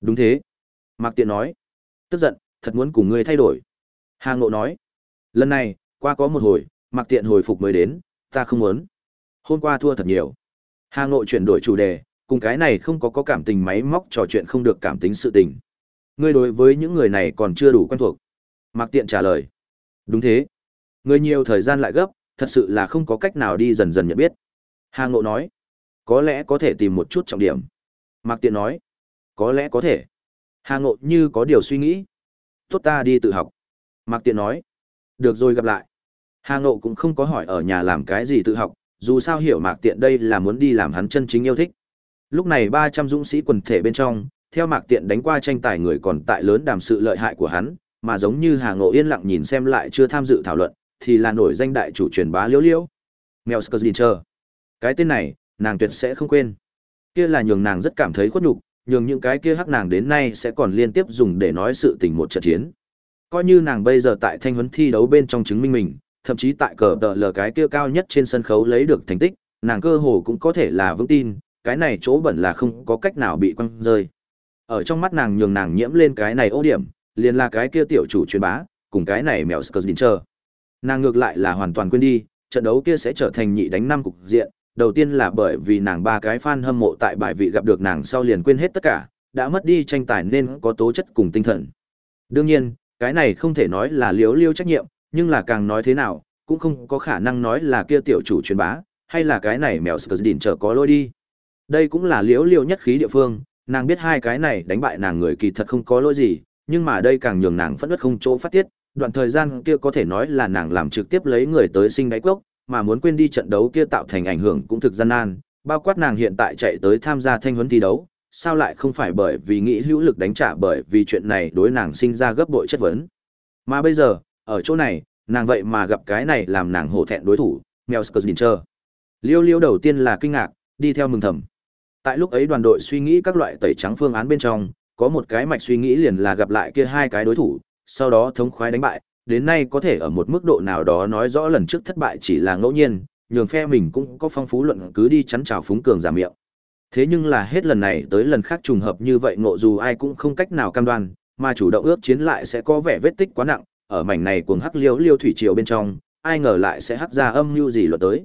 Đúng thế. Mạc Tiện nói. Tức giận, thật muốn cùng ngươi thay đổi. Hà Ngộ nói. Lần này, qua có một hồi, Mạc Tiện hồi phục mới đến, ta không muốn. Hôm qua thua thật nhiều. Hà Ngộ chuyển đổi chủ đề, cùng cái này không có có cảm tình máy móc trò chuyện không được cảm tính sự tình. Ngươi đối với những người này còn chưa đủ quen thuộc. Mạc Tiện trả lời. Đúng thế. Người nhiều thời gian lại gấp, thật sự là không có cách nào đi dần dần nhận biết. Hà Ngộ nói. Có lẽ có thể tìm một chút trọng điểm. Mạc Tiện nói. Có lẽ có thể. Hà Ngộ như có điều suy nghĩ. Tốt ta đi tự học. Mạc Tiện nói. Được rồi gặp lại. Hà Ngộ cũng không có hỏi ở nhà làm cái gì tự học, dù sao hiểu Mạc Tiện đây là muốn đi làm hắn chân chính yêu thích. Lúc này 300 dũng sĩ quần thể bên trong, theo Mạc Tiện đánh qua tranh tài người còn tại lớn đàm sự lợi hại của hắn, mà giống như Hà Ngộ yên lặng nhìn xem lại chưa tham dự thảo luận, thì là nổi danh đại chủ truyền bá liễu liễu. Mèo Skzdincher. Cái tên này, nàng tuyệt sẽ không quên. Kia là nhường nàng rất cảm thấy khuất nhục, nhường những cái kia hắc nàng đến nay sẽ còn liên tiếp dùng để nói sự tình một trận chiến. Coi như nàng bây giờ tại thanh huấn thi đấu bên trong chứng minh mình, thậm chí tại cờ tờ lờ cái kia cao nhất trên sân khấu lấy được thành tích, nàng cơ hồ cũng có thể là vững tin, cái này chỗ bẩn là không có cách nào bị quăng rơi. Ở trong mắt nàng nhường nàng nhiễm lên cái này ô điểm, liền là cái kia tiểu chủ truyền bá, cùng cái này mèo Skurdincher. Nàng ngược lại là hoàn toàn quên đi, trận đấu kia sẽ trở thành nhị đánh năm cục diện, đầu tiên là bởi vì nàng ba cái fan hâm mộ tại bài vị gặp được nàng sau liền quên hết tất cả, đã mất đi tranh tài nên có tố chất cùng tinh thần. Đương nhiên, cái này không thể nói là liếu liêu trách nhiệm, nhưng là càng nói thế nào, cũng không có khả năng nói là kia tiểu chủ truyền bá, hay là cái này mèo Skzdin trở có lôi đi. Đây cũng là liếu liêu nhất khí địa phương, nàng biết hai cái này đánh bại nàng người kỳ thật không có lỗi gì, nhưng mà đây càng nhường nàng phẫn nộ không chỗ phát tiết, đoạn thời gian kia có thể nói là nàng làm trực tiếp lấy người tới sinh đáy cốc, mà muốn quên đi trận đấu kia tạo thành ảnh hưởng cũng thực gian nan, bao quát nàng hiện tại chạy tới tham gia thanh huấn thi đấu, sao lại không phải bởi vì nghĩ hữu lực đánh trả bởi vì chuyện này đối nàng sinh ra gấp bội chất vấn. Mà bây giờ, ở chỗ này, nàng vậy mà gặp cái này làm nàng hổ thẹn đối thủ, Melskerdincher. Liêu liêu đầu tiên là kinh ngạc, đi theo mừng thầm. Tại lúc ấy đoàn đội suy nghĩ các loại tẩy trắng phương án bên trong, có một cái mạch suy nghĩ liền là gặp lại kia hai cái đối thủ, sau đó thống khoái đánh bại, đến nay có thể ở một mức độ nào đó nói rõ lần trước thất bại chỉ là ngẫu nhiên, nhường phe mình cũng có phong phú luận cứ đi chắn chào phúng cường giả miệng. Thế nhưng là hết lần này tới lần khác trùng hợp như vậy ngộ dù ai cũng không cách nào cam đoan, mà chủ động ước chiến lại sẽ có vẻ vết tích quá nặng, ở mảnh này cuồng hắc liêu liêu thủy triều bên trong, ai ngờ lại sẽ hắc ra âm mưu gì luật tới.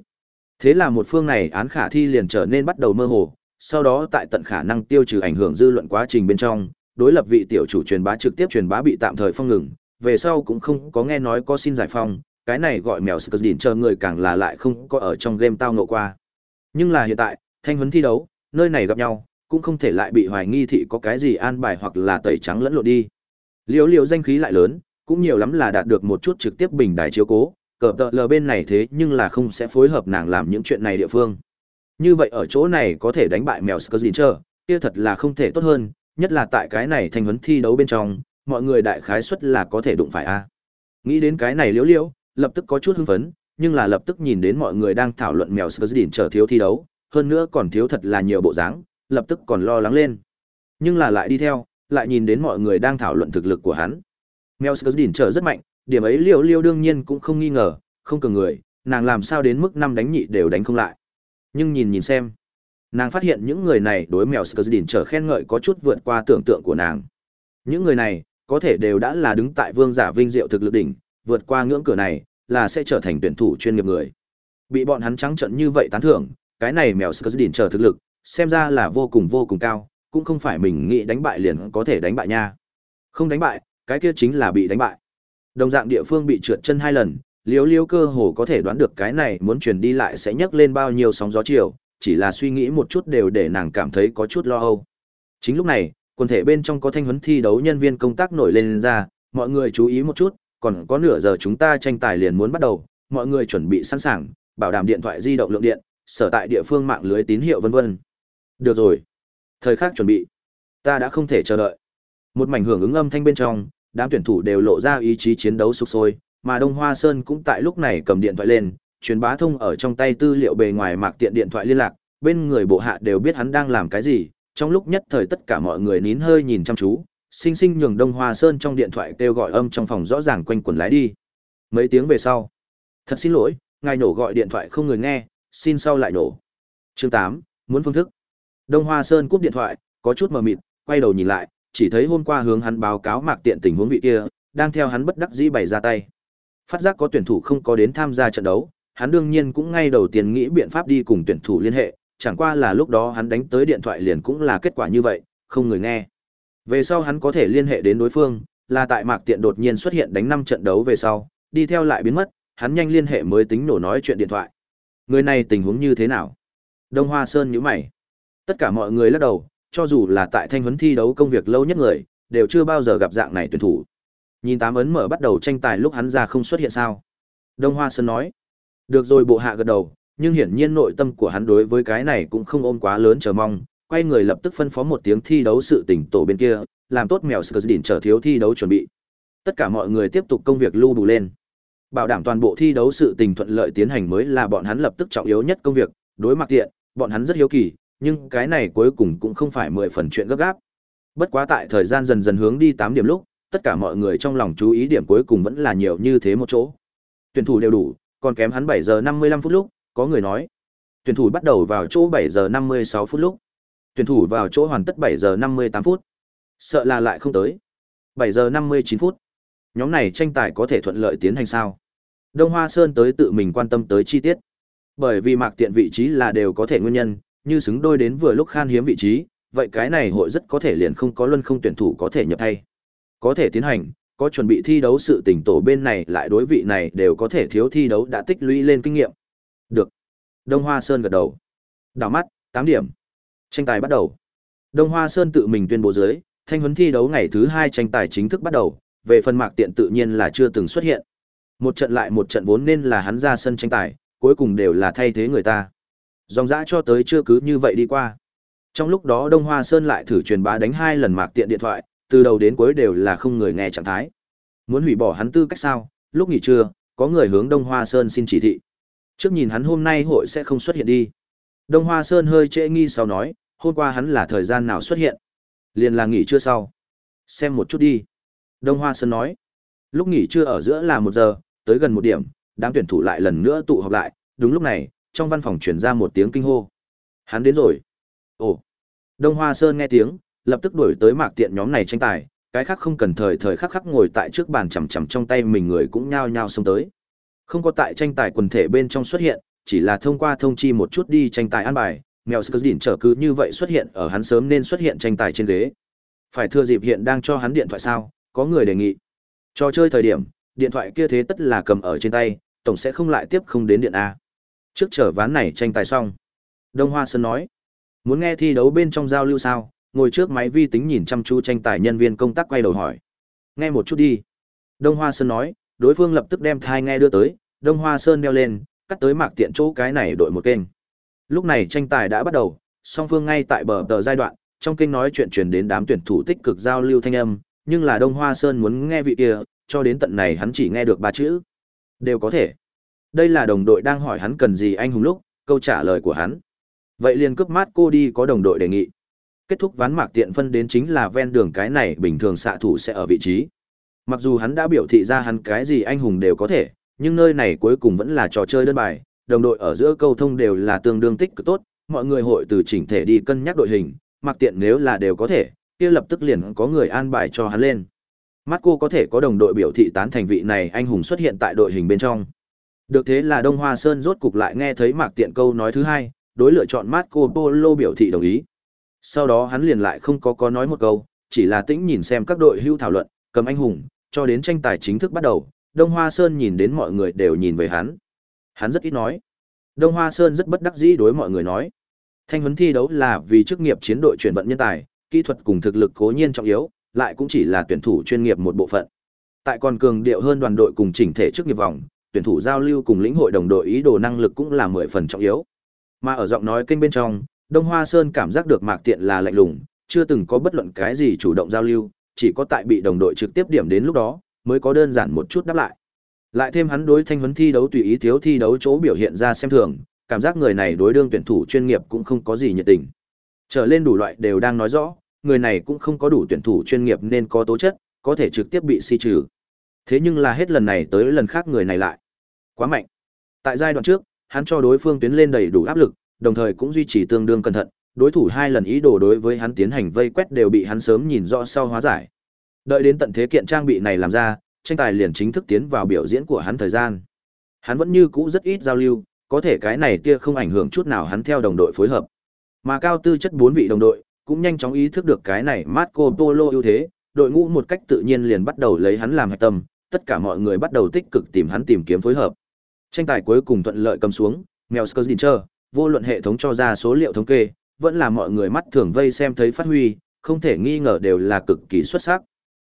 Thế là một phương này án khả thi liền trở nên bắt đầu mơ hồ, sau đó tại tận khả năng tiêu trừ ảnh hưởng dư luận quá trình bên trong, đối lập vị tiểu chủ truyền bá trực tiếp truyền bá bị tạm thời phong ngừng, về sau cũng không có nghe nói có xin giải phong, cái này gọi mèo Skurdin chờ người càng là lại không có ở trong game tao ngộ qua. Nhưng là hiện tại, thanh huấn thi đấu, nơi này gặp nhau, cũng không thể lại bị hoài nghi thị có cái gì an bài hoặc là tẩy trắng lẫn lộn đi. liễu liễu danh khí lại lớn, cũng nhiều lắm là đạt được một chút trực tiếp bình đài chiếu cố, cờ tợ lờ bên này thế nhưng là không sẽ phối hợp nàng làm những chuyện này địa phương. Như vậy ở chỗ này có thể đánh bại mèo Skurdincher, kia thật là không thể tốt hơn, nhất là tại cái này thanh huấn thi đấu bên trong, mọi người đại khái suất là có thể đụng phải a. Nghĩ đến cái này liễu liễu, lập tức có chút hưng phấn, nhưng là lập tức nhìn đến mọi người đang thảo luận mèo Skurdin trở thiếu thi đấu, hơn nữa còn thiếu thật là nhiều bộ dáng, lập tức còn lo lắng lên. Nhưng là lại đi theo, lại nhìn đến mọi người đang thảo luận thực lực của hắn. Mèo Skurdin trở rất mạnh, điểm ấy liễu liễu đương nhiên cũng không nghi ngờ, không cần người, nàng làm sao đến mức năm đánh nhị đều đánh không lại. Nhưng nhìn nhìn xem, nàng phát hiện những người này đối mèo Skurdin trở khen ngợi có chút vượt qua tưởng tượng của nàng. Những người này, có thể đều đã là đứng tại vương giả vinh diệu thực lực đỉnh, vượt qua ngưỡng cửa này, là sẽ trở thành tuyển thủ chuyên nghiệp người. Bị bọn hắn trắng trợn như vậy tán thưởng, cái này mèo Skurdin trở thực lực, xem ra là vô cùng vô cùng cao, cũng không phải mình nghĩ đánh bại liền có thể đánh bại nha. Không đánh bại, cái kia chính là bị đánh bại. Đồng dạng địa phương bị trượt chân hai lần, liếu liếu cơ hồ có thể đoán được cái này muốn truyền đi lại sẽ nhấc lên bao nhiêu sóng gió chiều, chỉ là suy nghĩ một chút đều để nàng cảm thấy có chút lo âu. Chính lúc này, quần thể bên trong có thanh huấn thi đấu nhân viên công tác nổi lên ra, mọi người chú ý một chút, còn có nửa giờ chúng ta tranh tài liền muốn bắt đầu, mọi người chuẩn bị sẵn sàng, bảo đảm điện thoại di động lượng điện, sở tại địa phương mạng lưới tín hiệu vân vân. Được rồi. Thời khắc chuẩn bị. Ta đã không thể chờ đợi. Một mảnh hưởng ứng âm thanh bên trong, đám tuyển thủ đều lộ ra ý chí chiến đấu sục sôi, mà Đông Hoa Sơn cũng tại lúc này cầm điện thoại lên, truyền bá thông ở trong tay tư liệu bề ngoài mạc tiện điện thoại liên lạc, bên người bộ hạ đều biết hắn đang làm cái gì, trong lúc nhất thời tất cả mọi người nín hơi nhìn chăm chú, sinh sinh nhường Đông Hoa Sơn trong điện thoại kêu gọi âm trong phòng rõ ràng quanh quẩn lái đi. Mấy tiếng về sau, thật xin lỗi, ngài nổ gọi điện thoại không người nghe, xin sau lại nổ. Chương tám muốn phương thức. Đông Hoa Sơn cúp điện thoại, có chút mờ mịt, quay đầu nhìn lại, chỉ thấy hôm qua hướng hắn báo cáo mạc tiện tình huống vị kia, đang theo hắn bất đắc dĩ bày ra tay. Phát giác có tuyển thủ không có đến tham gia trận đấu, hắn đương nhiên cũng ngay đầu tiên nghĩ biện pháp đi cùng tuyển thủ liên hệ, chẳng qua là lúc đó hắn đánh tới điện thoại liền cũng là kết quả như vậy, không người nghe. Về sau hắn có thể liên hệ đến đối phương, là tại Mạc Tiện đột nhiên xuất hiện đánh năm trận đấu về sau, đi theo lại biến mất, hắn nhanh liên hệ mới tính nổ nói chuyện điện thoại. Người này tình huống như thế nào? Đông Hoa Sơn nhíu mày. Tất cả mọi người lắc đầu, cho dù là tại thanh huấn thi đấu công việc lâu nhất người, đều chưa bao giờ gặp dạng này tuyển thủ. Nhìn tám ấn mở bắt đầu tranh tài lúc hắn ra không xuất hiện sao? Đông Hoa Sơn nói. Được rồi bộ hạ gật đầu, nhưng hiển nhiên nội tâm của hắn đối với cái này cũng không ôm quá lớn chờ mong, quay người lập tức phân phó một tiếng thi đấu sự tỉnh tổ bên kia, làm tốt mèo Skurdin trở thiếu thi đấu chuẩn bị. Tất cả mọi người tiếp tục công việc lưu đủ lên. Bảo đảm toàn bộ thi đấu sự tình thuận lợi tiến hành mới là bọn hắn lập tức trọng yếu nhất công việc, đối mặt tiện, bọn hắn rất hiếu kỳ, nhưng cái này cuối cùng cũng không phải mười phần chuyện gấp gáp. Bất quá tại thời gian dần dần hướng đi tám điểm lúc, tất cả mọi người trong lòng chú ý điểm cuối cùng vẫn là nhiều như thế một chỗ. Tuyển thủ đều đủ, còn kém hắn bảy giờ 55 phút lúc, có người nói. Tuyển thủ bắt đầu vào chỗ 7 giờ 56 phút lúc. Tuyển thủ vào chỗ hoàn tất 7 giờ 58 phút. Sợ là lại không tới. 7 giờ 59 phút. Nhóm này tranh tài có thể thuận lợi tiến hành sao? Đông Hoa Sơn tới tự mình quan tâm tới chi tiết. Bởi vì mạc tiện vị trí là đều có thể nguyên nhân, như xứng đôi đến vừa lúc khan hiếm vị trí, vậy cái này hội rất có thể liền không có luân không tuyển thủ có thể nhập thay. Có thể tiến hành, có chuẩn bị thi đấu sự tỉnh tổ bên này lại đối vị này đều có thể thiếu thi đấu đã tích lũy lên kinh nghiệm. Được. Đông Hoa Sơn gật đầu. Đảo mắt, tám điểm. Tranh tài bắt đầu. Đông Hoa Sơn tự mình tuyên bố dưới, thanh huấn thi đấu ngày thứ hai tranh tài chính thức bắt đầu, về phần mạc tiện tự nhiên là chưa từng xuất hiện. Một trận lại một trận vốn nên là hắn ra sân tranh tài, cuối cùng đều là thay thế người ta. Dòng dã cho tới chưa cứ như vậy đi qua. Trong lúc đó Đông Hoa Sơn lại thử truyền bá đánh hai lần mạc tiện điện thoại, từ đầu đến cuối đều là không người nghe trạng thái. Muốn hủy bỏ hắn tư cách sao? Lúc nghỉ trưa, có người hướng Đông Hoa Sơn xin chỉ thị. Trước nhìn hắn hôm nay hội sẽ không xuất hiện đi. Đông Hoa Sơn hơi trễ nghi sau nói, hôm qua hắn là thời gian nào xuất hiện? Liền là nghỉ trưa sau. Xem một chút đi. Đông Hoa Sơn nói. Lúc nghỉ trưa ở giữa là một giờ, tới gần một điểm, đám tuyển thủ lại lần nữa tụ họp lại, đúng lúc này, trong văn phòng truyền ra một tiếng kinh hô. Hắn đến rồi. Ồ. Đông Hoa Sơn nghe tiếng, lập tức đuổi tới mạc tiện nhóm này tranh tài, cái khác không cần thời thời khắc khắc ngồi tại trước bàn chằm chằm trong tay mình người cũng nhao nhao xông tới. Không có tại tranh tài quần thể bên trong xuất hiện, chỉ là thông qua thông chi một chút đi tranh tài an bài, mèo Skurdin trở cứ như vậy xuất hiện ở hắn sớm nên xuất hiện tranh tài trên ghế. Phải thừa dịp hiện đang cho hắn điện thoại sao, có người đề nghị. Trò chơi thời điểm, điện thoại kia thế tất là cầm ở trên tay, tổng sẽ không lại tiếp không đến điện A. Trước trở ván này tranh tài xong. Đông Hoa Sơn nói, muốn nghe thi đấu bên trong giao lưu sao, ngồi trước máy vi tính nhìn chăm chú tranh tài nhân viên công tác quay đầu hỏi. Nghe một chút đi. Đông Hoa Sơn nói, đối phương lập tức đem thai nghe đưa tới, Đông Hoa Sơn đeo lên, cắt tới mạc tiện chỗ cái này đội một kênh. Lúc này tranh tài đã bắt đầu, song phương ngay tại bờ tờ giai đoạn, trong kênh nói chuyện truyền đến đám tuyển thủ tích cực giao lưu thanh âm, nhưng là Đông Hoa Sơn muốn nghe vị kia, cho đến tận này hắn chỉ nghe được ba chữ. Đều có thể. Đây là đồng đội đang hỏi hắn cần gì anh hùng lúc, câu trả lời của hắn. Vậy liền cướp mát cô đi có đồng đội đề nghị. Kết thúc ván mạc tiện phân đến chính là ven đường cái này bình thường xạ thủ sẽ ở vị trí. Mặc dù hắn đã biểu thị ra hắn cái gì anh hùng đều có thể, nhưng nơi này cuối cùng vẫn là trò chơi đơn bài, đồng đội ở giữa câu thông đều là tương đương tích cực tốt, mọi người hội từ chỉnh thể đi cân nhắc đội hình, mặc tiện nếu là đều có thể, kia lập tức liền có người an bài cho hắn lên. Marco có thể có đồng đội biểu thị tán thành vị này anh hùng xuất hiện tại đội hình bên trong. Được thế là Đông Hoa Sơn rốt cục lại nghe thấy Mạc Tiện câu nói thứ hai, đối lựa chọn Marco Polo biểu thị đồng ý. Sau đó hắn liền lại không có có nói một câu, chỉ là tĩnh nhìn xem các đội hưu thảo luận, cầm anh hùng, cho đến tranh tài chính thức bắt đầu, Đông Hoa Sơn nhìn đến mọi người đều nhìn về hắn. Hắn rất ít nói. Đông Hoa Sơn rất bất đắc dĩ đối mọi người nói. Thanh huấn thi đấu là vì chức nghiệp chiến đội chuyển vận nhân tài, kỹ thuật cùng thực lực cố nhiên trọng yếu, lại cũng chỉ là tuyển thủ chuyên nghiệp một bộ phận. Tại còn cường điệu hơn đoàn đội cùng chỉnh thể chức nghiệp vòng, tuyển thủ giao lưu cùng lĩnh hội đồng đội ý đồ năng lực cũng là mười phần trọng yếu. Mà ở giọng nói kênh bên trong, Đông Hoa Sơn cảm giác được Mạc Tiện là lạnh lùng, chưa từng có bất luận cái gì chủ động giao lưu, chỉ có tại bị đồng đội trực tiếp điểm đến lúc đó, mới có đơn giản một chút đáp lại. Lại thêm hắn đối thanh huấn thi đấu tùy ý thiếu thi đấu chỗ biểu hiện ra xem thường, cảm giác người này đối đương tuyển thủ chuyên nghiệp cũng không có gì nhiệt tình. Trở lên đủ loại đều đang nói rõ, người này cũng không có đủ tuyển thủ chuyên nghiệp nên có tố chất, có thể trực tiếp bị si trừ. Thế nhưng là hết lần này tới lần khác người này lại quá mạnh. Tại giai đoạn trước, hắn cho đối phương tuyến lên đầy đủ áp lực, đồng thời cũng duy trì tương đương cẩn thận, Đối thủ hai lần ý đồ đối với hắn tiến hành vây quét đều bị hắn sớm nhìn rõ sau hóa giải. Đợi đến tận thế kiện trang bị này làm ra, tranh tài liền chính thức tiến vào biểu diễn của hắn thời gian. Hắn vẫn như cũ rất ít giao lưu, có thể cái này tia không ảnh hưởng chút nào hắn theo đồng đội phối hợp. Mà cao tư chất bốn vị đồng đội, cũng nhanh chóng ý thức được cái này Marco Polo ưu thế, đội ngũ một cách tự nhiên liền bắt đầu lấy hắn làm hạch tâm, tất cả mọi người bắt đầu tích cực tìm hắn tìm kiếm phối hợp. Tranh tài cuối cùng thuận lợi cầm xuống, Mèo vô luận hệ thống cho ra số liệu thống kê, vẫn là mọi người mắt thường vây xem thấy phát huy, không thể nghi ngờ đều là cực kỳ xuất sắc.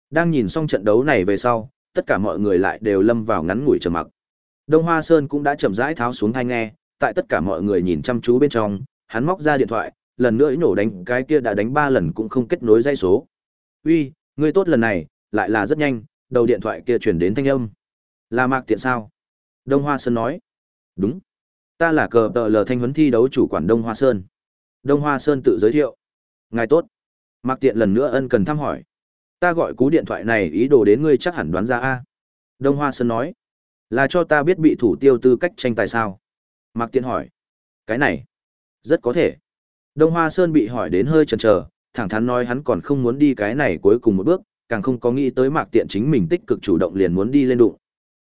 Đang nhìn xong trận đấu này về sau, tất cả mọi người lại đều lâm vào ngắn ngủi trầm mặc. Đông Hoa Sơn cũng đã chậm rãi tháo xuống thanh nghe, tại tất cả mọi người nhìn chăm chú bên trong, hắn móc ra điện thoại, lần nữa nổ đánh cái kia đã đánh ba lần cũng không kết nối dây số. "Uy, ngươi tốt lần này, lại là rất nhanh." Đầu điện thoại kia truyền đến thanh âm. "Là Mạc Tiện sao?" Đông Hoa Sơn nói. "Đúng. Ta là cờ tờ lờ thanh huấn thi đấu chủ quản Đông Hoa Sơn." Đông Hoa Sơn tự giới thiệu. "Ngài tốt." Mạc Tiện lần nữa ân cần thăm hỏi. "Ta gọi cú điện thoại này ý đồ đến ngươi chắc hẳn đoán ra a." Đông Hoa Sơn nói. "Là cho ta biết bị thủ tiêu tư cách tranh tài sao?" Mạc Tiện hỏi. "Cái này, rất có thể." Đông Hoa Sơn bị hỏi đến hơi chần chờ, thẳng thắn nói hắn còn không muốn đi cái này cuối cùng một bước, càng không có nghĩ tới Mạc Tiện chính mình tích cực chủ động liền muốn đi lên đụng.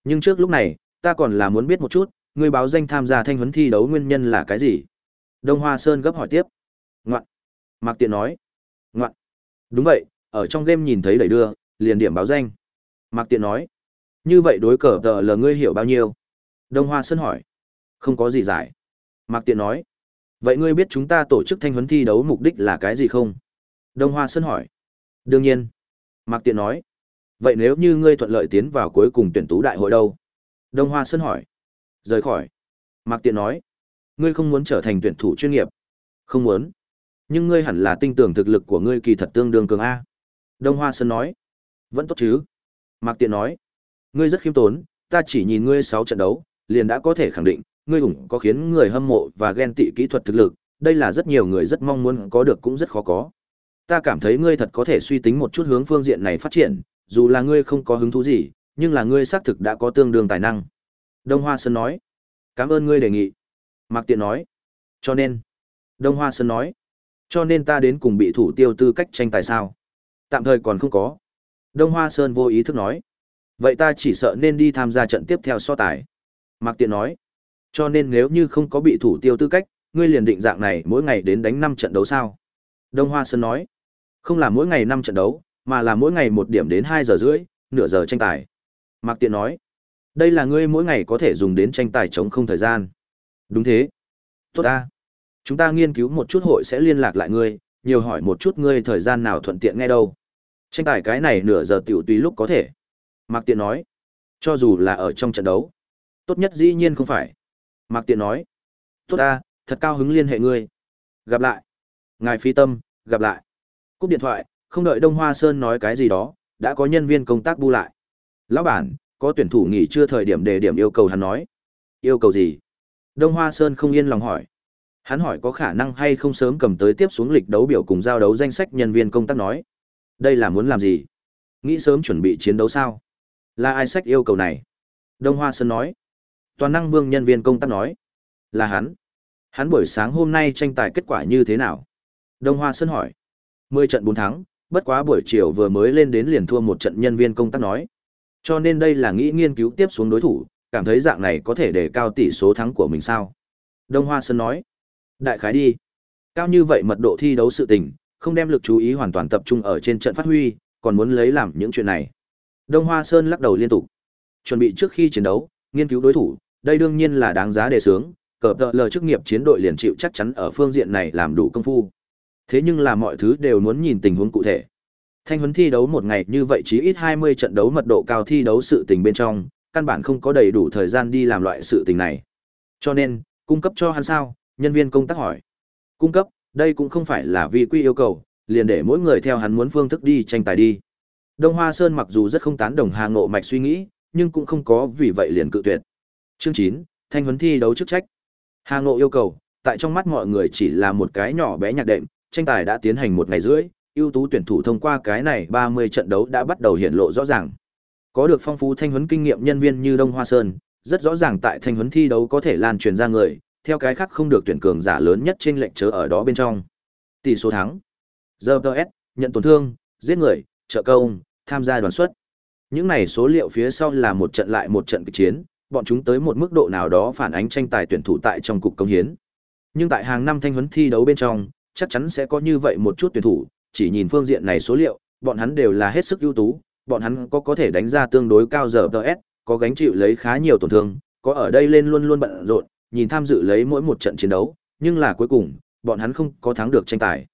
Nhưng trước lúc này, ta còn là muốn biết một chút, người báo danh tham gia thanh huấn thi đấu nguyên nhân là cái gì? Đông Hoa Sơn gấp hỏi tiếp. Ngoạn. Mạc Tiện nói. Ngoạn. Đúng vậy, ở trong game nhìn thấy đẩy đưa, liền điểm báo danh. Mạc Tiện nói. Như vậy đối cờ tờ là ngươi hiểu bao nhiêu? Đông Hoa Sơn hỏi. Không có gì giải. Mạc Tiện nói. Vậy ngươi biết chúng ta tổ chức thanh huấn thi đấu mục đích là cái gì không? Đông Hoa Sơn hỏi. Đương nhiên. Mạc Tiện nói. Vậy nếu như ngươi thuận lợi tiến vào cuối cùng tuyển tú đại hội đâu? Đông Hoa Sơn hỏi. Rời khỏi. Mạc Tiện nói. Ngươi không muốn trở thành tuyển thủ chuyên nghiệp. Không muốn. Nhưng ngươi hẳn là tin tưởng thực lực của ngươi kỳ thật tương đương cường A. Đông Hoa Sơn nói. Vẫn tốt chứ. Mạc Tiện nói. Ngươi rất khiêm tốn, ta chỉ nhìn ngươi 6 trận đấu, liền đã có thể khẳng định, ngươi ủng có khiến người hâm mộ và ghen tị kỹ thuật thực lực, đây là rất nhiều người rất mong muốn có được cũng rất khó có. Ta cảm thấy ngươi thật có thể suy tính một chút hướng phương diện này phát triển, dù là ngươi không có hứng thú gì, nhưng là ngươi xác thực đã có tương đương tài năng. Đông Hoa Sơn nói, cảm ơn ngươi đề nghị. Mạc Tiện nói, cho nên. Đông Hoa Sơn nói, cho nên ta đến cùng bị thủ tiêu tư cách tranh tài sao. Tạm thời còn không có. Đông Hoa Sơn vô ý thức nói, vậy ta chỉ sợ nên đi tham gia trận tiếp theo so tài. Mạc Tiện nói, cho nên nếu như không có bị thủ tiêu tư cách, ngươi liền định dạng này mỗi ngày đến đánh 5 trận đấu sao? Đông Hoa Sơn nói, không là mỗi ngày 5 trận đấu, mà là mỗi ngày một điểm đến 2 giờ rưỡi, nửa giờ tranh tài. Mạc Tiện nói, đây là ngươi mỗi ngày có thể dùng đến tranh tài chống không thời gian. Đúng thế. Tốt ta. Chúng ta nghiên cứu một chút hội sẽ liên lạc lại ngươi, nhiều hỏi một chút ngươi thời gian nào thuận tiện nghe đâu. Tranh tài cái này nửa giờ tiểu tùy lúc có thể. Mạc Tiện nói, cho dù là ở trong trận đấu. Tốt nhất dĩ nhiên không phải. Mạc Tiện nói. Tốt ta, thật cao hứng liên hệ ngươi. Gặp lại. Ngài phi tâm, gặp lại. Cúp điện thoại, không đợi Đông Hoa Sơn nói cái gì đó, đã có nhân viên công tác bu lại. Lão bản, có tuyển thủ nghỉ chưa thời điểm đề điểm yêu cầu hắn nói. Yêu cầu gì? Đông Hoa Sơn không yên lòng hỏi. Hắn hỏi có khả năng hay không sớm cầm tới tiếp xuống lịch đấu biểu cùng giao đấu danh sách nhân viên công tác nói. Đây là muốn làm gì? Nghĩ sớm chuẩn bị chiến đấu sao? Là ai sách yêu cầu này? Đông Hoa Sơn nói. Toàn năng vương nhân viên công tác nói. Là hắn. Hắn buổi sáng hôm nay tranh tài kết quả như thế nào? Đông Hoa Sơn hỏi. Mười trận bốn thắng, bất quá buổi chiều vừa mới lên đến liền thua một trận nhân viên công tác nói. Cho nên đây là nghĩ nghiên cứu tiếp xuống đối thủ, cảm thấy dạng này có thể để cao tỷ số thắng của mình sao? Đông Hoa Sơn nói. Đại khái đi. Cao như vậy mật độ thi đấu sự tình, không đem lực chú ý hoàn toàn tập trung ở trên trận phát huy, còn muốn lấy làm những chuyện này. Đông Hoa Sơn lắc đầu liên tục. Chuẩn bị trước khi chiến đấu, nghiên cứu đối thủ, đây đương nhiên là đáng giá đề sướng, cờ tợ lờ chức nghiệp chiến đội liền chịu chắc chắn ở phương diện này làm đủ công phu. Thế nhưng là mọi thứ đều muốn nhìn tình huống cụ thể. Thanh huấn thi đấu một ngày như vậy chí ít 20 trận đấu mật độ cao thi đấu sự tình bên trong, căn bản không có đầy đủ thời gian đi làm loại sự tình này. Cho nên, cung cấp cho hắn sao? Nhân viên công tác hỏi. Cung cấp, đây cũng không phải là vi quy yêu cầu, liền để mỗi người theo hắn muốn phương thức đi tranh tài đi. Đông Hoa Sơn mặc dù rất không tán đồng Hà Ngộ Mạch suy nghĩ, nhưng cũng không có vì vậy liền cự tuyệt. Chương 9, thanh huấn thi đấu chức trách. Hà Ngộ yêu cầu, tại trong mắt mọi người chỉ là một cái nhỏ bé nhạc đệm, tranh tài đã tiến hành một ngày rưỡi, ưu tú tuyển thủ thông qua cái này 30 trận đấu đã bắt đầu hiện lộ rõ ràng. Có được phong phú thanh huấn kinh nghiệm nhân viên như Đông Hoa Sơn, rất rõ ràng tại thanh huấn thi đấu có thể lan truyền ra người, theo cái khác không được tuyển cường giả lớn nhất trên lệnh chớ ở đó bên trong. Tỷ số thắng. GTS, nhận tổn thương, giết người, trợ công, tham gia đoàn xuất. Những này số liệu phía sau là một trận lại một trận kịch chiến, bọn chúng tới một mức độ nào đó phản ánh tranh tài tuyển thủ tại trong cục công hiến. Nhưng tại hàng năm thanh huấn thi đấu bên trong, chắc chắn sẽ có như vậy một chút tuyển thủ, chỉ nhìn phương diện này số liệu, bọn hắn đều là hết sức ưu tú, bọn hắn có có thể đánh ra tương đối cao giờ ts có gánh chịu lấy khá nhiều tổn thương, có ở đây lên luôn luôn bận rộn, nhìn tham dự lấy mỗi một trận chiến đấu, nhưng là cuối cùng, bọn hắn không có thắng được tranh tài.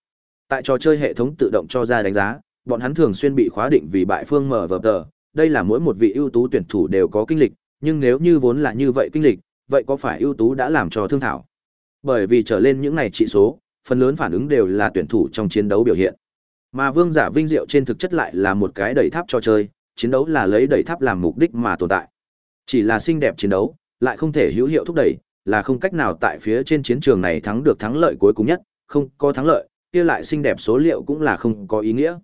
Tại trò chơi hệ thống tự động cho ra đánh giá, bọn hắn thường xuyên bị khóa định vì bại phương mở vở tờ, đây là mỗi một vị ưu tú tuyển thủ đều có kinh lịch, nhưng nếu như vốn là như vậy kinh lịch, vậy có phải ưu tú đã làm cho thương thảo? Bởi vì trở lên những này trị số, phần lớn phản ứng đều là tuyển thủ trong chiến đấu biểu hiện. Mà Vương Giả Vinh Diệu trên thực chất lại là một cái đẩy tháp cho chơi, chiến đấu là lấy đẩy tháp làm mục đích mà tồn tại. Chỉ là xinh đẹp chiến đấu, lại không thể hữu hiệu thúc đẩy, là không cách nào tại phía trên chiến trường này thắng được thắng lợi cuối cùng nhất, không có thắng lợi, kia lại xinh đẹp số liệu cũng là không có ý nghĩa.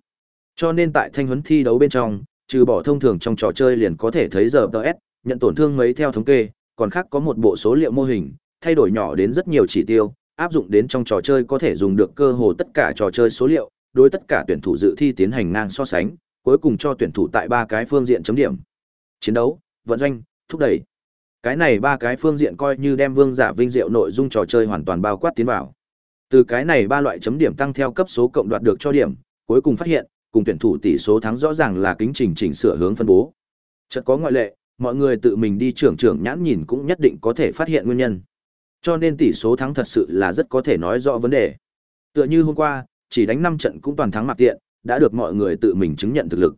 Cho nên tại thanh huấn thi đấu bên trong, trừ bỏ thông thường trong trò chơi liền có thể thấy giờ DS, nhận tổn thương mấy theo thống kê, còn khác có một bộ số liệu mô hình, thay đổi nhỏ đến rất nhiều chỉ tiêu, áp dụng đến trong trò chơi có thể dùng được cơ hồ tất cả trò chơi số liệu, đối tất cả tuyển thủ dự thi tiến hành ngang so sánh, cuối cùng cho tuyển thủ tại ba cái phương diện chấm điểm. Chiến đấu, vận doanh, thúc đẩy. Cái này ba cái phương diện coi như đem vương giả vinh diệu nội dung trò chơi hoàn toàn bao quát tiến vào. Từ cái này ba loại chấm điểm tăng theo cấp số cộng đoạt được cho điểm, cuối cùng phát hiện, cùng tuyển thủ tỷ số thắng rõ ràng là kính trình chỉnh sửa hướng phân bố. Chợt có ngoại lệ, mọi người tự mình đi trưởng trưởng nhãn nhìn cũng nhất định có thể phát hiện nguyên nhân. Cho nên tỷ số thắng thật sự là rất có thể nói rõ vấn đề. Tựa như hôm qua, chỉ đánh 5 trận cũng toàn thắng mặc tiện, đã được mọi người tự mình chứng nhận thực lực.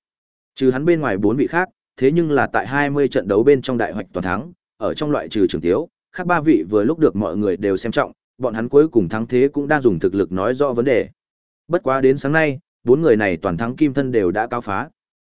Trừ hắn bên ngoài bốn vị khác, thế nhưng là tại 20 trận đấu bên trong đại hoạch toàn thắng, ở trong loại trừ trưởng tiếu, khác ba vị vừa lúc được mọi người đều xem trọng, bọn hắn cuối cùng thắng thế cũng đang dùng thực lực nói rõ vấn đề. Bất quá đến sáng nay, bốn người này toàn thắng kim thân đều đã cao phá.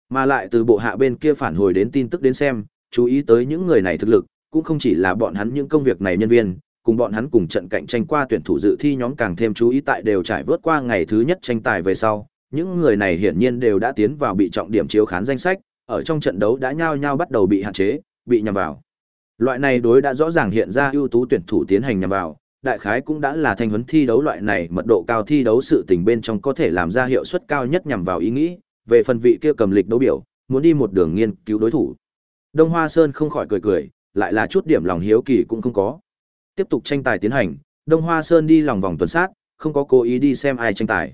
Mà lại từ bộ hạ bên kia phản hồi đến tin tức đến xem, chú ý tới những người này thực lực, cũng không chỉ là bọn hắn những công việc này nhân viên, cùng bọn hắn cùng trận cạnh tranh qua tuyển thủ dự thi nhóm càng thêm chú ý tại đều trải vớt qua ngày thứ nhất tranh tài về sau, những người này hiển nhiên đều đã tiến vào bị trọng điểm chiếu khán danh sách, ở trong trận đấu đã nhao nhao bắt đầu bị hạn chế, bị nhằm vào. Loại này đối đã rõ ràng hiện ra ưu tú tuyển thủ tiến hành nhằm vào, đại khái cũng đã là thanh huấn thi đấu loại này mật độ cao thi đấu sự tình bên trong có thể làm ra hiệu suất cao nhất nhằm vào ý nghĩ, về phần vị kia cầm lịch đấu biểu, muốn đi một đường nghiên cứu đối thủ. Đông Hoa Sơn không khỏi cười cười, lại là chút điểm lòng hiếu kỳ cũng không có. Tiếp tục tranh tài tiến hành, Đông Hoa Sơn đi lòng vòng tuần sát, không có cố ý đi xem ai tranh tài.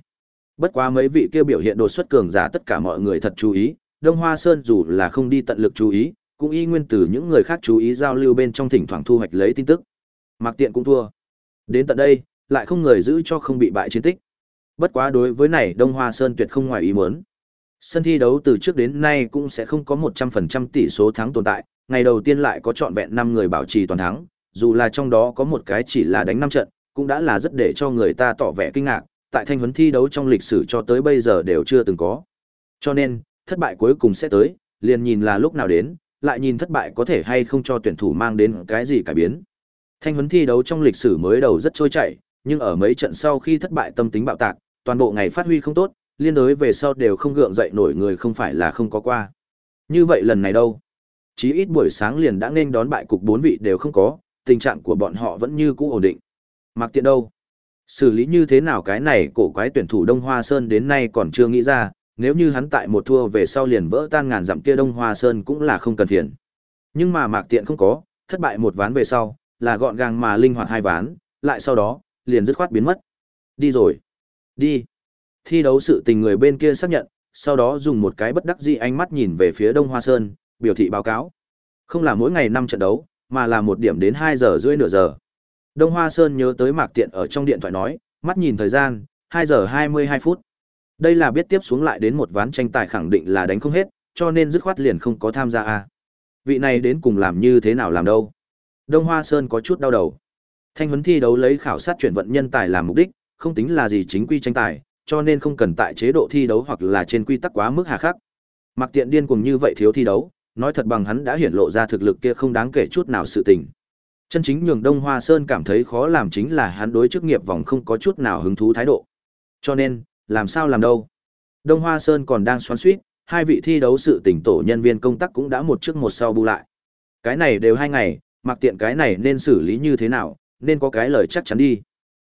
Bất quá mấy vị kia biểu hiện đột xuất cường giả tất cả mọi người thật chú ý, Đông Hoa Sơn dù là không đi tận lực chú ý, cũng y nguyên từ những người khác chú ý giao lưu bên trong thỉnh thoảng thu hoạch lấy tin tức. Mạc Tiện cũng thua. Đến tận đây, lại không người giữ cho không bị bại chiến tích. Bất quá đối với này Đông Hoa Sơn tuyệt không ngoài ý muốn. Sân thi đấu từ trước đến nay cũng sẽ không có 100% tỷ số thắng tồn tại, ngày đầu tiên lại có trọn vẹn 5 người bảo trì toàn thắng, dù là trong đó có một cái chỉ là đánh 5 trận, cũng đã là rất để cho người ta tỏ vẻ kinh ngạc, tại thanh huấn thi đấu trong lịch sử cho tới bây giờ đều chưa từng có. Cho nên, thất bại cuối cùng sẽ tới, liền nhìn là lúc nào đến, lại nhìn thất bại có thể hay không cho tuyển thủ mang đến cái gì cải biến. Thanh huấn thi đấu trong lịch sử mới đầu rất trôi chảy, nhưng ở mấy trận sau khi thất bại tâm tính bạo tạc, toàn bộ ngày phát huy không tốt, liên đối về sau đều không gượng dậy nổi người không phải là không có qua. Như vậy lần này đâu? Chí ít buổi sáng liền đã nên đón bại cục bốn vị đều không có, tình trạng của bọn họ vẫn như cũ ổn định. Mặc tiện đâu? Xử lý như thế nào cái này cổ quái tuyển thủ Đông Hoa Sơn đến nay còn chưa nghĩ ra, nếu như hắn tại một thua về sau liền vỡ tan ngàn dặm kia Đông Hoa Sơn cũng là không cần phiền. Nhưng mà Mạc Tiện không có, thất bại một ván về sau, là gọn gàng mà linh hoạt hai ván, lại sau đó, liền dứt khoát biến mất. Đi rồi. Đi. Thi đấu sự tình người bên kia xác nhận, sau đó dùng một cái bất đắc dĩ ánh mắt nhìn về phía Đông Hoa Sơn, biểu thị báo cáo. Không là mỗi ngày năm trận đấu, mà là một điểm đến 2 giờ rưỡi nửa giờ. Đông Hoa Sơn nhớ tới Mạc Tiện ở trong điện thoại nói, mắt nhìn thời gian, 2 giờ 22 phút. Đây là biết tiếp xuống lại đến một ván tranh tài khẳng định là đánh không hết, cho nên dứt khoát liền không có tham gia a. Vị này đến cùng làm như thế nào làm đâu? Đông Hoa Sơn có chút đau đầu. Thanh huấn thi đấu lấy khảo sát chuyển vận nhân tài làm mục đích, không tính là gì chính quy tranh tài, cho nên không cần tại chế độ thi đấu hoặc là trên quy tắc quá mức hà khắc. Mặc tiện điên cùng như vậy thiếu thi đấu, nói thật bằng hắn đã hiển lộ ra thực lực kia không đáng kể chút nào sự tình. Chân chính nhường Đông Hoa Sơn cảm thấy khó làm chính là hắn đối chức nghiệp vòng không có chút nào hứng thú thái độ. Cho nên, làm sao làm đâu? Đông Hoa Sơn còn đang xoắn xuýt, hai vị thi đấu sự tỉnh tổ nhân viên công tác cũng đã một trước một sau bu lại. Cái này đều hai ngày, mặc tiện cái này nên xử lý như thế nào, nên có cái lời chắc chắn đi.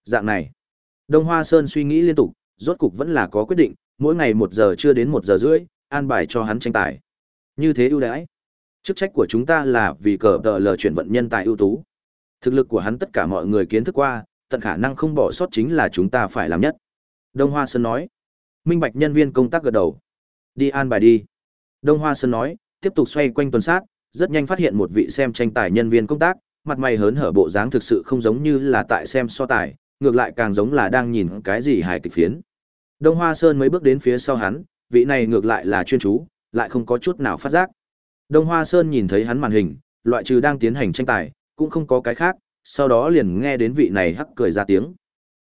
Dạng này, Đông Hoa Sơn suy nghĩ liên tục, rốt cục vẫn là có quyết định, mỗi ngày một giờ chưa đến một giờ rưỡi, an bài cho hắn tranh tài. Như thế ưu đãi. Chức trách của chúng ta là vì cờ tờ lờ chuyển vận nhân tài ưu tú. Thực lực của hắn tất cả mọi người kiến thức qua, tận khả năng không bỏ sót chính là chúng ta phải làm nhất. Đông Hoa Sơn nói. Minh Bạch nhân viên công tác gật đầu. Đi an bài đi. Đông Hoa Sơn nói, tiếp tục xoay quanh tuần sát, rất nhanh phát hiện một vị xem tranh tài nhân viên công tác, mặt mày hớn hở bộ dáng thực sự không giống như là tại xem so tài, ngược lại càng giống là đang nhìn cái gì hài kịch phiến. Đông Hoa Sơn mới bước đến phía sau hắn, vị này ngược lại là chuyên chú, lại không có chút nào phát giác. Đông Hoa Sơn nhìn thấy hắn màn hình, loại trừ đang tiến hành tranh tài, cũng không có cái khác, sau đó liền nghe đến vị này hắc cười ra tiếng.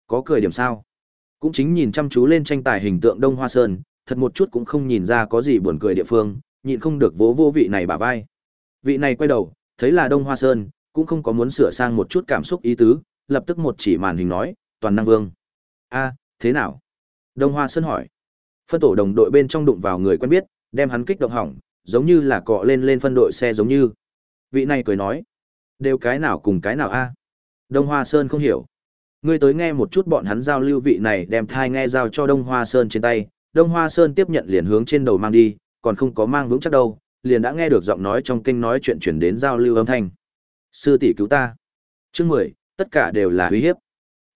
Có cười điểm sao? Cũng chính nhìn chăm chú lên tranh tài hình tượng Đông Hoa Sơn, thật một chút cũng không nhìn ra có gì buồn cười địa phương, nhịn không được vỗ vô vị này bả vai. Vị này quay đầu, thấy là Đông Hoa Sơn, cũng không có muốn sửa sang một chút cảm xúc ý tứ, lập tức một chỉ màn hình nói, toàn năng vương. a thế nào? Đông Hoa Sơn hỏi. Phân tổ đồng đội bên trong đụng vào người quen biết, đem hắn kích động hỏng, giống như là cọ lên lên phân đội xe giống như. Vị này cười nói, đều cái nào cùng cái nào a Đông Hoa Sơn không hiểu. Ngươi tới nghe một chút bọn hắn giao lưu vị này đem thai nghe giao cho Đông Hoa Sơn trên tay, Đông Hoa Sơn tiếp nhận liền hướng trên đầu mang đi, còn không có mang vững chắc đâu, liền đã nghe được giọng nói trong kinh nói chuyện chuyển đến giao lưu âm thanh. Sư tỷ cứu ta. Chương mười tất cả đều là uy hiếp.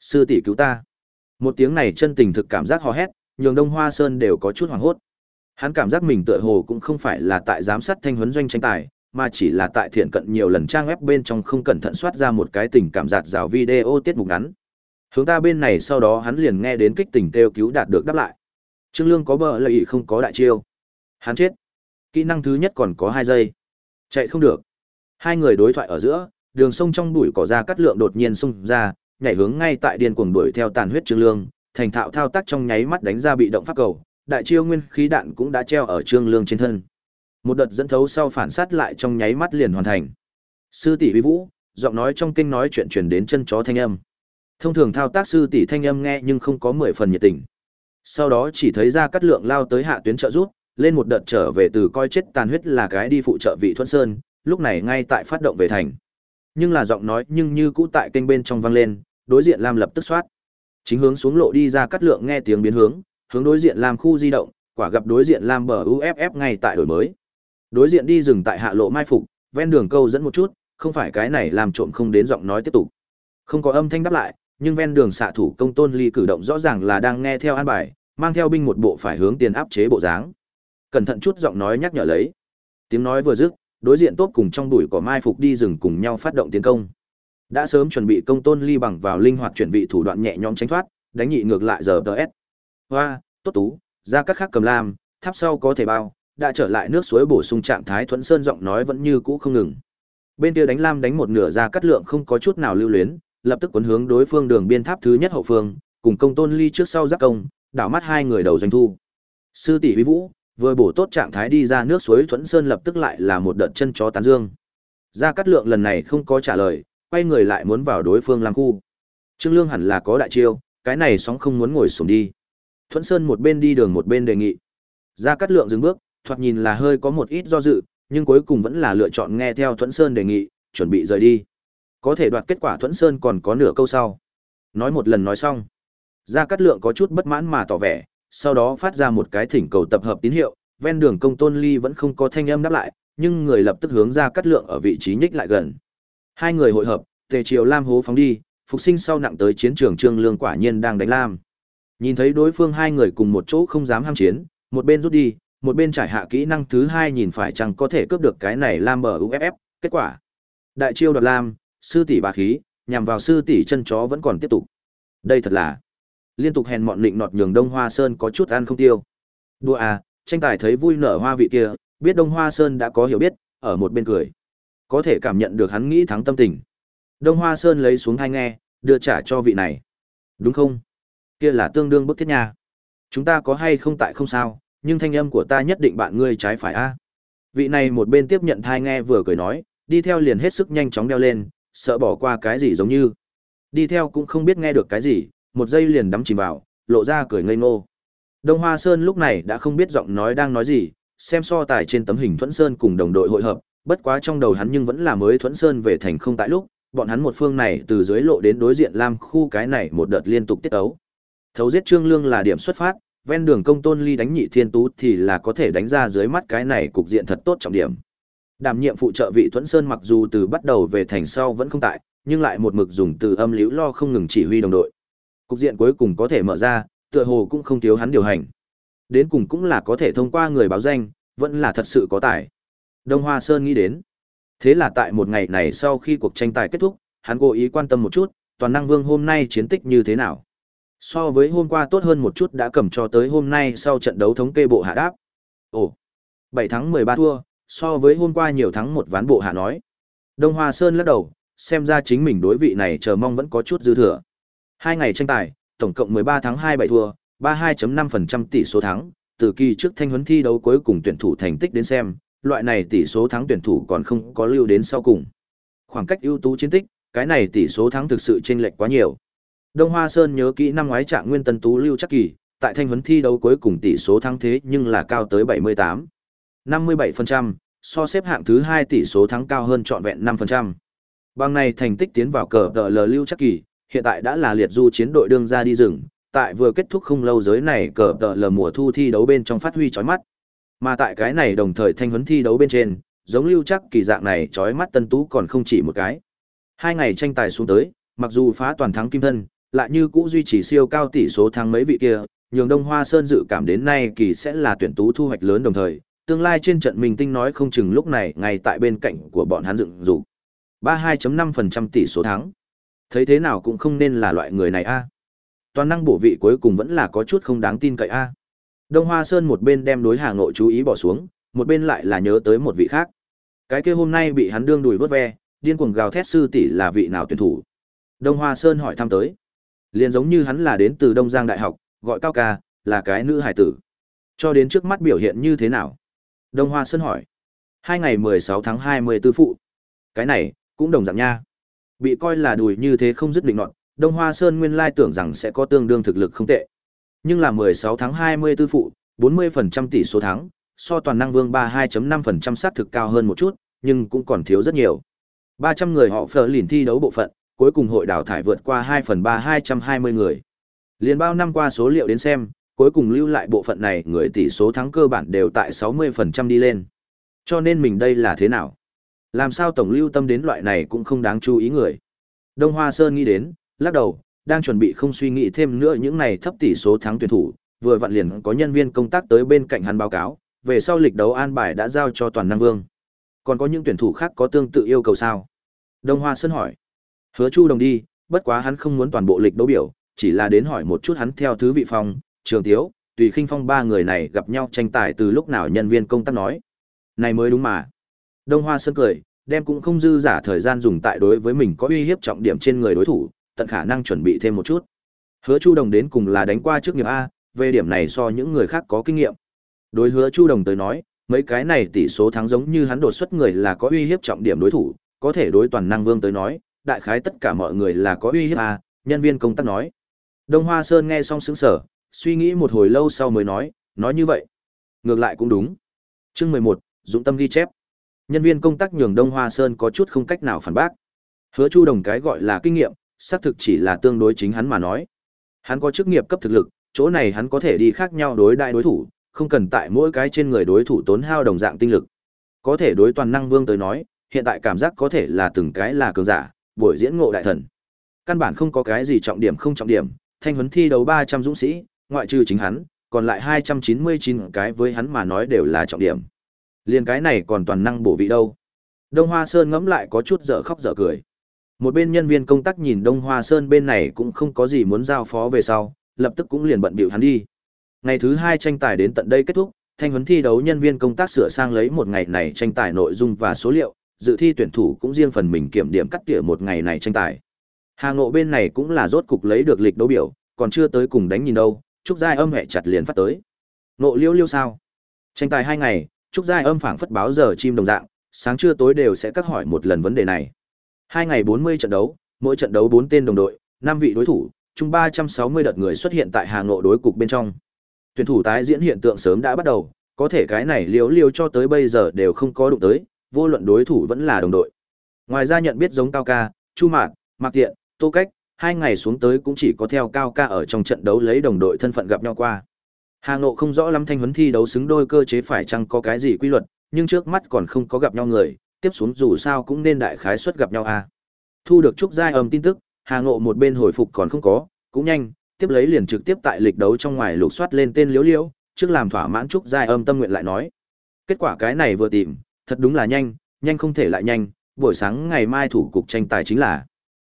Sư tỷ cứu ta. Một tiếng này chân tình thực cảm giác hò hét, nhường Đông Hoa Sơn đều có chút hoảng hốt. Hắn cảm giác mình tựa hồ cũng không phải là tại giám sát thanh huấn doanh tranh tài, mà chỉ là tại thiện cận nhiều lần trang web bên trong không cẩn thận soát ra một cái tình cảm giạt rào video tiết mục ngắn. Hướng ta bên này sau đó hắn liền nghe đến kích tình kêu cứu đạt được đáp lại. Trương Lương có bờ lợi không có đại chiêu. Hắn chết. Kỹ năng thứ nhất còn có hai giây. Chạy không được. Hai người đối thoại ở giữa, đường sông trong bụi cỏ ra cắt lượng đột nhiên xông ra, nhảy hướng ngay tại điên cuồng đuổi theo tàn huyết Trương Lương, thành thạo thao tác trong nháy mắt đánh ra bị động pháp cầu, đại chiêu nguyên khí đạn cũng đã treo ở Trương Lương trên thân. Một đợt dẫn thấu sau phản sát lại trong nháy mắt liền hoàn thành. Sư tỷ Vi Vũ, giọng nói trong kinh nói chuyện truyền đến chân chó thanh âm. Thông thường thao tác sư tỷ thanh âm nghe nhưng không có mười phần nhiệt tình. Sau đó chỉ thấy ra cắt lượng lao tới hạ tuyến trợ rút, lên một đợt trở về từ coi chết tàn huyết là cái đi phụ trợ vị Thuận Sơn, lúc này ngay tại phát động về thành. Nhưng là giọng nói nhưng như cũ tại kênh bên trong vang lên, đối diện Lam lập tức soát. Chính hướng xuống lộ đi ra cắt lượng nghe tiếng biến hướng, hướng đối diện làm khu di động, quả gặp đối diện làm bờ UFF ngay tại đổi mới. Đối diện đi rừng tại hạ lộ mai phục, ven đường câu dẫn một chút, không phải cái này làm trộm không đến giọng nói tiếp tục. Không có âm thanh đáp lại, nhưng ven đường xạ thủ công tôn ly cử động rõ ràng là đang nghe theo an bài, mang theo binh một bộ phải hướng tiền áp chế bộ dáng. Cẩn thận chút giọng nói nhắc nhở lấy. Tiếng nói vừa dứt, đối diện tốt cùng trong đùi cỏ mai phục đi rừng cùng nhau phát động tiến công. Đã sớm chuẩn bị công tôn ly bằng vào linh hoạt chuẩn bị thủ đoạn nhẹ nhõm tránh thoát, đánh nhị ngược lại giờ DS. Hoa, tốt tú, ra các khác cầm lam, tháp sau có thể bao, đã trở lại nước suối bổ sung trạng thái thuẫn sơn giọng nói vẫn như cũ không ngừng. Bên kia đánh lam đánh một nửa ra cắt lượng không có chút nào lưu luyến, lập tức quấn hướng đối phương đường biên tháp thứ nhất hậu phương, cùng công tôn ly trước sau giác công, đảo mắt hai người đầu doanh thu. Sư tỷ Huy Vũ, vừa bổ tốt trạng thái đi ra nước suối thuẫn sơn lập tức lại là một đợt chân chó tán dương. ra cắt Lượng lần này không có trả lời, quay người lại muốn vào đối phương làm khu. Trương Lương hẳn là có đại chiêu, cái này sóng không muốn ngồi xuống đi. Thuẫn Sơn một bên đi đường một bên đề nghị. Gia Cát Lượng dừng bước, thoạt nhìn là hơi có một ít do dự, nhưng cuối cùng vẫn là lựa chọn nghe theo Thuẫn Sơn đề nghị, chuẩn bị rời đi. Có thể đoạt kết quả Thuẫn Sơn còn có nửa câu sau. Nói một lần nói xong. Gia Cát Lượng có chút bất mãn mà tỏ vẻ, sau đó phát ra một cái thỉnh cầu tập hợp tín hiệu, ven đường công tôn ly vẫn không có thanh âm đáp lại, nhưng người lập tức hướng Gia Cát Lượng ở vị trí nhích lại gần. Hai người hội hợp, Tề Triều Lam hố phóng đi, phục sinh sau nặng tới chiến trường Trương Lương quả nhiên đang đánh Lam. Nhìn thấy đối phương hai người cùng một chỗ không dám ham chiến, một bên rút đi, một bên trải hạ kỹ năng thứ hai nhìn phải chăng có thể cướp được cái này Lam bờ UFF, kết quả. Đại chiêu đoạt Lam, sư tỷ bà khí, nhằm vào sư tỷ chân chó vẫn còn tiếp tục. Đây thật là liên tục hèn mọn định nọt nhường Đông Hoa Sơn có chút ăn không tiêu. Đùa à, tranh tài thấy vui nở hoa vị kia, biết Đông Hoa Sơn đã có hiểu biết, ở một bên cười. Có thể cảm nhận được hắn nghĩ thắng tâm tình. Đông Hoa Sơn lấy xuống thai nghe, đưa trả cho vị này. Đúng không? Kia là tương đương bức thiết nha. Chúng ta có hay không tại không sao, nhưng thanh âm của ta nhất định bạn ngươi trái phải a. Vị này một bên tiếp nhận thai nghe vừa cười nói, đi theo liền hết sức nhanh chóng đeo lên, sợ bỏ qua cái gì giống như. Đi theo cũng không biết nghe được cái gì, một giây liền đắm chìm vào, lộ ra cười ngây ngô. Đông Hoa Sơn lúc này đã không biết giọng nói đang nói gì, xem so tài trên tấm hình Thuẫn Sơn cùng đồng đội hội hợp, bất quá trong đầu hắn nhưng vẫn là mới Thuẫn Sơn về thành không tại lúc, bọn hắn một phương này từ dưới lộ đến đối diện Lam khu cái này một đợt liên tục tiết ấu. Thấu giết Trương Lương là điểm xuất phát, ven đường công tôn ly đánh nhị thiên tú thì là có thể đánh ra dưới mắt cái này cục diện thật tốt trọng điểm. Đảm nhiệm phụ trợ vị Thuẫn Sơn mặc dù từ bắt đầu về thành sau vẫn không tại, nhưng lại một mực dùng từ âm liễu lo không ngừng chỉ huy đồng đội. Cục diện cuối cùng có thể mở ra, tựa hồ cũng không thiếu hắn điều hành. Đến cùng cũng là có thể thông qua người báo danh, vẫn là thật sự có tài. Đông Hoa Sơn nghĩ đến. Thế là tại một ngày này sau khi cuộc tranh tài kết thúc, hắn cố ý quan tâm một chút, toàn năng vương hôm nay chiến tích như thế nào. So với hôm qua tốt hơn một chút đã cầm cho tới hôm nay sau trận đấu thống kê bộ hạ đáp. Ồ, 7 thắng 13 thua, so với hôm qua nhiều thắng một ván bộ hạ nói. Đông Hoa Sơn lắc đầu, xem ra chính mình đối vị này chờ mong vẫn có chút dư thừa. Hai ngày tranh tài, tổng cộng 13 thắng 2 7 thua, 32.5% tỷ số thắng, từ kỳ trước thanh huấn thi đấu cuối cùng tuyển thủ thành tích đến xem, loại này tỷ số thắng tuyển thủ còn không có lưu đến sau cùng. Khoảng cách ưu tú chiến tích, cái này tỷ số thắng thực sự chênh lệch quá nhiều. Đông Hoa Sơn nhớ kỹ năm ngoái trạng nguyên tân tú lưu chắc kỳ, tại thanh huấn thi đấu cuối cùng tỷ số thắng thế nhưng là cao tới 78. 57%, so xếp hạng thứ 2 tỷ số thắng cao hơn trọn vẹn 5%. Bằng này thành tích tiến vào cờ tờ lờ lưu chắc kỳ, hiện tại đã là liệt du chiến đội đương ra đi rừng, tại vừa kết thúc không lâu giới này cờ tờ lờ mùa thu thi đấu bên trong phát huy chói mắt. Mà tại cái này đồng thời thanh huấn thi đấu bên trên, giống lưu chắc kỳ dạng này chói mắt tân tú còn không chỉ một cái. Hai ngày tranh tài xuống tới, mặc dù phá toàn thắng kim thân, lại như cũ duy trì siêu cao tỷ số thắng mấy vị kia, nhường Đông Hoa Sơn dự cảm đến nay kỳ sẽ là tuyển tú thu hoạch lớn đồng thời, tương lai trên trận mình tinh nói không chừng lúc này ngay tại bên cạnh của bọn hắn dựng dục. 32.5% tỷ số thắng. Thấy thế nào cũng không nên là loại người này a. Toàn năng bổ vị cuối cùng vẫn là có chút không đáng tin cậy a. Đông Hoa Sơn một bên đem đối Hà Nội chú ý bỏ xuống, một bên lại là nhớ tới một vị khác. Cái kia hôm nay bị hắn đương đùi vớt ve, điên cuồng gào thét sư tỷ là vị nào tuyển thủ. Đông Hoa Sơn hỏi thăm tới. Liền giống như hắn là đến từ Đông Giang Đại học, gọi Cao Ca, là cái nữ hải tử. Cho đến trước mắt biểu hiện như thế nào? Đông Hoa Sơn hỏi. Hai ngày 16 tháng 24 phụ. Cái này, cũng đồng dạng nha. Bị coi là đùi như thế không dứt định luận Đông Hoa Sơn nguyên lai tưởng rằng sẽ có tương đương thực lực không tệ. Nhưng là 16 tháng 24 phụ, 40% tỷ số thắng, so toàn năng vương 32,5 phần trăm sát thực cao hơn một chút, nhưng cũng còn thiếu rất nhiều. 300 người họ phờ lìn thi đấu bộ phận, cuối cùng hội đào thải vượt qua 2 phần 3 220 người. Liên bao năm qua số liệu đến xem, cuối cùng lưu lại bộ phận này người tỷ số thắng cơ bản đều tại 60% đi lên. Cho nên mình đây là thế nào? Làm sao tổng lưu tâm đến loại này cũng không đáng chú ý người. Đông Hoa Sơn nghĩ đến, lắc đầu, đang chuẩn bị không suy nghĩ thêm nữa những này thấp tỷ số thắng tuyển thủ, vừa vặn liền có nhân viên công tác tới bên cạnh hắn báo cáo, về sau lịch đấu an bài đã giao cho toàn năng vương. Còn có những tuyển thủ khác có tương tự yêu cầu sao? Đông Hoa Sơn hỏi. Hứa Chu đồng đi, bất quá hắn không muốn toàn bộ lịch đấu biểu, chỉ là đến hỏi một chút hắn theo thứ vị phong, trường tiếu, tùy khinh phong ba người này gặp nhau tranh tài từ lúc nào nhân viên công tác nói. Này mới đúng mà. Đông Hoa Sơn cười, đem cũng không dư giả thời gian dùng tại đối với mình có uy hiếp trọng điểm trên người đối thủ, tận khả năng chuẩn bị thêm một chút. Hứa Chu Đồng đến cùng là đánh qua trước nghiệp A, về điểm này so những người khác có kinh nghiệm. Đối Hứa Chu Đồng tới nói, mấy cái này tỷ số thắng giống như hắn đột xuất người là có uy hiếp trọng điểm đối thủ, có thể đối toàn năng vương tới nói, đại khái tất cả mọi người là có uy hiếp à? nhân viên công tác nói. Đông Hoa Sơn nghe xong sững sờ, suy nghĩ một hồi lâu sau mới nói, nói như vậy. Ngược lại cũng đúng. Chương 11, Dũng tâm ghi chép. Nhân viên công tác nhường Đông Hoa Sơn có chút không cách nào phản bác. Hứa Chu Đồng cái gọi là kinh nghiệm, xác thực chỉ là tương đối chính hắn mà nói. Hắn có chức nghiệp cấp thực lực, chỗ này hắn có thể đi khác nhau đối đại đối thủ, không cần tại mỗi cái trên người đối thủ tốn hao đồng dạng tinh lực. Có thể đối toàn năng vương tới nói, hiện tại cảm giác có thể là từng cái là cường giả, buổi diễn ngộ đại thần. Căn bản không có cái gì trọng điểm không trọng điểm, thanh huấn thi đấu 300 dũng sĩ, ngoại trừ chính hắn, còn lại 299 cái với hắn mà nói đều là trọng điểm. Liên cái này còn toàn năng bổ vị đâu. Đông Hoa Sơn ngẫm lại có chút dở khóc dở cười. Một bên nhân viên công tác nhìn Đông Hoa Sơn bên này cũng không có gì muốn giao phó về sau, lập tức cũng liền bận bịu hắn đi. Ngày thứ hai tranh tài đến tận đây kết thúc, thanh huấn thi đấu nhân viên công tác sửa sang lấy một ngày này tranh tài nội dung và số liệu, dự thi tuyển thủ cũng riêng phần mình kiểm điểm cắt tỉa một ngày này tranh tài. Hà Ngộ bên này cũng là rốt cục lấy được lịch đấu biểu, còn chưa tới cùng đánh nhìn đâu, Trúc Giai âm hẹ chặt liền phát tới. Ngộ liêu liêu sao? Tranh tài hai ngày, Trúc Giai âm phảng phất báo giờ chim đồng dạng, sáng trưa tối đều sẽ cắt hỏi một lần vấn đề này. Hai ngày 40 trận đấu, mỗi trận đấu 4 tên đồng đội, 5 vị đối thủ, chung 360 đợt người xuất hiện tại Hà Nội đối cục bên trong. Tuyển thủ tái diễn hiện tượng sớm đã bắt đầu, có thể cái này liếu liêu cho tới bây giờ đều không có đụng tới, vô luận đối thủ vẫn là đồng đội. Ngoài ra nhận biết giống Cao Ca, Chu Mạn, Mạc Tiện, Tô Cách, hai ngày xuống tới cũng chỉ có theo cao ca ở trong trận đấu lấy đồng đội thân phận gặp nhau qua. Hà Ngộ không rõ lắm thanh huấn thi đấu xứng đôi cơ chế phải chăng có cái gì quy luật, nhưng trước mắt còn không có gặp nhau người, tiếp xuống dù sao cũng nên đại khái suất gặp nhau. À. Thu được trúc giai ầm tin tức, Hà Ngộ một bên hồi phục còn không có, cũng nhanh, tiếp lấy liền trực tiếp tại lịch đấu trong ngoài lục soát lên tên Liễu Liễu, trước làm thỏa mãn trúc giai âm tâm nguyện lại nói. Kết quả cái này vừa tìm, thật đúng là nhanh, nhanh không thể lại nhanh, buổi sáng ngày mai thủ cục tranh tài chính là.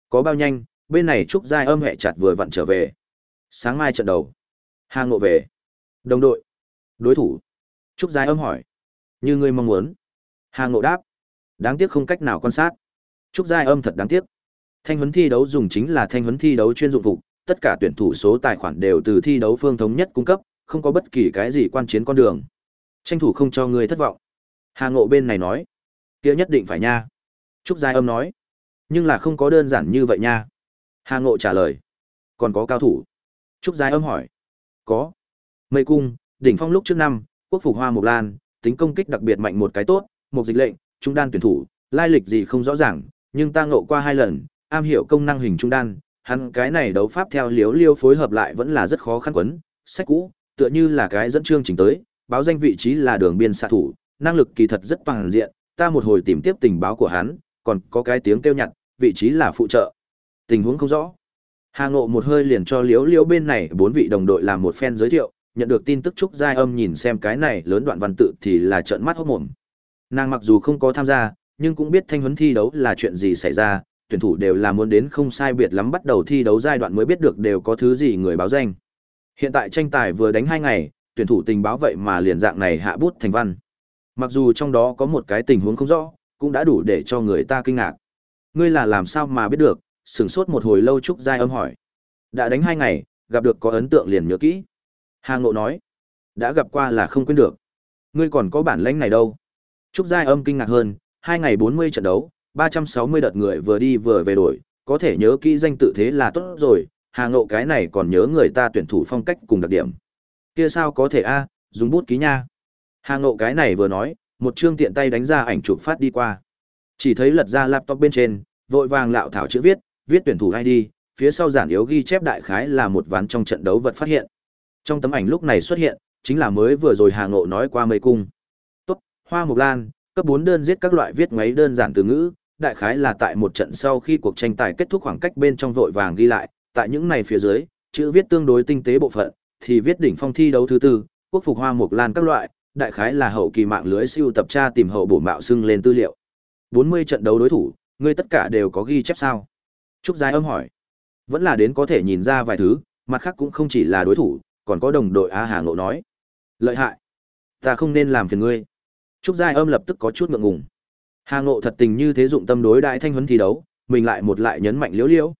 Có bao nhanh, bên này trúc giai âm hẹ chặt vừa vặn trở về. Sáng mai trận đầu. Hà Ngộ về. Đồng đội. Đối thủ. Trúc giai âm hỏi. Như ngươi mong muốn. Hà Ngộ đáp. Đáng tiếc không cách nào quan sát. Trúc giai âm thật đáng tiếc. Thanh huấn thi đấu dùng chính là thanh huấn thi đấu chuyên dụng phục, tất cả tuyển thủ số tài khoản đều từ thi đấu phương thống nhất cung cấp, không có bất kỳ cái gì quan chiến con đường. Tranh thủ không cho người thất vọng. Hà Ngộ bên này nói, kia nhất định phải nha. Trúc Giai Âm nói, nhưng là không có đơn giản như vậy nha. Hà Ngộ trả lời, còn có cao thủ. Trúc Giai Âm hỏi, có. Mây cung, đỉnh phong lúc trước năm, quốc phục hoa mộc lan, tính công kích đặc biệt mạnh một cái tốt, một dịch lệnh, trung đan tuyển thủ, lai lịch gì không rõ ràng, nhưng ta ngộ qua hai lần, am hiểu công năng hình trung đan, hắn cái này đấu pháp theo liếu liêu phối hợp lại vẫn là rất khó khăn quấn, sách cũ, tựa như là cái dẫn chương trình tới, báo danh vị trí là đường biên xạ thủ, năng lực kỳ thật rất toàn diện, ta một hồi tìm tiếp tình báo của hắn, còn có cái tiếng kêu nhặt, vị trí là phụ trợ. Tình huống không rõ. Hà Ngộ một hơi liền cho liếu liếu bên này bốn vị đồng đội làm một phen giới thiệu, nhận được tin tức Trúc Giai Âm nhìn xem cái này lớn đoạn văn tự thì là trợn mắt hốt mồm. Nàng mặc dù không có tham gia, nhưng cũng biết thanh huấn thi đấu là chuyện gì xảy ra, tuyển thủ đều là muốn đến không sai biệt lắm bắt đầu thi đấu giai đoạn mới biết được đều có thứ gì người báo danh. Hiện tại tranh tài vừa đánh hai ngày, tuyển thủ tình báo vậy mà liền dạng này hạ bút thành văn. Mặc dù trong đó có một cái tình huống không rõ, cũng đã đủ để cho người ta kinh ngạc. Ngươi là làm sao mà biết được, sửng sốt một hồi lâu Trúc Giai âm hỏi. Đã đánh hai ngày, gặp được có ấn tượng liền nhớ kỹ. Hà Ngộ nói, đã gặp qua là không quên được. Ngươi còn có bản lãnh này đâu. Trúc Giai âm kinh ngạc hơn, hai ngày 40 trận đấu, 360 đợt người vừa đi vừa về đổi, có thể nhớ kỹ danh tự thế là tốt rồi, Hà Ngộ cái này còn nhớ người ta tuyển thủ phong cách cùng đặc điểm. Kia sao có thể a, dùng bút ký nha. Hà Ngộ cái này vừa nói, một chương tiện tay đánh ra ảnh chụp phát đi qua. Chỉ thấy lật ra laptop bên trên, vội vàng lạo thảo chữ viết, viết tuyển thủ ID, phía sau giản yếu ghi chép đại khái là một ván trong trận đấu vật phát hiện. Trong tấm ảnh lúc này xuất hiện, chính là mới vừa rồi Hà Ngộ nói qua mây cung. Tốt, Hoa Mộc Lan, cấp 4 đơn giết các loại viết ngoáy đơn giản từ ngữ, đại khái là tại một trận sau khi cuộc tranh tài kết thúc khoảng cách bên trong vội vàng ghi lại, tại những này phía dưới, chữ viết tương đối tinh tế bộ phận, thì viết đỉnh phong thi đấu thứ tư, quốc phục hoa Mộc lan các loại, đại khái là hậu kỳ mạng lưới siêu tập tra tìm hậu bổ mạo xưng lên tư liệu. 40 trận đấu đối thủ, ngươi tất cả đều có ghi chép sao? Trúc Giai âm hỏi. Vẫn là đến có thể nhìn ra vài thứ, mặt khác cũng không chỉ là đối thủ, còn có đồng đội A Hà Ngộ nói. Lợi hại. Ta không nên làm phiền ngươi. Trúc Giai âm lập tức có chút ngượng ngùng. Hà Ngộ thật tình như thế dụng tâm đối đại thanh huấn thi đấu, mình lại một lại nhấn mạnh liễu liễu.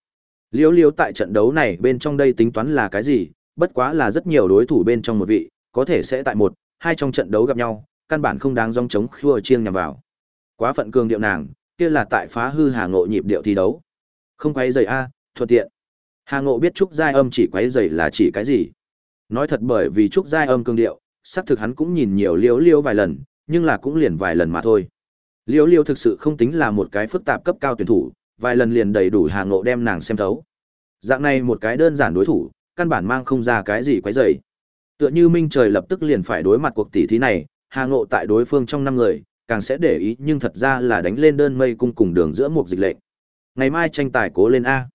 Liễu liễu tại trận đấu này bên trong đây tính toán là cái gì, bất quá là rất nhiều đối thủ bên trong một vị, có thể sẽ tại một, hai trong trận đấu gặp nhau, căn bản không đáng dòng chống khua chiêng nhằm vào. Quá phận cường điệu nàng, kia là tại phá hư Hà Ngộ nhịp điệu thi đấu. Không quấy rầy a, thuận tiện. Hà Ngộ biết trúc giai âm chỉ quấy rầy là chỉ cái gì. Nói thật bởi vì trúc giai âm cường điệu, xác thực hắn cũng nhìn nhiều liễu liễu vài lần, nhưng là cũng liền vài lần mà thôi. Liếu liếu thực sự không tính là một cái phức tạp cấp cao tuyển thủ, vài lần liền đầy đủ Hà Ngộ đem nàng xem thấu. Dạng này một cái đơn giản đối thủ, căn bản mang không ra cái gì quấy rầy. Tựa như Minh Trời lập tức liền phải đối mặt cuộc tỷ thí này, Hà Ngộ tại đối phương trong năm người, càng sẽ để ý nhưng thật ra là đánh lên đơn mây cung cùng đường giữa một dịch lệnh. Ngày mai tranh tài cố lên a.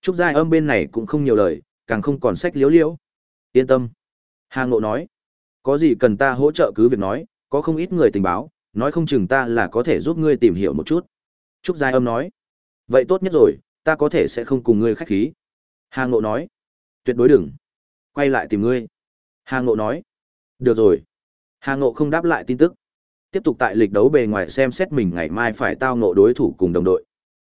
Trúc Giai Âm bên này cũng không nhiều lời, càng không còn sách liếu liếu. Yên tâm. Hà Ngộ nói, có gì cần ta hỗ trợ cứ việc nói, có không ít người tình báo, nói không chừng ta là có thể giúp ngươi tìm hiểu một chút. Trúc Giai Âm nói, vậy tốt nhất rồi, ta có thể sẽ không cùng ngươi khách khí. Hà Ngộ nói, tuyệt đối đừng. Quay lại tìm ngươi. Hà Ngộ nói, được rồi. Hà Ngộ không đáp lại tin tức. Tiếp tục tại lịch đấu bề ngoài xem xét mình ngày mai phải tao ngộ đối thủ cùng đồng đội.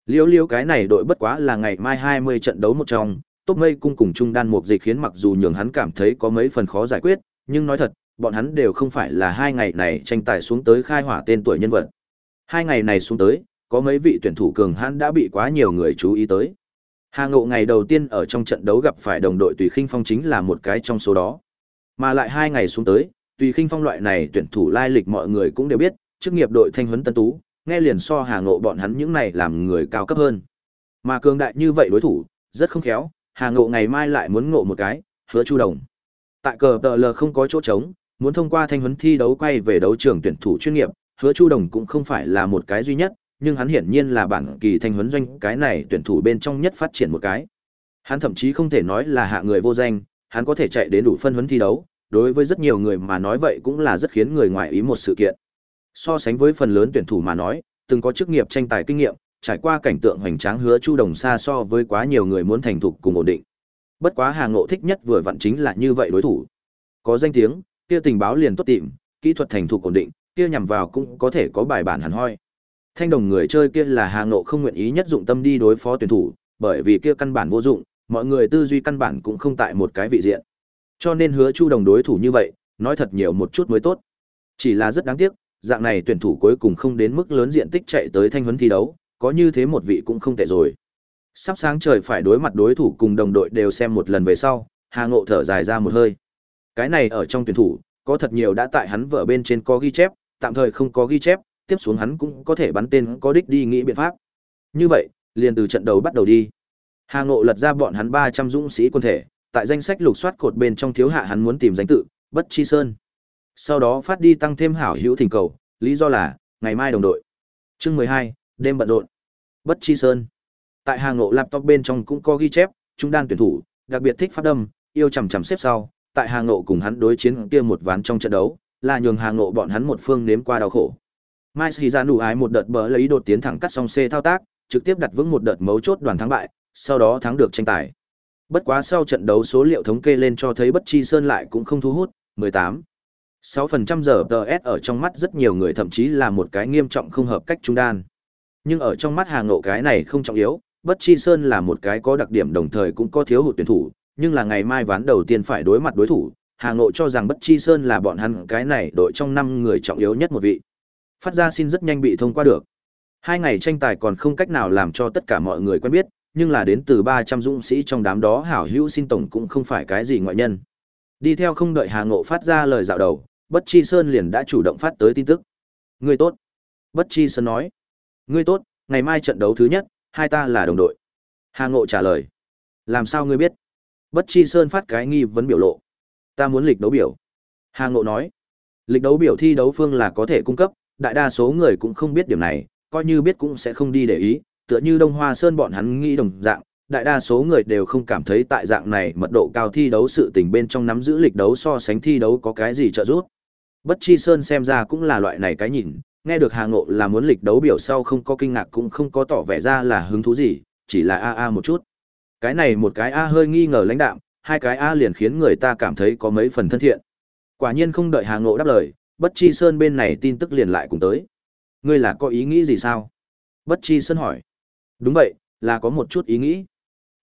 Liêu liêu cái này đội bất quá là ngày mai 20 trận đấu một trong, tốt mây cung cùng trung đan mục dịch khiến mặc dù nhường hắn cảm thấy có mấy phần khó giải quyết, nhưng nói thật, bọn hắn đều không phải là hai ngày này tranh tài xuống tới khai hỏa tên tuổi nhân vật. Hai ngày này xuống tới, có mấy vị tuyển thủ cường hãn đã bị quá nhiều người chú ý tới. Hà Ngộ ngày đầu tiên ở trong trận đấu gặp phải đồng đội Tùy Khinh Phong chính là một cái trong số đó. Mà lại hai ngày xuống tới, Tùy Khinh Phong loại này tuyển thủ lai lịch mọi người cũng đều biết, chức nghiệp đội thanh huấn tân tú, nghe liền so Hà Ngộ bọn hắn những này làm người cao cấp hơn. Mà cường đại như vậy đối thủ, rất không khéo, Hà Ngộ ngày mai lại muốn ngộ một cái, hứa Chu Đồng. Tại cờ tờ lờ không có chỗ trống, muốn thông qua thanh huấn thi đấu quay về đấu trường tuyển thủ chuyên nghiệp, hứa Chu Đồng cũng không phải là một cái duy nhất, nhưng hắn hiển nhiên là bản kỳ thanh huấn doanh cái này tuyển thủ bên trong nhất phát triển một cái. Hắn thậm chí không thể nói là hạ người vô danh, hắn có thể chạy đến đủ phân huấn thi đấu, đối với rất nhiều người mà nói vậy cũng là rất khiến người ngoài ý một sự kiện. So sánh với phần lớn tuyển thủ mà nói, từng có chức nghiệp tranh tài kinh nghiệm, trải qua cảnh tượng hoành tráng hứa Chu Đồng xa so với quá nhiều người muốn thành thục cùng ổn định. Bất quá Hà Ngộ thích nhất vừa vặn chính là như vậy đối thủ. Có danh tiếng, kia tình báo liền tốt tìm, kỹ thuật thành thục ổn định, kia nhằm vào cũng có thể có bài bản hẳn hoi. Thanh đồng người chơi kia là Hà Ngộ không nguyện ý nhất dụng tâm đi đối phó tuyển thủ, bởi vì kia căn bản vô dụng, mọi người tư duy căn bản cũng không tại một cái vị diện. Cho nên hứa Chu Đồng đối thủ như vậy, nói thật nhiều một chút mới tốt. Chỉ là rất đáng tiếc, dạng này tuyển thủ cuối cùng không đến mức lớn diện tích chạy tới thanh huấn thi đấu, có như thế một vị cũng không tệ rồi. Sắp sáng trời phải đối mặt đối thủ cùng đồng đội đều xem một lần về sau, Hà Ngộ thở dài ra một hơi. Cái này ở trong tuyển thủ, có thật nhiều đã tại hắn vợ bên trên có ghi chép, tạm thời không có ghi chép, tiếp xuống hắn cũng có thể bắn tên có đích đi nghĩ biện pháp. Như vậy, liền từ trận đầu bắt đầu đi. Hà Ngộ lật ra bọn hắn 300 dũng sĩ quân thể, tại danh sách lục soát cột bên trong thiếu hạ hắn muốn tìm danh tự, Bất Chi Sơn. Sau đó phát đi tăng thêm hảo hữu thỉnh cầu, lý do là ngày mai đồng đội. Chương 12, đêm bận rộn. Bất Chi Sơn. Tại Hà Ngộ laptop bên trong cũng có ghi chép, trung đan tuyển thủ, đặc biệt thích phát đâm, yêu chằm chằm xếp sau, tại Hà Ngộ cùng hắn đối chiến kia một ván trong trận đấu, là nhường Hà Ngộ bọn hắn một phương nếm qua đau khổ. Mai Sĩ ra đủ ái một đợt bỡ lấy đột tiến thẳng cắt xong C thao tác, trực tiếp đặt vững một đợt mấu chốt đoàn thắng bại, sau đó thắng được tranh tài. Bất quá sau trận đấu số liệu thống kê lên cho thấy Bất Chi Sơn lại cũng không thu hút, 18. 6% giờ TS ở trong mắt rất nhiều người thậm chí là một cái nghiêm trọng không hợp cách trung đan. Nhưng ở trong mắt Hà Ngộ cái này không trọng yếu, Bất Chi Sơn là một cái có đặc điểm đồng thời cũng có thiếu hụt tuyển thủ, nhưng là ngày mai ván đầu tiên phải đối mặt đối thủ, Hà Ngộ cho rằng Bất Chi Sơn là bọn hắn cái này đội trong năm người trọng yếu nhất một vị. Phát ra xin rất nhanh bị thông qua được. Hai ngày tranh tài còn không cách nào làm cho tất cả mọi người quen biết, nhưng là đến từ 300 dũng sĩ trong đám đó hảo hữu xin tổng cũng không phải cái gì ngoại nhân. Đi theo không đợi Hà Ngộ phát ra lời dạo đầu, Bất Chi Sơn liền đã chủ động phát tới tin tức. Ngươi tốt. Bất Chi Sơn nói. Ngươi tốt, ngày mai trận đấu thứ nhất, hai ta là đồng đội. Hà Ngộ trả lời. Làm sao ngươi biết? Bất Chi Sơn phát cái nghi vấn biểu lộ. Ta muốn lịch đấu biểu. Hà Ngộ nói. Lịch đấu biểu thi đấu phương là có thể cung cấp, đại đa số người cũng không biết điểm này, coi như biết cũng sẽ không đi để ý, tựa như Đông Hoa Sơn bọn hắn nghĩ đồng dạng, đại đa số người đều không cảm thấy tại dạng này mật độ cao thi đấu sự tình bên trong nắm giữ lịch đấu so sánh thi đấu có cái gì trợ giúp. Bất Chi Sơn xem ra cũng là loại này cái nhìn, nghe được Hà Ngộ là muốn lịch đấu biểu sau không có kinh ngạc cũng không có tỏ vẻ ra là hứng thú gì, chỉ là a a một chút. Cái này một cái a hơi nghi ngờ lãnh đạm, hai cái a liền khiến người ta cảm thấy có mấy phần thân thiện. Quả nhiên không đợi Hà Ngộ đáp lời, Bất Chi Sơn bên này tin tức liền lại cùng tới. Ngươi là có ý nghĩ gì sao? Bất Chi Sơn hỏi. Đúng vậy, là có một chút ý nghĩ.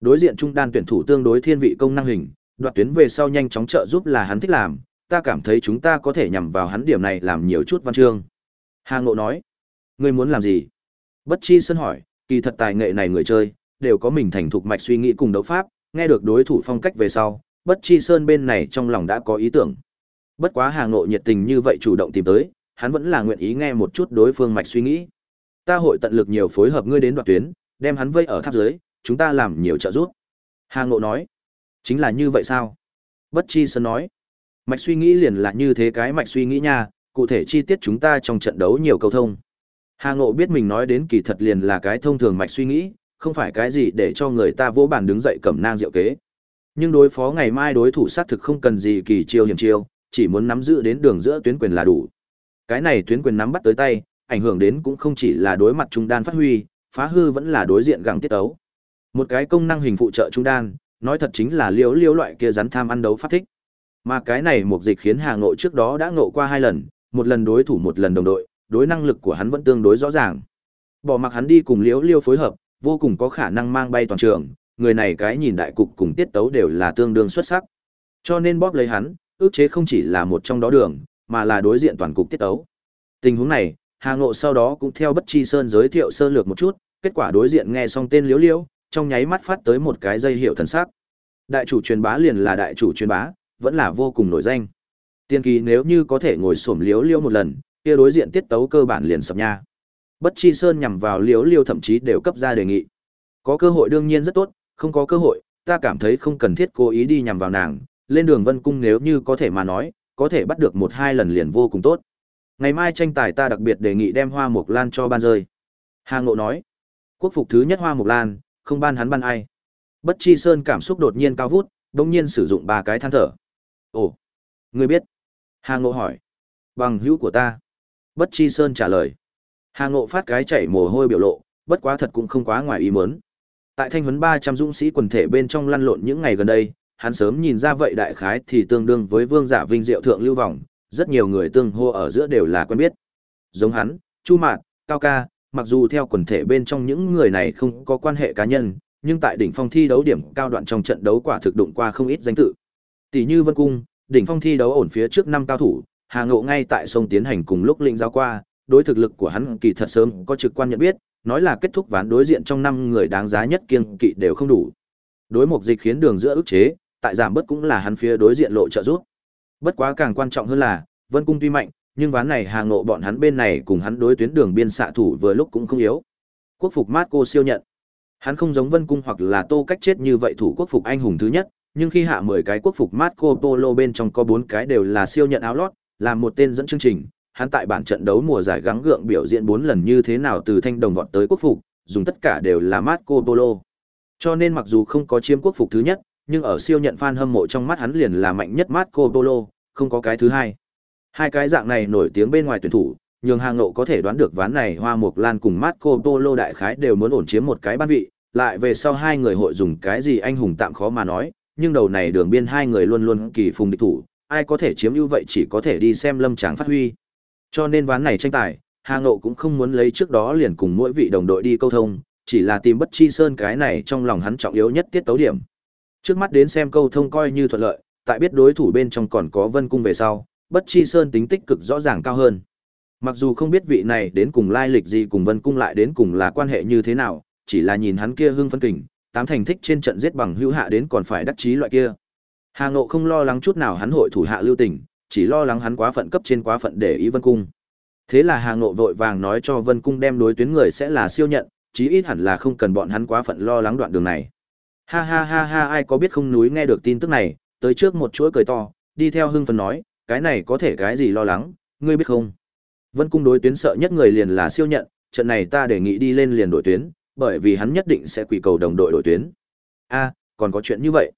Đối diện trung đan tuyển thủ tương đối thiên vị công năng hình, đoạt tuyến về sau nhanh chóng trợ giúp là hắn thích làm, ta cảm thấy chúng ta có thể nhằm vào hắn điểm này làm nhiều chút văn chương. Hà Ngộ nói, ngươi muốn làm gì? Bất Chi Sơn hỏi, kỳ thật tài nghệ này người chơi, đều có mình thành thục mạch suy nghĩ cùng đấu pháp, nghe được đối thủ phong cách về sau, Bất Chi Sơn bên này trong lòng đã có ý tưởng. Bất quá Hà Ngộ nhiệt tình như vậy chủ động tìm tới, hắn vẫn là nguyện ý nghe một chút đối phương mạch suy nghĩ. Ta hội tận lực nhiều phối hợp ngươi đến đoạt tuyến, đem hắn vây ở tháp dưới, chúng ta làm nhiều trợ giúp. Hà Ngộ nói, chính là như vậy sao? Bất Chi Sơn nói, mạch suy nghĩ liền là như thế cái mạch suy nghĩ nha, cụ thể chi tiết chúng ta trong trận đấu nhiều câu thông. Hà Ngộ biết mình nói đến kỳ thật liền là cái thông thường mạch suy nghĩ, không phải cái gì để cho người ta vỗ bàn đứng dậy cầm nang diệu kế. Nhưng đối phó ngày mai đối thủ sát thực không cần gì kỳ chiêu hiểm chiêu, chỉ muốn nắm giữ đến đường giữa tuyến quyền là đủ. Cái này tuyến quyền nắm bắt tới tay, ảnh hưởng đến cũng không chỉ là đối mặt trung đan phát huy, phá hư vẫn là đối diện gặng tiết ấu. Một cái công năng hình phụ trợ trung đan, nói thật chính là liếu liếu loại kia rắn tham ăn đấu phát thích. Mà cái này một dịch khiến Hà Ngộ trước đó đã ngộ qua hai lần, một lần đối thủ một lần đồng đội, đối năng lực của hắn vẫn tương đối rõ ràng. Bỏ mặc hắn đi cùng liếu liêu phối hợp, vô cùng có khả năng mang bay toàn trường, người này cái nhìn đại cục cùng tiết tấu đều là tương đương xuất sắc. Cho nên bóp lấy hắn, ước chế không chỉ là một trong đó đường, mà là đối diện toàn cục tiết tấu. Tình huống này, Hà Ngộ sau đó cũng theo Bất Chi Sơn giới thiệu sơ lược một chút, kết quả đối diện nghe xong tên liếu Liễu, trong nháy mắt phát tới một cái dây hiệu thần sắc. Đại chủ truyền bá liền là đại chủ truyền bá, vẫn là vô cùng nổi danh. Tiên kỳ nếu như có thể ngồi xổm liếu Liễu một lần, kia đối diện tiết tấu cơ bản liền sập nha. Bất Chi Sơn nhằm vào liếu liêu thậm chí đều cấp ra đề nghị. Có cơ hội đương nhiên rất tốt, không có cơ hội, ta cảm thấy không cần thiết cố ý đi nhằm vào nàng, lên đường Vân Cung nếu như có thể mà nói, có thể bắt được một hai lần liền vô cùng tốt. Ngày mai tranh tài ta đặc biệt đề nghị đem hoa mộc lan cho ban rơi. Hà Ngộ nói, quốc phục thứ nhất hoa mục lan, không ban hắn ban ai. Bất Chi Sơn cảm xúc đột nhiên cao vút, đồng nhiên sử dụng ba cái than thở. Ồ, ngươi biết? Hà Ngộ hỏi. Bằng hữu của ta. Bất Chi Sơn trả lời. Hà Ngộ phát cái chảy mồ hôi biểu lộ, bất quá thật cũng không quá ngoài ý muốn. Tại thanh huấn 300 dũng sĩ quần thể bên trong lăn lộn những ngày gần đây, hắn sớm nhìn ra vậy đại khái thì tương đương với vương giả vinh diệu thượng lưu vọng, rất nhiều người tương hô ở giữa đều là quen biết. Giống hắn, Chu Mạn, Cao Ca, mặc dù theo quần thể bên trong những người này không có quan hệ cá nhân, nhưng tại đỉnh phong thi đấu điểm cao đoạn trong trận đấu quả thực đụng qua không ít danh tự. Tỷ như Vân Cung, đỉnh phong thi đấu ổn phía trước năm cao thủ, Hà Ngộ ngay tại sông tiến hành cùng lúc linh giao qua, đối thực lực của hắn kỳ thật sớm có trực quan nhận biết, nói là kết thúc ván đối diện trong năm người đáng giá nhất kiêng kỵ đều không đủ. Đối mục dịch khiến đường giữa ức chế, tại giảm bớt cũng là hắn phía đối diện lộ trợ giúp. Bất quá càng quan trọng hơn là, Vân Cung tuy mạnh, nhưng ván này Hà Ngộ bọn hắn bên này cùng hắn đối tuyến đường biên xạ thủ vừa lúc cũng không yếu. Quốc phục Marco siêu nhận. Hắn không giống Vân Cung hoặc là Tô Cách chết như vậy thủ quốc phục anh hùng thứ nhất, nhưng khi hạ 10 cái quốc phục Marco Polo bên trong có 4 cái đều là siêu nhận áo lót, là một tên dẫn chương trình, hắn tại bản trận đấu mùa giải gắng gượng biểu diễn 4 lần như thế nào từ thanh đồng vọt tới quốc phục, dùng tất cả đều là Marco Polo. Cho nên mặc dù không có chiếm quốc phục thứ nhất, nhưng ở siêu nhận fan hâm mộ trong mắt hắn liền là mạnh nhất Marco Polo, không có cái thứ hai. Hai cái dạng này nổi tiếng bên ngoài tuyển thủ, nhường hàng nộ có thể đoán được ván này Hoa Mộc Lan cùng Marco Polo đại khái đều muốn ổn chiếm một cái ban vị, lại về sau hai người hội dùng cái gì anh hùng tạm khó mà nói, nhưng đầu này đường biên hai người luôn luôn kỳ phùng địch thủ, ai có thể chiếm ưu vậy chỉ có thể đi xem lâm tráng phát huy. Cho nên ván này tranh tài, Hà Ngộ cũng không muốn lấy trước đó liền cùng mỗi vị đồng đội đi câu thông, chỉ là tìm bất chi sơn cái này trong lòng hắn trọng yếu nhất tiết tấu điểm. Trước mắt đến xem câu thông coi như thuận lợi, tại biết đối thủ bên trong còn có vân cung về sau, bất chi sơn tính tích cực rõ ràng cao hơn. Mặc dù không biết vị này đến cùng lai lịch gì cùng vân cung lại đến cùng là quan hệ như thế nào, chỉ là nhìn hắn kia hưng phân kình, tám thành thích trên trận giết bằng hữu hạ đến còn phải đắc chí loại kia. Hà Ngộ không lo lắng chút nào hắn hội thủ hạ lưu tình, chỉ lo lắng hắn quá phận cấp trên quá phận để ý Vân Cung. Thế là Hà Ngộ vội vàng nói cho Vân Cung đem đối tuyến người sẽ là siêu nhận, chí ít hẳn là không cần bọn hắn quá phận lo lắng đoạn đường này. Ha ha ha ha ai có biết không núi nghe được tin tức này, tới trước một chuỗi cười to, đi theo hưng phấn nói, cái này có thể cái gì lo lắng, ngươi biết không? Vân Cung đối tuyến sợ nhất người liền là siêu nhận, trận này ta đề nghị đi lên liền đổi tuyến, bởi vì hắn nhất định sẽ quỷ cầu đồng đội đổi tuyến. A, còn có chuyện như vậy.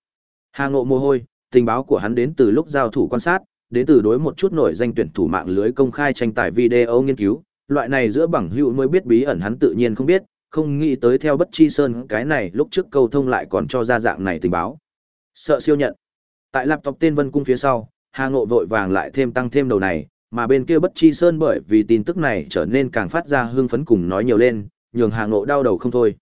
Hà Ngộ mồ hôi, tình báo của hắn đến từ lúc giao thủ quan sát, đến từ đối một chút nổi danh tuyển thủ mạng lưới công khai tranh tài video nghiên cứu, loại này giữa bằng hữu mới biết bí ẩn hắn tự nhiên không biết, không nghĩ tới theo bất chi sơn cái này lúc trước câu thông lại còn cho ra dạng này tình báo. Sợ siêu nhận. Tại laptop tên Vân Cung phía sau, Hà Ngộ vội vàng lại thêm tăng thêm đầu này, mà bên kia bất chi sơn bởi vì tin tức này trở nên càng phát ra hưng phấn cùng nói nhiều lên, nhường Hà Ngộ đau đầu không thôi.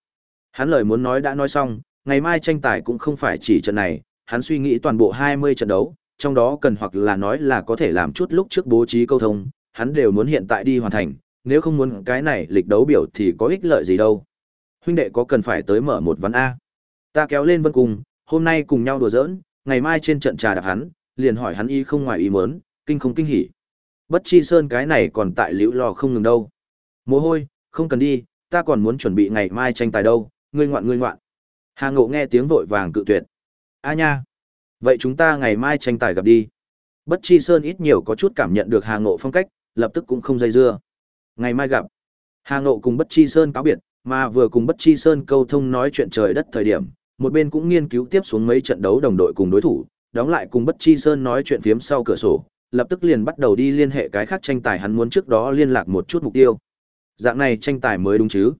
Hắn lời muốn nói đã nói xong, ngày mai tranh tài cũng không phải chỉ trận này, hắn suy nghĩ toàn bộ 20 trận đấu, trong đó cần hoặc là nói là có thể làm chút lúc trước bố trí câu thông, hắn đều muốn hiện tại đi hoàn thành, nếu không muốn cái này lịch đấu biểu thì có ích lợi gì đâu. Huynh đệ có cần phải tới mở một ván A. Ta kéo lên vân cùng, hôm nay cùng nhau đùa giỡn, ngày mai trên trận trà đạp hắn, liền hỏi hắn y không ngoài ý muốn, kinh không kinh hỉ. Bất chi sơn cái này còn tại liễu lò không ngừng đâu. Mồ hôi, không cần đi, ta còn muốn chuẩn bị ngày mai tranh tài đâu, ngươi ngoạn ngươi ngoạn. Hà Ngộ nghe tiếng vội vàng cự tuyệt. A nha, vậy chúng ta ngày mai tranh tài gặp đi. Bất Chi Sơn ít nhiều có chút cảm nhận được Hà Ngộ phong cách, lập tức cũng không dây dưa. Ngày mai gặp. Hà Ngộ cùng Bất Chi Sơn cáo biệt, mà vừa cùng Bất Chi Sơn câu thông nói chuyện trời đất thời điểm, một bên cũng nghiên cứu tiếp xuống mấy trận đấu đồng đội cùng đối thủ, đóng lại cùng Bất Chi Sơn nói chuyện phiếm sau cửa sổ, lập tức liền bắt đầu đi liên hệ cái khác tranh tài hắn muốn trước đó liên lạc một chút mục tiêu. Dạng này tranh tài mới đúng chứ?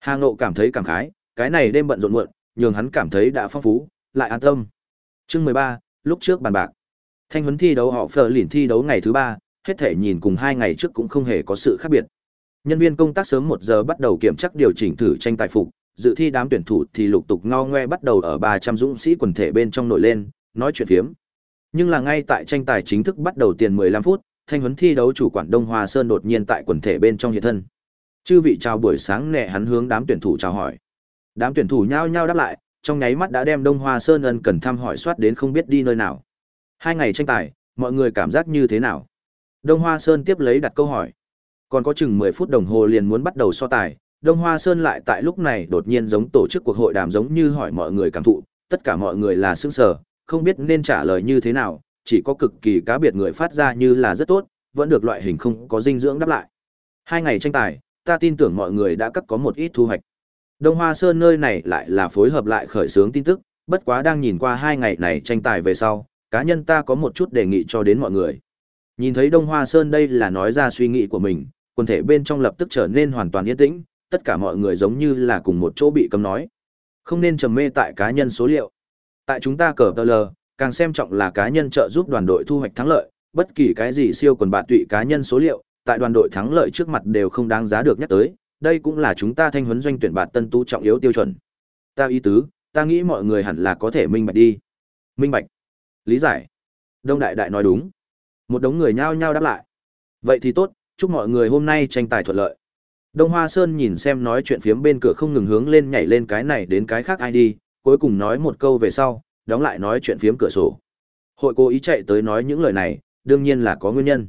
Hà Ngộ cảm thấy cảm khái, cái này đêm bận rộn muộn, nhường hắn cảm thấy đã phong phú, lại an tâm. Chương 13, lúc trước bàn bạc. Thanh huấn thi đấu họ phờ liền thi đấu ngày thứ ba, hết thể nhìn cùng hai ngày trước cũng không hề có sự khác biệt. Nhân viên công tác sớm một giờ bắt đầu kiểm tra điều chỉnh thử tranh tài phục, dự thi đám tuyển thủ thì lục tục ngao ngoe bắt đầu ở 300 dũng sĩ quần thể bên trong nổi lên, nói chuyện phiếm. Nhưng là ngay tại tranh tài chính thức bắt đầu tiền 15 phút, thanh huấn thi đấu chủ quản Đông Hoa Sơn đột nhiên tại quần thể bên trong hiện thân. Chư vị chào buổi sáng nè hắn hướng đám tuyển thủ chào hỏi. Đám tuyển thủ nhao nhao đáp lại, trong nháy mắt đã đem Đông Hoa Sơn ân cần thăm hỏi soát đến không biết đi nơi nào. Hai ngày tranh tài, mọi người cảm giác như thế nào? Đông Hoa Sơn tiếp lấy đặt câu hỏi. Còn có chừng 10 phút đồng hồ liền muốn bắt đầu so tài, Đông Hoa Sơn lại tại lúc này đột nhiên giống tổ chức cuộc hội đàm giống như hỏi mọi người cảm thụ, tất cả mọi người là sững sờ, không biết nên trả lời như thế nào, chỉ có cực kỳ cá biệt người phát ra như là rất tốt, vẫn được loại hình không có dinh dưỡng đáp lại. Hai ngày tranh tài, ta tin tưởng mọi người đã cắt có một ít thu hoạch. Đông Hoa Sơn nơi này lại là phối hợp lại khởi xướng tin tức, bất quá đang nhìn qua hai ngày này tranh tài về sau, cá nhân ta có một chút đề nghị cho đến mọi người. Nhìn thấy Đông Hoa Sơn đây là nói ra suy nghĩ của mình, quần thể bên trong lập tức trở nên hoàn toàn yên tĩnh, tất cả mọi người giống như là cùng một chỗ bị cấm nói. Không nên trầm mê tại cá nhân số liệu. Tại chúng ta cờ tờ lờ, càng xem trọng là cá nhân trợ giúp đoàn đội thu hoạch thắng lợi, bất kỳ cái gì siêu quần bạn tụy cá nhân số liệu, tại đoàn đội thắng lợi trước mặt đều không đáng giá được nhắc tới, đây cũng là chúng ta thanh huấn doanh tuyển bạn tân tu trọng yếu tiêu chuẩn. Ta ý tứ, ta nghĩ mọi người hẳn là có thể minh bạch đi. Minh bạch. Lý giải. Đông Đại Đại nói đúng. Một đống người nhao nhao đáp lại. Vậy thì tốt, chúc mọi người hôm nay tranh tài thuận lợi. Đông Hoa Sơn nhìn xem nói chuyện phiếm bên cửa không ngừng hướng lên nhảy lên cái này đến cái khác ai đi, cuối cùng nói một câu về sau, đóng lại nói chuyện phiếm cửa sổ. Hội cố ý chạy tới nói những lời này, đương nhiên là có nguyên nhân.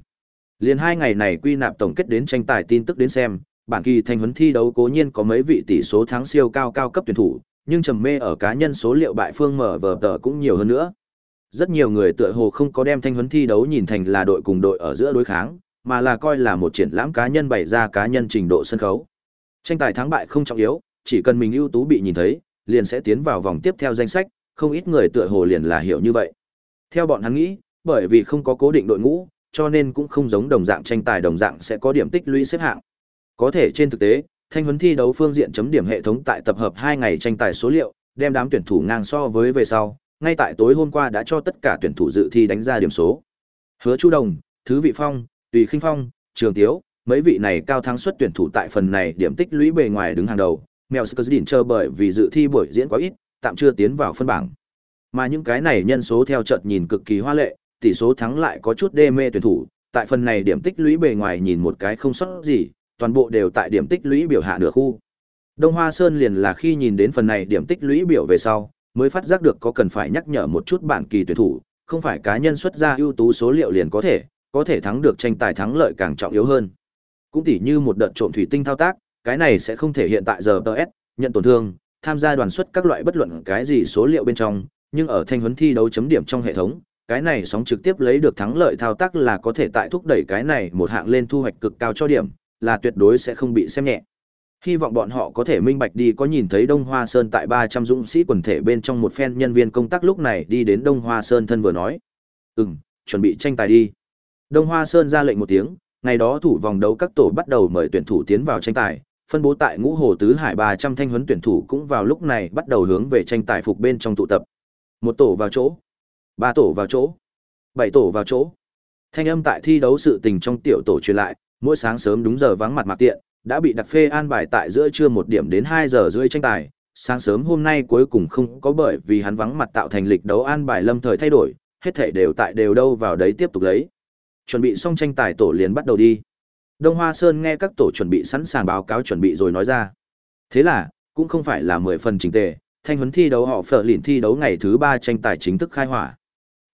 Liên hai ngày này quy nạp tổng kết đến tranh tài tin tức đến xem, bản kỳ thanh huấn thi đấu cố nhiên có mấy vị tỷ số thắng siêu cao cao cấp tuyển thủ, nhưng trầm mê ở cá nhân số liệu bại phương mở vở tờ cũng nhiều hơn nữa. Rất nhiều người tựa hồ không có đem thanh huấn thi đấu nhìn thành là đội cùng đội ở giữa đối kháng, mà là coi là một triển lãm cá nhân bày ra cá nhân trình độ sân khấu. Tranh tài thắng bại không trọng yếu, chỉ cần mình ưu tú bị nhìn thấy, liền sẽ tiến vào vòng tiếp theo danh sách, không ít người tựa hồ liền là hiểu như vậy. Theo bọn hắn nghĩ, bởi vì không có cố định đội ngũ, cho nên cũng không giống đồng dạng tranh tài đồng dạng sẽ có điểm tích lũy xếp hạng. Có thể trên thực tế, thanh huấn thi đấu phương diện chấm điểm hệ thống tại tập hợp 2 ngày tranh tài số liệu, đem đám tuyển thủ ngang so với về sau, ngay tại tối hôm qua đã cho tất cả tuyển thủ dự thi đánh ra điểm số. Hứa Chu Đồng, Thứ Vị Phong, Tùy Khinh Phong, Trường Tiếu, mấy vị này cao thắng suất tuyển thủ tại phần này điểm tích lũy bề ngoài đứng hàng đầu, mèo Skurdin chờ bởi vì dự thi buổi diễn quá ít, tạm chưa tiến vào phân bảng. Mà những cái này nhân số theo trận nhìn cực kỳ hoa lệ, tỷ số thắng lại có chút đê mê tuyển thủ, tại phần này điểm tích lũy bề ngoài nhìn một cái không sót gì, toàn bộ đều tại điểm tích lũy biểu hạ nửa khu. Đông Hoa Sơn liền là khi nhìn đến phần này điểm tích lũy biểu về sau, mới phát giác được có cần phải nhắc nhở một chút bản kỳ tuyển thủ, không phải cá nhân xuất ra ưu tú số liệu liền có thể, có thể thắng được tranh tài thắng lợi càng trọng yếu hơn. Cũng tỉ như một đợt trộm thủy tinh thao tác, cái này sẽ không thể hiện tại giờ TS, nhận tổn thương, tham gia đoàn xuất các loại bất luận cái gì số liệu bên trong, nhưng ở thanh huấn thi đấu chấm điểm trong hệ thống, cái này sóng trực tiếp lấy được thắng lợi thao tác là có thể tại thúc đẩy cái này một hạng lên thu hoạch cực cao cho điểm, là tuyệt đối sẽ không bị xem nhẹ. Hy vọng bọn họ có thể minh bạch đi có nhìn thấy Đông Hoa Sơn tại 300 dũng sĩ quần thể bên trong một phen nhân viên công tác lúc này đi đến Đông Hoa Sơn thân vừa nói. Ừm, chuẩn bị tranh tài đi. Đông Hoa Sơn ra lệnh một tiếng, ngày đó thủ vòng đấu các tổ bắt đầu mời tuyển thủ tiến vào tranh tài, phân bố tại ngũ hồ tứ hải 300 thanh huấn tuyển thủ cũng vào lúc này bắt đầu hướng về tranh tài phục bên trong tụ tập. Một tổ vào chỗ, ba tổ vào chỗ, bảy tổ vào chỗ. Thanh âm tại thi đấu sự tình trong tiểu tổ truyền lại, mỗi sáng sớm đúng giờ vắng mặt mặc tiện, đã bị đặc phê an bài tại giữa trưa một điểm đến hai giờ rưỡi tranh tài. Sáng sớm hôm nay cuối cùng không có bởi vì hắn vắng mặt tạo thành lịch đấu an bài lâm thời thay đổi, hết thể đều tại đều đâu vào đấy tiếp tục lấy. Chuẩn bị xong tranh tài tổ liền bắt đầu đi. Đông Hoa Sơn nghe các tổ chuẩn bị sẵn sàng báo cáo chuẩn bị rồi nói ra. Thế là, cũng không phải là 10 phần chính tề, thanh huấn thi đấu họ phở lìn thi đấu ngày thứ 3 tranh tài chính thức khai hỏa.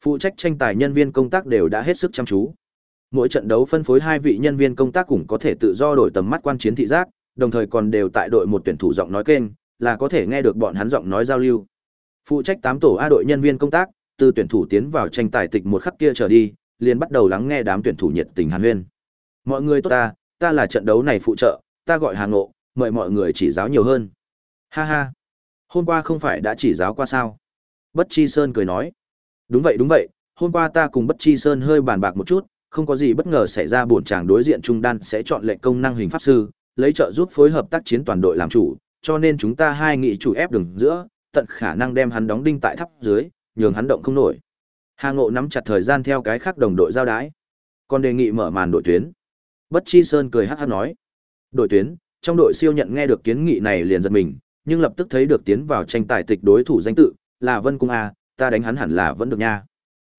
Phụ trách tranh tài nhân viên công tác đều đã hết sức chăm chú. Mỗi trận đấu phân phối hai vị nhân viên công tác cũng có thể tự do đổi tầm mắt quan chiến thị giác, đồng thời còn đều tại đội một tuyển thủ giọng nói kênh, là có thể nghe được bọn hắn giọng nói giao lưu. Phụ trách 8 tổ A đội nhân viên công tác, từ tuyển thủ tiến vào tranh tài tịch một khắc kia trở đi, liền bắt đầu lắng nghe đám tuyển thủ nhiệt tình hàn huyên. Mọi người tốt ta, ta là trận đấu này phụ trợ, ta gọi Hà Ngộ, mời mọi người chỉ giáo nhiều hơn. Ha ha, hôm qua không phải đã chỉ giáo qua sao? Bất Chi Sơn cười nói. Đúng vậy đúng vậy, hôm qua ta cùng Bất Chi Sơn hơi bàn bạc một chút, không có gì bất ngờ xảy ra bổn chàng đối diện trung đan sẽ chọn lệnh công năng hình pháp sư, lấy trợ giúp phối hợp tác chiến toàn đội làm chủ, cho nên chúng ta hai nghị chủ ép đường giữa, tận khả năng đem hắn đóng đinh tại tháp dưới, nhường hắn động không nổi. Hà Ngộ nắm chặt thời gian theo cái khác đồng đội giao đái. Còn đề nghị mở màn đội tuyến. Bất Chi Sơn cười hắc hắc nói. Đội tuyến, trong đội siêu nhận nghe được kiến nghị này liền giật mình, nhưng lập tức thấy được tiến vào tranh tài tịch đối thủ danh tự, là Vân Cung A, ta đánh hắn hẳn là vẫn được nha.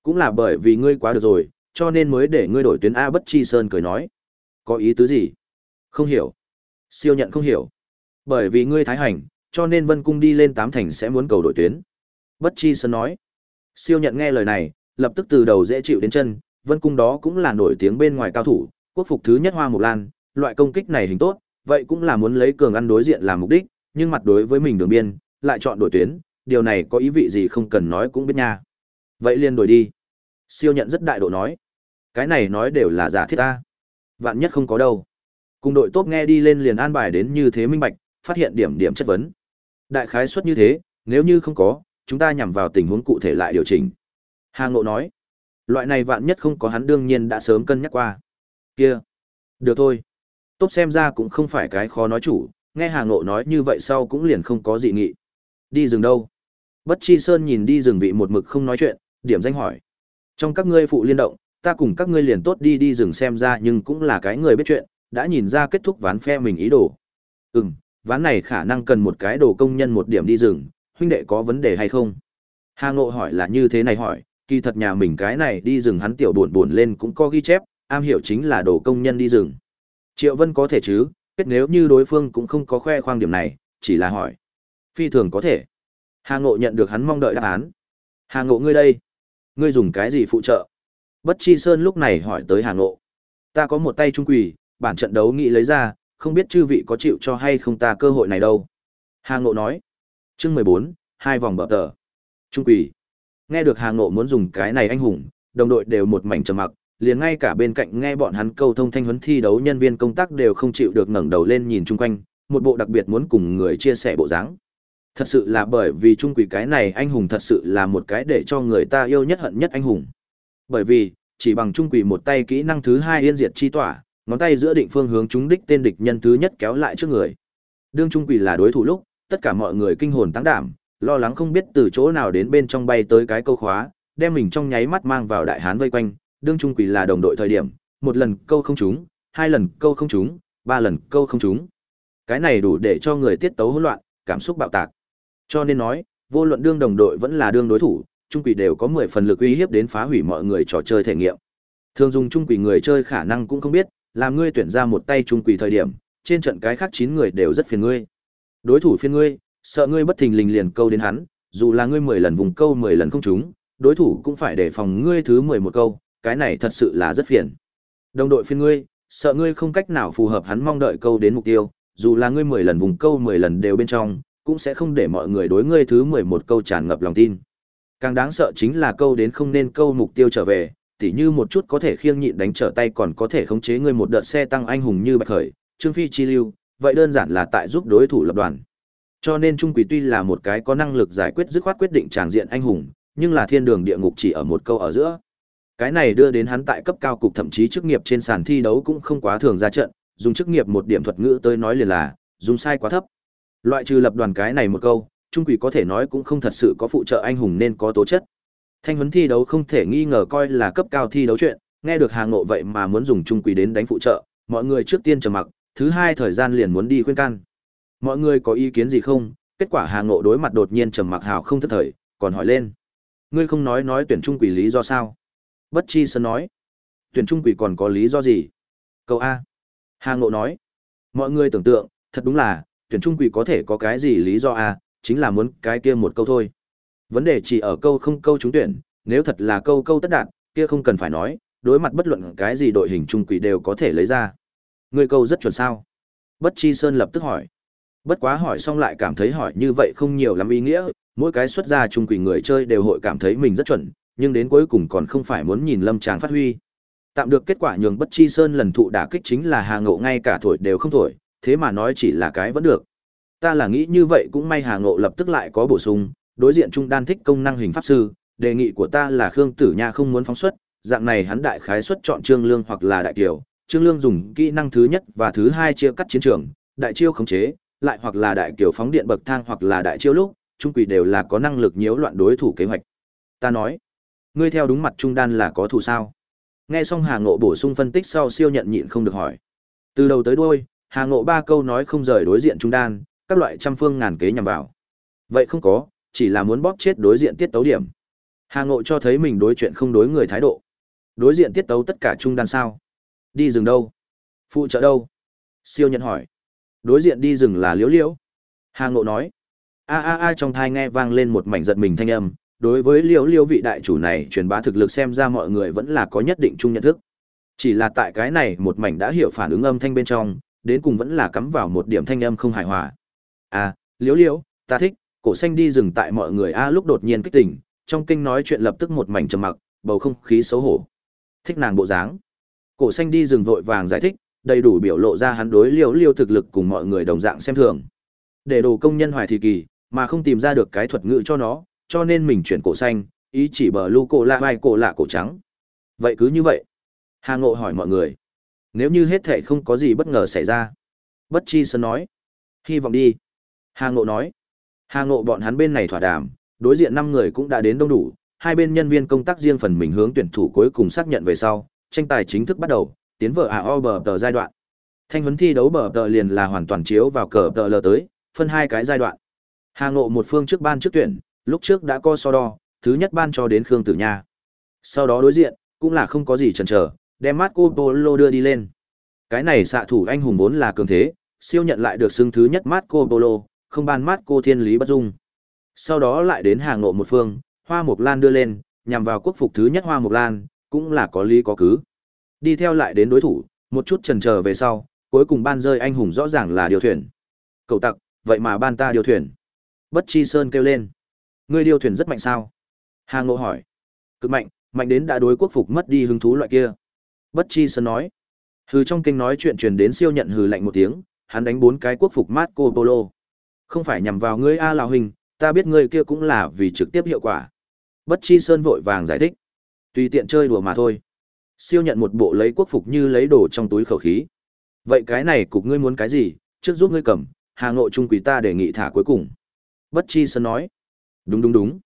Cũng là bởi vì ngươi quá được rồi, cho nên mới để ngươi đổi tuyến A Bất Chi Sơn cười nói. Có ý tứ gì? Không hiểu. Siêu nhận không hiểu. Bởi vì ngươi thái hành, cho nên Vân Cung đi lên tám thành sẽ muốn cầu đổi tuyến. Bất Chi Sơn nói. Siêu nhận nghe lời này, lập tức từ đầu dễ chịu đến chân, Vân Cung đó cũng là nổi tiếng bên ngoài cao thủ, quốc phục thứ nhất Hoa Mộc Lan, loại công kích này hình tốt, vậy cũng là muốn lấy cường ăn đối diện làm mục đích, nhưng mặt đối với mình đường biên, lại chọn đổi tuyến, điều này có ý vị gì không cần nói cũng biết nha. Vậy liền đổi đi. Siêu nhận rất đại độ nói. Cái này nói đều là giả thiết ta. Vạn nhất không có đâu. Cùng đội tốt nghe đi lên liền an bài đến như thế minh bạch, phát hiện điểm điểm chất vấn. Đại khái suất như thế, nếu như không có, chúng ta nhằm vào tình huống cụ thể lại điều chỉnh. Hà Ngộ nói, loại này vạn nhất không có hắn đương nhiên đã sớm cân nhắc qua. Kia, được thôi. Tốt xem ra cũng không phải cái khó nói chủ, nghe Hà Ngộ nói như vậy sau cũng liền không có dị nghị. Đi rừng đâu? Bất Chi Sơn nhìn đi rừng vị một mực không nói chuyện, điểm danh hỏi. Trong các ngươi phụ liên động, ta cùng các ngươi liền tốt đi đi rừng xem ra nhưng cũng là cái người biết chuyện, đã nhìn ra kết thúc ván phe mình ý đồ. Ừm, ván này khả năng cần một cái đồ công nhân một điểm đi rừng, huynh đệ có vấn đề hay không? Hà Ngộ hỏi là như thế này hỏi, kỳ thật nhà mình cái này đi rừng hắn tiểu buồn buồn lên cũng có ghi chép, am hiểu chính là đồ công nhân đi rừng. Triệu Vân có thể chứ, kết nếu như đối phương cũng không có khoe khoang điểm này, chỉ là hỏi. Phi thường có thể. Hà Ngộ nhận được hắn mong đợi đáp án. Hà Ngộ ngươi đây, ngươi dùng cái gì phụ trợ? Bất Chi Sơn lúc này hỏi tới Hà Ngộ. Ta có một tay trung quỷ, bản trận đấu nghĩ lấy ra, không biết chư vị có chịu cho hay không ta cơ hội này đâu. Hà Ngộ nói. Chương mười bốn, hai vòng bờ tờ. Trung quỷ. Nghe được Hà Ngộ muốn dùng cái này anh hùng, đồng đội đều một mảnh trầm mặc, liền ngay cả bên cạnh nghe bọn hắn câu thông thanh huấn thi đấu nhân viên công tác đều không chịu được ngẩng đầu lên nhìn chung quanh, một bộ đặc biệt muốn cùng người chia sẻ bộ dáng. Thật sự là bởi vì trung quỷ cái này anh hùng thật sự là một cái để cho người ta yêu nhất hận nhất anh hùng. Bởi vì, chỉ bằng trung quỷ một tay kỹ năng thứ hai yên diệt chi tỏa, ngón tay giữa định phương hướng trúng đích tên địch nhân thứ nhất kéo lại trước người. Đương trung quỷ là đối thủ lúc, tất cả mọi người kinh hồn tăng đảm, lo lắng không biết từ chỗ nào đến bên trong bay tới cái câu khóa, đem mình trong nháy mắt mang vào đại hán vây quanh, đương trung quỷ là đồng đội thời điểm, một lần câu không trúng, hai lần câu không trúng, ba lần câu không trúng. Cái này đủ để cho người tiết tấu hỗn loạn, cảm xúc bạo tạc. Cho nên nói, vô luận đương đồng đội vẫn là đương đối thủ, trung quỷ đều có 10 phần lực uy hiếp đến phá hủy mọi người trò chơi thể nghiệm. Thường dùng trung quỷ người chơi khả năng cũng không biết, làm ngươi tuyển ra một tay trung quỷ thời điểm, trên trận cái khác 9 người đều rất phiền ngươi. Đối thủ phiền ngươi, sợ ngươi bất thình lình liền câu đến hắn, dù là ngươi 10 lần vùng câu 10 lần không trúng, đối thủ cũng phải đề phòng ngươi thứ 11 câu, cái này thật sự là rất phiền. Đồng đội phiên ngươi, sợ ngươi không cách nào phù hợp hắn mong đợi câu đến mục tiêu, dù là ngươi 10 lần vùng câu 10 lần đều bên trong, cũng sẽ không để mọi người đối ngươi thứ 11 câu tràn ngập lòng tin. Càng đáng sợ chính là câu đến không nên câu mục tiêu trở về, tỉ như một chút có thể khiêng nhịn đánh trở tay còn có thể khống chế ngươi một đợt xe tăng anh hùng như Bạch Khởi, Trương Phi chi lưu, vậy đơn giản là tại giúp đối thủ lập đoàn. Cho nên Trung Quỷ tuy là một cái có năng lực giải quyết dứt khoát quyết định tràng diện anh hùng, nhưng là thiên đường địa ngục chỉ ở một câu ở giữa. Cái này đưa đến hắn tại cấp cao cục thậm chí chức nghiệp trên sàn thi đấu cũng không quá thường ra trận, dùng chức nghiệp một điểm thuật ngữ tới nói liền là, dùng sai quá thấp. Loại trừ lập đoàn cái này một câu, trung quỷ có thể nói cũng không thật sự có phụ trợ anh hùng nên có tố chất. Thanh huấn thi đấu không thể nghi ngờ coi là cấp cao thi đấu chuyện, nghe được hàng ngộ vậy mà muốn dùng trung quỷ đến đánh phụ trợ, mọi người trước tiên trầm mặc, thứ hai thời gian liền muốn đi khuyên can. Mọi người có ý kiến gì không? Kết quả hàng ngộ đối mặt đột nhiên trầm mặc hào không thất thời, còn hỏi lên. Ngươi không nói nói tuyển trung quỷ lý do sao? Bất chi sơn nói. Tuyển trung quỷ còn có lý do gì? Câu A. Hà ngộ nói. Mọi người tưởng tượng, thật đúng là, tuyển trung quỷ có thể có cái gì lý do A, chính là muốn cái kia một câu thôi. Vấn đề chỉ ở câu không câu trúng tuyển, nếu thật là câu câu tất đạt, kia không cần phải nói, đối mặt bất luận cái gì đội hình trung quỷ đều có thể lấy ra. Người câu rất chuẩn sao? Bất Chi Sơn lập tức hỏi. Bất quá hỏi xong lại cảm thấy hỏi như vậy không nhiều lắm ý nghĩa, mỗi cái xuất ra trung quỷ người chơi đều hội cảm thấy mình rất chuẩn, nhưng đến cuối cùng còn không phải muốn nhìn Lâm Tràng phát huy. Tạm được kết quả nhường Bất Chi Sơn lần thụ đả kích chính là Hà Ngộ ngay cả thổi đều không thổi, thế mà nói chỉ là cái vẫn được. Ta là nghĩ như vậy cũng may Hà Ngộ lập tức lại có bổ sung, đối diện trung đan thích công năng hình pháp sư, đề nghị của ta là Khương Tử Nha không muốn phóng xuất, dạng này hắn đại khái xuất chọn Trương Lương hoặc là Đại Kiều, Trương Lương dùng kỹ năng thứ nhất và thứ hai chia cắt chiến trường, đại chiêu khống chế, lại hoặc là đại kiều phóng điện bậc thang hoặc là đại chiêu lúc, trung quỷ đều là có năng lực nhiễu loạn đối thủ kế hoạch. Ta nói, ngươi theo đúng mặt trung đan là có thù sao? Nghe xong Hà Ngộ bổ sung phân tích sau siêu nhận nhịn không được hỏi. Từ đầu tới đuôi, Hà Ngộ ba câu nói không rời đối diện trung đan, các loại trăm phương ngàn kế nhằm vào. Vậy không có, chỉ là muốn bóp chết đối diện tiết tấu điểm. Hà Ngộ cho thấy mình đối chuyện không đối người thái độ. Đối diện tiết tấu tất cả trung đan sao? Đi rừng đâu? Phụ trợ đâu? Siêu nhận hỏi. Đối diện đi rừng là liễu liễu. Hà Ngộ nói. A a a trong thai nghe vang lên một mảnh giật mình thanh âm. Đối với liêu liêu vị đại chủ này truyền bá thực lực xem ra mọi người vẫn là có nhất định chung nhận thức. Chỉ là tại cái này một mảnh đã hiểu phản ứng âm thanh bên trong, đến cùng vẫn là cắm vào một điểm thanh âm không hài hòa. À, liếu liếu, ta thích, cổ xanh đi dừng tại mọi người a lúc đột nhiên kích tỉnh, trong kinh nói chuyện lập tức một mảnh trầm mặc, bầu không khí xấu hổ. Thích nàng bộ dáng. Cổ xanh đi dừng vội vàng giải thích, đầy đủ biểu lộ ra hắn đối liêu liêu thực lực cùng mọi người đồng dạng xem thường. Để đồ công nhân hoài thì kỳ, mà không tìm ra được cái thuật ngữ cho nó, cho nên mình chuyển cổ xanh, ý chỉ bờ lưu cổ lạ vai cổ lạ cổ trắng. Vậy cứ như vậy. Hà Ngộ hỏi mọi người. Nếu như hết thể không có gì bất ngờ xảy ra. Bất chi sơn nói. Hy vọng đi. Hà Ngộ nói. Hà Ngộ bọn hắn bên này thỏa đàm, đối diện năm người cũng đã đến đông đủ, hai bên nhân viên công tác riêng phần mình hướng tuyển thủ cuối cùng xác nhận về sau, tranh tài chính thức bắt đầu, tiến vào AO bờ tờ giai đoạn. Thanh huấn thi đấu bờ tờ liền là hoàn toàn chiếu vào cờ tờ lờ tới, phân hai cái giai đoạn. Hà Ngộ một phương trước ban trước tuyển, lúc trước đã co so đo, thứ nhất ban cho đến Khương Tử Nha. Sau đó đối diện, cũng là không có gì chần chờ, đem Marco Polo đưa đi lên. Cái này xạ thủ anh hùng vốn là cường thế, siêu nhận lại được xưng thứ nhất Marco Polo, không ban Marco Thiên Lý bất dung. Sau đó lại đến hàng nộ một phương, Hoa Mộc Lan đưa lên, nhằm vào quốc phục thứ nhất Hoa Mộc Lan, cũng là có lý có cứ. Đi theo lại đến đối thủ, một chút chần trờ về sau, cuối cùng ban rơi anh hùng rõ ràng là điều thuyền. Cầu tặc, vậy mà ban ta điều thuyền. Bất Chi Sơn kêu lên. Ngươi điều thuyền rất mạnh sao? Hà Ngộ hỏi. Cực mạnh, mạnh đến đã đối quốc phục mất đi hứng thú loại kia. Bất Chi Sơn nói. Hừ trong kinh nói chuyện truyền đến siêu nhận hừ lạnh một tiếng, hắn đánh bốn cái quốc phục Marco Polo. Không phải nhằm vào ngươi A Lào Hình, ta biết ngươi kia cũng là vì trực tiếp hiệu quả. Bất Chi Sơn vội vàng giải thích. Tùy tiện chơi đùa mà thôi. Siêu nhận một bộ lấy quốc phục như lấy đồ trong túi khẩu khí. Vậy cái này cục ngươi muốn cái gì, trước giúp ngươi cầm, Hà Ngộ trung quý ta đề nghị thả cuối cùng. Bất Chi Sơn nói. Đúng đúng đúng.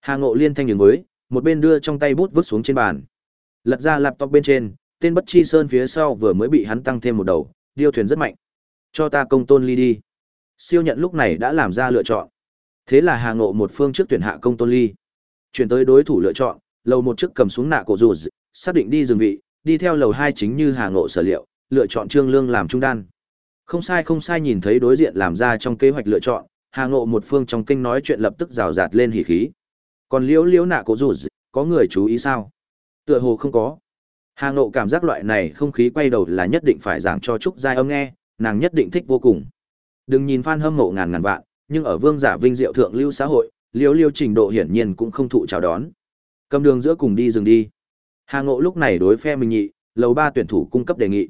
Hà Ngộ liên thanh nhường với, một bên đưa trong tay bút vứt xuống trên bàn. Lật ra laptop bên trên, tên Bất Chi Sơn phía sau vừa mới bị hắn tăng thêm một đầu, điêu thuyền rất mạnh. Cho ta công tôn ly đi. Siêu nhận lúc này đã làm ra lựa chọn. Thế là Hà Ngộ một phương trước tuyển hạ công tôn ly. Chuyển tới đối thủ lựa chọn, lầu một trước cầm xuống nạ cổ dù xác định đi dừng vị, đi theo lầu hai chính như Hà Ngộ sở liệu, lựa chọn Trương Lương làm trung đan. Không sai không sai nhìn thấy đối diện làm ra trong kế hoạch lựa chọn, Hà Ngộ một phương trong kinh nói chuyện lập tức rào rạt lên hỉ khí. Còn liễu liễu nạ cổ dù có người chú ý sao? Tựa hồ không có. Hà Ngộ cảm giác loại này không khí quay đầu là nhất định phải giảng cho Trúc Giai âm nghe, nàng nhất định thích vô cùng. Đừng nhìn fan hâm mộ ngàn ngàn vạn, nhưng ở vương giả vinh diệu thượng lưu xã hội, liễu liễu trình độ hiển nhiên cũng không thụ chào đón. Cầm đường giữa cùng đi dừng đi. Hà Ngộ lúc này đối phe mình nhị, lầu ba tuyển thủ cung cấp đề nghị.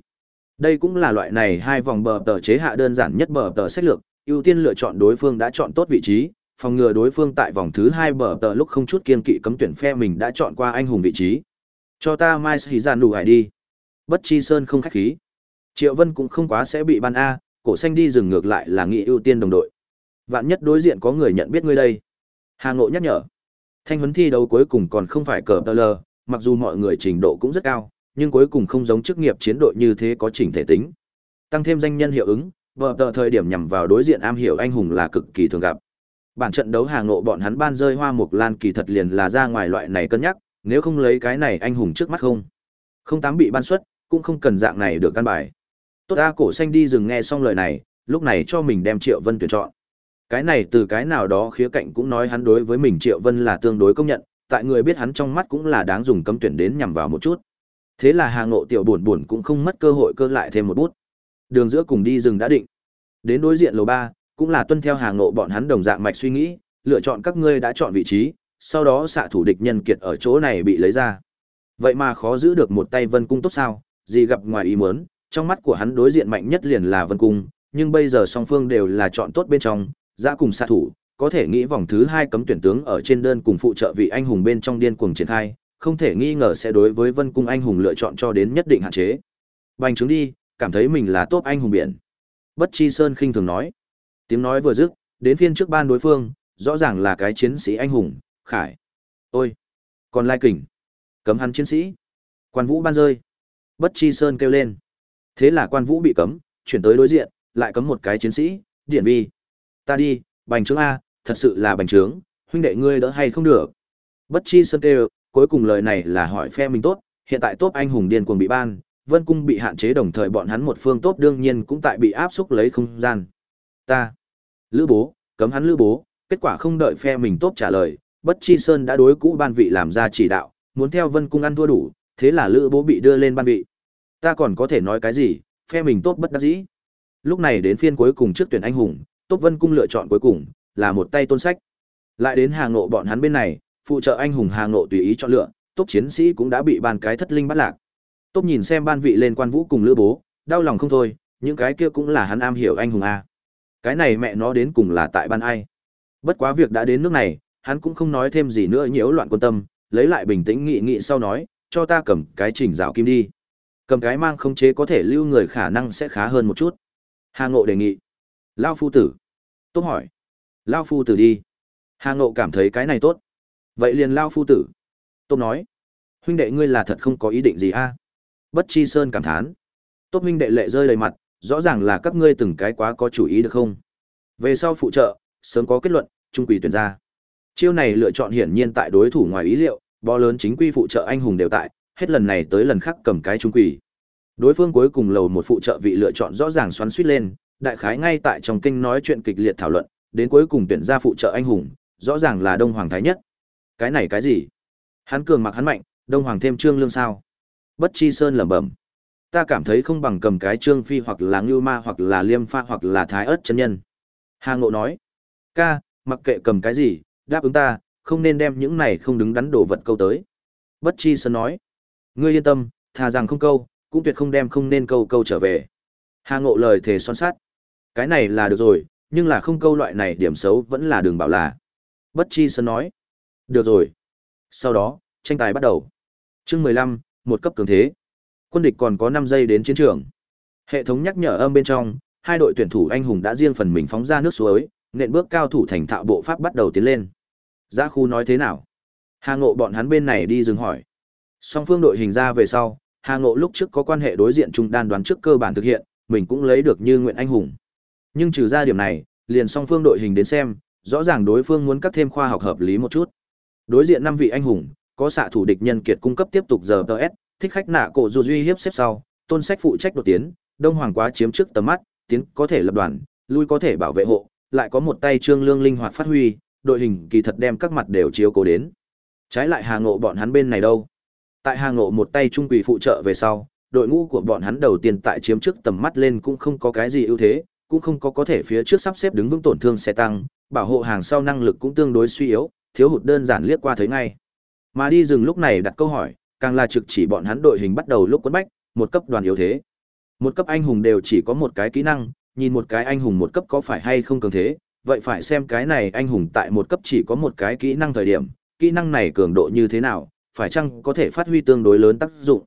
Đây cũng là loại này hai vòng bờ tờ chế hạ đơn giản nhất bờ tờ sách lược, ưu tiên lựa chọn đối phương đã chọn tốt vị trí, phòng ngừa đối phương tại vòng thứ hai bờ tờ lúc không chút kiên kỵ cấm tuyển phe mình đã chọn qua anh hùng vị trí. Cho ta mai sĩ giàn đủ hải đi. Bất chi sơn không khách khí. Triệu Vân cũng không quá sẽ bị ban A, cổ xanh đi dừng ngược lại là nghị ưu tiên đồng đội. Vạn nhất đối diện có người nhận biết ngươi đây. Hà Ngộ nhắc nhở. Thanh huấn thi đấu cuối cùng còn không phải cờ tờ lờ, mặc dù mọi người trình độ cũng rất cao, nhưng cuối cùng không giống chức nghiệp chiến đội như thế có chỉnh thể tính. Tăng thêm danh nhân hiệu ứng, vợ tờ thời điểm nhằm vào đối diện am hiểu anh hùng là cực kỳ thường gặp. Bản trận đấu Hà Ngộ bọn hắn ban rơi hoa mục lan kỳ thật liền là ra ngoài loại này cân nhắc, nếu không lấy cái này anh hùng trước mắt không. Không tám bị ban xuất, cũng không cần dạng này được căn bài. Tốt A cổ xanh đi dừng nghe xong lời này, lúc này cho mình đem Triệu Vân tuyển chọn. Cái này từ cái nào đó khía cạnh cũng nói hắn đối với mình Triệu Vân là tương đối công nhận, tại người biết hắn trong mắt cũng là đáng dùng cấm tuyển đến nhằm vào một chút. Thế là Hà Ngộ tiểu buồn buồn cũng không mất cơ hội cơ lại thêm một bút. Đường giữa cùng đi rừng đã định. Đến đối diện lầu ba cũng là tuân theo hàng Ngộ bọn hắn đồng dạng mạch suy nghĩ, lựa chọn các ngươi đã chọn vị trí, sau đó xạ thủ địch nhân kiệt ở chỗ này bị lấy ra. Vậy mà khó giữ được một tay Vân Cung tốt sao, gì gặp ngoài ý muốn, trong mắt của hắn đối diện mạnh nhất liền là Vân Cung, nhưng bây giờ song phương đều là chọn tốt bên trong, ra cùng xạ thủ, có thể nghĩ vòng thứ hai cấm tuyển tướng ở trên đơn cùng phụ trợ vị anh hùng bên trong điên cuồng triển khai, không thể nghi ngờ sẽ đối với Vân Cung anh hùng lựa chọn cho đến nhất định hạn chế. Bành trướng đi, cảm thấy mình là tốt anh hùng biển. Bất Chi Sơn khinh thường nói. Tiếng nói vừa dứt, đến phiên trước ban đối phương, rõ ràng là cái chiến sĩ anh hùng, Khải. Ôi, còn Lai Kình, cấm hắn chiến sĩ. Quan Vũ ban rơi. Bất Chi Sơn kêu lên. Thế là Quan Vũ bị cấm, chuyển tới đối diện, lại cấm một cái chiến sĩ, Điển Vi. Ta đi, Bành trướng a, thật sự là bành trướng, huynh đệ ngươi đỡ hay không được. Bất Chi Sơn kêu, cuối cùng lời này là hỏi phe mình tốt, hiện tại tốt anh hùng điên cuồng bị ban, Vân Cung bị hạn chế đồng thời bọn hắn một phương tốt đương nhiên cũng tại bị áp xúc lấy không gian. Ta, Lữ Bố, cấm hắn Lữ Bố, kết quả không đợi phe mình tốt trả lời, Bất Chi Sơn đã đối cũ ban vị làm ra chỉ đạo, muốn theo Vân Cung ăn thua đủ, thế là Lữ Bố bị đưa lên ban vị. Ta còn có thể nói cái gì, phe mình tốt bất đắc dĩ. Lúc này đến phiên cuối cùng trước tuyển anh hùng, Tốt Vân cung lựa chọn cuối cùng là một tay tôn sách. Lại đến Hà Ngộ bọn hắn bên này, phụ trợ anh hùng Hà Ngộ tùy ý chọn lựa, tốt chiến sĩ cũng đã bị ban cái thất linh bắt lạc. Tốt nhìn xem ban vị lên quan vũ cùng lữ bố, đau lòng không thôi, những cái kia cũng là hắn am hiểu anh hùng a. Cái này mẹ nó đến cùng là tại ban ai? Bất quá việc đã đến nước này, hắn cũng không nói thêm gì nữa nhiễu loạn quan tâm, lấy lại bình tĩnh nghị nghị sau nói, cho ta cầm cái chỉnh rào kim đi. Cầm cái mang không chế có thể lưu người khả năng sẽ khá hơn một chút. Hà Ngộ đề nghị. Lao phu tử. Tốt hỏi. Lao phu tử đi. Hà Ngộ cảm thấy cái này tốt. Vậy liền Lao phu tử. Tốt nói. Huynh đệ ngươi là thật không có ý định gì a? Bất Chi Sơn cảm thán. Tốt huynh đệ lệ rơi đầy mặt, rõ ràng là các ngươi từng cái quá có chủ ý được không? Về sau phụ trợ, sớm có kết luận, trung quỷ tuyển ra. Chiêu này lựa chọn hiển nhiên tại đối thủ ngoài ý liệu, bó lớn chính quy phụ trợ anh hùng đều tại, hết lần này tới lần khác cầm cái trung quỷ. Đối phương cuối cùng lầu một phụ trợ vị lựa chọn rõ ràng xoắn suýt lên, đại khái ngay tại trong kinh nói chuyện kịch liệt thảo luận, đến cuối cùng tuyển ra phụ trợ anh hùng, rõ ràng là Đông Hoàng Thái Nhất. Cái này cái gì? Hắn cường mặc hắn mạnh, Đông Hoàng thêm Trương Lương sao? Bất Chi Sơn lẩm bẩm. Ta cảm thấy không bằng cầm cái Trương Phi hoặc là Ngưu Ma hoặc là Liêm Pha hoặc là Thái Ất chân nhân. Hà Ngộ nói, ca, mặc kệ cầm cái gì, đáp ứng ta, không nên đem những này không đứng đắn đồ vật câu tới. Bất Chi Sơn nói, ngươi yên tâm, thà rằng không câu, cũng tuyệt không đem không nên câu câu trở về. Hà Ngộ lời thề son sát. Cái này là được rồi, nhưng là không câu loại này điểm xấu vẫn là đường bảo là. Bất Chi Sơn nói, được rồi. Sau đó, tranh tài bắt đầu. Chương mười lăm, một cấp cường thế. Quân địch còn có năm giây đến chiến trường. Hệ thống nhắc nhở âm bên trong, hai đội tuyển thủ anh hùng đã riêng phần mình phóng ra nước suối, nện bước cao thủ thành thạo bộ pháp bắt đầu tiến lên. Giá khu nói thế nào? Hà Ngộ bọn hắn bên này đi dừng hỏi. Song phương đội hình ra về sau, Hà Ngộ lúc trước có quan hệ đối diện trung đan đoán trước cơ bản thực hiện, mình cũng lấy được như nguyện anh hùng. Nhưng trừ ra điểm này, liền song phương đội hình đến xem, rõ ràng đối phương muốn cắt thêm khoa học hợp lý một chút. Đối diện năm vị anh hùng, có xạ thủ địch nhân kiệt cung cấp tiếp tục giờ TS, thích khách nạ cổ dù duy hiếp xếp sau, tôn sách phụ trách đột tiến, đông hoàng quá chiếm trước tầm mắt, tiến có thể lập đoàn, lui có thể bảo vệ hộ, lại có một tay trương lương linh hoạt phát huy, đội hình kỳ thật đem các mặt đều chiếu cố đến. Trái lại Hà Ngộ bọn hắn bên này đâu? Tại Hà Ngộ một tay trung quỳ phụ trợ về sau, đội ngũ của bọn hắn đầu tiên tại chiếm trước tầm mắt lên cũng không có cái gì ưu thế, cũng không có có thể phía trước sắp xếp đứng vững tổn thương xe tăng, bảo hộ hàng sau năng lực cũng tương đối suy yếu, thiếu hụt đơn giản liếc qua thấy ngay. Mà đi rừng lúc này đặt câu hỏi, càng là trực chỉ bọn hắn đội hình bắt đầu lúc quấn bách, một cấp đoàn yếu thế. Một cấp anh hùng đều chỉ có một cái kỹ năng, nhìn một cái anh hùng một cấp có phải hay không cường thế, vậy phải xem cái này anh hùng tại một cấp chỉ có một cái kỹ năng thời điểm, kỹ năng này cường độ như thế nào, phải chăng có thể phát huy tương đối lớn tác dụng.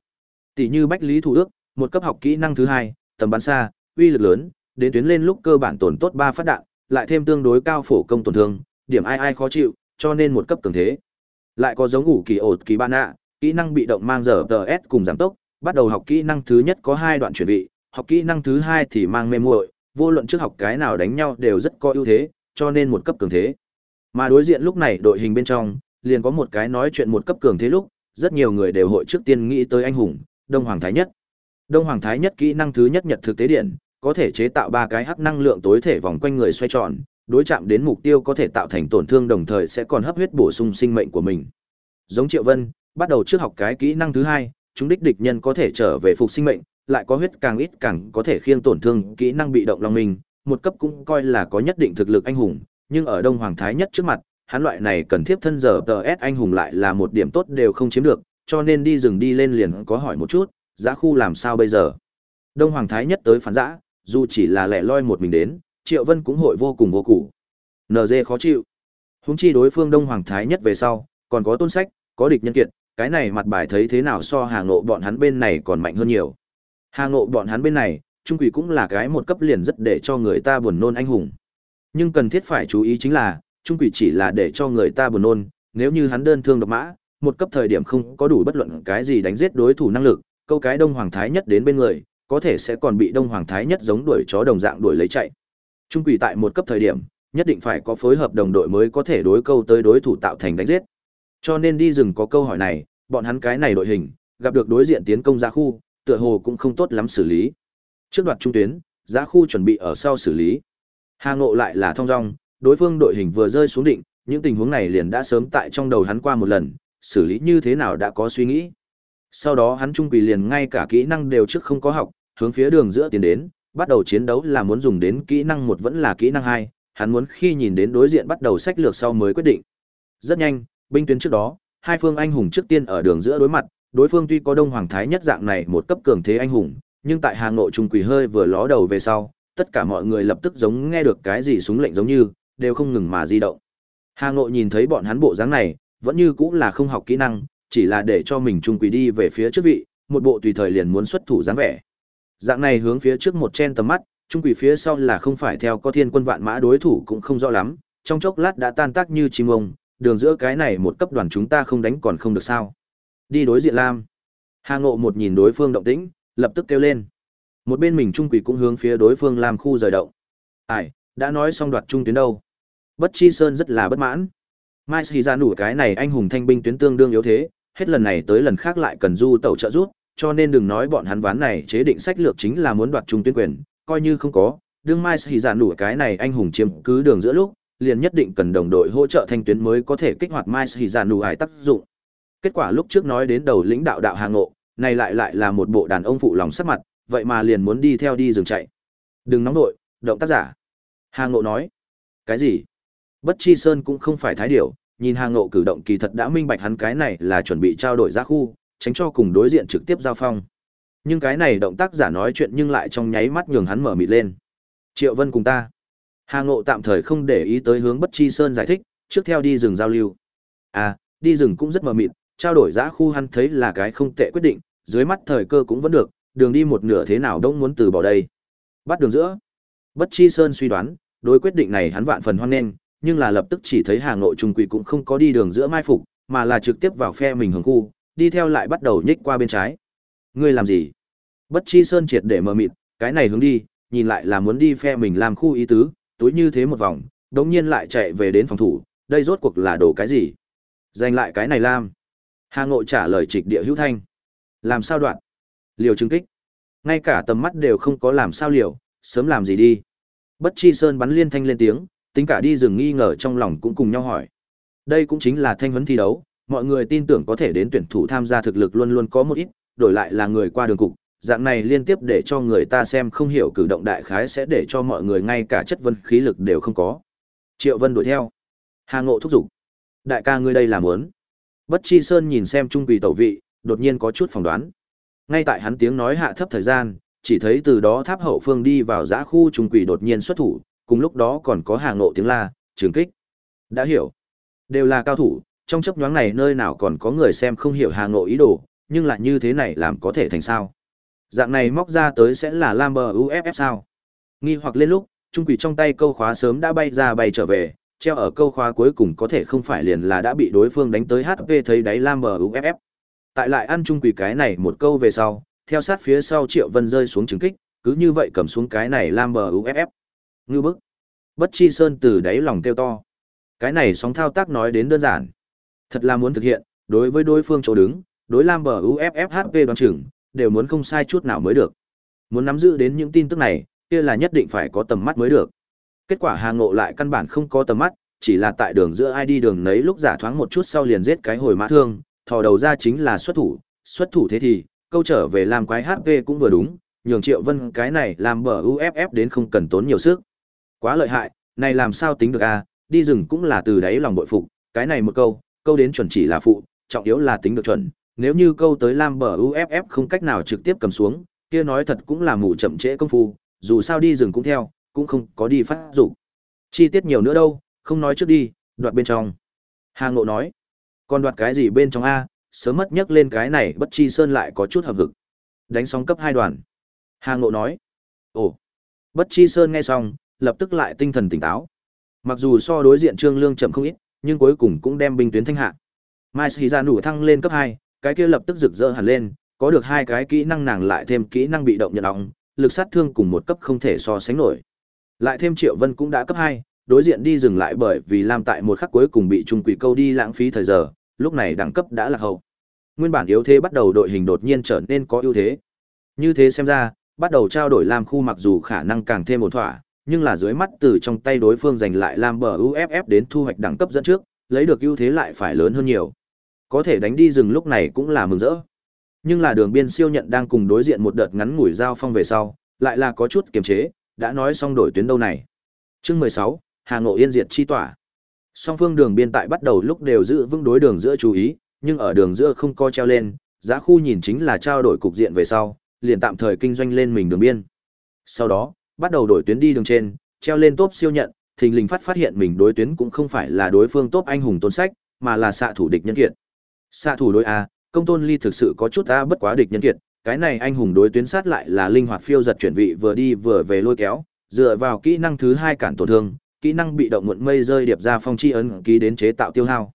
Tỷ như Bách Lý Thủ Đức, một cấp học kỹ năng thứ hai, tầm bắn xa, uy lực lớn, đến tuyến lên lúc cơ bản tổn tốt ba phát đạn, lại thêm tương đối cao phổ công tổn thương, điểm ai ai khó chịu, cho nên một cấp cường thế. Lại có giống ngủ kỳ ột kỳ ban ạ, kỹ năng bị động mang giờ TS cùng giảm tốc, bắt đầu học kỹ năng thứ nhất có hai đoạn chuyển vị, học kỹ năng thứ hai thì mang mê muội, vô luận trước học cái nào đánh nhau đều rất có ưu thế, cho nên một cấp cường thế. Mà đối diện lúc này đội hình bên trong, liền có một cái nói chuyện một cấp cường thế lúc, rất nhiều người đều hội trước tiên nghĩ tới anh hùng, Đông Hoàng Thái Nhất. Đông Hoàng Thái Nhất kỹ năng thứ nhất nhật thực tế điện, có thể chế tạo ba cái hắc năng lượng tối thể vòng quanh người xoay tròn, đối chạm đến mục tiêu có thể tạo thành tổn thương đồng thời sẽ còn hấp huyết bổ sung sinh mệnh của mình. Giống Triệu Vân, bắt đầu trước học cái kỹ năng thứ hai, chúng đích địch nhân có thể trở về phục sinh mệnh, lại có huyết càng ít càng có thể khiêng tổn thương, kỹ năng bị động lòng mình, một cấp cũng coi là có nhất định thực lực anh hùng, nhưng ở Đông Hoàng Thái nhất trước mặt, hắn loại này cần thiết thân giờ TS anh hùng lại là một điểm tốt đều không chiếm được, cho nên đi rừng đi lên liền có hỏi một chút, giá khu làm sao bây giờ. Đông Hoàng Thái nhất tới phản giã, dù chỉ là lẻ loi một mình đến, Triệu Vân cũng hội vô cùng vô củ. NG khó chịu. Húng chi đối phương Đông Hoàng Thái nhất về sau, còn có tôn sách, có địch nhân kiệt, cái này mặt bài thấy thế nào so Hà Ngộ bọn hắn bên này còn mạnh hơn nhiều. Hà Ngộ bọn hắn bên này, trung quỷ cũng là cái một cấp liền rất để cho người ta buồn nôn anh hùng. Nhưng cần thiết phải chú ý chính là, trung quỷ chỉ là để cho người ta buồn nôn, nếu như hắn đơn thương độc mã, một cấp thời điểm không có đủ bất luận cái gì đánh giết đối thủ năng lực, câu cái Đông Hoàng Thái nhất đến bên người, có thể sẽ còn bị Đông Hoàng Thái nhất giống đuổi chó đồng dạng đuổi lấy chạy. Trung quỷ tại một cấp thời điểm, nhất định phải có phối hợp đồng đội mới có thể đối câu tới đối thủ tạo thành đánh giết. Cho nên đi rừng có câu hỏi này, bọn hắn cái này đội hình, gặp được đối diện tiến công ra khu, tựa hồ cũng không tốt lắm xử lý. Trước đoạt trung tuyến, giá khu chuẩn bị ở sau xử lý. Hà Ngộ lại là thông dong, đối phương đội hình vừa rơi xuống định, những tình huống này liền đã sớm tại trong đầu hắn qua một lần, xử lý như thế nào đã có suy nghĩ. Sau đó hắn trung quỳ liền ngay cả kỹ năng đều trước không có học, hướng phía đường giữa tiến đến, bắt đầu chiến đấu là muốn dùng đến kỹ năng một vẫn là kỹ năng hai, hắn muốn khi nhìn đến đối diện bắt đầu sách lược sau mới quyết định. Rất nhanh, binh tuyến trước đó, hai phương anh hùng trước tiên ở đường giữa đối mặt, đối phương tuy có Đông Hoàng Thái nhất dạng này một cấp cường thế anh hùng, nhưng tại Hà Nội trung quỷ hơi vừa ló đầu về sau, tất cả mọi người lập tức giống nghe được cái gì súng lệnh giống như, đều không ngừng mà di động. Hà Nội nhìn thấy bọn hắn bộ dáng này, vẫn như cũng là không học kỹ năng, chỉ là để cho mình trung quỷ đi về phía trước vị, một bộ tùy thời liền muốn xuất thủ dáng vẻ. Dạng này hướng phía trước một chen tầm mắt, trung quỷ phía sau là không phải theo có thiên quân vạn mã đối thủ cũng không rõ lắm, trong chốc lát đã tan tác như chim ông, đường giữa cái này một cấp đoàn chúng ta không đánh còn không được sao. Đi đối diện Lam. Hà Ngộ một nhìn đối phương động tĩnh, lập tức kêu lên. Một bên mình trung quỷ cũng hướng phía đối phương làm khu rời động. Ai, đã nói xong đoạt trung tuyến đâu. Bất Chi Sơn rất là bất mãn. Mai Sĩ ra nủ cái này anh hùng thanh binh tuyến tương đương yếu thế, hết lần này tới lần khác lại cần du tẩu trợ rút, cho nên đừng nói bọn hắn ván này chế định sách lược chính là muốn đoạt trung tuyến quyền, coi như không có, đương Mai Sĩ giản đủ cái này anh hùng chiếm cứ đường giữa lúc, liền nhất định cần đồng đội hỗ trợ thanh tuyến mới có thể kích hoạt Mai Sĩ giản đủ hải tác dụng. Kết quả lúc trước nói đến đầu lĩnh đạo đạo hàng ngộ, này lại lại là một bộ đàn ông phụ lòng sắc mặt, vậy mà liền muốn đi theo đi dừng chạy. Đừng nóng nội, động tác giả. Hàng ngộ nói. Cái gì? Bất Chi Sơn cũng không phải thái điểu, nhìn hàng ngộ cử động kỳ thật đã minh bạch hắn cái này là chuẩn bị trao đổi ra khu, tránh cho cùng đối diện trực tiếp giao phong. Nhưng cái này động tác giả nói chuyện nhưng lại trong nháy mắt nhường hắn mở mịt lên. Triệu Vân cùng ta. Hàng ngộ tạm thời không để ý tới hướng Bất Chi Sơn giải thích, trước theo đi rừng giao lưu. À, đi rừng cũng rất mờ mịt, trao đổi giá khu hắn thấy là cái không tệ quyết định, dưới mắt thời cơ cũng vẫn được, đường đi một nửa thế nào đông muốn từ bỏ đây. Bắt đường giữa. Bất Chi Sơn suy đoán, đối quyết định này hắn vạn phần hoan nghênh, nhưng là lập tức chỉ thấy Hà Nội Trung Quỷ cũng không có đi đường giữa mai phục, mà là trực tiếp vào phe mình hướng khu, đi theo lại bắt đầu nhích qua bên trái. Ngươi làm gì? Bất Chi Sơn triệt để mờ mịt, cái này hướng đi, nhìn lại là muốn đi phe mình làm khu ý tứ, túi như thế một vòng, đống nhiên lại chạy về đến phòng thủ, đây rốt cuộc là đồ cái gì? Giành lại cái này lam. Hà Ngộ trả lời trịch địa hữu thanh. Làm sao đoạn? Liều chứng kích. Ngay cả tầm mắt đều không có làm sao liều, sớm làm gì đi. Bất chi sơn bắn liên thanh lên tiếng, tính cả đi rừng nghi ngờ trong lòng cũng cùng nhau hỏi. Đây cũng chính là thanh huấn thi đấu, mọi người tin tưởng có thể đến tuyển thủ tham gia thực lực luôn luôn có một ít, đổi lại là người qua đường cục, dạng này liên tiếp để cho người ta xem không hiểu cử động đại khái sẽ để cho mọi người ngay cả chất vân khí lực đều không có. Triệu Vân đuổi theo. Hà Ngộ thúc giục. Đại ca ngươi đây là muốn. Bất Chi Sơn nhìn xem trung quỷ tẩu vị, đột nhiên có chút phỏng đoán. Ngay tại hắn tiếng nói hạ thấp thời gian, chỉ thấy từ đó tháp hậu phương đi vào giã khu trung quỷ đột nhiên xuất thủ, cùng lúc đó còn có hà ngộ tiếng la, trường kích. Đã hiểu. Đều là cao thủ, trong chấp nhoáng này nơi nào còn có người xem không hiểu Hà Ngộ ý đồ, nhưng lại như thế này làm có thể thành sao. Dạng này móc ra tới sẽ là Lamber UFF sao. Nghi hoặc lên lúc, trung quỷ trong tay câu khóa sớm đã bay ra bay trở về, treo ở câu khóa cuối cùng có thể không phải liền là đã bị đối phương đánh tới HP thấy đáy lam UFF. Tại lại ăn trung quỷ cái này một câu về sau, theo sát phía sau Triệu Vân rơi xuống trứng kích, cứ như vậy cầm xuống cái này lam UFF. Ngư bức. Bất chi sơn từ đáy lòng kêu to. Cái này sóng thao tác nói đến đơn giản. Thật là muốn thực hiện, đối với đối phương chỗ đứng, đối lam bờ UFFHP đoán chừng, đều muốn không sai chút nào mới được. Muốn nắm giữ đến những tin tức này, kia là nhất định phải có tầm mắt mới được. Kết quả Hà Ngộ lại căn bản không có tầm mắt, chỉ là tại đường giữa ai đi đường nấy lúc giả thoáng một chút sau liền giết cái hồi mã thương, thò đầu ra chính là xuất thủ, xuất thủ thế thì, câu trở về làm quái HP cũng vừa đúng, nhường Triệu Vân cái này làm bờ UFF đến không cần tốn nhiều sức. Quá lợi hại, này làm sao tính được a, đi rừng cũng là từ đáy lòng bội phục, cái này một câu, câu đến chuẩn chỉ là phụ, trọng yếu là tính được chuẩn, nếu như câu tới Lam bờ UFF không cách nào trực tiếp cầm xuống, kia nói thật cũng là mù chậm trễ công phu, dù sao đi rừng cũng theo, cũng không có đi phát dục. Chi tiết nhiều nữa đâu không nói trước đi đoạt bên trong. Hà ngộ nói còn đoạt cái gì bên trong a sớm mất nhắc lên cái này bất chi sơn lại có chút hợp hực. Đánh sóng cấp hai đoàn. Hà ngộ nói ồ bất chi sơn nghe xong lập tức lại tinh thần tỉnh táo. Mặc dù so đối diện trương lương chậm không ít nhưng cuối cùng cũng đem binh tuyến thanh hạ mai sĩ Gia Nụ thăng lên cấp hai cái kia lập tức rực rỡ hẳn lên có được hai cái kỹ năng nàng lại thêm kỹ năng bị động nhận động lực sát thương cùng một cấp không thể so sánh nổi lại thêm Triệu Vân cũng đã cấp hai, đối diện đi dừng lại bởi vì làm tại một khắc cuối cùng bị trung quỷ câu đi lãng phí thời giờ, lúc này đẳng cấp đã là hậu. Nguyên bản yếu thế bắt đầu đội hình đột nhiên trở nên có ưu thế. Như thế xem ra, bắt đầu trao đổi làm khu mặc dù khả năng càng thêm một thỏa, nhưng là dưới mắt từ trong tay đối phương giành lại làm bờ UFF đến thu hoạch đẳng cấp dẫn trước, lấy được ưu thế lại phải lớn hơn nhiều. Có thể đánh đi rừng lúc này cũng là mừng rỡ. Nhưng là đường biên siêu nhận đang cùng đối diện một đợt ngắn ngủi giao phong về sau, lại là có chút kiềm chế, đã nói xong đổi tuyến đâu này. Chương mười sáu Hà Ngộ Yên diệt chi tỏa. Song phương đường biên tại bắt đầu lúc đều giữ vững đối đường giữa chú ý, nhưng ở đường giữa không co treo lên, giá khu nhìn chính là trao đổi cục diện về sau, liền tạm thời kinh doanh lên mình đường biên. Sau đó, bắt đầu đổi tuyến đi đường trên, treo lên tốp siêu nhận, thình lình phát phát hiện mình đối tuyến cũng không phải là đối phương tốp anh hùng tôn sách, mà là xạ thủ địch nhân kiệt. Xạ thủ đối A, công tôn ly thực sự có chút A bất quá địch nhân kiệt, cái này anh hùng đối tuyến sát lại là linh hoạt phiêu giật chuyển vị vừa đi vừa về lôi kéo, dựa vào kỹ năng thứ hai cản tổn thương, kỹ năng bị động muộn mây rơi điệp ra phong chi ấn ký đến chế tạo tiêu hao.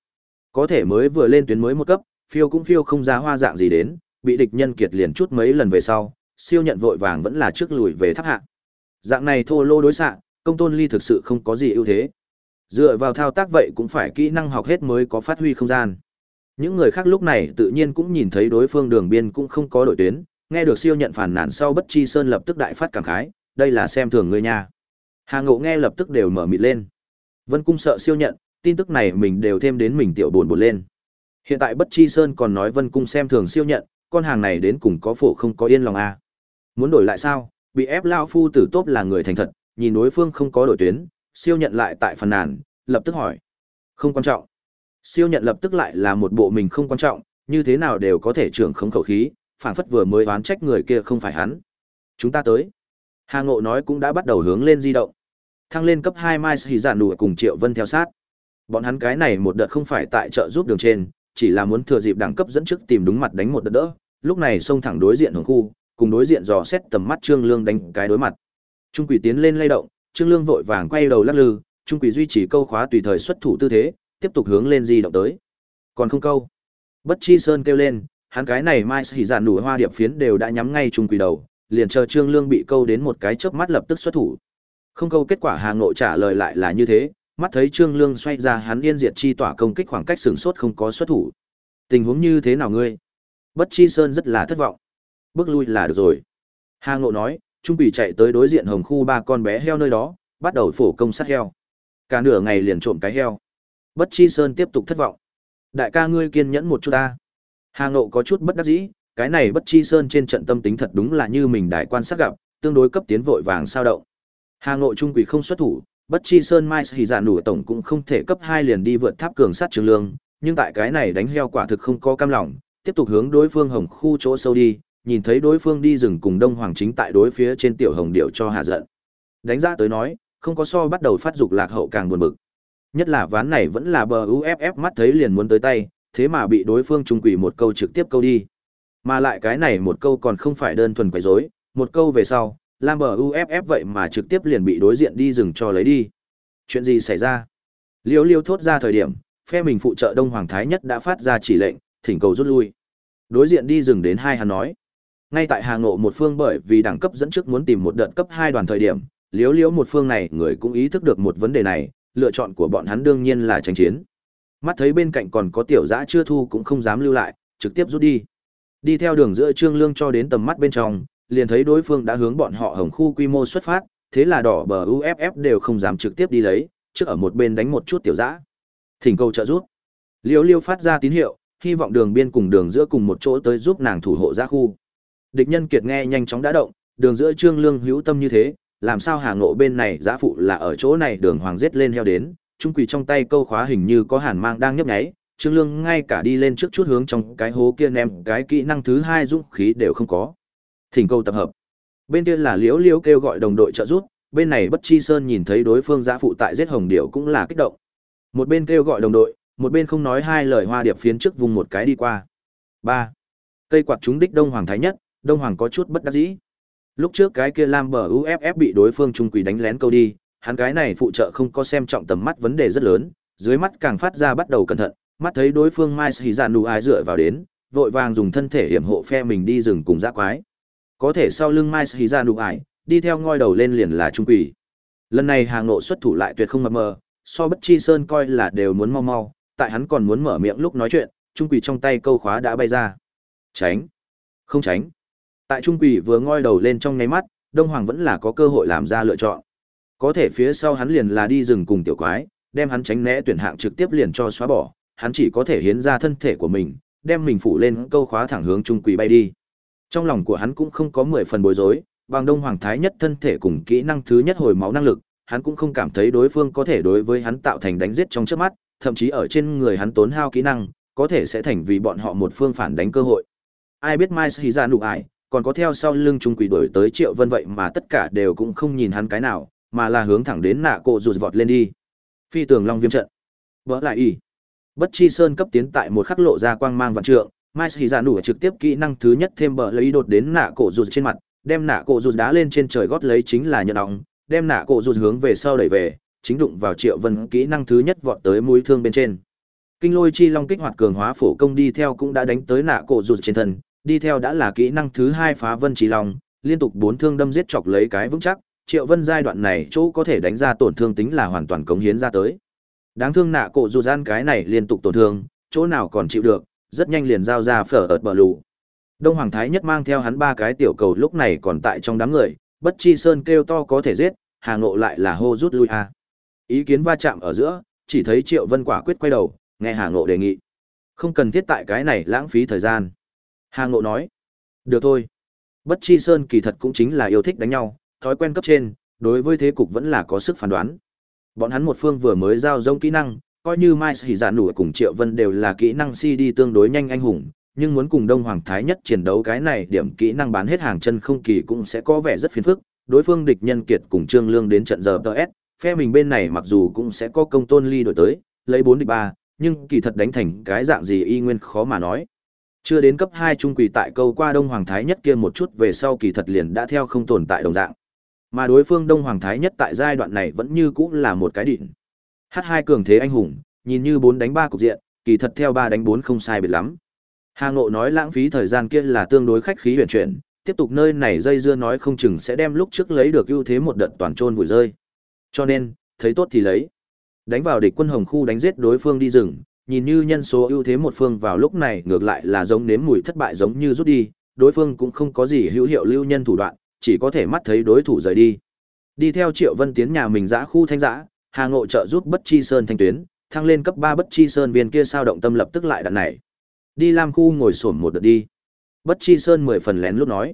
Có thể mới vừa lên tuyến mới một cấp, phiêu cũng phiêu không ra hoa dạng gì đến, bị địch nhân kiệt liền chút mấy lần về sau, siêu nhận vội vàng vẫn là trước lùi về thấp hạ. Dạng này thô lô đối xạ, công tôn ly thực sự không có gì ưu thế. Dựa vào thao tác vậy cũng phải kỹ năng học hết mới có phát huy không gian. Những người khác lúc này tự nhiên cũng nhìn thấy đối phương đường biên cũng không có đội tuyến, nghe được siêu nhận phản nản sau bất chi sơn lập tức đại phát cảm khái, đây là xem thường người nha. Hà Ngộ nghe lập tức đều mở mịt lên. Vân Cung sợ siêu nhận, tin tức này mình đều thêm đến mình tiểu buồn buồn lên. Hiện tại Bất Chi Sơn còn nói Vân Cung xem thường siêu nhận, con hàng này đến cùng có phổ không có yên lòng à. Muốn đổi lại sao? Bị ép lao phu tử tốt là người thành thật, nhìn đối phương không có đổi tuyến, siêu nhận lại tại phần nàn, lập tức hỏi. Không quan trọng. Siêu nhận lập tức lại là một bộ mình không quan trọng, như thế nào đều có thể trưởng không khẩu khí, phản phất vừa mới oán trách người kia không phải hắn. Chúng ta tới. Hà Ngộ nói cũng đã bắt đầu hướng lên di động. Thăng lên cấp 2 Mai Sĩ Giản đủ cùng Triệu Vân theo sát. Bọn hắn cái này một đợt không phải tại chợ giúp đường trên, chỉ là muốn thừa dịp đẳng cấp dẫn trước tìm đúng mặt đánh một đợt đỡ, lúc này xông thẳng đối diện hướng khu, cùng đối diện dò xét tầm mắt Trương Lương đánh cái đối mặt. Trung quỷ tiến lên lay động, Trương Lương vội vàng quay đầu lắc lư, Trung quỷ duy trì câu khóa tùy thời xuất thủ tư thế, tiếp tục hướng lên di động tới. Còn không câu. Bất Chi Sơn kêu lên, hắn cái này mai hỉ giản nụ hoa điệp phiến đều đã nhắm ngay Trung quỷ đầu, liền chờ Trương Lương bị câu đến một cái chớp mắt lập tức xuất thủ. Không câu kết quả Hà Ngộ trả lời lại là như thế, mắt thấy Trương Lương xoay ra hắn yên diệt chi tỏa công kích khoảng cách sừng sốt không có xuất thủ. Tình huống như thế nào ngươi? Bất Chi Sơn rất là thất vọng. Bước lui là được rồi. Hà Ngộ nói, Trung Bỉ chạy tới đối diện hồng khu ba con bé heo nơi đó, bắt đầu phổ công sát heo. Cả nửa ngày liền trộm cái heo. Bất Chi Sơn tiếp tục thất vọng. Đại ca ngươi kiên nhẫn một chút ta. Hà Ngộ có chút bất đắc dĩ, cái này Bất Chi Sơn trên trận tâm tính thật đúng là như mình đại quan sát gặp, tương đối cấp tiến vội vàng sao động. Hà Ngộ Trung Quỷ không xuất thủ, Bất Chi Sơn Mai Hỉ Dạ nủ tổng cũng không thể cấp hai liền đi vượt tháp cường sát Trường Lương, nhưng tại cái này đánh heo quả thực không có cam lòng, tiếp tục hướng đối phương hồng khu chỗ sâu đi, nhìn thấy đối phương đi rừng cùng Đông Hoàng chính tại đối phía trên tiểu hồng điệu cho hạ giận. Đánh ra tới nói, không có so bắt đầu phát dục lạc hậu càng buồn bực. Nhất là ván này vẫn là bờ UFF mắt thấy liền muốn tới tay, thế mà bị đối phương trung quỷ một câu trực tiếp câu đi. Mà lại cái này một câu còn không phải đơn thuần quấy rối, một câu về sau, Lam bờ UFF vậy mà trực tiếp liền bị đối diện đi rừng cho lấy đi. Chuyện gì xảy ra? Liêu liêu thốt ra thời điểm, phe mình phụ trợ Đông Hoàng Thái Nhất đã phát ra chỉ lệnh, thỉnh cầu rút lui. Đối diện đi rừng đến hai hắn nói. Ngay tại Hà Ngộ một phương bởi vì đẳng cấp dẫn trước muốn tìm một đợt cấp hai đoàn thời điểm, liếu liếu một phương này người cũng ý thức được một vấn đề này, lựa chọn của bọn hắn đương nhiên là tranh chiến. Mắt thấy bên cạnh còn có tiểu dã chưa thu cũng không dám lưu lại, trực tiếp rút đi. Đi theo đường giữa Trương Lương cho đến tầm mắt bên trong, liền thấy đối phương đã hướng bọn họ hồng khu quy mô xuất phát, thế là đỏ bờ UFF đều không dám trực tiếp đi lấy, trước ở một bên đánh một chút tiểu dã. Thỉnh cầu trợ giúp. Liêu Liêu phát ra tín hiệu, hy vọng đường biên cùng đường giữa cùng một chỗ tới giúp nàng thủ hộ giã khu. Địch nhân kiệt nghe nhanh chóng đã động, đường giữa Trương Lương hữu tâm như thế, làm sao Hà Ngộ bên này Giá phụ là ở chỗ này đường hoàng giết lên heo đến, trung quỳ trong tay câu khóa hình như có hàn mang đang nhấp nháy, Trương Lương ngay cả đi lên trước chút hướng trong cái hố kia ném cái kỹ năng thứ hai dũng khí đều không có. Thỉnh cầu tập hợp. Bên kia là Liễu Liễu kêu gọi đồng đội trợ giúp, bên này Bất Chi Sơn nhìn thấy đối phương Giá phụ tại giết Hồng Điểu cũng là kích động. Một bên kêu gọi đồng đội, một bên không nói hai lời hoa điệp phiến trước vùng một cái đi qua. ba Cây quạt trúng đích Đông Hoàng Thái Nhất, Đông Hoàng có chút bất đắc dĩ. Lúc trước cái kia Lam bờ UFF bị đối phương trung quỷ đánh lén câu đi, hắn cái này phụ trợ không có xem trọng tầm mắt vấn đề rất lớn, dưới mắt càng phát ra bắt đầu cẩn thận, mắt thấy đối phương Mai Sĩ Giản dạ Nụ Ái dựa vào đến, vội vàng dùng thân thể hiểm hộ phe mình đi rừng cùng dã quái. Có thể sau lưng Mai Sĩ Giản dạ Nụ Ái, đi theo ngoi đầu lên liền là trung quỷ. Lần này hàng nộ xuất thủ lại tuyệt không mập mờ, so bất chi sơn coi là đều muốn mau mau, tại hắn còn muốn mở miệng lúc nói chuyện, trung quỷ trong tay câu khóa đã bay ra. Tránh. Không tránh. Tại trung quỷ vừa ngoi đầu lên trong nháy mắt, Đông Hoàng vẫn là có cơ hội làm ra lựa chọn. Có thể phía sau hắn liền là đi rừng cùng tiểu quái, đem hắn tránh né tuyển hạng trực tiếp liền cho xóa bỏ, hắn chỉ có thể hiến ra thân thể của mình, đem mình phủ lên câu khóa thẳng hướng trung quỷ bay đi. Trong lòng của hắn cũng không có mười phần bối rối, bằng đông hoàng thái nhất thân thể cùng kỹ năng thứ nhất hồi máu năng lực, hắn cũng không cảm thấy đối phương có thể đối với hắn tạo thành đánh giết trong trước mắt, thậm chí ở trên người hắn tốn hao kỹ năng, có thể sẽ thành vì bọn họ một phương phản đánh cơ hội. Ai biết Mai Sĩ ra nụ ải, còn có theo sau lưng trung quỷ đuổi tới Triệu Vân vậy mà tất cả đều cũng không nhìn hắn cái nào, mà là hướng thẳng đến nạ cổ rụt vọt lên đi. Phi tường long viêm trận. Vỡ lại y. Bất chi sơn cấp tiến tại một khắc lộ ra quang mang vạn trượng, Mai Sĩ ra nủ trực tiếp kỹ năng thứ nhất thêm bờ lấy đột đến nạ cổ rụt trên mặt, đem nạ cổ rụt đá lên trên trời gót lấy chính là nhận đóng đem nạ cổ rụt hướng về sau đẩy về, chính đụng vào Triệu Vân kỹ năng thứ nhất vọt tới mũi thương bên trên. Kinh lôi chi long kích hoạt cường hóa phổ công đi theo cũng đã đánh tới nạ cổ rụt trên thân, đi theo đã là kỹ năng thứ hai phá vân trí long, liên tục bốn thương đâm giết chọc lấy cái vững chắc, Triệu Vân giai đoạn này chỗ có thể đánh ra tổn thương tính là hoàn toàn cống hiến ra tới. Đáng thương nạ cổ dù gian cái này liên tục tổn thương, chỗ nào còn chịu được, rất nhanh liền giao ra phở ợt bờ lù. Đông Hoàng Thái nhất mang theo hắn ba cái tiểu cầu lúc này còn tại trong đám người, bất chi sơn kêu to có thể giết, Hà Ngộ lại là hô rút lui a. Ý kiến va chạm ở giữa, chỉ thấy Triệu Vân quả quyết quay đầu, nghe Hà Ngộ đề nghị. Không cần thiết tại cái này lãng phí thời gian. Hà Ngộ nói, được thôi. Bất chi sơn kỳ thật cũng chính là yêu thích đánh nhau, thói quen cấp trên, đối với thế cục vẫn là có sức phán đoán. Bọn hắn một phương vừa mới giao rông kỹ năng, coi như Mai Sĩ Giả Nụ cùng Triệu Vân đều là kỹ năng CD tương đối nhanh anh hùng, nhưng muốn cùng Đông Hoàng Thái nhất chiến đấu cái này điểm kỹ năng bán hết hàng chân không kỳ cũng sẽ có vẻ rất phiền phức, đối phương địch nhân kiệt cùng Trương Lương đến trận giờ TS, phe mình bên này mặc dù cũng sẽ có công tôn ly đổi tới, lấy 4 địch 3, nhưng kỳ thật đánh thành cái dạng gì y nguyên khó mà nói. Chưa đến cấp 2 trung quỷ tại câu qua Đông Hoàng Thái nhất kia một chút về sau kỳ thật liền đã theo không tồn tại đồng dạng. Mà đối phương Đông Hoàng Thái nhất tại giai đoạn này vẫn như cũ là một cái đỉnh. H2 cường thế anh hùng, nhìn như 4 đánh 3 cục diện, kỳ thật theo 3 đánh 4 không sai biệt lắm. Hà Ngộ nói lãng phí thời gian kia là tương đối khách khí huyền chuyển, tiếp tục nơi này dây dưa nói không chừng sẽ đem lúc trước lấy được ưu thế một đợt toàn trôn vùi rơi. Cho nên, thấy tốt thì lấy. Đánh vào địch quân hồng khu đánh giết đối phương đi rừng, nhìn như nhân số ưu thế một phương vào lúc này ngược lại là giống nếm mùi thất bại giống như rút đi, đối phương cũng không có gì hữu hiệu lưu nhân thủ đoạn, chỉ có thể mắt thấy đối thủ rời đi. Đi theo Triệu Vân tiến nhà mình dã khu thanh dã, Hà Ngộ trợ giúp Bất Chi Sơn thanh tuyến, thăng lên cấp 3 Bất Chi Sơn viên kia sao động tâm lập tức lại đạn này. Đi làm khu ngồi xổm một đợt đi. Bất Chi Sơn mười phần lén lúc nói.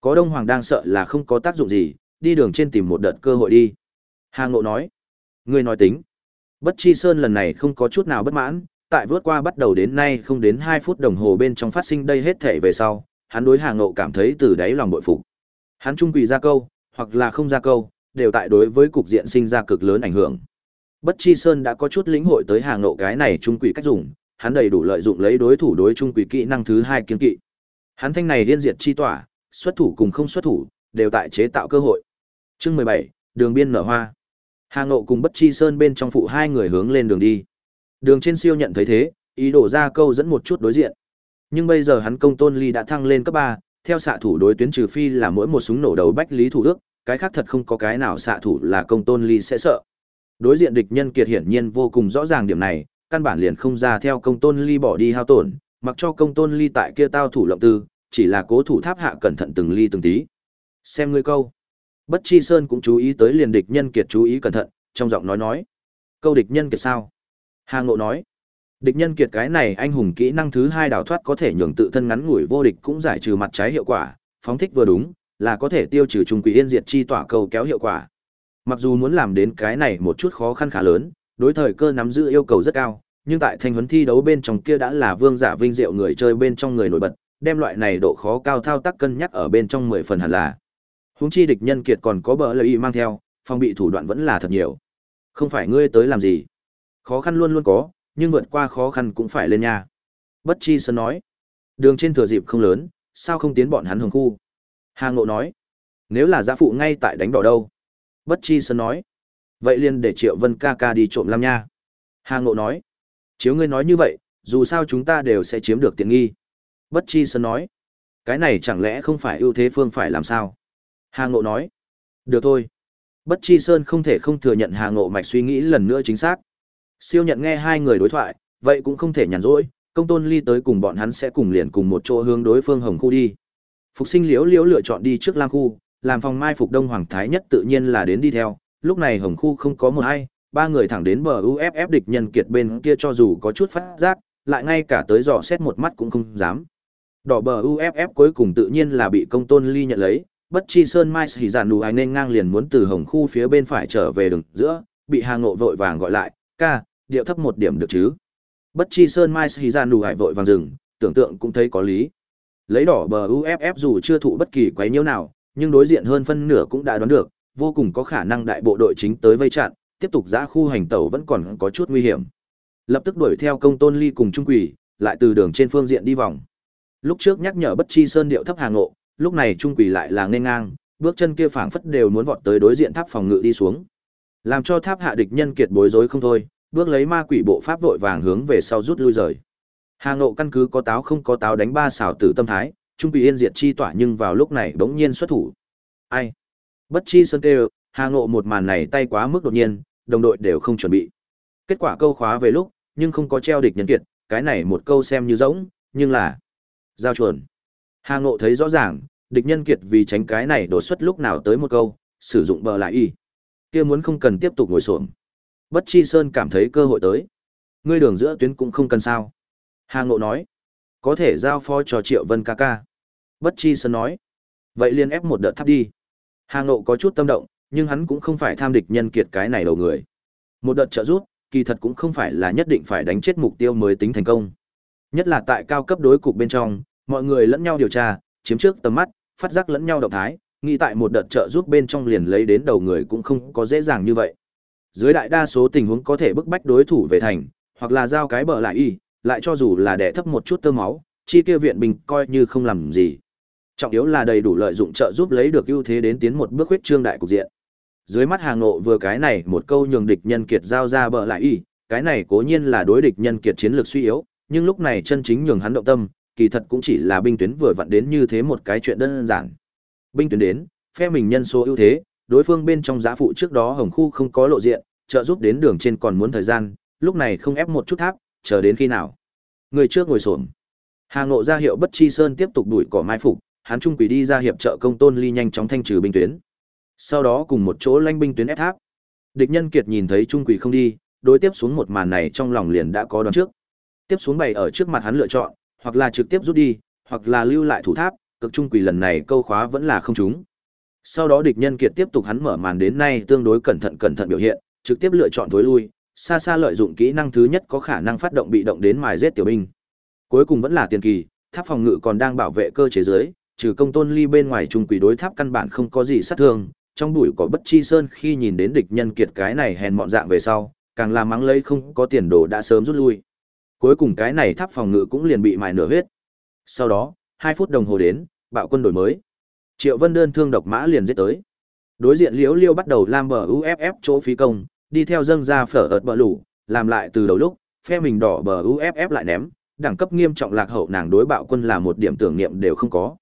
Có Đông Hoàng đang sợ là không có tác dụng gì, đi đường trên tìm một đợt cơ hội đi. Hà Ngộ nói. Người nói tính. Bất Chi Sơn lần này không có chút nào bất mãn, tại vượt qua bắt đầu đến nay không đến 2 phút đồng hồ bên trong phát sinh đây hết thể về sau, hắn đối Hà Ngộ cảm thấy từ đáy lòng bội phục. Hắn trung quỳ ra câu, hoặc là không ra câu, đều tại đối với cục diện sinh ra cực lớn ảnh hưởng. Bất Chi Sơn đã có chút lĩnh hội tới Hà Ngộ cái này trung quỷ cách dùng, hắn đầy đủ lợi dụng lấy đối thủ đối trung quỷ kỹ năng thứ hai kiên kỵ. Hắn thanh này điên diệt chi tỏa, xuất thủ cùng không xuất thủ, đều tại chế tạo cơ hội. Chương 17, đường biên nở hoa. Hà Ngộ cùng Bất Chi Sơn bên trong phụ hai người hướng lên đường đi. Đường trên siêu nhận thấy thế, ý đồ ra câu dẫn một chút đối diện. Nhưng bây giờ hắn công tôn ly đã thăng lên cấp 3, theo xạ thủ đối tuyến trừ phi là mỗi một súng nổ đầu bách lý thủ đức, cái khác thật không có cái nào xạ thủ là công tôn ly sẽ sợ. Đối diện địch nhân kiệt hiển nhiên vô cùng rõ ràng điểm này, căn bản liền không ra theo công tôn ly bỏ đi hao tổn, mặc cho công tôn ly tại kia tao thủ lộng tư, chỉ là cố thủ tháp hạ cẩn thận từng ly từng tí. Xem ngươi câu. Bất Chi Sơn cũng chú ý tới liền địch nhân kiệt chú ý cẩn thận, trong giọng nói nói. Câu địch nhân kiệt sao? Hà Ngộ nói. Địch nhân kiệt cái này anh hùng kỹ năng thứ hai đào thoát có thể nhường tự thân ngắn ngủi vô địch cũng giải trừ mặt trái hiệu quả, phóng thích vừa đúng, là có thể tiêu trừ trùng quỷ yên diệt chi tỏa cầu kéo hiệu quả. Mặc dù muốn làm đến cái này một chút khó khăn khá lớn, đối thời cơ nắm giữ yêu cầu rất cao, nhưng tại thanh huấn thi đấu bên trong kia đã là vương giả vinh diệu người chơi bên trong người nổi bật, đem loại này độ khó cao thao tác cân nhắc ở bên trong 10 phần hẳn là. Huống chi địch nhân kiệt còn có bờ lợi mang theo, phong bị thủ đoạn vẫn là thật nhiều. Không phải ngươi tới làm gì? Khó khăn luôn luôn có, nhưng vượt qua khó khăn cũng phải lên nha. Bất Chi Sơn nói. Đường trên thừa dịp không lớn, sao không tiến bọn hắn hồng khu? Hà Ngộ nói. Nếu là giã phụ ngay tại đánh đỏ đâu? Bất Chi Sơn nói. Vậy liền để Triệu Vân ca ca đi trộm lam nha. Hà Ngộ nói. Chiếu ngươi nói như vậy, dù sao chúng ta đều sẽ chiếm được tiện nghi. Bất Chi Sơn nói. Cái này chẳng lẽ không phải ưu thế phương phải làm sao? Hà Ngộ nói. Được thôi. Bất Chi Sơn không thể không thừa nhận Hà Ngộ mạch suy nghĩ lần nữa chính xác. Siêu nhận nghe hai người đối thoại, vậy cũng không thể nhàn rỗi, công tôn ly tới cùng bọn hắn sẽ cùng liền cùng một chỗ hướng đối phương hồng khu đi. Phục sinh liễu liễu lựa chọn đi trước lang khu, làm phòng mai phục đông hoàng thái nhất tự nhiên là đến đi theo, lúc này hồng khu không có một ai, ba người thẳng đến bờ UFF địch nhân kiệt bên kia cho dù có chút phát giác, lại ngay cả tới dò xét một mắt cũng không dám. Đỏ bờ UFF cuối cùng tự nhiên là bị công tôn ly nhận lấy, bất chi sơn mai hỉ giản đủ ai nên ngang liền muốn từ hồng khu phía bên phải trở về đường giữa, bị hà ngộ vội vàng gọi lại, ca, điệu thấp một điểm được chứ? Bất chi sơn mai hỉ giản đủ ai vội vàng dừng, tưởng tượng cũng thấy có lý. Lấy đỏ bờ uff dù chưa thụ bất kỳ quấy nhiễu nào, nhưng đối diện hơn phân nửa cũng đã đoán được, vô cùng có khả năng đại bộ đội chính tới vây chặn, tiếp tục giã khu hành tẩu vẫn còn có chút nguy hiểm. Lập tức đuổi theo công tôn ly cùng trung quỷ, lại từ đường trên phương diện đi vòng. Lúc trước nhắc nhở bất chi sơn điệu thấp hàng ngộ lúc này trung quỷ lại là nên ngang, bước chân kia phảng phất đều muốn vọt tới đối diện tháp phòng ngự đi xuống. Làm cho tháp hạ địch nhân kiệt bối rối không thôi, bước lấy ma quỷ bộ pháp vội vàng hướng về sau rút lui rời. Hà ngộ căn cứ có táo không có táo đánh ba xảo tử tâm thái, trung quỷ yên diệt chi tỏa nhưng vào lúc này bỗng nhiên xuất thủ. Ai? Bất chi sơn kêu, hà ngộ một màn này tay quá mức đột nhiên, đồng đội đều không chuẩn bị. Kết quả câu khóa về lúc, nhưng không có treo địch nhân kiệt, cái này một câu xem như rỗng, nhưng là giao chuồn hà ngộ thấy rõ ràng, địch nhân kiệt vì tránh cái này đột xuất lúc nào tới một câu, sử dụng bờ lại y. Kia muốn không cần tiếp tục ngồi xổm. Bất chi sơn cảm thấy cơ hội tới. Ngươi đường giữa tuyến cũng không cần sao. Hà ngộ nói. Có thể giao phó cho triệu vân ca ca. Bất chi sơn nói. Vậy liên ép một đợt thắp đi. Hà ngộ có chút tâm động, nhưng hắn cũng không phải tham địch nhân kiệt cái này đầu người. Một đợt trợ rút kỳ thật cũng không phải là nhất định phải đánh chết mục tiêu mới tính thành công. Nhất là tại cao cấp đối cục bên trong mọi người lẫn nhau điều tra, chiếm trước tầm mắt, phát giác lẫn nhau động thái, nghĩ tại một đợt trợ giúp bên trong liền lấy đến đầu người cũng không có dễ dàng như vậy. Dưới đại đa số tình huống có thể bức bách đối thủ về thành, hoặc là giao cái bờ lại y, lại cho dù là đẻ thấp một chút tơ máu, chi kia viện bình coi như không làm gì. Trọng yếu là đầy đủ lợi dụng trợ giúp lấy được ưu thế đến tiến một bước huyết trương đại cục diện. Dưới mắt hàng nộ vừa cái này một câu nhường địch nhân kiệt giao ra bờ lại y, cái này cố nhiên là đối địch nhân kiệt chiến lược suy yếu, nhưng lúc này chân chính nhường hắn động tâm kỳ thật cũng chỉ là binh tuyến vừa vặn đến như thế một cái chuyện đơn giản. Binh tuyến đến, phe mình nhân số ưu thế, đối phương bên trong giá phụ trước đó hồng khu không có lộ diện, trợ giúp đến đường trên còn muốn thời gian, lúc này không ép một chút tháp, chờ đến khi nào? Người trước ngồi xổm. Hà ngộ ra hiệu bất chi sơn tiếp tục đuổi cỏ mai phục, hắn trung quỷ đi ra hiệp trợ công tôn ly nhanh chóng thanh trừ binh tuyến. Sau đó cùng một chỗ lanh binh tuyến ép tháp. Địch nhân kiệt nhìn thấy trung quỷ không đi, đối tiếp xuống một màn này trong lòng liền đã có đoán trước. Tiếp xuống bày ở trước mặt hắn lựa chọn hoặc là trực tiếp rút đi hoặc là lưu lại thủ tháp cực trung quỷ lần này câu khóa vẫn là không trúng. Sau đó địch nhân kiệt tiếp tục hắn mở màn đến nay tương đối cẩn thận cẩn thận biểu hiện trực tiếp lựa chọn tối lui xa xa lợi dụng kỹ năng thứ nhất có khả năng phát động bị động đến mài giết tiểu binh. Cuối cùng vẫn là tiền kỳ tháp phòng ngự còn đang bảo vệ cơ chế dưới, trừ công tôn ly bên ngoài trung quỷ đối tháp căn bản không có gì sát thương trong bụi có bất chi sơn khi nhìn đến địch nhân kiệt cái này hèn mọn dạng về sau càng là mắng lấy không có tiền đồ đã sớm rút lui cuối cùng cái này tháp phòng ngự cũng liền bị mài nửa huyết. Sau đó, hai phút đồng hồ đến, bạo quân đổi mới. Triệu vân đơn thương độc mã liền giết tới. Đối diện liễu liêu bắt đầu lam bờ uff chỗ phí công, đi theo dâng ra phở ợt bờ lủ làm lại từ đầu lúc, phe mình đỏ bờ uff lại ném, đẳng cấp nghiêm trọng lạc hậu nàng đối bạo quân là một điểm tưởng niệm đều không có.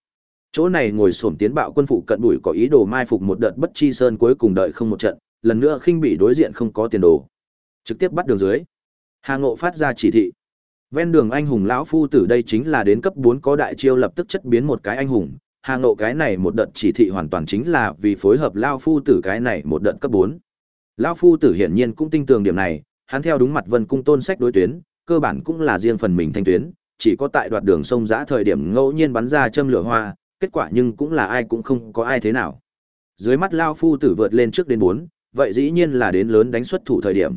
Chỗ này ngồi xổm tiến bạo quân phụ cận bụi có ý đồ mai phục một đợt bất chi sơn cuối cùng đợi không một trận, lần nữa khinh bị đối diện không có tiền đồ. Trực tiếp bắt đường dưới. Hà ngộ phát ra chỉ thị ven đường anh hùng lão phu tử đây chính là đến cấp bốn có đại chiêu lập tức chất biến một cái anh hùng hà ngộ cái này một đợt chỉ thị hoàn toàn chính là vì phối hợp lão phu tử cái này một đợt cấp bốn lão phu tử hiển nhiên cũng tin tưởng điểm này hắn theo đúng mặt vân cung tôn sách đối tuyến cơ bản cũng là riêng phần mình thanh tuyến chỉ có tại đoạt đường sông giã thời điểm ngẫu nhiên bắn ra châm lửa hoa kết quả nhưng cũng là ai cũng không có ai thế nào. Dưới mắt lão Phu tử vượt lên trước đến 4, vậy dĩ nhiên là đến lớn đánh xuất thủ thời điểm.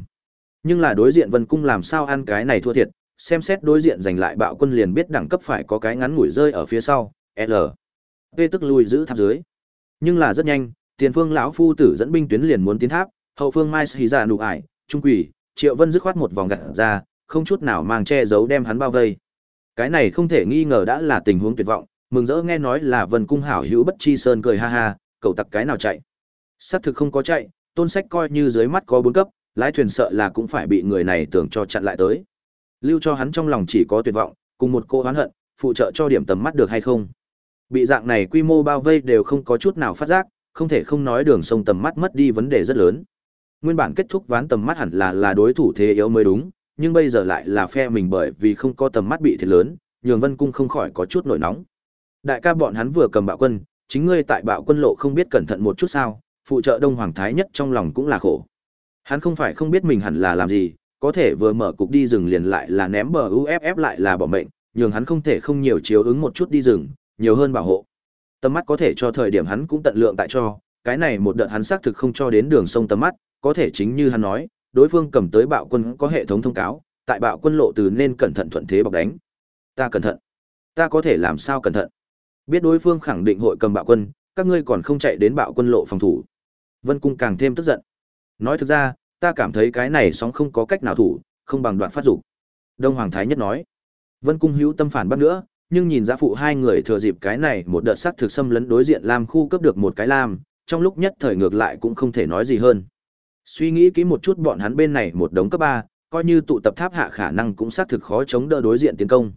Nhưng là đối diện Vân Cung làm sao ăn cái này thua thiệt, xem xét đối diện giành lại bạo quân liền biết đẳng cấp phải có cái ngắn ngủi rơi ở phía sau, L. P tức lùi giữ tháp dưới. Nhưng là rất nhanh, tiền phương lão phu tử dẫn binh tuyến liền muốn tiến tháp, hậu phương Mai sĩ ra nụ ải, trung quỷ, Triệu Vân dứt khoát một vòng gặt ra, không chút nào mang che giấu đem hắn bao vây. Cái này không thể nghi ngờ đã là tình huống tuyệt vọng, mừng rỡ nghe nói là vân cung hảo hữu bất chi sơn cười ha ha cậu tặc cái nào chạy xác thực không có chạy tôn sách coi như dưới mắt có bốn cấp lái thuyền sợ là cũng phải bị người này tưởng cho chặn lại tới lưu cho hắn trong lòng chỉ có tuyệt vọng cùng một cô oán hận phụ trợ cho điểm tầm mắt được hay không. Bị dạng này quy mô bao vây đều không có chút nào phát giác không thể không nói đường sông tầm mắt mất đi vấn đề rất lớn. Nguyên bản kết thúc ván tầm mắt hẳn là là đối thủ thế yếu mới đúng nhưng bây giờ lại là phe mình bởi vì không có tầm mắt bị thiệt lớn nhường vân cung không khỏi có chút nổi nóng. Đại ca bọn hắn vừa cầm bạo quân, chính ngươi tại bạo quân lộ không biết cẩn thận một chút sao, phụ trợ Đông Hoàng Thái nhất trong lòng cũng là khổ. Hắn không phải không biết mình hẳn là làm gì, có thể vừa mở cục đi rừng liền lại là ném bờ UFF lại là bỏ mệnh, nhường hắn không thể không nhiều chiếu ứng một chút đi rừng, nhiều hơn bảo hộ. tầm mắt có thể cho thời điểm hắn cũng tận lượng tại cho, cái này một đợt hắn xác thực không cho đến đường sông tầm mắt, có thể chính như hắn nói, đối phương cầm tới bạo quân có hệ thống thông cáo, tại bạo quân lộ từ nên cẩn thận thuận thế bọc đánh. Ta cẩn thận. Ta có thể làm sao cẩn thận? Biết đối phương khẳng định hội cầm bạo quân, các ngươi còn không chạy đến bạo quân lộ phòng thủ. Vân Cung càng thêm tức giận. Nói thực ra, ta cảm thấy cái này sóng không có cách nào thủ, không bằng đoạn phát dục. Đông Hoàng Thái Nhất nói. Vân Cung hữu tâm phản bắt nữa, nhưng nhìn giá phụ hai người thừa dịp cái này một đợt sắc thực xâm lấn đối diện Lam khu cấp được một cái Lam, trong lúc nhất thời ngược lại cũng không thể nói gì hơn. Suy nghĩ kỹ một chút bọn hắn bên này một đống cấp ba, coi như tụ tập tháp hạ khả năng cũng xác thực khó chống đỡ đối diện tiến công.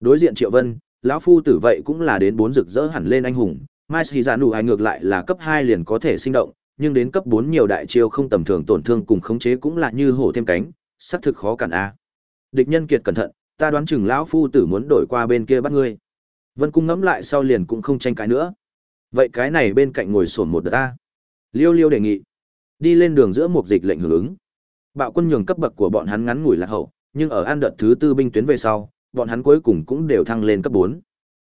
Đối diện Triệu Vân, lão phu tử vậy cũng là đến bốn rực rỡ hẳn lên anh hùng, Mai Sĩ Giả dạ Nụ ai ngược lại là cấp hai liền có thể sinh động, nhưng đến cấp bốn nhiều đại chiêu không tầm thường tổn thương cùng khống chế cũng là như hổ thêm cánh, xác thực khó cản a. Địch nhân kiệt cẩn thận, ta đoán chừng lão phu tử muốn đổi qua bên kia bắt ngươi. Vân Cung ngẫm lại sau liền cũng không tranh cãi nữa. Vậy cái này bên cạnh ngồi xổm một đợt ta. Liêu Liêu đề nghị. Đi lên đường giữa một dịch lệnh hưởng ứng. Bạo quân nhường cấp bậc của bọn hắn ngắn ngủi lạc hậu, nhưng ở an đợt thứ tư binh tuyến về sau, bọn hắn cuối cùng cũng đều thăng lên cấp 4.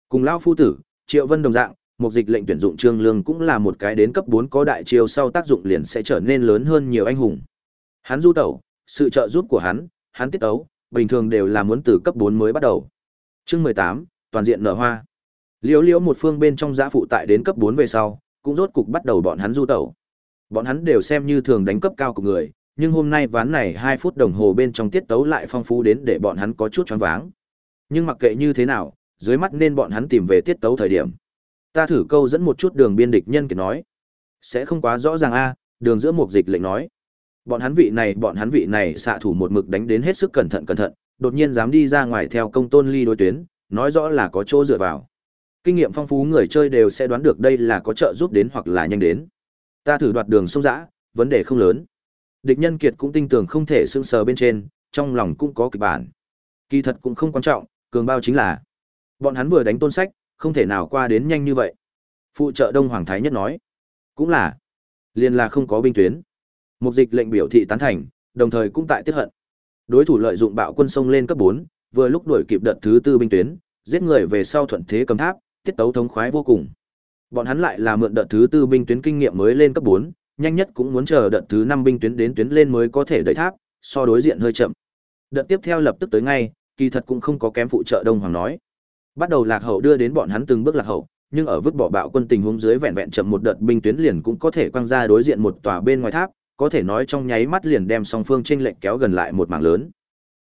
Cùng lão phu tử, Triệu Vân đồng dạng, một dịch lệnh tuyển dụng Trương Lương cũng là một cái đến cấp 4 có đại chiêu sau tác dụng liền sẽ trở nên lớn hơn nhiều anh hùng. Hắn du tẩu, sự trợ giúp của hắn, hắn tiết ấu, bình thường đều là muốn từ cấp 4 mới bắt đầu. Chương 18, toàn diện nở hoa. Liễu Liễu một phương bên trong giã phụ tại đến cấp 4 về sau, cũng rốt cục bắt đầu bọn hắn du tẩu. Bọn hắn đều xem như thường đánh cấp cao của người, nhưng hôm nay ván này 2 phút đồng hồ bên trong tiết tấu lại phong phú đến để bọn hắn có chút choáng váng. Nhưng mặc kệ như thế nào, dưới mắt nên bọn hắn tìm về tiết tấu thời điểm. Ta thử câu dẫn một chút đường biên địch nhân kiệt nói. Sẽ không quá rõ ràng a, đường giữa một dịch lệnh nói. Bọn hắn vị này, bọn hắn vị này xạ thủ một mực đánh đến hết sức cẩn thận cẩn thận, đột nhiên dám đi ra ngoài theo công tôn ly đối tuyến, nói rõ là có chỗ dựa vào. Kinh nghiệm phong phú người chơi đều sẽ đoán được đây là có trợ giúp đến hoặc là nhanh đến. Ta thử đoạt đường sông dã, vấn đề không lớn. Địch nhân kiệt cũng tin tưởng không thể sưng sờ bên trên, trong lòng cũng có kịch bản. Kỳ thật cũng không quan trọng, cường bao chính là bọn hắn vừa đánh tôn sách, không thể nào qua đến nhanh như vậy. Phụ trợ Đông Hoàng Thái Nhất nói, cũng là, liền là không có binh tuyến. Mục dịch lệnh biểu thị tán thành, đồng thời cũng tại tiếc hận. Đối thủ lợi dụng bạo quân sông lên cấp 4, vừa lúc đuổi kịp đợt thứ tư binh tuyến, giết người về sau thuận thế cầm tháp, tiết tấu thống khoái vô cùng. Bọn hắn lại là mượn đợt thứ tư binh tuyến kinh nghiệm mới lên cấp 4, nhanh nhất cũng muốn chờ đợt thứ 5 binh tuyến đến tuyến lên mới có thể đẩy tháp, so đối diện hơi chậm. Đợt tiếp theo lập tức tới ngay, kỳ thật cũng không có kém phụ trợ Đông Hoàng nói. Bắt đầu lạc hậu đưa đến bọn hắn từng bước lạc hậu, nhưng ở vứt bỏ bạo quân tình huống dưới vẹn vẹn chậm một đợt binh tuyến liền cũng có thể quăng ra đối diện một tòa bên ngoài tháp, có thể nói trong nháy mắt liền đem song phương chênh lệch kéo gần lại một mảng lớn.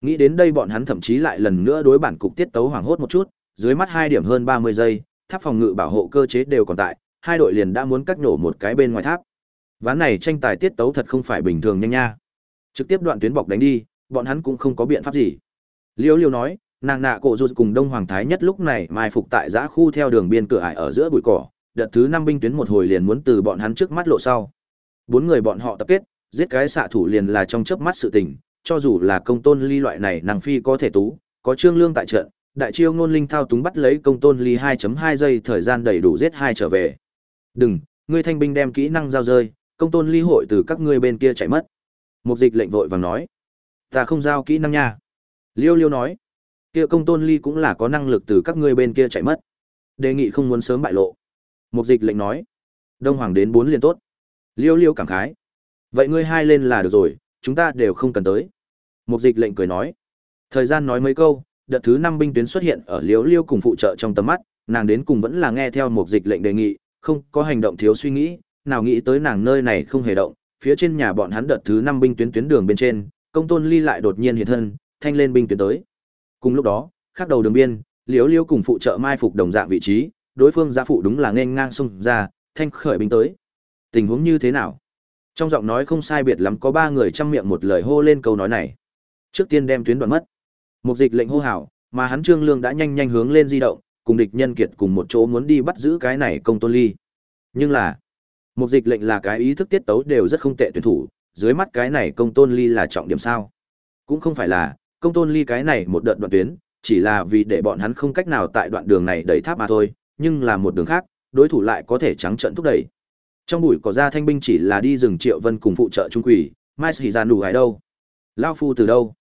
Nghĩ đến đây bọn hắn thậm chí lại lần nữa đối bản cục tiết tấu hoảng hốt một chút, dưới mắt hai điểm hơn 30 giây, tháp phòng ngự bảo hộ cơ chế đều còn tại, hai đội liền đã muốn cắt nổ một cái bên ngoài tháp. Ván này tranh tài tiết tấu thật không phải bình thường nhanh nha. Trực tiếp đoạn tuyến bọc đánh đi, bọn hắn cũng không có biện pháp gì. Liêu Liêu nói, nàng nạ cổ rụt cùng Đông Hoàng Thái nhất lúc này mai phục tại giã khu theo đường biên cửa ải ở giữa bụi cỏ, đợt thứ năm binh tuyến một hồi liền muốn từ bọn hắn trước mắt lộ sau. Bốn người bọn họ tập kết, giết cái xạ thủ liền là trong chớp mắt sự tình, cho dù là công tôn ly loại này nàng phi có thể tú, có trương lương tại trận, đại chiêu ngôn linh thao túng bắt lấy công tôn ly 2.2 giây thời gian đầy đủ giết hai trở về. Đừng, ngươi thanh binh đem kỹ năng giao rơi, công tôn ly hội từ các ngươi bên kia chạy mất. Một dịch lệnh vội vàng nói, ta không giao kỹ năng nha. Liêu liêu nói, kia công tôn ly cũng là có năng lực từ các ngươi bên kia chạy mất. Đề nghị không muốn sớm bại lộ. Một dịch lệnh nói, đông hoàng đến bốn liền tốt. Liêu liêu cảm khái. Vậy ngươi hai lên là được rồi, chúng ta đều không cần tới. Một dịch lệnh cười nói. Thời gian nói mấy câu, đợt thứ năm binh tuyến xuất hiện ở liêu liêu cùng phụ trợ trong tầm mắt, nàng đến cùng vẫn là nghe theo một dịch lệnh đề nghị, không có hành động thiếu suy nghĩ, nào nghĩ tới nàng nơi này không hề động, phía trên nhà bọn hắn đợt thứ năm binh tuyến tuyến đường bên trên, công tôn ly lại đột nhiên hiện thân, thanh lên binh tuyến tới. Cùng lúc đó, khác đầu đường biên, liếu liếu cùng phụ trợ mai phục đồng dạng vị trí, đối phương gia phụ đúng là nên ngang xung ra, thanh khởi binh tới. Tình huống như thế nào? Trong giọng nói không sai biệt lắm có ba người chăm miệng một lời hô lên câu nói này. Trước tiên đem tuyến đoạn mất. Một dịch lệnh hô hào, mà hắn Trương Lương đã nhanh nhanh hướng lên di động, cùng địch nhân kiệt cùng một chỗ muốn đi bắt giữ cái này công tôn ly. Nhưng là, một dịch lệnh là cái ý thức tiết tấu đều rất không tệ tuyển thủ, dưới mắt cái này công tôn ly là trọng điểm sao? Cũng không phải là, công tôn ly cái này một đợt đoạn tuyến, chỉ là vì để bọn hắn không cách nào tại đoạn đường này đẩy tháp mà thôi, nhưng là một đường khác, đối thủ lại có thể trắng trận thúc đẩy. Trong bụi cỏ ra thanh binh chỉ là đi rừng Triệu Vân cùng phụ trợ trung quỷ, mai sĩ ra đủ hải đâu? Lao phu từ đâu?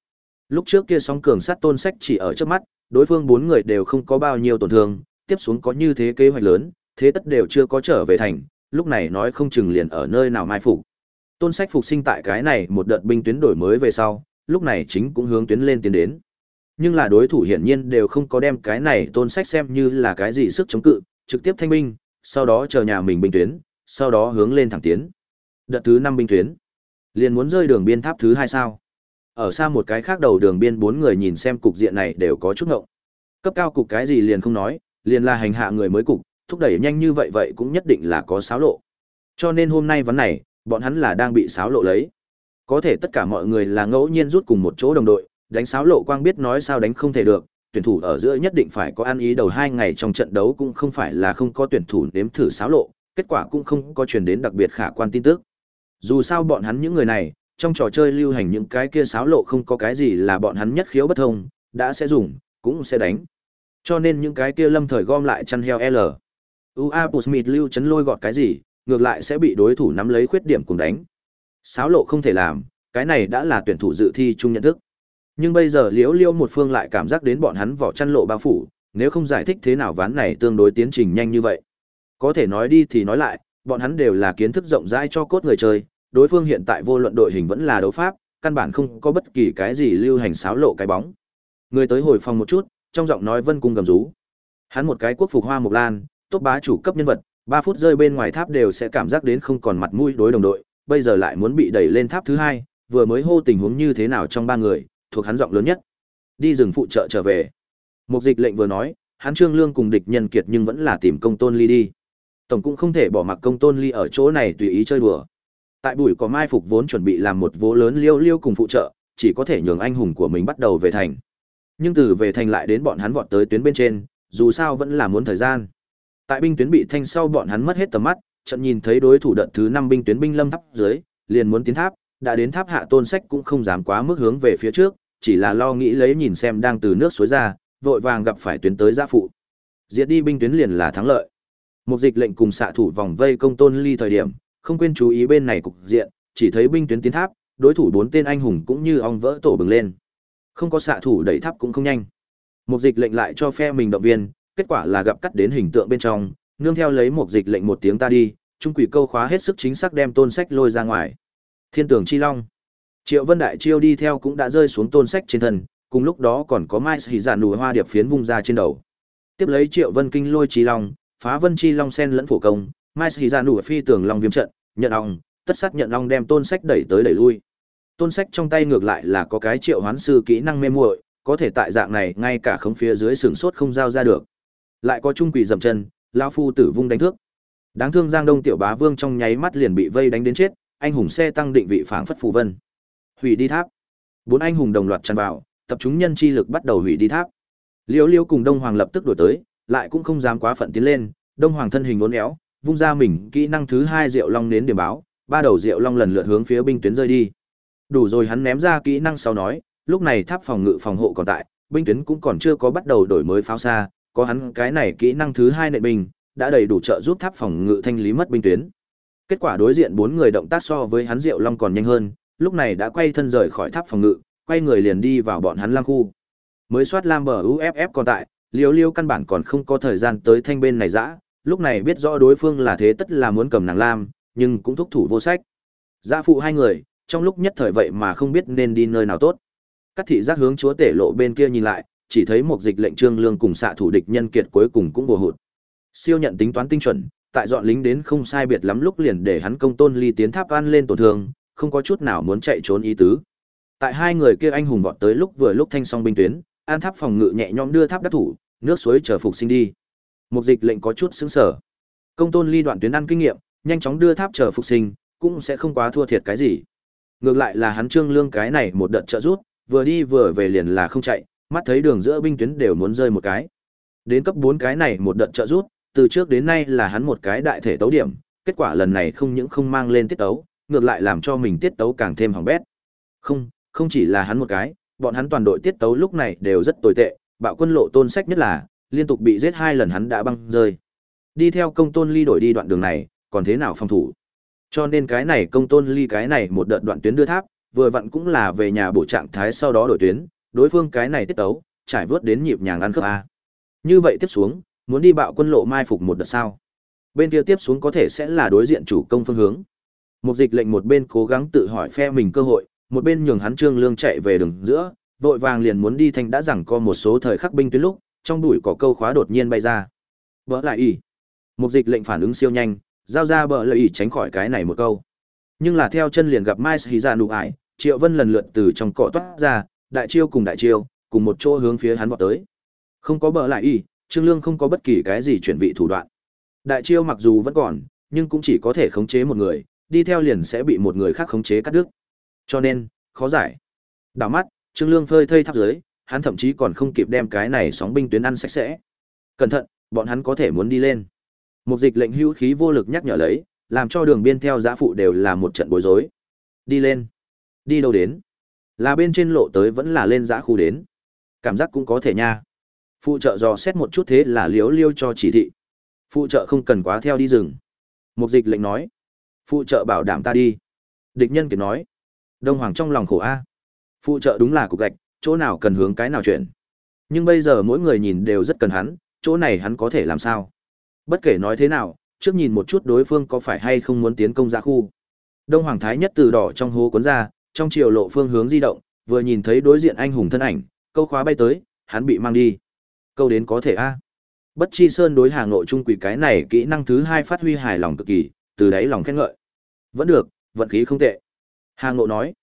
Lúc trước kia sóng cường sát tôn sách chỉ ở trước mắt, đối phương bốn người đều không có bao nhiêu tổn thương, tiếp xuống có như thế kế hoạch lớn, thế tất đều chưa có trở về thành, lúc này nói không chừng liền ở nơi nào mai phục. Tôn sách phục sinh tại cái này một đợt binh tuyến đổi mới về sau, lúc này chính cũng hướng tuyến lên tiến đến. Nhưng là đối thủ hiển nhiên đều không có đem cái này tôn sách xem như là cái gì sức chống cự, trực tiếp thanh binh, sau đó chờ nhà mình binh tuyến, sau đó hướng lên thẳng tiến. Đợt thứ năm binh tuyến, liền muốn rơi đường biên tháp thứ hai sao? Ở xa một cái khác đầu đường biên bốn người nhìn xem cục diện này đều có chút ngộng. Cấp cao cục cái gì liền không nói, liền là hành hạ người mới cục, thúc đẩy nhanh như vậy vậy cũng nhất định là có xáo lộ. Cho nên hôm nay vấn này, bọn hắn là đang bị xáo lộ lấy. Có thể tất cả mọi người là ngẫu nhiên rút cùng một chỗ đồng đội, đánh sáo lộ quang biết nói sao đánh không thể được, tuyển thủ ở giữa nhất định phải có ăn ý đầu hai ngày trong trận đấu cũng không phải là không có tuyển thủ nếm thử sáo lộ, kết quả cũng không có truyền đến đặc biệt khả quan tin tức. Dù sao bọn hắn những người này, trong trò chơi lưu hành những cái kia sáo lộ không có cái gì là bọn hắn nhất khiếu bất thông, đã sẽ dùng, cũng sẽ đánh. Cho nên những cái kia lâm thời gom lại chăn heo L. UA Pusmit lưu chấn lôi gọt cái gì, ngược lại sẽ bị đối thủ nắm lấy khuyết điểm cùng đánh sáo lộ không thể làm, cái này đã là tuyển thủ dự thi chung nhận thức. Nhưng bây giờ liễu liễu một phương lại cảm giác đến bọn hắn vỏ chăn lộ bao phủ, nếu không giải thích thế nào ván này tương đối tiến trình nhanh như vậy. Có thể nói đi thì nói lại, bọn hắn đều là kiến thức rộng rãi cho cốt người chơi, đối phương hiện tại vô luận đội hình vẫn là đấu pháp, căn bản không có bất kỳ cái gì lưu hành sáo lộ cái bóng. Người tới hồi phòng một chút, trong giọng nói vân cung gầm rú. Hắn một cái quốc phục hoa mộc lan, tốt bá chủ cấp nhân vật, 3 phút rơi bên ngoài tháp đều sẽ cảm giác đến không còn mặt mũi đối đồng đội, bây giờ lại muốn bị đẩy lên tháp thứ hai, vừa mới hô tình huống như thế nào trong ba người, thuộc hắn giọng lớn nhất. Đi rừng phụ trợ trở về. Một dịch lệnh vừa nói, hắn Trương Lương cùng địch nhân kiệt nhưng vẫn là tìm công tôn ly đi. Tổng cũng không thể bỏ mặc công tôn ly ở chỗ này tùy ý chơi đùa. Tại bụi có mai phục vốn chuẩn bị làm một vố lớn liêu liêu cùng phụ trợ, chỉ có thể nhường anh hùng của mình bắt đầu về thành. Nhưng từ về thành lại đến bọn hắn vọt tới tuyến bên trên, dù sao vẫn là muốn thời gian. Tại binh tuyến bị thanh sau bọn hắn mất hết tầm mắt, trận nhìn thấy đối thủ đợt thứ năm binh tuyến binh lâm tháp dưới, liền muốn tiến tháp, đã đến tháp hạ tôn sách cũng không dám quá mức hướng về phía trước, chỉ là lo nghĩ lấy nhìn xem đang từ nước suối ra, vội vàng gặp phải tuyến tới gia phụ. Diệt đi binh tuyến liền là thắng lợi. Một dịch lệnh cùng xạ thủ vòng vây công tôn ly thời điểm, không quên chú ý bên này cục diện, chỉ thấy binh tuyến tiến tháp, đối thủ bốn tên anh hùng cũng như ong vỡ tổ bừng lên. Không có xạ thủ đẩy tháp cũng không nhanh. Một dịch lệnh lại cho phe mình động viên, kết quả là gặp cắt đến hình tượng bên trong, nương theo lấy một dịch lệnh một tiếng ta đi, trung quỷ câu khóa hết sức chính xác đem tôn sách lôi ra ngoài. Thiên tường chi long. Triệu Vân Đại Chiêu đi theo cũng đã rơi xuống tôn sách trên thân, cùng lúc đó còn có Mai Hỉ Giản dạ nụ hoa điệp phiến vung ra trên đầu. Tiếp lấy Triệu Vân kinh lôi chi long, phá vân chi long sen lẫn phổ công, Mai Hỉ Giản dạ nụ phi tường long viêm trận, nhận ong, tất sát nhận ong đem tôn sách đẩy tới đẩy lui. Tôn sách trong tay ngược lại là có cái Triệu Hoán sư kỹ năng mê muội, có thể tại dạng này ngay cả không phía dưới sừng sốt không giao ra được. Lại có trung quỷ dậm chân, lão phu tử vung đánh thước. Đáng thương Giang Đông tiểu bá vương trong nháy mắt liền bị vây đánh đến chết, anh hùng xe tăng định vị phảng phất phù vân. Hủy đi tháp. Bốn anh hùng đồng loạt tràn vào tập trung nhân chi lực bắt đầu hủy đi tháp. Liễu liễu cùng đông hoàng lập tức đổi tới lại cũng không dám quá phận tiến lên đông hoàng thân hình uốn éo vung ra mình kỹ năng thứ hai diệu long đến điểm báo ba đầu diệu long lần lượt hướng phía binh tuyến rơi đi. Đủ rồi hắn ném ra kỹ năng sau nói lúc này tháp phòng ngự phòng hộ còn tại binh tuyến cũng còn chưa có bắt đầu đổi mới pháo xa có hắn cái này kỹ năng thứ hai nệ binh đã đầy đủ trợ giúp tháp phòng ngự thanh lý mất binh tuyến kết quả đối diện bốn người động tác so với hắn diệu long còn nhanh hơn lúc này đã quay thân rời khỏi tháp phòng ngự, quay người liền đi vào bọn hắn lam khu. Mới soát lam bờ UFF còn tại, liêu liêu căn bản còn không có thời gian tới thanh bên này dã, lúc này biết rõ đối phương là thế tất là muốn cầm nàng lam, nhưng cũng thúc thủ vô sách. Gia phụ hai người, trong lúc nhất thời vậy mà không biết nên đi nơi nào tốt. Các thị giác hướng chúa tể lộ bên kia nhìn lại, chỉ thấy một dịch lệnh trương lương cùng xạ thủ địch nhân kiệt cuối cùng cũng vừa hụt. Siêu nhận tính toán tinh chuẩn, tại dọn lính đến không sai biệt lắm lúc liền để hắn công tôn ly tiến tháp an lên tổn thương, không có chút nào muốn chạy trốn ý tứ. Tại hai người kia anh hùng vọt tới lúc vừa lúc thanh song binh tuyến, an tháp phòng ngự nhẹ nhõm đưa tháp đắc thủ, nước suối chờ phục sinh đi. Một dịch lệnh có chút sững sở. Công tôn ly đoạn tuyến ăn kinh nghiệm, nhanh chóng đưa tháp chờ phục sinh, cũng sẽ không quá thua thiệt cái gì. Ngược lại là hắn trương lương cái này một đợt trợ rút, vừa đi vừa về liền là không chạy, mắt thấy đường giữa binh tuyến đều muốn rơi một cái. Đến cấp 4 cái này một đợt trợ rút, từ trước đến nay là hắn một cái đại thể tấu điểm, kết quả lần này không những không mang lên tiết tấu, ngược lại làm cho mình tiết tấu càng thêm hỏng bét. Không, không chỉ là hắn một cái, bọn hắn toàn đội tiết tấu lúc này đều rất tồi tệ, bạo quân lộ tôn sách nhất là, liên tục bị giết hai lần hắn đã băng rơi. Đi theo công tôn ly đổi đi đoạn đường này, còn thế nào phòng thủ. Cho nên cái này công tôn ly cái này một đợt đoạn tuyến đưa tháp, vừa vặn cũng là về nhà bổ trạng thái sau đó đổi tuyến, đối phương cái này tiết tấu, trải vớt đến nhịp nhàng ăn khớp A. Như vậy tiếp xuống, muốn đi bạo quân lộ mai phục một đợt sao. Bên kia tiếp xuống có thể sẽ là đối diện chủ công phương hướng. Một dịch lệnh một bên cố gắng tự hỏi phe mình cơ hội, một bên nhường hắn Trương Lương chạy về đường giữa, vội vàng liền muốn đi thanh đã rằng co một số thời khắc binh tuyến lúc, trong bụi có câu khóa đột nhiên bay ra. vỡ lại ỉ. Một dịch lệnh phản ứng siêu nhanh, giao ra bỡ lại ỉ tránh khỏi cái này một câu. Nhưng là theo chân liền gặp Mai Hí ra dạ nụ ải, Triệu Vân lần lượt từ trong cỏ toát ra, đại chiêu cùng đại chiêu, cùng một chỗ hướng phía hắn vọt tới. Không có bờ lại y, Trương Lương không có bất kỳ cái gì chuyển vị thủ đoạn. Đại chiêu mặc dù vẫn còn, nhưng cũng chỉ có thể khống chế một người, đi theo liền sẽ bị một người khác khống chế cắt đứt. Cho nên, khó giải. Đảo mắt, Trương Lương phơi thây tháp dưới, hắn thậm chí còn không kịp đem cái này sóng binh tuyến ăn sạch sẽ. Cẩn thận, bọn hắn có thể muốn đi lên. Một dịch lệnh hữu khí vô lực nhắc nhở lấy, làm cho đường biên theo giã phụ đều là một trận bối rối. Đi lên. Đi đâu đến? Là bên trên lộ tới vẫn là lên giã khu đến. Cảm giác cũng có thể nha. Phụ trợ dò xét một chút thế là liếu liêu cho chỉ thị. Phụ trợ không cần quá theo đi rừng. Một dịch lệnh nói. Phụ trợ bảo đảm ta đi. Địch nhân kiệt nói. Đông Hoàng trong lòng khổ a. Phụ trợ đúng là cục gạch, chỗ nào cần hướng cái nào chuyển. Nhưng bây giờ mỗi người nhìn đều rất cần hắn, chỗ này hắn có thể làm sao? Bất kể nói thế nào, trước nhìn một chút đối phương có phải hay không muốn tiến công ra khu. Đông Hoàng Thái nhất từ đỏ trong hố cuốn ra, trong chiều lộ phương hướng di động, vừa nhìn thấy đối diện anh hùng thân ảnh, câu khóa bay tới, hắn bị mang đi. Câu đến có thể a. Bất Chi Sơn đối Hà Nội trung quỷ cái này kỹ năng thứ hai phát huy hài lòng cực kỳ, từ đấy lòng khen ngợi. Vẫn được, vận khí không tệ. Hà Nội nói.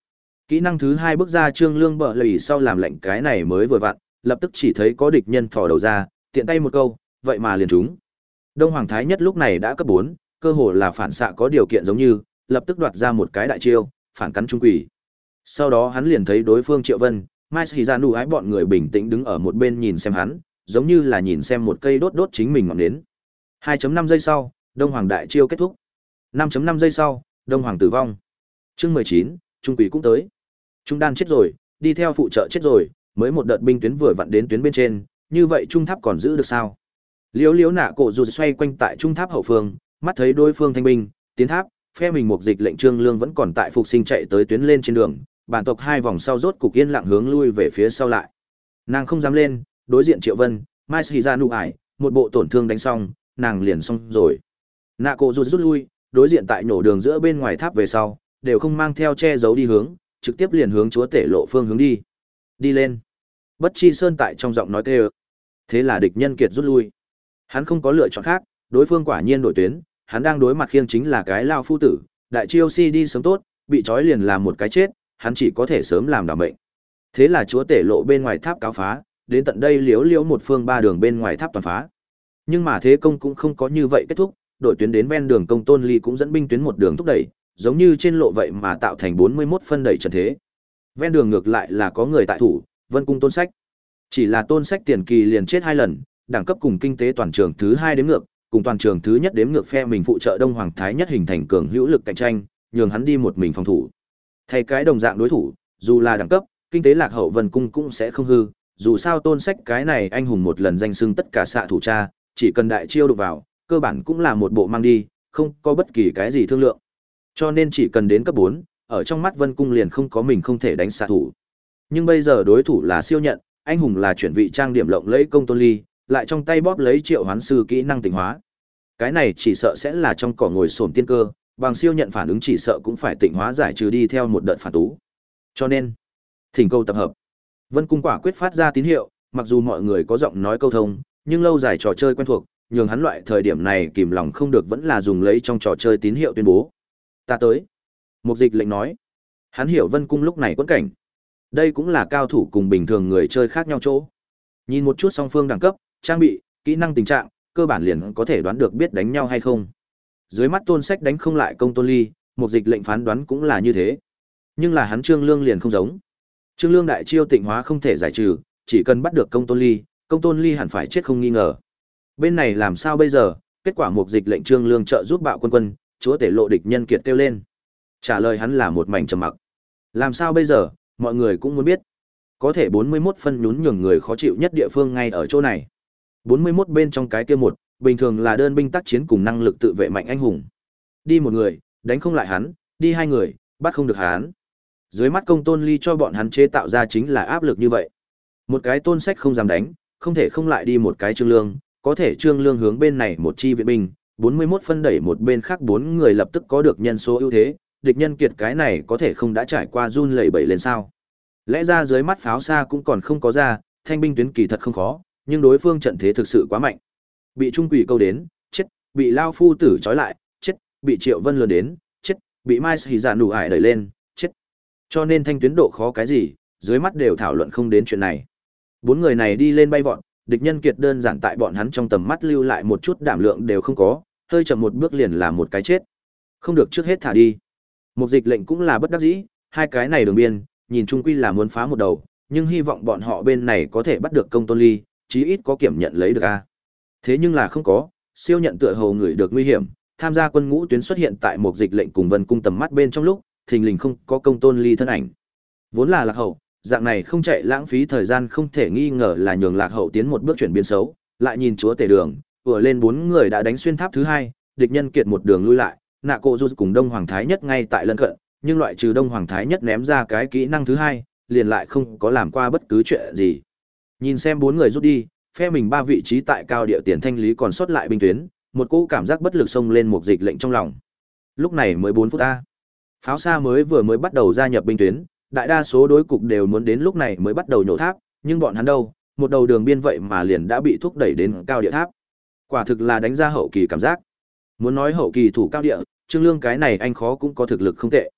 Kỹ năng thứ hai bước ra Trương Lương bợ lì sau làm lệnh cái này mới vừa vặn, lập tức chỉ thấy có địch nhân thò đầu ra, tiện tay một câu, vậy mà liền trúng. Đông Hoàng Thái nhất lúc này đã cấp 4, cơ hồ là phản xạ có điều kiện giống như, lập tức đoạt ra một cái đại chiêu, phản cắn trung quỷ. Sau đó hắn liền thấy đối phương Triệu Vân, Mai Sĩ Gia Nụ ái bọn người bình tĩnh đứng ở một bên nhìn xem hắn, giống như là nhìn xem một cây đốt đốt chính mình ngọn đến. 2.5 giây sau, Đông Hoàng đại chiêu kết thúc. 5.5 giây sau, Đông Hoàng tử vong. Chương 19, Trung quỷ cũng tới. Trung đan chết rồi, đi theo phụ trợ chết rồi, mới một đợt binh tuyến vừa vặn đến tuyến bên trên, như vậy trung tháp còn giữ được sao? liếu liếu nạ cổ dù xoay quanh tại trung tháp hậu phương, mắt thấy đối phương thanh binh, tiến tháp, phe mình mục dịch lệnh trương lương vẫn còn tại phục sinh chạy tới tuyến lên trên đường, bản tộc hai vòng sau rốt cục yên lặng hướng lui về phía sau lại. Nàng không dám lên, đối diện Triệu Vân, Mai Sĩ ra nụ ải, một bộ tổn thương đánh xong, nàng liền xong rồi. Nạ cổ rụt rút lui, đối diện tại nổ đường giữa bên ngoài tháp về sau, đều không mang theo che giấu đi hướng, trực tiếp liền hướng chúa tể lộ phương hướng đi. Đi lên. Bất chi sơn tại trong giọng nói kêu. Thế là địch nhân kiệt rút lui. Hắn không có lựa chọn khác, đối phương quả nhiên đổi tuyến, hắn đang đối mặt khiêng chính là cái lao phu tử, đại chiêu si đi sớm tốt, bị trói liền làm một cái chết, hắn chỉ có thể sớm làm đảm mệnh. Thế là chúa tể lộ bên ngoài tháp cáo phá, đến tận đây liếu liếu một phương ba đường bên ngoài tháp toàn phá. Nhưng mà thế công cũng không có như vậy kết thúc, đội tuyến đến ven đường công tôn ly cũng dẫn binh tuyến một đường thúc đẩy, giống như trên lộ vậy mà tạo thành 41 phân đẩy trận thế. Ven đường ngược lại là có người tại thủ, Vân cung tôn sách. Chỉ là tôn sách tiền kỳ liền chết hai lần, đẳng cấp cùng kinh tế toàn trường thứ hai đến ngược, cùng toàn trường thứ nhất đếm ngược phe mình phụ trợ Đông Hoàng Thái nhất hình thành cường hữu lực cạnh tranh, nhường hắn đi một mình phòng thủ. Thay cái đồng dạng đối thủ, dù là đẳng cấp, kinh tế lạc hậu Vân cung cũng sẽ không hư, dù sao tôn sách cái này anh hùng một lần danh xưng tất cả xạ thủ cha, chỉ cần đại chiêu đụng vào, cơ bản cũng là một bộ mang đi, không có bất kỳ cái gì thương lượng. Cho nên chỉ cần đến cấp 4, ở trong mắt Vân Cung liền không có mình không thể đánh xạ thủ. Nhưng bây giờ đối thủ là siêu nhận, anh hùng là chuyển vị trang điểm lộng lẫy công tôn ly, lại trong tay bóp lấy triệu hoán sư kỹ năng tỉnh hóa. Cái này chỉ sợ sẽ là trong cỏ ngồi sổm tiên cơ, bằng siêu nhận phản ứng chỉ sợ cũng phải tỉnh hóa giải trừ đi theo một đợt phản tú. Cho nên, thỉnh câu tập hợp. Vân Cung quả quyết phát ra tín hiệu, mặc dù mọi người có giọng nói câu thông, nhưng lâu dài trò chơi quen thuộc, nhường hắn loại thời điểm này kìm lòng không được vẫn là dùng lấy trong trò chơi tín hiệu tuyên bố. Ta tới. Mục dịch lệnh nói. Hắn hiểu vân cung lúc này quẫn cảnh. Đây cũng là cao thủ cùng bình thường người chơi khác nhau chỗ. Nhìn một chút song phương đẳng cấp, trang bị, kỹ năng tình trạng, cơ bản liền có thể đoán được biết đánh nhau hay không. Dưới mắt tôn sách đánh không lại công tôn ly, một dịch lệnh phán đoán cũng là như thế. Nhưng là hắn trương lương liền không giống. Trương lương đại chiêu tịnh hóa không thể giải trừ, chỉ cần bắt được công tôn ly, công tôn ly hẳn phải chết không nghi ngờ. Bên này làm sao bây giờ, kết quả một dịch lệnh trương lương trợ giúp bạo quân quân, chúa tể lộ địch nhân kiệt kêu lên. Trả lời hắn là một mảnh trầm mặc. Làm sao bây giờ, mọi người cũng muốn biết. Có thể 41 phân nhún nhường người khó chịu nhất địa phương ngay ở chỗ này. 41 bên trong cái kia một, bình thường là đơn binh tác chiến cùng năng lực tự vệ mạnh anh hùng. Đi một người, đánh không lại hắn, đi hai người, bắt không được hắn. Dưới mắt công tôn ly cho bọn hắn chế tạo ra chính là áp lực như vậy. Một cái tôn sách không dám đánh, không thể không lại đi một cái trương lương, có thể trương lương hướng bên này một chi viện binh, 41 phân đẩy một bên khác bốn người lập tức có được nhân số ưu thế, địch nhân kiệt cái này có thể không đã trải qua run lẩy bẩy lên sao. Lẽ ra dưới mắt pháo xa cũng còn không có ra, thanh binh tuyến kỳ thật không khó, nhưng đối phương trận thế thực sự quá mạnh. Bị trung quỷ câu đến, chết, bị lao phu tử trói lại, chết, bị triệu vân lừa đến, chết, bị mai sĩ giả dạ nụ ải đẩy lên, chết. Cho nên thanh tuyến độ khó cái gì, dưới mắt đều thảo luận không đến chuyện này. Bốn người này đi lên bay vọn, địch nhân kiệt đơn giản tại bọn hắn trong tầm mắt lưu lại một chút đảm lượng đều không có, hơi chậm một bước liền là một cái chết. Không được trước hết thả đi. Một dịch lệnh cũng là bất đắc dĩ, hai cái này đường biên, nhìn Trung quy là muốn phá một đầu, nhưng hy vọng bọn họ bên này có thể bắt được công tôn ly, chí ít có kiểm nhận lấy được a. Thế nhưng là không có, siêu nhận tựa hồ người được nguy hiểm, tham gia quân ngũ tuyến xuất hiện tại một dịch lệnh cùng vân cung tầm mắt bên trong lúc, thình lình không có công tôn ly thân ảnh. Vốn là lạc hậu, dạng này không chạy lãng phí thời gian không thể nghi ngờ là nhường lạc hậu tiến một bước chuyển biến xấu, lại nhìn chúa tể đường, vừa lên bốn người đã đánh xuyên tháp thứ hai, địch nhân kiệt một đường lui lại, nạ cô du cùng đông hoàng thái nhất ngay tại lân cận, nhưng loại trừ đông hoàng thái nhất ném ra cái kỹ năng thứ hai, liền lại không có làm qua bất cứ chuyện gì. Nhìn xem bốn người rút đi, phe mình ba vị trí tại cao địa tiền thanh lý còn sót lại binh tuyến, một cỗ cảm giác bất lực xông lên một dịch lệnh trong lòng. Lúc này mới 4 phút ta. Pháo xa mới vừa mới bắt đầu gia nhập binh tuyến, đại đa số đối cục đều muốn đến lúc này mới bắt đầu nhổ tháp, nhưng bọn hắn đâu, một đầu đường biên vậy mà liền đã bị thúc đẩy đến cao địa tháp. Quả thực là đánh ra hậu kỳ cảm giác. Muốn nói hậu kỳ thủ cao địa, Trương Lương cái này anh khó cũng có thực lực không tệ.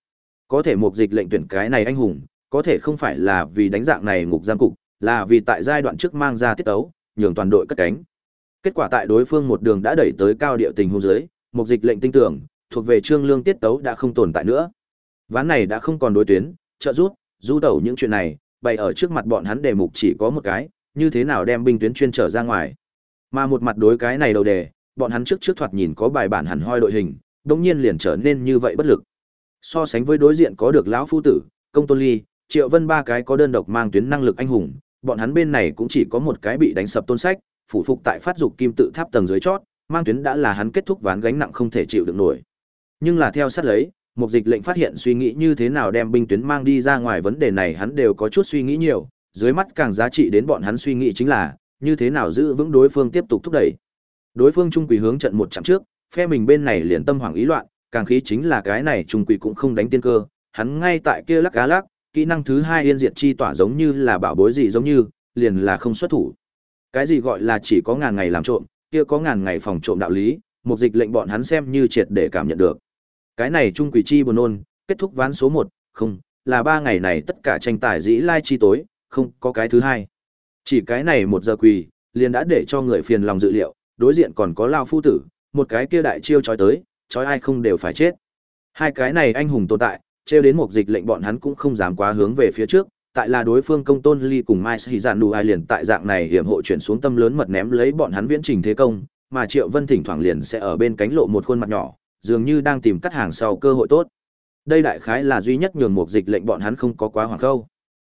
Có thể một dịch lệnh tuyển cái này anh hùng, có thể không phải là vì đánh dạng này ngục giam cục, là vì tại giai đoạn trước mang ra tiết tấu, nhường toàn đội cất cánh. Kết quả tại đối phương một đường đã đẩy tới cao địa tình huống dưới, một dịch lệnh tinh tưởng, thuộc về Trương Lương tiết tấu đã không tồn tại nữa. Ván này đã không còn đối tuyến, trợ rút, du tẩu những chuyện này, bày ở trước mặt bọn hắn đề mục chỉ có một cái, như thế nào đem binh tuyến chuyên trở ra ngoài. Mà một mặt đối cái này đầu đề, bọn hắn trước trước thoạt nhìn có bài bản hẳn hoi đội hình, đột nhiên liền trở nên như vậy bất lực. So sánh với đối diện có được lão phu tử, công tôn ly, triệu vân ba cái có đơn độc mang tuyến năng lực anh hùng, bọn hắn bên này cũng chỉ có một cái bị đánh sập tôn sách, phụ phục tại phát dục kim tự tháp tầng dưới chót, mang tuyến đã là hắn kết thúc ván gánh nặng không thể chịu được nổi. Nhưng là theo sát lấy, một dịch lệnh phát hiện suy nghĩ như thế nào đem binh tuyến mang đi ra ngoài vấn đề này hắn đều có chút suy nghĩ nhiều, dưới mắt càng giá trị đến bọn hắn suy nghĩ chính là, như thế nào giữ vững đối phương tiếp tục thúc đẩy. Đối phương trung quỷ hướng trận một chặng trước, phe mình bên này liền tâm hoảng ý loạn, càng khí chính là cái này trung quỷ cũng không đánh tiên cơ, hắn ngay tại kia lắc cá lắc, kỹ năng thứ hai yên diệt chi tỏa giống như là bảo bối gì giống như, liền là không xuất thủ. Cái gì gọi là chỉ có ngàn ngày làm trộm, kia có ngàn ngày phòng trộm đạo lý, một dịch lệnh bọn hắn xem như triệt để cảm nhận được. Cái này trung quỷ chi buồn nôn, kết thúc ván số một, không, là ba ngày này tất cả tranh tài dĩ lai chi tối, không có cái thứ hai. Chỉ cái này một giờ quỳ, liền đã để cho người phiền lòng dự liệu, đối diện còn có lao phu tử, một cái kia đại chiêu chói tới, chói ai không đều phải chết. Hai cái này anh hùng tồn tại, treo đến một dịch lệnh bọn hắn cũng không dám quá hướng về phía trước, tại là đối phương công tôn ly cùng mai sĩ dạn đủ ai liền tại dạng này hiểm hộ chuyển xuống tâm lớn mật ném lấy bọn hắn viễn trình thế công mà triệu vân thỉnh thoảng liền sẽ ở bên cánh lộ một khuôn mặt nhỏ dường như đang tìm cắt hàng sau cơ hội tốt. Đây đại khái là duy nhất nhường một dịch lệnh bọn hắn không có quá hoàng khâu.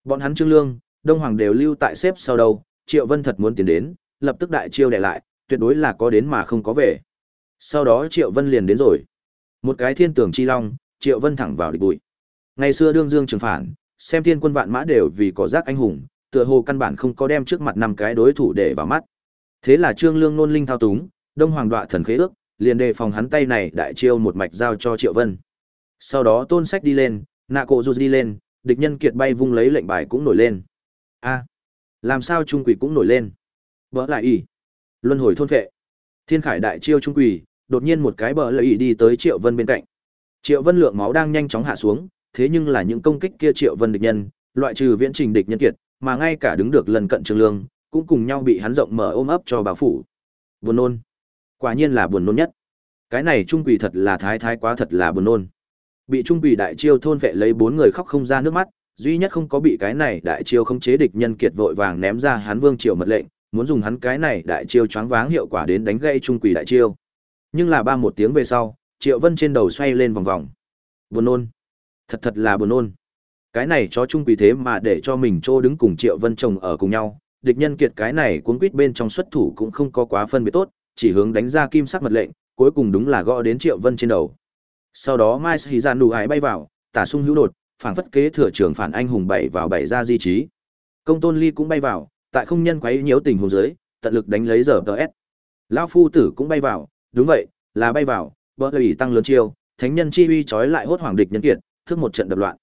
Bọn hắn trương lương đông hoàng đều lưu tại xếp sau đâu triệu vân thật muốn tiến đến lập tức đại chiêu để lại tuyệt đối là có đến mà không có về. Sau đó triệu vân liền đến rồi. Một cái thiên tường chi long triệu vân thẳng vào địch bụi ngày xưa đương dương trường phản xem thiên quân vạn mã đều vì có giác anh hùng, tựa hồ căn bản không có đem trước mặt năm cái đối thủ để vào mắt. Thế là Trương Lương nôn linh thao túng, Đông Hoàng đọa thần khế ước, liền đề phòng hắn tay này đại chiêu một mạch giao cho Triệu Vân. Sau đó Tôn Sách đi lên, Nạ cộ rút đi lên, địch nhân kiệt bay vung lấy lệnh bài cũng nổi lên. A, làm sao trung quỷ cũng nổi lên? Vỡ lại ỉ. Luân hồi thôn vệ. Thiên Khải đại chiêu trung quỷ, đột nhiên một cái bờ lợi ỉ đi tới Triệu Vân bên cạnh. Triệu Vân lượng máu đang nhanh chóng hạ xuống, thế nhưng là những công kích kia triệu vân địch nhân, loại trừ viễn trình địch nhân kiệt, mà ngay cả đứng được lần cận Trương Lương, cũng cùng nhau bị hắn rộng mở ôm ấp cho bà phủ. Buồn nôn. Quả nhiên là buồn nôn nhất. Cái này trung quỷ thật là thái thái quá thật là buồn nôn. Bị trung quỷ đại chiêu thôn vệ lấy bốn người khóc không ra nước mắt, duy nhất không có bị cái này đại chiêu không chế địch nhân kiệt vội vàng ném ra hắn vương triều mật lệnh, muốn dùng hắn cái này đại chiêu choáng váng hiệu quả đến đánh gây trung quỷ đại chiêu. Nhưng là ba một tiếng về sau, Triệu Vân trên đầu xoay lên vòng vòng. Buồn nôn. Thật thật là buồn nôn. Cái này cho chung vì thế mà để cho mình trô đứng cùng Triệu Vân chồng ở cùng nhau, địch nhân kiệt cái này cuốn quýt bên trong xuất thủ cũng không có quá phân biệt tốt, chỉ hướng đánh ra kim sắc mật lệnh, cuối cùng đúng là gõ đến Triệu Vân trên đầu. Sau đó Mai Sĩ ra đủ ái bay vào, tả sung hữu đột, phản phất kế thừa trưởng phản anh hùng bảy vào bảy ra di trí. Công Tôn Ly cũng bay vào, tại không nhân quấy nhiễu tình hồ dưới, tận lực đánh lấy giờ TS. Lão phu tử cũng bay vào, đúng vậy, Là bay vào, bỡ ủy tăng lớn chiêu, thánh nhân chi uy chói lại hốt hoàng địch nhân kiệt, thức một trận đập loạn.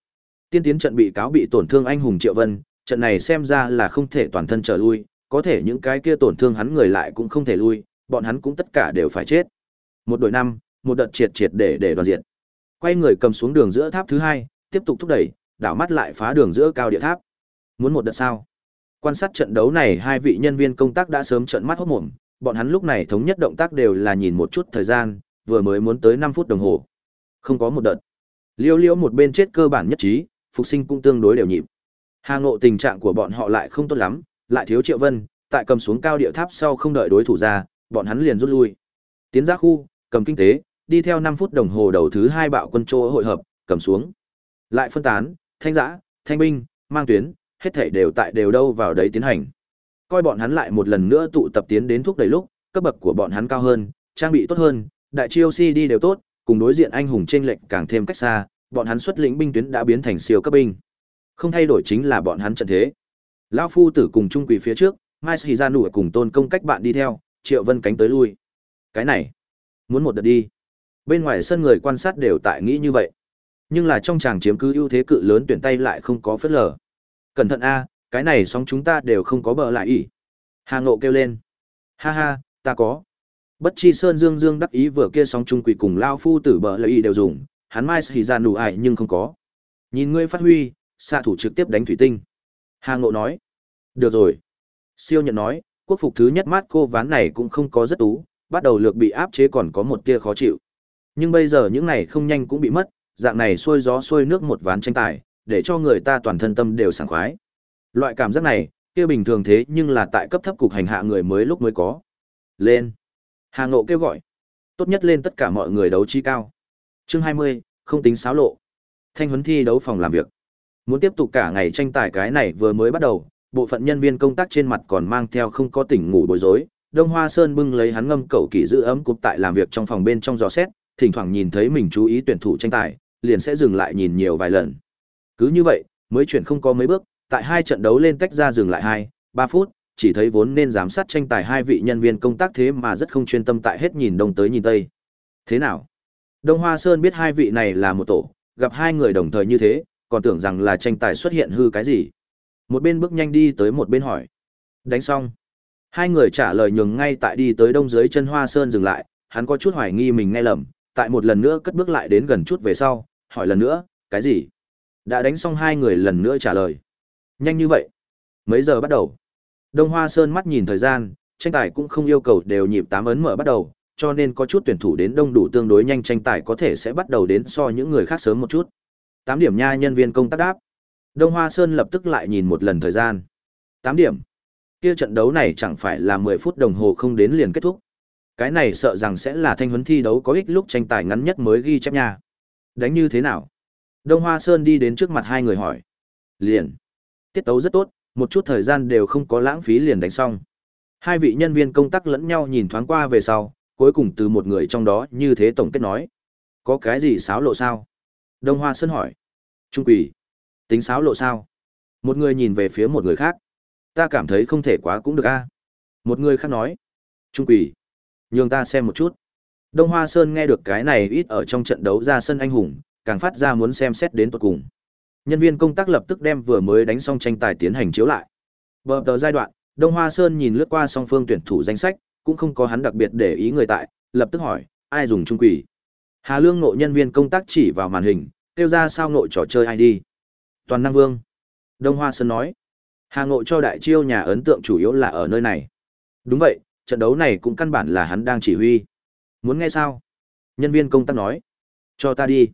Tiên tiến trận bị cáo bị tổn thương anh hùng Triệu Vân, trận này xem ra là không thể toàn thân trở lui, có thể những cái kia tổn thương hắn người lại cũng không thể lui, bọn hắn cũng tất cả đều phải chết. Một đội năm, một đợt triệt triệt để để đoàn diện. Quay người cầm xuống đường giữa tháp thứ hai, tiếp tục thúc đẩy, đảo mắt lại phá đường giữa cao địa tháp. Muốn một đợt sao? Quan sát trận đấu này, hai vị nhân viên công tác đã sớm trợn mắt hốt mồm, bọn hắn lúc này thống nhất động tác đều là nhìn một chút thời gian, vừa mới muốn tới 5 phút đồng hồ. Không có một đợt. Liêu liêu một bên chết cơ bản nhất trí, phục sinh cũng tương đối đều nhịp. Hà Ngộ tình trạng của bọn họ lại không tốt lắm, lại thiếu Triệu Vân, tại cầm xuống cao địa tháp sau không đợi đối thủ ra, bọn hắn liền rút lui. Tiến ra khu, cầm kinh tế, đi theo 5 phút đồng hồ đầu thứ hai bạo quân chỗ hội hợp, cầm xuống. Lại phân tán, thanh giã, thanh binh, mang tuyến, hết thảy đều tại đều đâu vào đấy tiến hành. Coi bọn hắn lại một lần nữa tụ tập tiến đến thúc đẩy lúc, cấp bậc của bọn hắn cao hơn, trang bị tốt hơn, đại chiêu đi đều tốt, cùng đối diện anh hùng trên lệnh càng thêm cách xa, bọn hắn xuất lĩnh binh tuyến đã biến thành siêu cấp binh. Không thay đổi chính là bọn hắn trận thế. Lão phu tử cùng trung quỷ phía trước, Mai Sĩ Gia Nụ cùng Tôn Công cách bạn đi theo, Triệu Vân cánh tới lui. Cái này, muốn một đợt đi. Bên ngoài sân người quan sát đều tại nghĩ như vậy. Nhưng là trong chàng chiếm cứ ưu thế cự lớn tuyển tay lại không có phất lờ. Cẩn thận a, cái này sóng chúng ta đều không có bờ lại ỉ. Hà Ngộ kêu lên. Ha ha, ta có. Bất chi sơn dương dương đắc ý vừa kia sóng trung quỷ cùng lao phu tử bờ lợi y đều dùng, hắn mai xì ra nụ ải nhưng không có. Nhìn ngươi phát huy, xạ thủ trực tiếp đánh thủy tinh. Hà Ngộ nói. Được rồi. Siêu nhận nói, quốc phục thứ nhất mát cô ván này cũng không có rất tú, bắt đầu lược bị áp chế còn có một tia khó chịu. Nhưng bây giờ những này không nhanh cũng bị mất, dạng này xuôi gió xuôi nước một ván tranh tài, để cho người ta toàn thân tâm đều sảng khoái. Loại cảm giác này, kia bình thường thế nhưng là tại cấp thấp cục hành hạ người mới lúc mới có. Lên. Hà Ngộ kêu gọi. Tốt nhất lên tất cả mọi người đấu chi cao. Chương 20, không tính xáo lộ. Thanh huấn thi đấu phòng làm việc. Muốn tiếp tục cả ngày tranh tài cái này vừa mới bắt đầu, bộ phận nhân viên công tác trên mặt còn mang theo không có tỉnh ngủ bối rối. Đông Hoa Sơn bưng lấy hắn ngâm cẩu kỳ giữ ấm cục tại làm việc trong phòng bên trong giò xét, thỉnh thoảng nhìn thấy mình chú ý tuyển thủ tranh tài, liền sẽ dừng lại nhìn nhiều vài lần. Cứ như vậy, mới chuyển không có mấy bước, tại hai trận đấu lên tách ra dừng lại hai, ba phút, chỉ thấy vốn nên giám sát tranh tài hai vị nhân viên công tác thế mà rất không chuyên tâm tại hết nhìn đông tới nhìn tây. Thế nào? Đông Hoa Sơn biết hai vị này là một tổ, gặp hai người đồng thời như thế, còn tưởng rằng là tranh tài xuất hiện hư cái gì. Một bên bước nhanh đi tới một bên hỏi. Đánh xong. Hai người trả lời nhường ngay tại đi tới đông dưới chân Hoa Sơn dừng lại, hắn có chút hoài nghi mình nghe lầm, tại một lần nữa cất bước lại đến gần chút về sau, hỏi lần nữa, cái gì? Đã đánh xong hai người lần nữa trả lời. Nhanh như vậy. Mấy giờ bắt đầu? Đông Hoa Sơn mắt nhìn thời gian, tranh tài cũng không yêu cầu đều nhịp tám ấn mở bắt đầu, cho nên có chút tuyển thủ đến đông đủ tương đối nhanh tranh tài có thể sẽ bắt đầu đến so những người khác sớm một chút. Tám điểm nha nhân viên công tác đáp. Đông Hoa Sơn lập tức lại nhìn một lần thời gian. Tám điểm. Kia trận đấu này chẳng phải là mười phút đồng hồ không đến liền kết thúc. Cái này sợ rằng sẽ là thanh huấn thi đấu có ích lúc tranh tài ngắn nhất mới ghi chép nha. Đánh như thế nào? Đông Hoa Sơn đi đến trước mặt hai người hỏi. Liền. Tiết tấu rất tốt, một chút thời gian đều không có lãng phí liền đánh xong. Hai vị nhân viên công tác lẫn nhau nhìn thoáng qua về sau, cuối cùng từ một người trong đó như thế tổng kết nói. Có cái gì xáo lộ sao? Đông Hoa Sơn hỏi. Trung quỷ. Tính xáo lộ sao? Một người nhìn về phía một người khác. Ta cảm thấy không thể quá cũng được a. Một người khác nói. Trung quỷ. Nhường ta xem một chút. Đông Hoa Sơn nghe được cái này ít ở trong trận đấu ra sân anh hùng, càng phát ra muốn xem xét đến tuật cùng. Nhân viên công tác lập tức đem vừa mới đánh xong tranh tài tiến hành chiếu lại. Bờ tờ giai đoạn, Đông Hoa Sơn nhìn lướt qua song phương tuyển thủ danh sách, cũng không có hắn đặc biệt để ý người tại, lập tức hỏi, ai dùng trung quỷ. Hà Lương nộ nhân viên công tác chỉ vào màn hình, kêu ra sao nội trò chơi ID. Toàn năng vương. Đông Hoa Sơn nói. Hà Ngộ cho đại chiêu nhà ấn tượng chủ yếu là ở nơi này. Đúng vậy, trận đấu này cũng căn bản là hắn đang chỉ huy. Muốn nghe sao? Nhân viên công tác nói. Cho ta đi.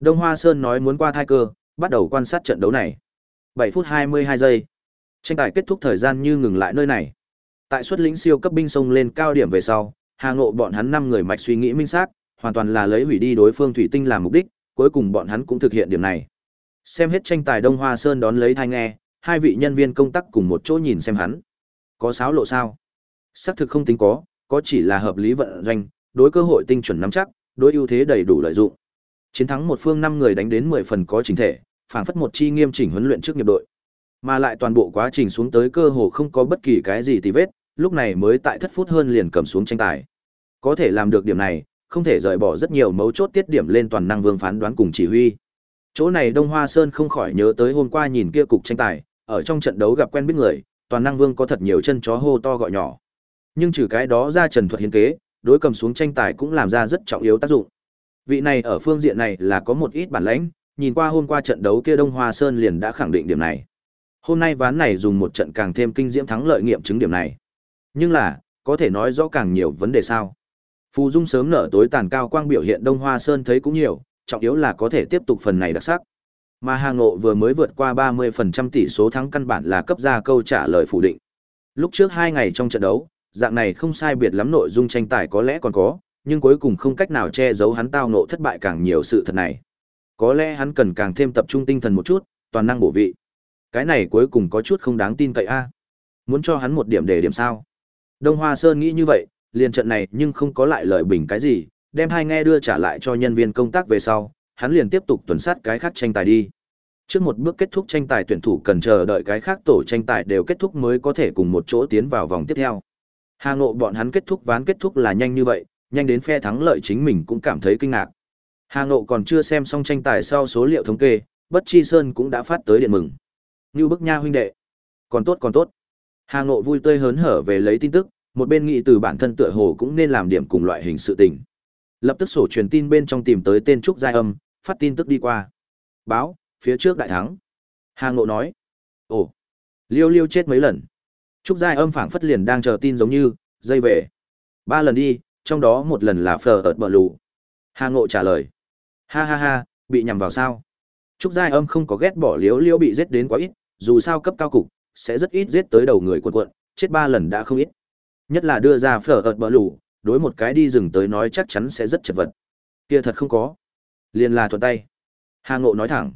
Đông Hoa Sơn nói muốn qua thai cơ, bắt đầu quan sát trận đấu này. 7 phút 22 giây. Tranh tài kết thúc thời gian như ngừng lại nơi này. Tại xuất lĩnh siêu cấp binh sông lên cao điểm về sau, Hà Ngộ bọn hắn năm người mạch suy nghĩ minh xác, hoàn toàn là lấy hủy đi đối phương thủy tinh làm mục đích, cuối cùng bọn hắn cũng thực hiện điểm này. Xem hết tranh tài Đông Hoa Sơn đón lấy thai nghe, hai vị nhân viên công tác cùng một chỗ nhìn xem hắn. Có sáo lộ sao? Xác thực không tính có, có chỉ là hợp lý vận doanh, đối cơ hội tinh chuẩn nắm chắc, đối ưu thế đầy đủ lợi dụng. Chiến thắng một phương năm người đánh đến 10 phần có chính thể, phảng phất một chi nghiêm chỉnh huấn luyện trước nghiệp đội. Mà lại toàn bộ quá trình xuống tới cơ hồ không có bất kỳ cái gì tì vết, lúc này mới tại thất phút hơn liền cầm xuống tranh tài. Có thể làm được điểm này, không thể rời bỏ rất nhiều mấu chốt tiết điểm lên toàn năng vương phán đoán cùng chỉ huy. Chỗ này Đông Hoa Sơn không khỏi nhớ tới hôm qua nhìn kia cục tranh tài, ở trong trận đấu gặp quen biết người, toàn năng vương có thật nhiều chân chó hô to gọi nhỏ. Nhưng trừ cái đó ra Trần Thuật hiến kế, đối cầm xuống tranh tài cũng làm ra rất trọng yếu tác dụng. Vị này ở phương diện này là có một ít bản lãnh, nhìn qua hôm qua trận đấu kia Đông Hoa Sơn liền đã khẳng định điểm này. Hôm nay ván này dùng một trận càng thêm kinh diễm thắng lợi nghiệm chứng điểm này. Nhưng là, có thể nói rõ càng nhiều vấn đề sao? Phù Dung sớm nở tối tàn cao quang biểu hiện Đông Hoa Sơn thấy cũng nhiều, trọng yếu là có thể tiếp tục phần này đặc sắc. Mà Hà Ngộ vừa mới vượt qua 30% tỷ số thắng căn bản là cấp ra câu trả lời phủ định. Lúc trước hai ngày trong trận đấu, dạng này không sai biệt lắm nội dung tranh tài có lẽ còn có, nhưng cuối cùng không cách nào che giấu hắn tao nộ thất bại càng nhiều sự thật này. Có lẽ hắn cần càng thêm tập trung tinh thần một chút, toàn năng bổ vị. Cái này cuối cùng có chút không đáng tin cậy a. Muốn cho hắn một điểm để điểm sao? Đông Hoa Sơn nghĩ như vậy, liền trận này nhưng không có lại lời bình cái gì, đem hai nghe đưa trả lại cho nhân viên công tác về sau, hắn liền tiếp tục tuần sát cái khác tranh tài đi. Trước một bước kết thúc tranh tài tuyển thủ cần chờ đợi cái khác tổ tranh tài đều kết thúc mới có thể cùng một chỗ tiến vào vòng tiếp theo. Hà Ngộ bọn hắn kết thúc ván kết thúc là nhanh như vậy, nhanh đến phe thắng lợi chính mình cũng cảm thấy kinh ngạc. Hà Ngộ còn chưa xem xong tranh tài sau số liệu thống kê, Bất Chi Sơn cũng đã phát tới điện mừng. Như bức nha huynh đệ. Còn tốt còn tốt. Hà Ngộ vui tươi hớn hở về lấy tin tức, một bên nghĩ từ bản thân tựa hồ cũng nên làm điểm cùng loại hình sự tình. Lập tức sổ truyền tin bên trong tìm tới tên Trúc Giai Âm, phát tin tức đi qua. Báo, phía trước đại thắng. Hà Ngộ nói. Ồ, liêu liêu chết mấy lần. Trúc Giai Âm phảng phất liền đang chờ tin giống như, dây về. Ba lần đi, trong đó một lần là phờ ợt bờ lù. Hà Ngộ trả lời. Ha ha ha, bị nhầm vào sao? Trúc Giai Âm không có ghét bỏ liếu liễu bị giết đến quá ít, dù sao cấp cao cục, sẽ rất ít giết tới đầu người quần quận, chết ba lần đã không ít. Nhất là đưa ra phở ợt bờ lù, đối một cái đi rừng tới nói chắc chắn sẽ rất chật vật. Kia thật không có. Liền là thuận tay. Hà Ngộ nói thẳng.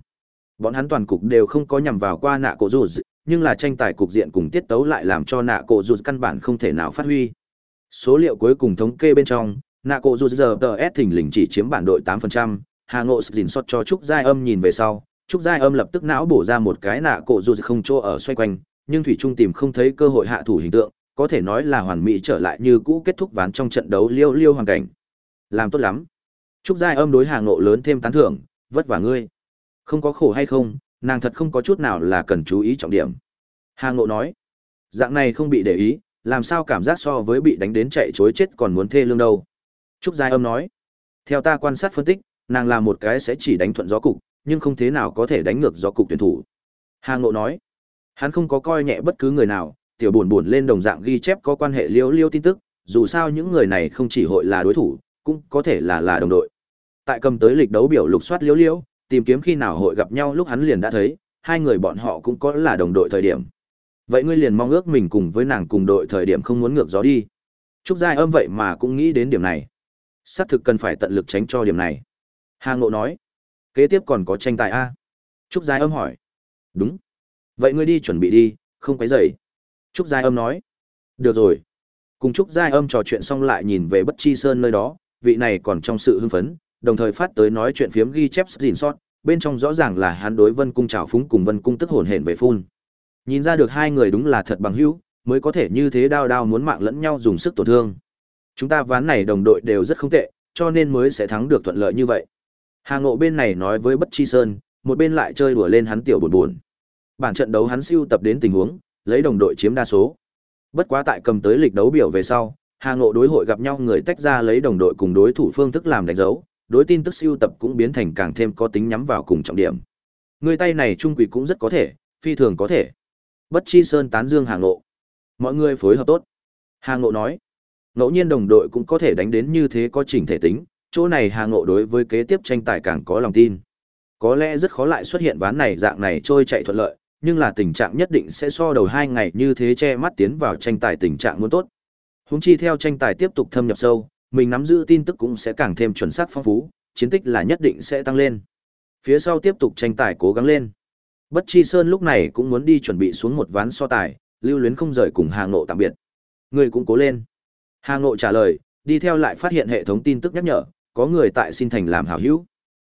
Bọn hắn toàn cục đều không có nhằm vào qua nạ cổ dù nhưng là tranh tài cục diện cùng tiết tấu lại làm cho nạ cổ dù căn bản không thể nào phát huy. Số liệu cuối cùng thống kê bên trong, nạ cổ dù giờ tờ S thỉnh lình chỉ chiếm bản đội 8%, Hà Ngộ dình sót cho Trúc Giai Âm nhìn về sau, Trúc Giai Âm lập tức não bổ ra một cái nạ cổ dù không chỗ ở xoay quanh, nhưng Thủy Trung tìm không thấy cơ hội hạ thủ hình tượng, có thể nói là hoàn mỹ trở lại như cũ kết thúc ván trong trận đấu liêu liêu hoàn cảnh. Làm tốt lắm. Trúc Giai Âm đối Hà Ngộ lớn thêm tán thưởng, vất vả ngươi. Không có khổ hay không, nàng thật không có chút nào là cần chú ý trọng điểm. Hà Ngộ nói, dạng này không bị để ý, làm sao cảm giác so với bị đánh đến chạy chối chết còn muốn thê lương đâu. Trúc Giai Âm nói, theo ta quan sát phân tích, nàng là một cái sẽ chỉ đánh thuận gió cục, nhưng không thế nào có thể đánh ngược gió cục tuyển thủ. Hà Ngộ nói, hắn không có coi nhẹ bất cứ người nào, tiểu buồn buồn lên đồng dạng ghi chép có quan hệ liêu liêu tin tức, dù sao những người này không chỉ hội là đối thủ, cũng có thể là là đồng đội. Tại cầm tới lịch đấu biểu lục soát liêu liêu, tìm kiếm khi nào hội gặp nhau lúc hắn liền đã thấy, hai người bọn họ cũng có là đồng đội thời điểm. Vậy ngươi liền mong ước mình cùng với nàng cùng đội thời điểm không muốn ngược gió đi. Trúc Giai âm vậy mà cũng nghĩ đến điểm này. Xác thực cần phải tận lực tránh cho điểm này. Hà Ngộ nói. Kế tiếp còn có tranh tài A. Trúc Giai âm hỏi. Đúng. Vậy ngươi đi chuẩn bị đi, không quấy rầy. Trúc Giai âm nói. Được rồi. Cùng Trúc Giai âm trò chuyện xong lại nhìn về Bất Chi Sơn nơi đó, vị này còn trong sự hưng phấn, đồng thời phát tới nói chuyện phiếm ghi chép gìn sót, bên trong rõ ràng là hắn đối Vân Cung trào phúng cùng Vân Cung tức hồn hển về phun. Nhìn ra được hai người đúng là thật bằng hữu, mới có thể như thế đao đao muốn mạng lẫn nhau dùng sức tổn thương. Chúng ta ván này đồng đội đều rất không tệ, cho nên mới sẽ thắng được thuận lợi như vậy. Hà Ngộ bên này nói với Bất Chi Sơn, một bên lại chơi đùa lên hắn tiểu buồn buồn. Bản trận đấu hắn siêu tập đến tình huống, lấy đồng đội chiếm đa số. Bất quá tại cầm tới lịch đấu biểu về sau, Hà Ngộ đối hội gặp nhau người tách ra lấy đồng đội cùng đối thủ phương thức làm đánh dấu, đối tin tức siêu tập cũng biến thành càng thêm có tính nhắm vào cùng trọng điểm. Người tay này trung quỷ cũng rất có thể, phi thường có thể. Bất Chi Sơn tán dương Hà Ngộ. Mọi người phối hợp tốt. Hà Ngộ nói, ngẫu nhiên đồng đội cũng có thể đánh đến như thế có chỉnh thể tính, chỗ này Hà Ngộ đối với kế tiếp tranh tài càng có lòng tin. Có lẽ rất khó lại xuất hiện ván này dạng này trôi chạy thuận lợi, nhưng là tình trạng nhất định sẽ so đầu hai ngày như thế che mắt tiến vào tranh tài tình trạng muốn tốt. Huống chi theo tranh tài tiếp tục thâm nhập sâu, mình nắm giữ tin tức cũng sẽ càng thêm chuẩn xác phong phú, chiến tích là nhất định sẽ tăng lên. Phía sau tiếp tục tranh tài cố gắng lên. Bất Chi Sơn lúc này cũng muốn đi chuẩn bị xuống một ván so tài, lưu luyến không rời cùng Hà Ngộ tạm biệt. Người cũng cố lên. Hà Ngộ trả lời, đi theo lại phát hiện hệ thống tin tức nhắc nhở, có người tại xin thành làm hảo hữu.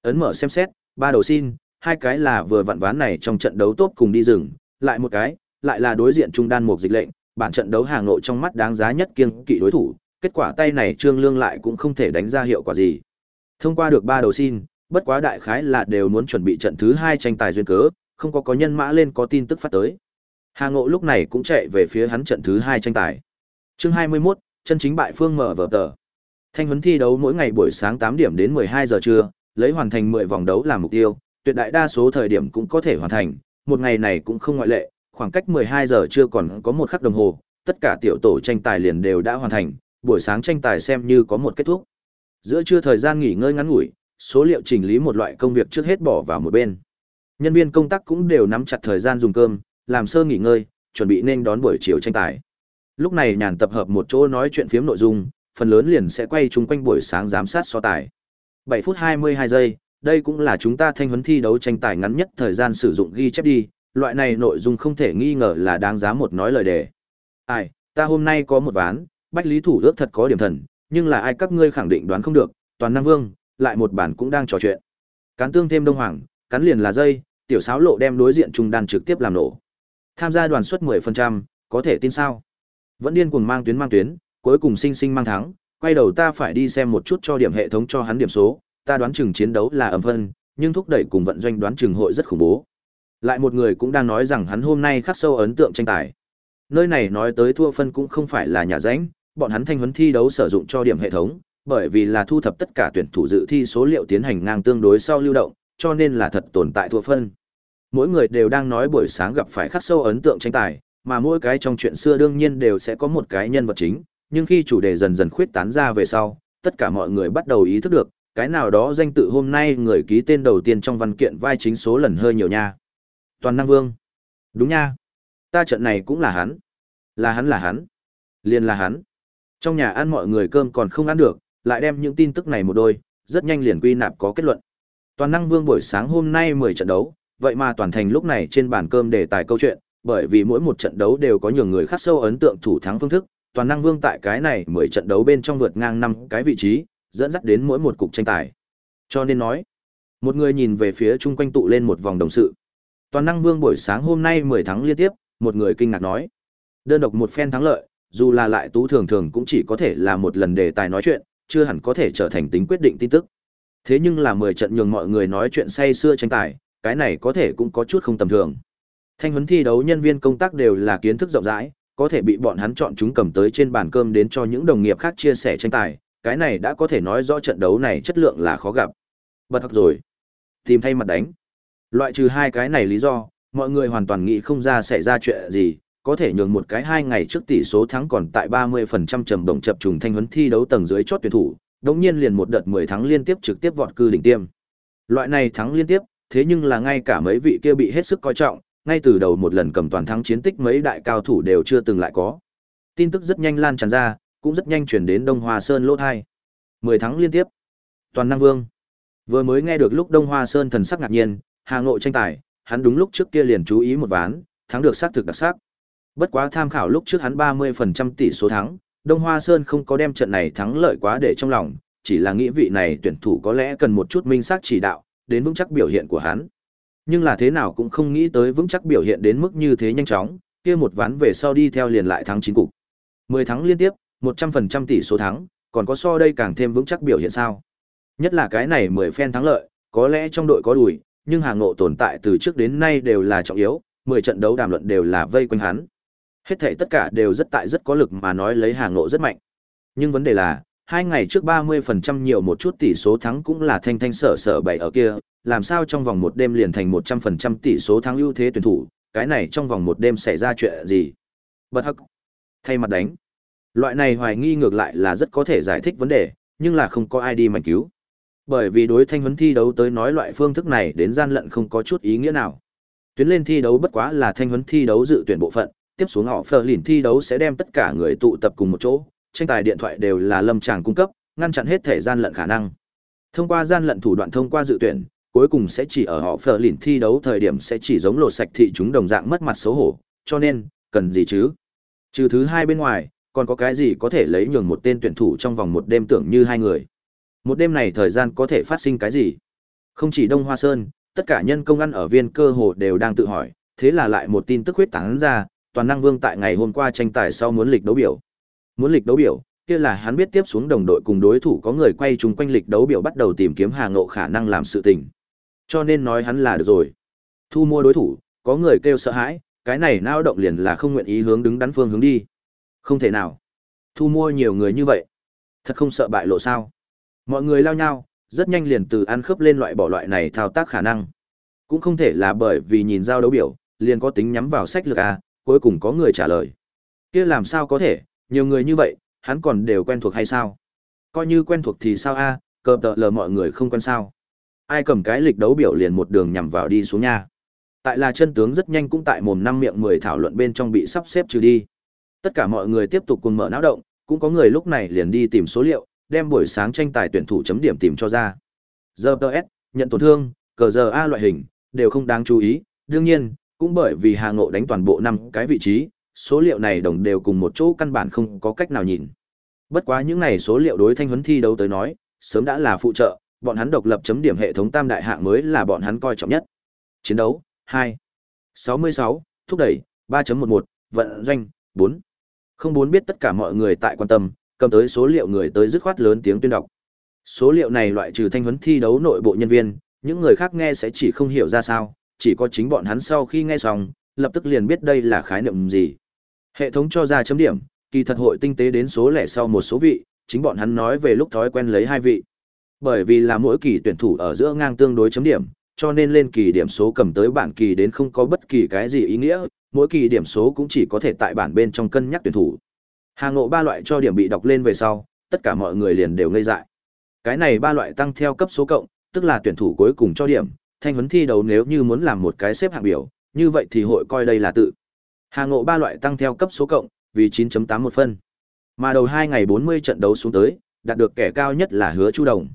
Ấn mở xem xét, ba đầu xin, hai cái là vừa vặn ván này trong trận đấu tốt cùng đi rừng, lại một cái, lại là đối diện trung đan một dịch lệnh, bản trận đấu Hà Ngộ trong mắt đáng giá nhất kiêng kỵ đối thủ, kết quả tay này Trương Lương lại cũng không thể đánh ra hiệu quả gì. Thông qua được ba đầu xin, bất quá đại khái là đều muốn chuẩn bị trận thứ hai tranh tài duyên cớ, không có có nhân mã lên có tin tức phát tới. Hà Ngộ lúc này cũng chạy về phía hắn trận thứ hai tranh tài. Chương 21, chân chính bại phương mở vở tờ. Thanh huấn thi đấu mỗi ngày buổi sáng 8 điểm đến 12 giờ trưa, lấy hoàn thành 10 vòng đấu làm mục tiêu, tuyệt đại đa số thời điểm cũng có thể hoàn thành, một ngày này cũng không ngoại lệ, khoảng cách 12 giờ trưa còn có một khắc đồng hồ, tất cả tiểu tổ tranh tài liền đều đã hoàn thành, buổi sáng tranh tài xem như có một kết thúc. Giữa trưa thời gian nghỉ ngơi ngắn ngủi, số liệu chỉnh lý một loại công việc trước hết bỏ vào một bên. Nhân viên công tác cũng đều nắm chặt thời gian dùng cơm, làm sơ nghỉ ngơi, chuẩn bị nên đón buổi chiều tranh tài. Lúc này nhàn tập hợp một chỗ nói chuyện phiếm nội dung, phần lớn liền sẽ quay chung quanh buổi sáng giám sát so tài. 7 phút 22 giây, đây cũng là chúng ta thanh huấn thi đấu tranh tài ngắn nhất thời gian sử dụng ghi chép đi, loại này nội dung không thể nghi ngờ là đáng giá một nói lời đề. Ai, ta hôm nay có một ván, bách lý thủ ước thật có điểm thần, nhưng là ai các ngươi khẳng định đoán không được, toàn năng vương, lại một bản cũng đang trò chuyện. Cán tương thêm đông hoàng, cắn liền là dây, tiểu sáo lộ đem đối diện trung đan trực tiếp làm nổ. Tham gia đoàn suất 10%, có thể tin sao? Vẫn điên cuồng mang tuyến mang tuyến, cuối cùng sinh sinh mang thắng, quay đầu ta phải đi xem một chút cho điểm hệ thống cho hắn điểm số, ta đoán chừng chiến đấu là ầm Vân, nhưng thúc đẩy cùng vận doanh đoán chừng hội rất khủng bố. Lại một người cũng đang nói rằng hắn hôm nay khắc sâu ấn tượng tranh tài. Nơi này nói tới thua phân cũng không phải là nhà ránh, bọn hắn thanh huấn thi đấu sử dụng cho điểm hệ thống, bởi vì là thu thập tất cả tuyển thủ dự thi số liệu tiến hành ngang tương đối sau lưu động, cho nên là thật tồn tại thua phân. Mỗi người đều đang nói buổi sáng gặp phải khắc sâu ấn tượng tranh tài, mà mỗi cái trong chuyện xưa đương nhiên đều sẽ có một cái nhân vật chính, nhưng khi chủ đề dần dần khuyết tán ra về sau, tất cả mọi người bắt đầu ý thức được, cái nào đó danh tự hôm nay người ký tên đầu tiên trong văn kiện vai chính số lần hơi nhiều nha. Toàn năng vương. Đúng nha. Ta trận này cũng là hắn. Là hắn là hắn. Liền là hắn. Trong nhà ăn mọi người cơm còn không ăn được, lại đem những tin tức này một đôi, rất nhanh liền quy nạp có kết luận. Toàn năng vương buổi sáng hôm nay 10 trận đấu, vậy mà toàn thành lúc này trên bàn cơm để tài câu chuyện, bởi vì mỗi một trận đấu đều có nhiều người khác sâu ấn tượng thủ thắng phương thức, toàn năng vương tại cái này 10 trận đấu bên trong vượt ngang năm cái vị trí, dẫn dắt đến mỗi một cục tranh tài. Cho nên nói, một người nhìn về phía chung quanh tụ lên một vòng đồng sự. Toàn năng vương buổi sáng hôm nay 10 thắng liên tiếp, một người kinh ngạc nói. Đơn độc một phen thắng lợi, dù là lại tú thường thường cũng chỉ có thể là một lần đề tài nói chuyện, chưa hẳn có thể trở thành tính quyết định tin tức. Thế nhưng là 10 trận nhường mọi người nói chuyện say xưa tranh tài, cái này có thể cũng có chút không tầm thường. Thanh huấn thi đấu nhân viên công tác đều là kiến thức rộng rãi, có thể bị bọn hắn chọn chúng cầm tới trên bàn cơm đến cho những đồng nghiệp khác chia sẻ tranh tài, cái này đã có thể nói rõ trận đấu này chất lượng là khó gặp. Bật học rồi. Tìm thay mặt đánh. Loại trừ hai cái này lý do, mọi người hoàn toàn nghĩ không ra xảy ra chuyện gì, có thể nhường một cái hai ngày trước tỷ số thắng còn tại 30% trầm đồng chập trùng thanh huấn thi đấu tầng dưới chót tuyển thủ, đống nhiên liền một đợt 10 thắng liên tiếp trực tiếp vọt cư đỉnh tiêm. Loại này thắng liên tiếp, thế nhưng là ngay cả mấy vị kia bị hết sức coi trọng, ngay từ đầu một lần cầm toàn thắng chiến tích mấy đại cao thủ đều chưa từng lại có. Tin tức rất nhanh lan tràn ra, cũng rất nhanh chuyển đến Đông Hoa Sơn lỗ thai. 10 thắng liên tiếp. Toàn năng vương. Vừa mới nghe được lúc Đông Hoa Sơn thần sắc ngạc nhiên, Hà Ngộ tranh tài, hắn đúng lúc trước kia liền chú ý một ván, thắng được xác thực đặc sắc. Bất quá tham khảo lúc trước hắn 30% tỷ số thắng, Đông Hoa Sơn không có đem trận này thắng lợi quá để trong lòng, chỉ là nghĩ vị này tuyển thủ có lẽ cần một chút minh xác chỉ đạo, đến vững chắc biểu hiện của hắn. Nhưng là thế nào cũng không nghĩ tới vững chắc biểu hiện đến mức như thế nhanh chóng, kia một ván về sau đi theo liền lại thắng chín cục. 10 thắng liên tiếp, 100% tỷ số thắng, còn có so đây càng thêm vững chắc biểu hiện sao? Nhất là cái này 10 phen thắng lợi, có lẽ trong đội có đùi, nhưng hàng ngộ tồn tại từ trước đến nay đều là trọng yếu, 10 trận đấu đàm luận đều là vây quanh hắn. Hết thảy tất cả đều rất tại rất có lực mà nói lấy hàng ngộ rất mạnh. Nhưng vấn đề là, hai ngày trước 30% nhiều một chút tỷ số thắng cũng là thanh thanh sở sở bảy ở kia, làm sao trong vòng một đêm liền thành 100% tỷ số thắng ưu thế tuyển thủ, cái này trong vòng một đêm xảy ra chuyện gì? Bật hắc. Thay mặt đánh. Loại này hoài nghi ngược lại là rất có thể giải thích vấn đề, nhưng là không có ai đi mạnh cứu. Bởi vì đối thanh huấn thi đấu tới nói loại phương thức này đến gian lận không có chút ý nghĩa nào. Tuyến lên thi đấu bất quá là thanh huấn thi đấu dự tuyển bộ phận, tiếp xuống họ phờ lìn thi đấu sẽ đem tất cả người tụ tập cùng một chỗ, tranh tài điện thoại đều là lâm tràng cung cấp, ngăn chặn hết thể gian lận khả năng. Thông qua gian lận thủ đoạn thông qua dự tuyển, cuối cùng sẽ chỉ ở họ phờ lìn thi đấu thời điểm sẽ chỉ giống lột sạch thị chúng đồng dạng mất mặt xấu hổ, cho nên, cần gì chứ? Trừ thứ hai bên ngoài, còn có cái gì có thể lấy nhường một tên tuyển thủ trong vòng một đêm tưởng như hai người. Một đêm này thời gian có thể phát sinh cái gì? Không chỉ Đông Hoa Sơn, tất cả nhân công ăn ở viên cơ hồ đều đang tự hỏi, thế là lại một tin tức huyết tán ra, toàn năng vương tại ngày hôm qua tranh tài sau muốn lịch đấu biểu. Muốn lịch đấu biểu, kia là hắn biết tiếp xuống đồng đội cùng đối thủ có người quay chung quanh lịch đấu biểu bắt đầu tìm kiếm Hà Ngộ khả năng làm sự tình. Cho nên nói hắn là được rồi. Thu mua đối thủ, có người kêu sợ hãi, cái này nao động liền là không nguyện ý hướng đứng đắn phương hướng đi. Không thể nào. Thu mua nhiều người như vậy, thật không sợ bại lộ sao? Mọi người lao nhau, rất nhanh liền từ ăn khớp lên loại bỏ loại này thao tác khả năng. Cũng không thể là bởi vì nhìn giao đấu biểu, liền có tính nhắm vào sách lược a, cuối cùng có người trả lời. Kia làm sao có thể, nhiều người như vậy, hắn còn đều quen thuộc hay sao? Coi như quen thuộc thì sao a, cờ tợ lờ mọi người không quen sao? Ai cầm cái lịch đấu biểu liền một đường nhằm vào đi xuống nha. Tại là chân tướng rất nhanh cũng tại mồm năm miệng mười thảo luận bên trong bị sắp xếp trừ đi. Tất cả mọi người tiếp tục cùng mở não động, cũng có người lúc này liền đi tìm số liệu, đem buổi sáng tranh tài tuyển thủ chấm điểm tìm cho ra. Giờ GTS, nhận tổn thương, cờ giờ A loại hình, đều không đáng chú ý, đương nhiên, cũng bởi vì Hà Ngộ đánh toàn bộ năm cái vị trí, số liệu này đồng đều cùng một chỗ căn bản không có cách nào nhìn. Bất quá những này số liệu đối thanh huấn thi đấu tới nói, sớm đã là phụ trợ, bọn hắn độc lập chấm điểm hệ thống tam đại hạng mới là bọn hắn coi trọng nhất. Chiến đấu, 2. 66, thúc đẩy, 3.11, vận doanh, 4. Không muốn biết tất cả mọi người tại quan tâm, cầm tới số liệu người tới dứt khoát lớn tiếng tuyên đọc. Số liệu này loại trừ thanh huấn thi đấu nội bộ nhân viên, những người khác nghe sẽ chỉ không hiểu ra sao, chỉ có chính bọn hắn sau khi nghe xong, lập tức liền biết đây là khái niệm gì. Hệ thống cho ra chấm điểm, kỳ thật hội tinh tế đến số lẻ sau một số vị, chính bọn hắn nói về lúc thói quen lấy hai vị. Bởi vì là mỗi kỳ tuyển thủ ở giữa ngang tương đối chấm điểm, cho nên lên kỳ điểm số cầm tới bản kỳ đến không có bất kỳ cái gì ý nghĩa, mỗi kỳ điểm số cũng chỉ có thể tại bản bên trong cân nhắc tuyển thủ. Hàng ngộ ba loại cho điểm bị đọc lên về sau, tất cả mọi người liền đều ngây dại. Cái này ba loại tăng theo cấp số cộng, tức là tuyển thủ cuối cùng cho điểm, thanh huấn thi đấu nếu như muốn làm một cái xếp hạng biểu, như vậy thì hội coi đây là tự. Hà ngộ ba loại tăng theo cấp số cộng, vì 9.81 phân. Mà đầu hai ngày 40 trận đấu xuống tới, đạt được kẻ cao nhất là Hứa Chu Đồng.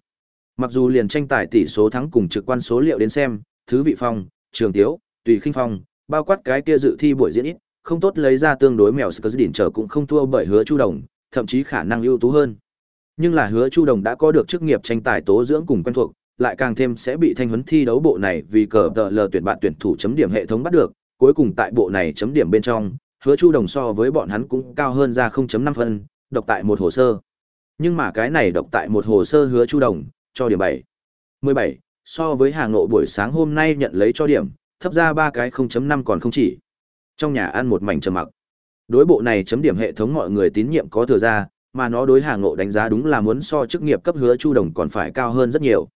Mặc dù liền tranh tài tỷ số thắng cùng trực quan số liệu đến xem, thứ vị phong, trường tiếu, tùy khinh phong, bao quát cái kia dự thi buổi diễn ít, không tốt lấy ra tương đối mèo Skurs đỉnh trở cũng không thua bởi Hứa Chu Đồng, thậm chí khả năng ưu tú hơn. Nhưng là Hứa Chu Đồng đã có được chức nghiệp tranh tài tố dưỡng cùng quen thuộc, lại càng thêm sẽ bị thanh huấn thi đấu bộ này vì cờ tờ lờ tuyển bạn tuyển thủ chấm điểm hệ thống bắt được, cuối cùng tại bộ này chấm điểm bên trong, Hứa Chu Đồng so với bọn hắn cũng cao hơn ra 0.5 phân, độc tại một hồ sơ. Nhưng mà cái này độc tại một hồ sơ Hứa Chu Đồng, cho điểm 7. 17, so với Hà Nội buổi sáng hôm nay nhận lấy cho điểm, thấp ra ba cái 0.5 còn không chỉ. Trong nhà ăn một mảnh trầm mặc. Đối bộ này chấm điểm hệ thống mọi người tín nhiệm có thừa ra, mà nó đối Hà Ngộ đánh giá đúng là muốn so chức nghiệp cấp hứa Chu Đồng còn phải cao hơn rất nhiều.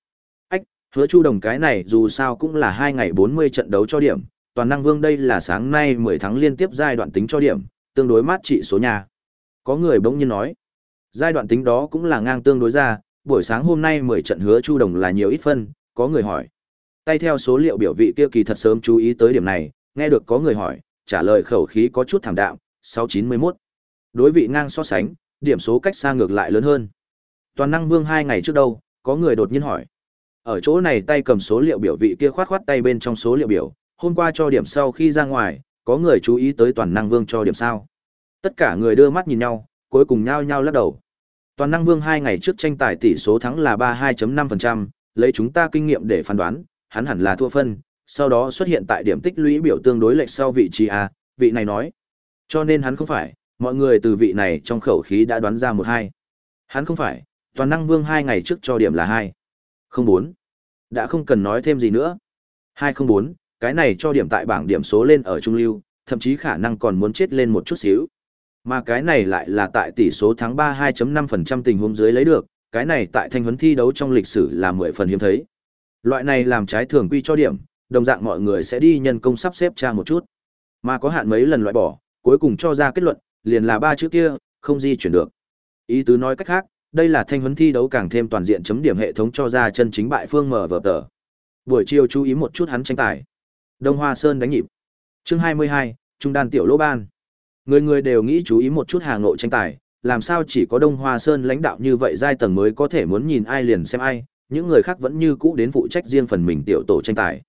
Hứa Chu Đồng cái này dù sao cũng là hai ngày 40 trận đấu cho điểm, toàn năng vương đây là sáng nay 10 tháng liên tiếp giai đoạn tính cho điểm, tương đối mát trị số nhà. Có người bỗng nhiên nói, giai đoạn tính đó cũng là ngang tương đối ra, buổi sáng hôm nay 10 trận hứa Chu Đồng là nhiều ít phân, có người hỏi. Tay theo số liệu biểu vị kia kỳ thật sớm chú ý tới điểm này, nghe được có người hỏi, trả lời khẩu khí có chút thảm đạm, 691. Đối vị ngang so sánh, điểm số cách xa ngược lại lớn hơn. Toàn năng vương hai ngày trước đâu, có người đột nhiên hỏi. Ở chỗ này tay cầm số liệu biểu vị kia khoát khoát tay bên trong số liệu biểu, hôm qua cho điểm sau khi ra ngoài, có người chú ý tới toàn năng vương cho điểm sao. Tất cả người đưa mắt nhìn nhau, cuối cùng nhao nhao lắc đầu. Toàn năng vương hai ngày trước tranh tài tỷ số thắng là 32.5%, lấy chúng ta kinh nghiệm để phán đoán, hắn hẳn là thua phân, sau đó xuất hiện tại điểm tích lũy biểu tương đối lệch sau vị trí A, vị này nói. Cho nên hắn không phải, mọi người từ vị này trong khẩu khí đã đoán ra một hai. Hắn không phải, toàn năng vương hai ngày trước cho điểm là hai. Không bốn. Đã không cần nói thêm gì nữa. Hai không bốn, cái này cho điểm tại bảng điểm số lên ở trung lưu, thậm chí khả năng còn muốn chết lên một chút xíu. Mà cái này lại là tại tỷ số thắng 3 2.5% tình huống dưới lấy được, cái này tại thanh huấn thi đấu trong lịch sử là 10 phần hiếm thấy. Loại này làm trái thường quy cho điểm, đồng dạng mọi người sẽ đi nhân công sắp xếp tra một chút. Mà có hạn mấy lần loại bỏ, cuối cùng cho ra kết luận, liền là ba chữ kia, không di chuyển được. Ý tứ nói cách khác, đây là thanh huấn thi đấu càng thêm toàn diện chấm điểm hệ thống cho ra chân chính bại phương mở vở tờ. Buổi chiều chú ý một chút hắn tranh tài. Đông Hoa Sơn đánh nhịp. Chương 22, Trung đan tiểu Lỗ ban. Người người đều nghĩ chú ý một chút Hà nội tranh tài, làm sao chỉ có Đông Hoa Sơn lãnh đạo như vậy giai tầng mới có thể muốn nhìn ai liền xem ai, những người khác vẫn như cũ đến phụ trách riêng phần mình tiểu tổ tranh tài.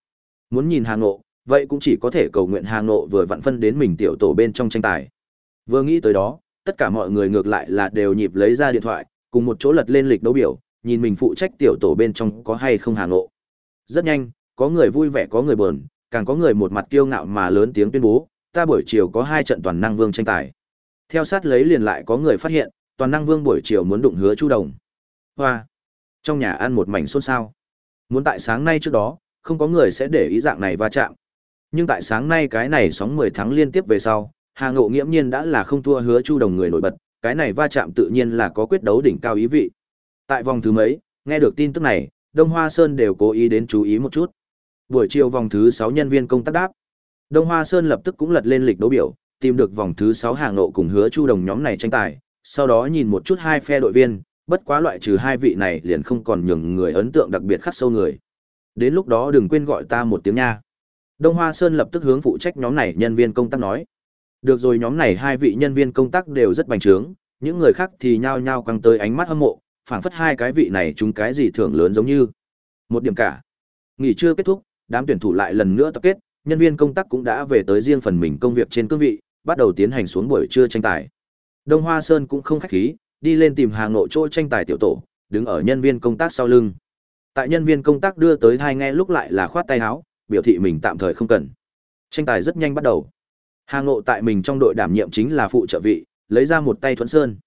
Muốn nhìn Hà nội, vậy cũng chỉ có thể cầu nguyện Hà nội vừa vặn phân đến mình tiểu tổ bên trong tranh tài. Vừa nghĩ tới đó, tất cả mọi người ngược lại là đều nhịp lấy ra điện thoại, cùng một chỗ lật lên lịch đấu biểu, nhìn mình phụ trách tiểu tổ bên trong có hay không Hà Ngộ. Rất nhanh, có người vui vẻ có người buồn, càng có người một mặt kiêu ngạo mà lớn tiếng tuyên bố, ta buổi chiều có hai trận toàn năng vương tranh tài. Theo sát lấy liền lại có người phát hiện, toàn năng vương buổi chiều muốn đụng hứa chu đồng hoa trong nhà ăn một mảnh xôn xao muốn tại sáng nay trước đó không có người sẽ để ý dạng này va chạm nhưng tại sáng nay cái này sóng mười tháng liên tiếp về sau hà ngộ nghiễm nhiên đã là không thua hứa chu đồng người nổi bật cái này va chạm tự nhiên là có quyết đấu đỉnh cao ý vị. Tại vòng thứ mấy, nghe được tin tức này, đông hoa sơn đều cố ý đến chú ý một chút. Buổi chiều vòng thứ sáu nhân viên công tác đáp. Đông hoa sơn lập tức cũng lật lên lịch đấu biểu, tìm được vòng thứ sáu hàng nộ cùng hứa chu đồng nhóm này tranh tài, sau đó nhìn một chút hai phe đội viên, bất quá loại trừ hai vị này liền không còn nhường người ấn tượng đặc biệt khắc sâu người. Đến lúc đó đừng quên gọi ta một tiếng nha. Đông hoa sơn lập tức hướng phụ trách nhóm này nhân viên công tác nói được rồi, nhóm này hai vị nhân viên công tác đều rất bành trướng, những người khác thì nhao nhao căng tới ánh mắt hâm mộ, phảng phất hai cái vị này chúng cái gì thưởng lớn giống như. Một điểm cả. Nghỉ trưa kết thúc, đám tuyển thủ lại lần nữa tập kết, nhân viên công tác cũng đã về tới riêng phần mình công việc trên cương vị, bắt đầu tiến hành xuống buổi trưa tranh tài. Đông hoa sơn cũng không khách khí, đi lên tìm hàng nội chỗ tranh tài tiểu tổ, đứng ở nhân viên công tác sau lưng. Tại nhân viên công tác đưa tới thai nghe lúc lại là khoát tay áo, biểu thị mình tạm thời không cần. Tranh tài rất nhanh bắt đầu hàng ngộ tại mình trong đội đảm nhiệm chính là phụ trợ vị, lấy ra một tay thuẫn sơn.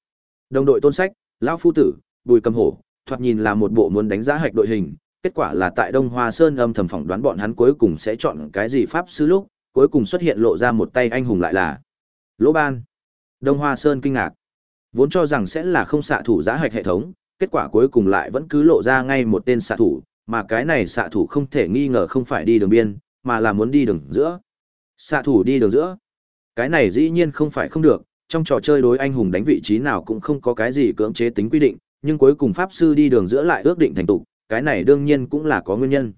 Đồng đội tôn sách, lão phu tử, bùi cầm hổ, thoạt nhìn là một bộ muốn đánh giá hạch đội hình, kết quả là tại đông hoa sơn âm thầm phỏng đoán bọn hắn cuối cùng sẽ chọn cái gì pháp sư lúc, cuối cùng xuất hiện lộ ra một tay anh hùng lại là lỗ ban. Đông hoa sơn kinh ngạc. Vốn cho rằng sẽ là không xạ thủ giá hạch hệ thống, kết quả cuối cùng lại vẫn cứ lộ ra ngay một tên xạ thủ, mà cái này xạ thủ không thể nghi ngờ không phải đi đường biên, mà là muốn đi đường giữa. Xạ thủ đi đường giữa cái này dĩ nhiên không phải không được, trong trò chơi đối anh hùng đánh vị trí nào cũng không có cái gì cưỡng chế tính quy định, nhưng cuối cùng pháp sư đi đường giữa lại ước định thành tục cái này đương nhiên cũng là có nguyên nhân.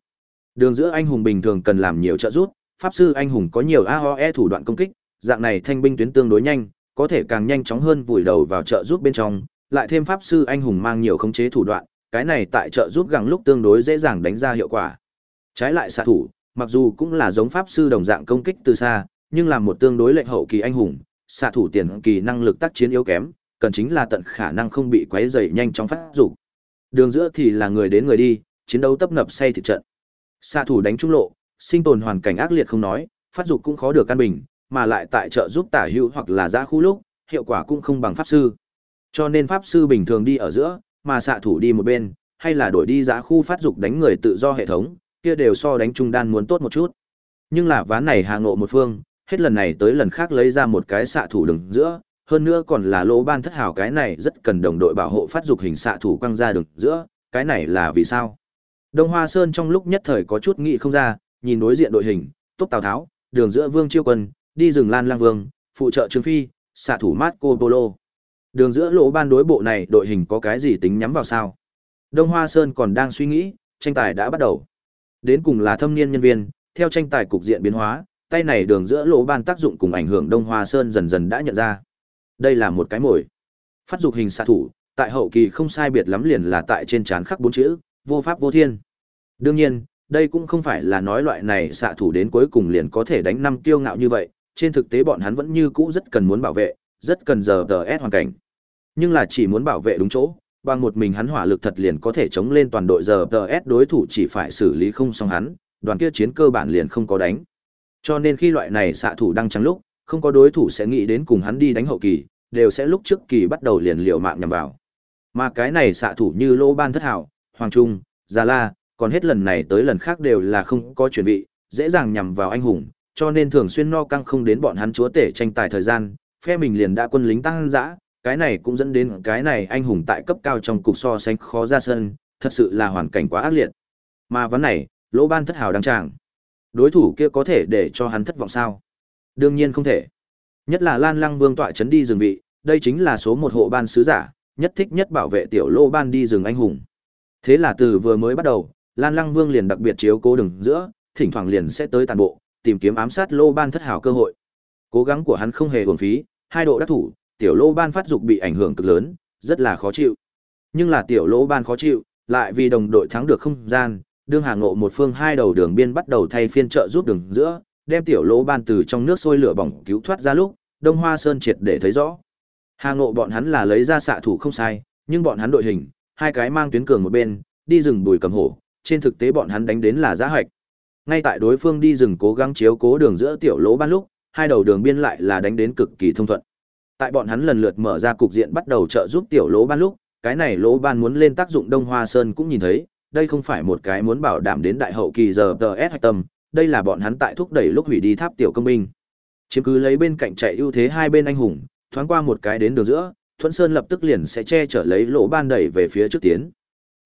Đường giữa anh hùng bình thường cần làm nhiều trợ giúp, pháp sư anh hùng có nhiều aoe thủ đoạn công kích, dạng này thanh binh tuyến tương đối nhanh, có thể càng nhanh chóng hơn vùi đầu vào trợ giúp bên trong, lại thêm pháp sư anh hùng mang nhiều khống chế thủ đoạn, cái này tại trợ giúp gắng lúc tương đối dễ dàng đánh ra hiệu quả. Trái lại xạ thủ, mặc dù cũng là giống pháp sư đồng dạng công kích từ xa nhưng là một tương đối lệnh hậu kỳ anh hùng, xạ thủ tiền kỳ năng lực tác chiến yếu kém, cần chính là tận khả năng không bị quấy rầy nhanh chóng phát dục. Đường giữa thì là người đến người đi, chiến đấu tấp nập say thịt trận. Xạ thủ đánh trung lộ, sinh tồn hoàn cảnh ác liệt không nói, phát dục cũng khó được căn bình, mà lại tại trợ giúp tả hữu hoặc là giã khu lúc, hiệu quả cũng không bằng pháp sư. Cho nên pháp sư bình thường đi ở giữa, mà xạ thủ đi một bên, hay là đổi đi giã khu phát dục đánh người tự do hệ thống, kia đều so đánh trung đan muốn tốt một chút. Nhưng là ván này hà ngộ một phương hết lần này tới lần khác lấy ra một cái xạ thủ đường giữa hơn nữa còn là lỗ ban thất hào cái này rất cần đồng đội bảo hộ phát dục hình xạ thủ quăng ra đường giữa, cái này là vì sao? Đông Hoa Sơn trong lúc nhất thời có chút nghĩ không ra, nhìn đối diện đội hình, Túc Tào Tháo, đường giữa Vương Chiêu Quân, đi rừng Lan Lang Vương, phụ trợ Trương Phi, xạ thủ Marco Polo. Đường giữa lỗ ban đối bộ này đội hình có cái gì tính nhắm vào sao? Đông Hoa Sơn còn đang suy nghĩ, tranh tài đã bắt đầu. Đến cùng là thâm niên nhân viên, theo tranh tài cục diện biến hóa, tay này đường giữa lỗ ban tác dụng cùng ảnh hưởng Đông Hoa Sơn dần dần đã nhận ra. Đây là một cái mồi. Phát dục hình xạ thủ, tại hậu kỳ không sai biệt lắm liền là tại trên trán khắc bốn chữ, vô pháp vô thiên. Đương nhiên, đây cũng không phải là nói loại này xạ thủ đến cuối cùng liền có thể đánh năm kiêu ngạo như vậy, trên thực tế bọn hắn vẫn như cũ rất cần muốn bảo vệ, rất cần giờ DS hoàn cảnh. Nhưng là chỉ muốn bảo vệ đúng chỗ, bằng một mình hắn hỏa lực thật liền có thể chống lên toàn đội giờ DS đối thủ chỉ phải xử lý không xong hắn, đoàn kia chiến cơ bản liền không có đánh. Cho nên khi loại này xạ thủ đang trắng lúc, không có đối thủ sẽ nghĩ đến cùng hắn đi đánh hậu kỳ, đều sẽ lúc trước kỳ bắt đầu liền liều mạng nhằm vào. Mà cái này xạ thủ như Lô Ban Thất Hảo, Hoàng Trung, Già La, còn hết lần này tới lần khác đều là không có chuẩn bị, dễ dàng nhằm vào anh hùng, cho nên thường xuyên no căng không đến bọn hắn chúa tể tranh tài thời gian, phe mình liền đã quân lính tăng dã, cái này cũng dẫn đến cái này anh hùng tại cấp cao trong cục so sánh khó ra sân, thật sự là hoàn cảnh quá ác liệt. Mà vấn này, Lỗ Ban Thất Hảo đang tràng. Đối thủ kia có thể để cho hắn thất vọng sao? Đương nhiên không thể. Nhất là Lan Lăng Vương tọa chấn đi rừng vị, đây chính là số một hộ ban sứ giả, nhất thích nhất bảo vệ tiểu lô ban đi rừng anh hùng. Thế là từ vừa mới bắt đầu, Lan Lăng Vương liền đặc biệt chiếu cố đường giữa, thỉnh thoảng liền sẽ tới tàn bộ, tìm kiếm ám sát lô ban thất hảo cơ hội. Cố gắng của hắn không hề uổng phí, hai độ đắc thủ, tiểu lô ban phát dục bị ảnh hưởng cực lớn, rất là khó chịu. Nhưng là tiểu lô ban khó chịu, lại vì đồng đội thắng được không gian, đương hàng ngộ một phương hai đầu đường biên bắt đầu thay phiên trợ giúp đường giữa, đem tiểu lỗ ban từ trong nước sôi lửa bỏng cứu thoát ra lúc, Đông Hoa Sơn triệt để thấy rõ. Hà Ngộ bọn hắn là lấy ra xạ thủ không sai, nhưng bọn hắn đội hình, hai cái mang tuyến cường một bên, đi rừng bùi cầm hổ, trên thực tế bọn hắn đánh đến là giá hạch. Ngay tại đối phương đi rừng cố gắng chiếu cố đường giữa tiểu lỗ ban lúc, hai đầu đường biên lại là đánh đến cực kỳ thông thuận. Tại bọn hắn lần lượt mở ra cục diện bắt đầu trợ giúp tiểu lỗ ban lúc, cái này lỗ ban muốn lên tác dụng Đông Hoa Sơn cũng nhìn thấy, đây không phải một cái muốn bảo đảm đến đại hậu kỳ giờ TS hạch tâm, đây là bọn hắn tại thúc đẩy lúc hủy đi tháp tiểu công binh. Chiếm cứ lấy bên cạnh chạy ưu thế hai bên anh hùng, thoáng qua một cái đến đường giữa, Thuận Sơn lập tức liền sẽ che chở lấy lỗ ban đẩy về phía trước tiến.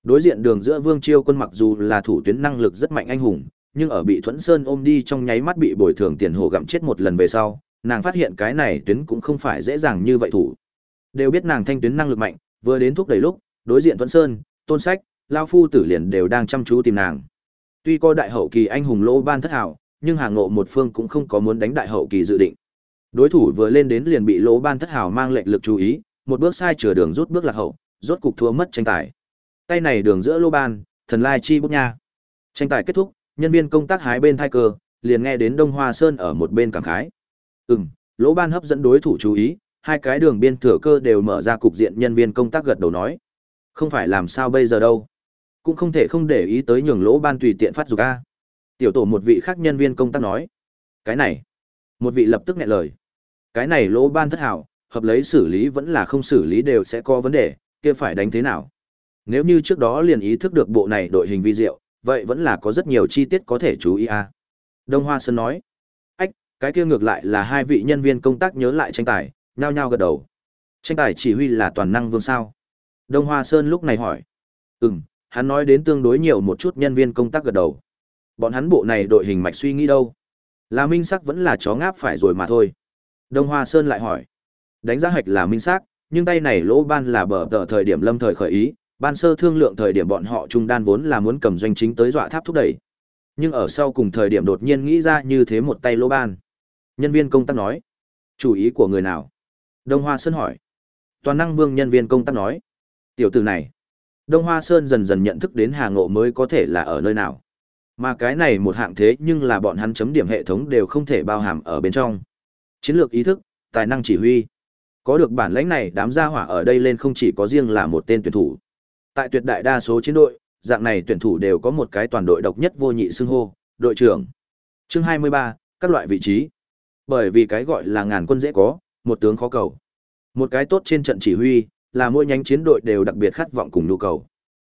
Đối diện đường giữa Vương Chiêu quân mặc dù là thủ tuyến năng lực rất mạnh anh hùng, nhưng ở bị Thuẫn Sơn ôm đi trong nháy mắt bị bồi thường tiền hồ gặm chết một lần về sau, nàng phát hiện cái này tuyến cũng không phải dễ dàng như vậy thủ. Đều biết nàng thanh tuyến năng lực mạnh, vừa đến thúc đẩy lúc, đối diện Thuẫn Sơn, Tôn Sách, Lao Phu Tử liền đều đang chăm chú tìm nàng. Tuy có đại hậu kỳ anh hùng lỗ ban thất hảo, nhưng hàng ngộ một phương cũng không có muốn đánh đại hậu kỳ dự định. Đối thủ vừa lên đến liền bị lỗ ban thất hảo mang lệnh lực chú ý, một bước sai chừa đường rút bước lạc hậu, rốt cục thua mất tranh tài. Tay này đường giữa lỗ ban, thần lai chi bút nha. Tranh tài kết thúc, nhân viên công tác hái bên thai cơ, liền nghe đến Đông Hoa Sơn ở một bên cảm khái. Ừm, lỗ ban hấp dẫn đối thủ chú ý, hai cái đường biên thừa cơ đều mở ra cục diện nhân viên công tác gật đầu nói. Không phải làm sao bây giờ đâu. Cũng không thể không để ý tới nhường lỗ ban tùy tiện phát dục a. Tiểu tổ một vị khác nhân viên công tác nói. Cái này. Một vị lập tức nghẹn lời. Cái này lỗ ban thất hảo, hợp lấy xử lý vẫn là không xử lý đều sẽ có vấn đề, kia phải đánh thế nào. Nếu như trước đó liền ý thức được bộ này đội hình vi diệu, vậy vẫn là có rất nhiều chi tiết có thể chú ý a. Đông Hoa Sơn nói. Ách, cái kia ngược lại là hai vị nhân viên công tác nhớ lại tranh tài, nhao nhao gật đầu. Tranh tài chỉ huy là toàn năng vương sao? Đông Hoa Sơn lúc này hỏi. Ừm, hắn nói đến tương đối nhiều một chút nhân viên công tác gật đầu. Bọn hắn bộ này đội hình mạch suy nghĩ đâu? Là minh sắc vẫn là chó ngáp phải rồi mà thôi. Đông Hoa Sơn lại hỏi. Đánh giá hạch là minh sắc, nhưng tay này lỗ ban là bờ tờ thời điểm lâm thời khởi ý, ban sơ thương lượng thời điểm bọn họ trung đan vốn là muốn cầm doanh chính tới dọa tháp thúc đẩy. Nhưng ở sau cùng thời điểm đột nhiên nghĩ ra như thế một tay lỗ ban. Nhân viên công tác nói. Chủ ý của người nào? Đông Hoa Sơn hỏi. Toàn năng vương nhân viên công tác nói. Tiểu tử này. Đông Hoa Sơn dần dần nhận thức đến Hà Ngộ mới có thể là ở nơi nào. Mà cái này một hạng thế nhưng là bọn hắn chấm điểm hệ thống đều không thể bao hàm ở bên trong. Chiến lược ý thức, tài năng chỉ huy. Có được bản lãnh này đám gia hỏa ở đây lên không chỉ có riêng là một tên tuyển thủ. Tại tuyệt đại đa số chiến đội, dạng này tuyển thủ đều có một cái toàn đội độc nhất vô nhị xưng hô, đội trưởng. Chương 23, các loại vị trí. Bởi vì cái gọi là ngàn quân dễ có, một tướng khó cầu. Một cái tốt trên trận chỉ huy, là mỗi nhánh chiến đội đều đặc biệt khát vọng cùng nhu cầu.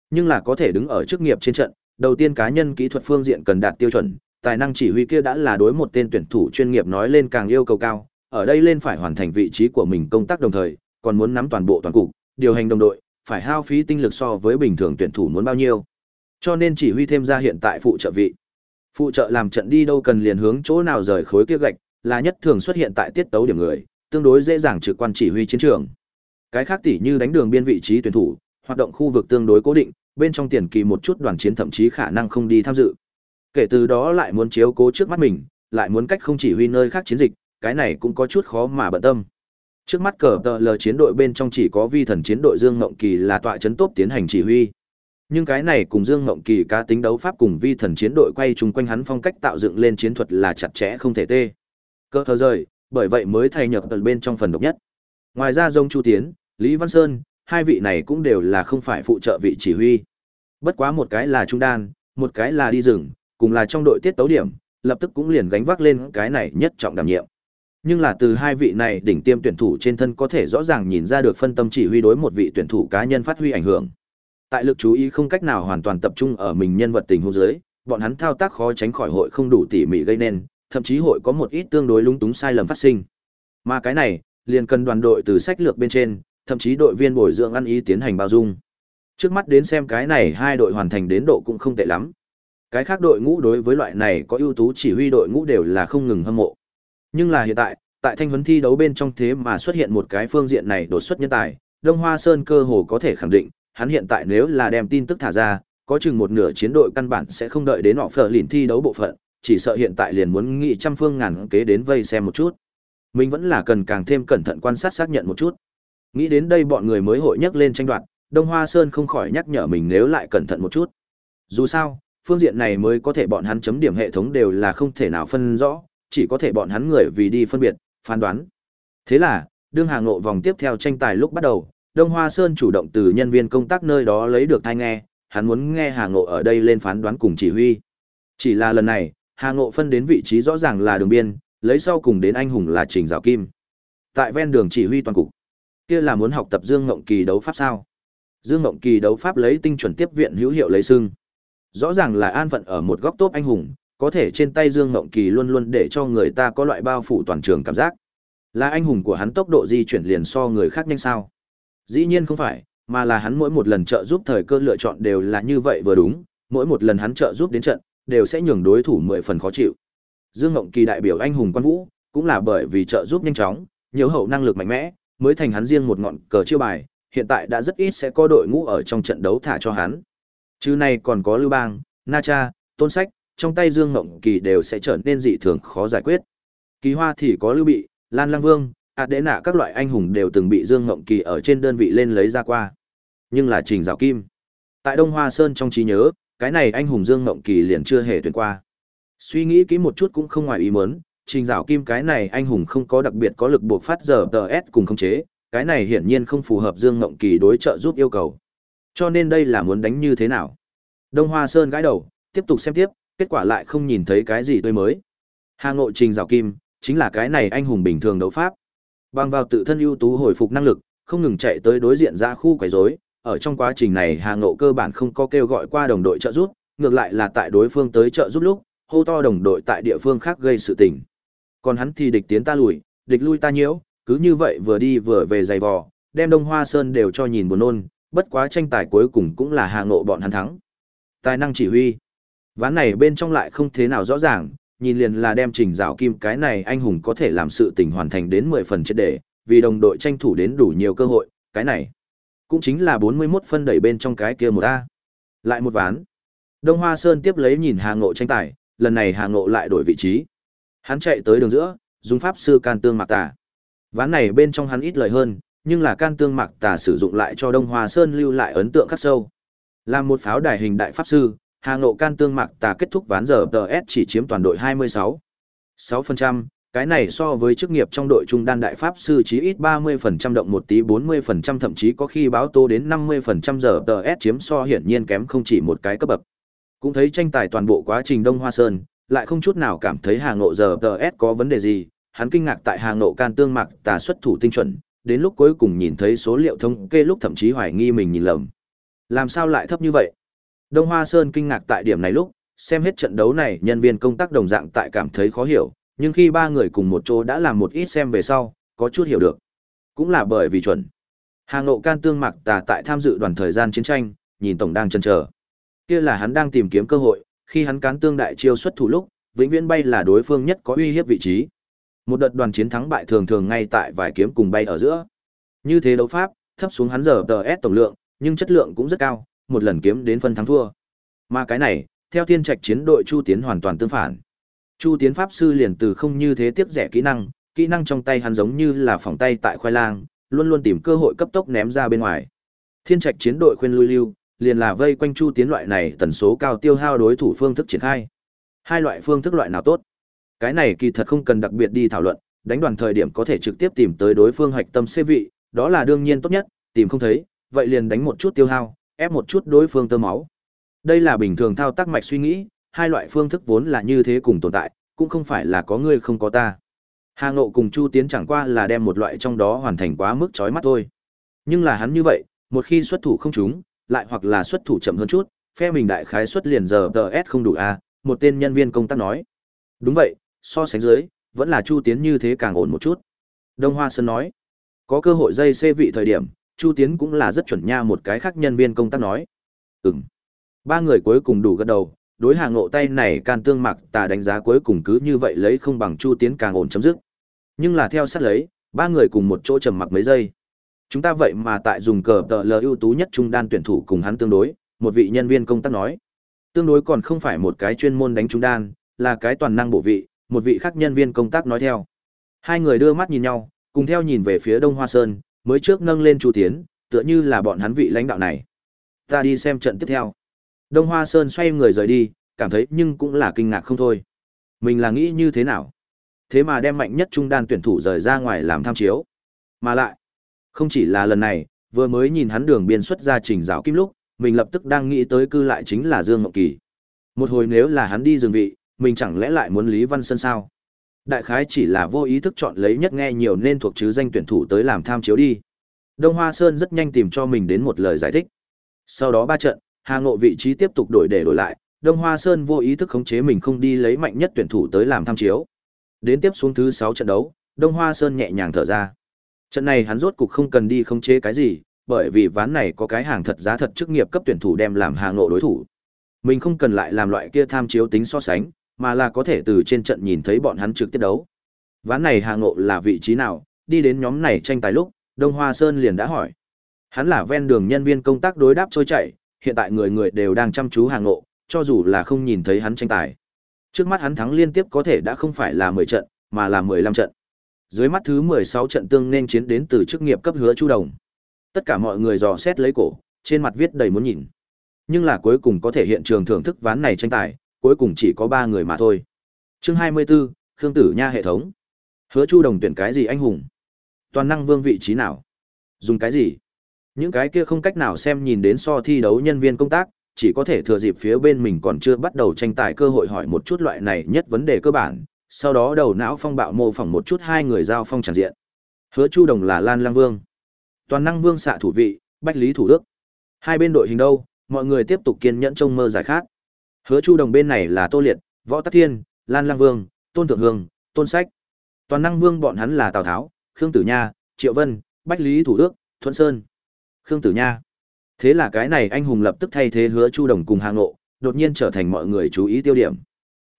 Nhưng là có thể đứng ở chức nghiệp trên trận, đầu tiên cá nhân kỹ thuật phương diện cần đạt tiêu chuẩn, tài năng chỉ huy kia đã là đối một tên tuyển thủ chuyên nghiệp nói lên càng yêu cầu cao, ở đây lên phải hoàn thành vị trí của mình công tác đồng thời, còn muốn nắm toàn bộ toàn cục, điều hành đồng đội, phải hao phí tinh lực so với bình thường tuyển thủ muốn bao nhiêu. Cho nên chỉ huy thêm ra hiện tại phụ trợ vị. Phụ trợ làm trận đi đâu cần liền hướng chỗ nào rời khối kia gạch, là nhất thường xuất hiện tại tiết tấu điểm người, tương đối dễ dàng trực quan chỉ huy chiến trường. Cái khác tỉ như đánh đường biên vị trí tuyển thủ, hoạt động khu vực tương đối cố định, bên trong tiền kỳ một chút đoàn chiến thậm chí khả năng không đi tham dự. Kể từ đó lại muốn chiếu cố trước mắt mình, lại muốn cách không chỉ huy nơi khác chiến dịch, cái này cũng có chút khó mà bận tâm. Trước mắt cờ tờ lờ chiến đội bên trong chỉ có vi thần chiến đội Dương Ngộng Kỳ là tọa chấn tốt tiến hành chỉ huy. Nhưng cái này cùng Dương Ngộng Kỳ cá tính đấu pháp cùng vi thần chiến đội quay chung quanh hắn phong cách tạo dựng lên chiến thuật là chặt chẽ không thể tê. Cơ thờ rời, bởi vậy mới thay nhập tần bên trong phần độc nhất. Ngoài ra Dông Chu Tiến, Lý Văn Sơn, hai vị này cũng đều là không phải phụ trợ vị chỉ huy. Bất quá một cái là trung đan, một cái là đi rừng, cùng là trong đội tiết tấu điểm, lập tức cũng liền gánh vác lên cái này nhất trọng đảm nhiệm. Nhưng là từ hai vị này đỉnh tiêm tuyển thủ trên thân có thể rõ ràng nhìn ra được phân tâm chỉ huy đối một vị tuyển thủ cá nhân phát huy ảnh hưởng. Tại lực chú ý không cách nào hoàn toàn tập trung ở mình nhân vật tình huống dưới, bọn hắn thao tác khó tránh khỏi hội không đủ tỉ mỉ gây nên, thậm chí hội có một ít tương đối lúng túng sai lầm phát sinh. Mà cái này, liền cần đoàn đội từ sách lược bên trên, thậm chí đội viên bồi dưỡng ăn ý tiến hành bao dung. Trước mắt đến xem cái này hai đội hoàn thành đến độ cũng không tệ lắm. Cái khác đội ngũ đối với loại này có ưu tú chỉ huy đội ngũ đều là không ngừng hâm mộ. Nhưng là hiện tại, tại thanh huấn thi đấu bên trong thế mà xuất hiện một cái phương diện này đột xuất nhân tài, Đông Hoa Sơn cơ hồ có thể khẳng định, hắn hiện tại nếu là đem tin tức thả ra, có chừng một nửa chiến đội căn bản sẽ không đợi đến họ phở lìn thi đấu bộ phận, chỉ sợ hiện tại liền muốn nghị trăm phương ngàn kế đến vây xem một chút. Mình vẫn là cần càng thêm cẩn thận quan sát xác nhận một chút. Nghĩ đến đây bọn người mới hội nhắc lên tranh đoạt, Đông Hoa Sơn không khỏi nhắc nhở mình nếu lại cẩn thận một chút. Dù sao, phương diện này mới có thể bọn hắn chấm điểm hệ thống đều là không thể nào phân rõ, chỉ có thể bọn hắn người vì đi phân biệt, phán đoán. Thế là, đương hàng ngộ vòng tiếp theo tranh tài lúc bắt đầu, Đông Hoa Sơn chủ động từ nhân viên công tác nơi đó lấy được thai nghe, hắn muốn nghe hàng ngộ ở đây lên phán đoán cùng chỉ huy. Chỉ là lần này, hàng ngộ phân đến vị trí rõ ràng là đường biên, lấy sau cùng đến anh hùng là Trình Giảo Kim. Tại ven đường chỉ huy toàn cục. Kia là muốn học tập Dương Ngộng Kỳ đấu pháp sao? Dương Ngộng Kỳ đấu pháp lấy tinh chuẩn tiếp viện hữu hiệu lấy xưng. Rõ ràng là an phận ở một góc tốt anh hùng, có thể trên tay Dương Ngộng Kỳ luôn luôn để cho người ta có loại bao phủ toàn trường cảm giác. Là anh hùng của hắn tốc độ di chuyển liền so người khác nhanh sao? Dĩ nhiên không phải, mà là hắn mỗi một lần trợ giúp thời cơ lựa chọn đều là như vậy vừa đúng, mỗi một lần hắn trợ giúp đến trận, đều sẽ nhường đối thủ mười phần khó chịu. Dương Ngộng Kỳ đại biểu anh hùng quan vũ, cũng là bởi vì trợ giúp nhanh chóng, nhiều hậu năng lực mạnh mẽ, mới thành hắn riêng một ngọn cờ chiêu bài, hiện tại đã rất ít sẽ có đội ngũ ở trong trận đấu thả cho hắn. Chứ này còn có Lưu Bang, Na Cha, Tôn Sách, trong tay Dương Ngộng Kỳ đều sẽ trở nên dị thường khó giải quyết. Kỳ Hoa thì có Lưu Bị, Lan Lang Vương, ạt đế nạ các loại anh hùng đều từng bị Dương Ngộng Kỳ ở trên đơn vị lên lấy ra qua. Nhưng là Trình Dạo Kim. Tại Đông Hoa Sơn trong trí nhớ, cái này anh hùng Dương Ngộng Kỳ liền chưa hề tuyển qua. Suy nghĩ kỹ một chút cũng không ngoài ý muốn, Trình Dạo Kim cái này anh hùng không có đặc biệt có lực buộc phát giờ DS cùng khống chế, cái này hiển nhiên không phù hợp Dương Ngộng Kỳ đối trợ giúp yêu cầu. Cho nên đây là muốn đánh như thế nào? Đông Hoa Sơn gãi đầu, tiếp tục xem tiếp, kết quả lại không nhìn thấy cái gì tươi mới. Hà Ngộ Trình Dạo Kim, chính là cái này anh hùng bình thường đấu pháp. Bằng vào tự thân ưu tú hồi phục năng lực, không ngừng chạy tới đối diện ra khu quấy rối, ở trong quá trình này Hà Ngộ cơ bản không có kêu gọi qua đồng đội trợ giúp, ngược lại là tại đối phương tới trợ giúp lúc, hô to đồng đội tại địa phương khác gây sự tình. Còn hắn thì địch tiến ta lùi, địch lui ta nhiễu, cứ như vậy vừa đi vừa về giày vò, đem Đông Hoa Sơn đều cho nhìn buồn nôn, bất quá tranh tài cuối cùng cũng là hạ Ngộ bọn hắn thắng. Tài năng chỉ huy. Ván này bên trong lại không thế nào rõ ràng, nhìn liền là đem trình dạo kim cái này anh hùng có thể làm sự tình hoàn thành đến 10 phần chết để, vì đồng đội tranh thủ đến đủ nhiều cơ hội, cái này cũng chính là 41 phân đẩy bên trong cái kia một A. Lại một ván. Đông Hoa Sơn tiếp lấy nhìn Hà Ngộ tranh tài, lần này Hà Ngộ lại đổi vị trí. Hắn chạy tới đường giữa, dùng pháp sư can tương mạc tà. Ván này bên trong hắn ít lời hơn, nhưng là can tương mạc tà sử dụng lại cho Đông Hoa Sơn lưu lại ấn tượng khắc sâu. Làm một pháo đài hình đại pháp sư, Hà Ngộ can tương mạc tà kết thúc ván giờ TS chỉ chiếm toàn đội 26. 6%, cái này so với chức nghiệp trong đội trung đan đại pháp sư chí ít 30% động một tí 40% thậm chí có khi báo tô đến 50% giờ TS chiếm so hiển nhiên kém không chỉ một cái cấp bậc. Cũng thấy tranh tài toàn bộ quá trình Đông Hoa Sơn, lại không chút nào cảm thấy Hà Ngộ giờ TS có vấn đề gì, hắn kinh ngạc tại Hà Ngộ can tương mạc tà xuất thủ tinh chuẩn, đến lúc cuối cùng nhìn thấy số liệu thống kê lúc thậm chí hoài nghi mình nhìn lầm. Làm sao lại thấp như vậy? Đông Hoa Sơn kinh ngạc tại điểm này lúc, xem hết trận đấu này nhân viên công tác đồng dạng tại cảm thấy khó hiểu, nhưng khi ba người cùng một chỗ đã làm một ít xem về sau, có chút hiểu được. Cũng là bởi vì chuẩn. Hà Ngộ can tương mạc tà tại tham dự đoàn thời gian chiến tranh, nhìn tổng đang chần chờ. Kia là hắn đang tìm kiếm cơ hội, khi hắn cán tương đại chiêu xuất thủ lúc, vĩnh viễn bay là đối phương nhất có uy hiếp vị trí. Một đợt đoàn chiến thắng bại thường thường ngay tại vài kiếm cùng bay ở giữa. Như thế đấu pháp, thấp xuống hắn giờ tờ S tổng lượng, nhưng chất lượng cũng rất cao, một lần kiếm đến phân thắng thua. Mà cái này, theo thiên trạch chiến đội Chu Tiến hoàn toàn tương phản. Chu Tiến pháp sư liền từ không như thế tiếp rẻ kỹ năng, kỹ năng trong tay hắn giống như là phòng tay tại khoai lang, luôn luôn tìm cơ hội cấp tốc ném ra bên ngoài. Thiên trạch chiến đội khuyên lui lưu, liền là vây quanh Chu Tiến loại này tần số cao tiêu hao đối thủ phương thức triển khai. Hai loại phương thức loại nào tốt? Cái này kỳ thật không cần đặc biệt đi thảo luận, đánh đoàn thời điểm có thể trực tiếp tìm tới đối phương hoạch tâm xê vị, đó là đương nhiên tốt nhất, tìm không thấy, vậy liền đánh một chút tiêu hao, ép một chút đối phương tơ máu. Đây là bình thường thao tác mạch suy nghĩ, hai loại phương thức vốn là như thế cùng tồn tại, cũng không phải là có ngươi không có ta. Hà Ngộ cùng Chu Tiến chẳng qua là đem một loại trong đó hoàn thành quá mức chói mắt thôi. Nhưng là hắn như vậy, một khi xuất thủ không trúng, lại hoặc là xuất thủ chậm hơn chút, phe mình đại khái xuất liền giờ DS không đủ a, à, một tên nhân viên công tác nói. Đúng vậy, so sánh dưới, vẫn là Chu Tiến như thế càng ổn một chút. Đông Hoa Sơn nói, có cơ hội dây xê vị thời điểm, Chu Tiến cũng là rất chuẩn nha một cái khác nhân viên công tác nói. Ừm. Ba người cuối cùng đủ gật đầu, đối hàng ngộ tay này can tương mặc tà đánh giá cuối cùng cứ như vậy lấy không bằng Chu Tiến càng ổn chấm dứt. Nhưng là theo sát lấy, ba người cùng một chỗ trầm mặc mấy giây. Chúng ta vậy mà tại dùng cờ tờ lờ ưu tú nhất trung đan tuyển thủ cùng hắn tương đối, một vị nhân viên công tác nói. Tương đối còn không phải một cái chuyên môn đánh trung đan, là cái toàn năng bổ vị, một vị khác nhân viên công tác nói theo. Hai người đưa mắt nhìn nhau, cùng theo nhìn về phía Đông Hoa Sơn, mới trước nâng lên Chu Tiến, tựa như là bọn hắn vị lãnh đạo này. Ta đi xem trận tiếp theo. Đông Hoa Sơn xoay người rời đi, cảm thấy nhưng cũng là kinh ngạc không thôi. Mình là nghĩ như thế nào? Thế mà đem mạnh nhất trung đan tuyển thủ rời ra ngoài làm tham chiếu. Mà lại, không chỉ là lần này, vừa mới nhìn hắn đường biên xuất ra trình giáo kim lúc, mình lập tức đang nghĩ tới cư lại chính là Dương Ngọc Kỳ. Một hồi nếu là hắn đi dừng vị, mình chẳng lẽ lại muốn Lý Văn Sơn sao? Đại khái chỉ là vô ý thức chọn lấy nhất nghe nhiều nên thuộc chứ danh tuyển thủ tới làm tham chiếu đi. Đông Hoa Sơn rất nhanh tìm cho mình đến một lời giải thích. Sau đó ba trận, Hà Ngộ vị trí tiếp tục đổi để đổi lại, Đông Hoa Sơn vô ý thức khống chế mình không đi lấy mạnh nhất tuyển thủ tới làm tham chiếu. Đến tiếp xuống thứ 6 trận đấu, Đông Hoa Sơn nhẹ nhàng thở ra. Trận này hắn rốt cục không cần đi khống chế cái gì, bởi vì ván này có cái hàng thật giá thật chức nghiệp cấp tuyển thủ đem làm Hà Ngộ đối thủ. Mình không cần lại làm loại kia tham chiếu tính so sánh, mà là có thể từ trên trận nhìn thấy bọn hắn trực tiếp đấu. Ván này Hà Ngộ là vị trí nào, đi đến nhóm này tranh tài lúc, Đông Hoa Sơn liền đã hỏi. Hắn là ven đường nhân viên công tác đối đáp trôi chảy, hiện tại người người đều đang chăm chú Hà Ngộ, cho dù là không nhìn thấy hắn tranh tài. Trước mắt hắn thắng liên tiếp có thể đã không phải là 10 trận, mà là 15 trận. Dưới mắt thứ 16 trận tương nên chiến đến từ chức nghiệp cấp hứa Chu Đồng. Tất cả mọi người dò xét lấy cổ, trên mặt viết đầy muốn nhìn. Nhưng là cuối cùng có thể hiện trường thưởng thức ván này tranh tài, cuối cùng chỉ có 3 người mà thôi. Chương 24, Khương Tử Nha hệ thống. Hứa Chu Đồng tuyển cái gì anh hùng? Toàn năng vương vị trí nào? Dùng cái gì? Những cái kia không cách nào xem nhìn đến so thi đấu nhân viên công tác, chỉ có thể thừa dịp phía bên mình còn chưa bắt đầu tranh tài cơ hội hỏi một chút loại này nhất vấn đề cơ bản, sau đó đầu não phong bạo mô phỏng một chút hai người giao phong tràn diện. Hứa Chu Đồng là Lan Lang Vương, toàn năng Vương xạ thủ vị, Bách Lý Thủ Đức. Hai bên đội hình đâu, mọi người tiếp tục kiên nhẫn trông mơ giải khát. Hứa Chu Đồng bên này là Tô Liệt, Võ Tắc Thiên, Lan Lang Vương, Tôn Thượng Hương, Tôn Sách. Toàn năng Vương bọn hắn là Tào Tháo, Khương Tử Nha, Triệu Vân, Bách Lý Thủ Đức, Thuận Sơn. Khương Tử Nha. Thế là cái này anh hùng lập tức thay thế Hứa Chu Đồng cùng Hà Ngộ, đột nhiên trở thành mọi người chú ý tiêu điểm.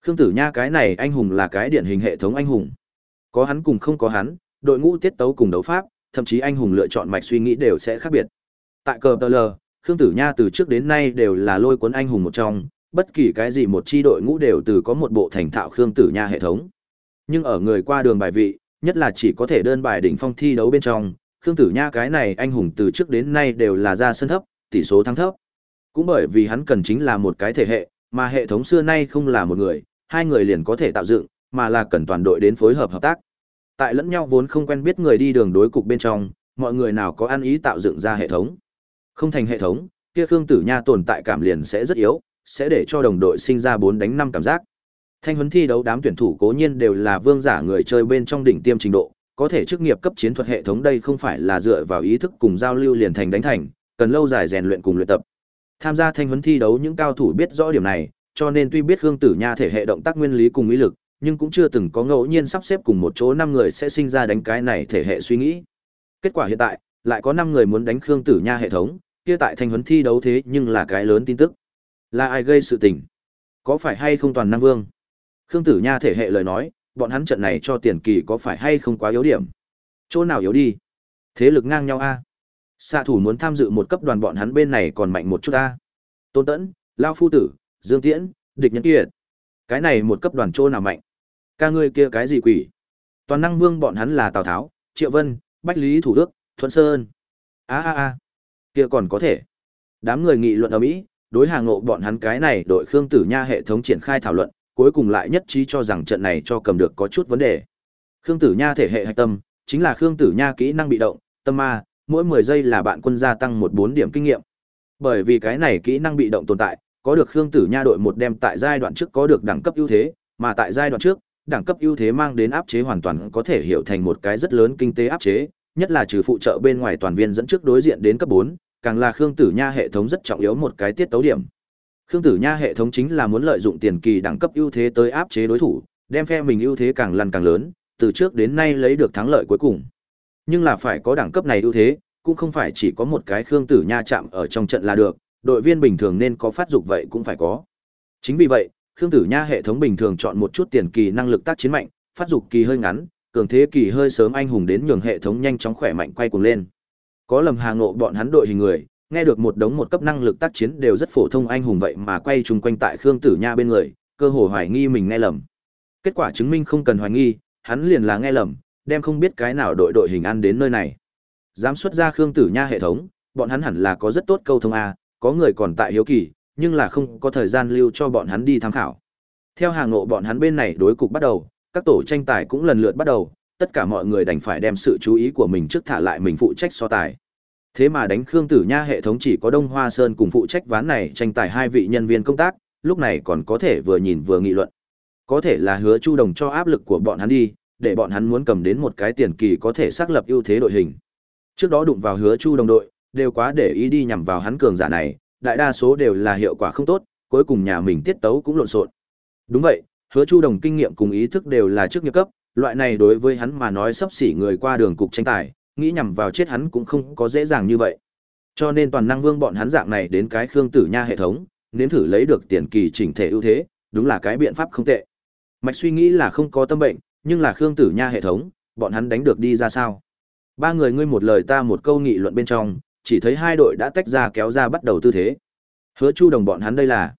Khương Tử Nha cái này anh hùng là cái điển hình hệ thống anh hùng. Có hắn cùng không có hắn, đội ngũ tiết tấu cùng đấu pháp, thậm chí anh hùng lựa chọn mạch suy nghĩ đều sẽ khác biệt. Tại cờ tờ lờ, Khương Tử Nha từ trước đến nay đều là lôi cuốn anh hùng một trong, bất kỳ cái gì một chi đội ngũ đều từ có một bộ thành thạo Khương Tử Nha hệ thống. Nhưng ở người qua đường bài vị, nhất là chỉ có thể đơn bài đỉnh phong thi đấu bên trong, Khương Tử Nha cái này anh hùng từ trước đến nay đều là ra sân thấp, tỷ số thắng thấp. Cũng bởi vì hắn cần chính là một cái thể hệ, mà hệ thống xưa nay không là một người, hai người liền có thể tạo dựng, mà là cần toàn đội đến phối hợp hợp tác. Tại lẫn nhau vốn không quen biết người đi đường đối cục bên trong, mọi người nào có ăn ý tạo dựng ra hệ thống. Không thành hệ thống, kia Khương Tử Nha tồn tại cảm liền sẽ rất yếu, sẽ để cho đồng đội sinh ra 4 đánh 5 cảm giác. Thanh huấn thi đấu đám tuyển thủ cố nhiên đều là vương giả người chơi bên trong đỉnh tiêm trình độ, có thể chức nghiệp cấp chiến thuật hệ thống đây không phải là dựa vào ý thức cùng giao lưu liền thành đánh thành, cần lâu dài rèn luyện cùng luyện tập. Tham gia thanh huấn thi đấu những cao thủ biết rõ điểm này, cho nên tuy biết Khương Tử Nha thể hệ động tác nguyên lý cùng ý lực, nhưng cũng chưa từng có ngẫu nhiên sắp xếp cùng một chỗ năm người sẽ sinh ra đánh cái này thể hệ suy nghĩ. Kết quả hiện tại, lại có năm người muốn đánh Khương Tử Nha hệ thống, kia tại thanh huấn thi đấu thế nhưng là cái lớn tin tức. Là ai gây sự tình? Có phải hay không toàn năng vương? Khương Tử Nha thể hệ lời nói, bọn hắn trận này cho tiền kỳ có phải hay không quá yếu điểm? Chỗ nào yếu đi? Thế lực ngang nhau a. Xạ thủ muốn tham dự một cấp đoàn bọn hắn bên này còn mạnh một chút a. Tôn Tẫn, Lao Phu Tử, Dương Tiễn, địch nhân kia. Cái này một cấp đoàn chỗ nào mạnh? Ca ngươi kia cái gì quỷ? Toàn năng vương bọn hắn là Tào Tháo, Triệu Vân, Bách Lý Thủ Đức, Thuận Sơn. A a a, kia còn có thể. Đám người nghị luận ở mỹ, đối hàng ngộ bọn hắn cái này đội Khương Tử Nha hệ thống triển khai thảo luận, cuối cùng lại nhất trí cho rằng trận này cho cầm được có chút vấn đề. Khương Tử Nha thể hệ hạch tâm, chính là Khương Tử Nha kỹ năng bị động, tâm ma, mỗi 10 giây là bạn quân gia tăng một bốn điểm kinh nghiệm. Bởi vì cái này kỹ năng bị động tồn tại, có được Khương Tử Nha đội một đem tại giai đoạn trước có được đẳng cấp ưu thế, mà tại giai đoạn trước, đẳng cấp ưu thế mang đến áp chế hoàn toàn có thể hiểu thành một cái rất lớn kinh tế áp chế, nhất là trừ phụ trợ bên ngoài toàn viên dẫn trước đối diện đến cấp 4, càng là Khương Tử Nha hệ thống rất trọng yếu một cái tiết tấu điểm. Khương Tử Nha hệ thống chính là muốn lợi dụng tiền kỳ đẳng cấp ưu thế tới áp chế đối thủ, đem phe mình ưu thế càng lần càng lớn, từ trước đến nay lấy được thắng lợi cuối cùng. Nhưng là phải có đẳng cấp này ưu thế, cũng không phải chỉ có một cái Khương Tử Nha chạm ở trong trận là được, đội viên bình thường nên có phát dục vậy cũng phải có. Chính vì vậy, Khương Tử Nha hệ thống bình thường chọn một chút tiền kỳ năng lực tác chiến mạnh, phát dục kỳ hơi ngắn, cường thế kỳ hơi sớm anh hùng đến nhường hệ thống nhanh chóng khỏe mạnh quay cuồng lên. Có lầm hàng ngộ bọn hắn đội hình người, nghe được một đống một cấp năng lực tác chiến đều rất phổ thông anh hùng vậy mà quay chung quanh tại Khương Tử Nha bên người, cơ hồ hoài nghi mình nghe lầm. Kết quả chứng minh không cần hoài nghi, hắn liền là nghe lầm, đem không biết cái nào đội đội hình ăn đến nơi này. Dám xuất ra Khương Tử Nha hệ thống, bọn hắn hẳn là có rất tốt câu thông a, có người còn tại hiếu kỳ, nhưng là không có thời gian lưu cho bọn hắn đi tham khảo. Theo hàng ngộ bọn hắn bên này đối cục bắt đầu, các tổ tranh tài cũng lần lượt bắt đầu, tất cả mọi người đành phải đem sự chú ý của mình trước thả lại mình phụ trách so tài. Thế mà đánh Khương Tử Nha hệ thống chỉ có Đông Hoa Sơn cùng phụ trách ván này tranh tài hai vị nhân viên công tác, lúc này còn có thể vừa nhìn vừa nghị luận. Có thể là hứa Chu Đồng cho áp lực của bọn hắn đi, để bọn hắn muốn cầm đến một cái tiền kỳ có thể xác lập ưu thế đội hình. Trước đó đụng vào hứa Chu Đồng đội, đều quá để ý đi nhằm vào hắn cường giả này, đại đa số đều là hiệu quả không tốt, cuối cùng nhà mình tiết tấu cũng lộn xộn. Đúng vậy, hứa Chu Đồng kinh nghiệm cùng ý thức đều là trước nghiệp cấp, loại này đối với hắn mà nói sắp xỉ người qua đường cục tranh tài, nghĩ nhằm vào chết hắn cũng không có dễ dàng như vậy. Cho nên toàn năng vương bọn hắn dạng này đến cái Khương Tử Nha hệ thống, nếm thử lấy được tiền kỳ chỉnh thể ưu thế, đúng là cái biện pháp không tệ. Mạch suy nghĩ là không có tâm bệnh, nhưng là Khương Tử Nha hệ thống, bọn hắn đánh được đi ra sao? Ba người ngươi một lời ta một câu nghị luận bên trong, chỉ thấy hai đội đã tách ra kéo ra bắt đầu tư thế. Hứa Chu Đồng bọn hắn đây là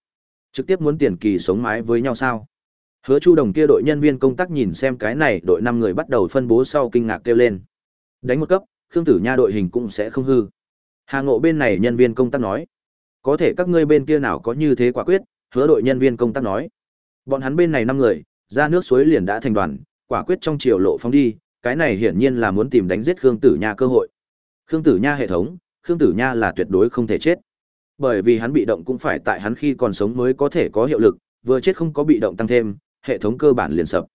trực tiếp muốn tiền kỳ sống mái với nhau sao? Hứa Chu Đồng kia đội nhân viên công tác nhìn xem cái này, đội năm người bắt đầu phân bố sau kinh ngạc kêu lên. Đánh một cấp, Khương Tử Nha đội hình cũng sẽ không hư. Hà Ngộ bên này nhân viên công tác nói, có thể các ngươi bên kia nào có như thế quả quyết, hứa đội nhân viên công tác nói. Bọn hắn bên này năm người, ra nước suối liền đã thành đoàn, quả quyết trong chiều lộ phóng đi, cái này hiển nhiên là muốn tìm đánh giết Khương Tử Nha cơ hội. Khương Tử Nha hệ thống, Khương Tử Nha là tuyệt đối không thể chết. Bởi vì hắn bị động cũng phải tại hắn khi còn sống mới có thể có hiệu lực, vừa chết không có bị động tăng thêm, hệ thống cơ bản liền sập.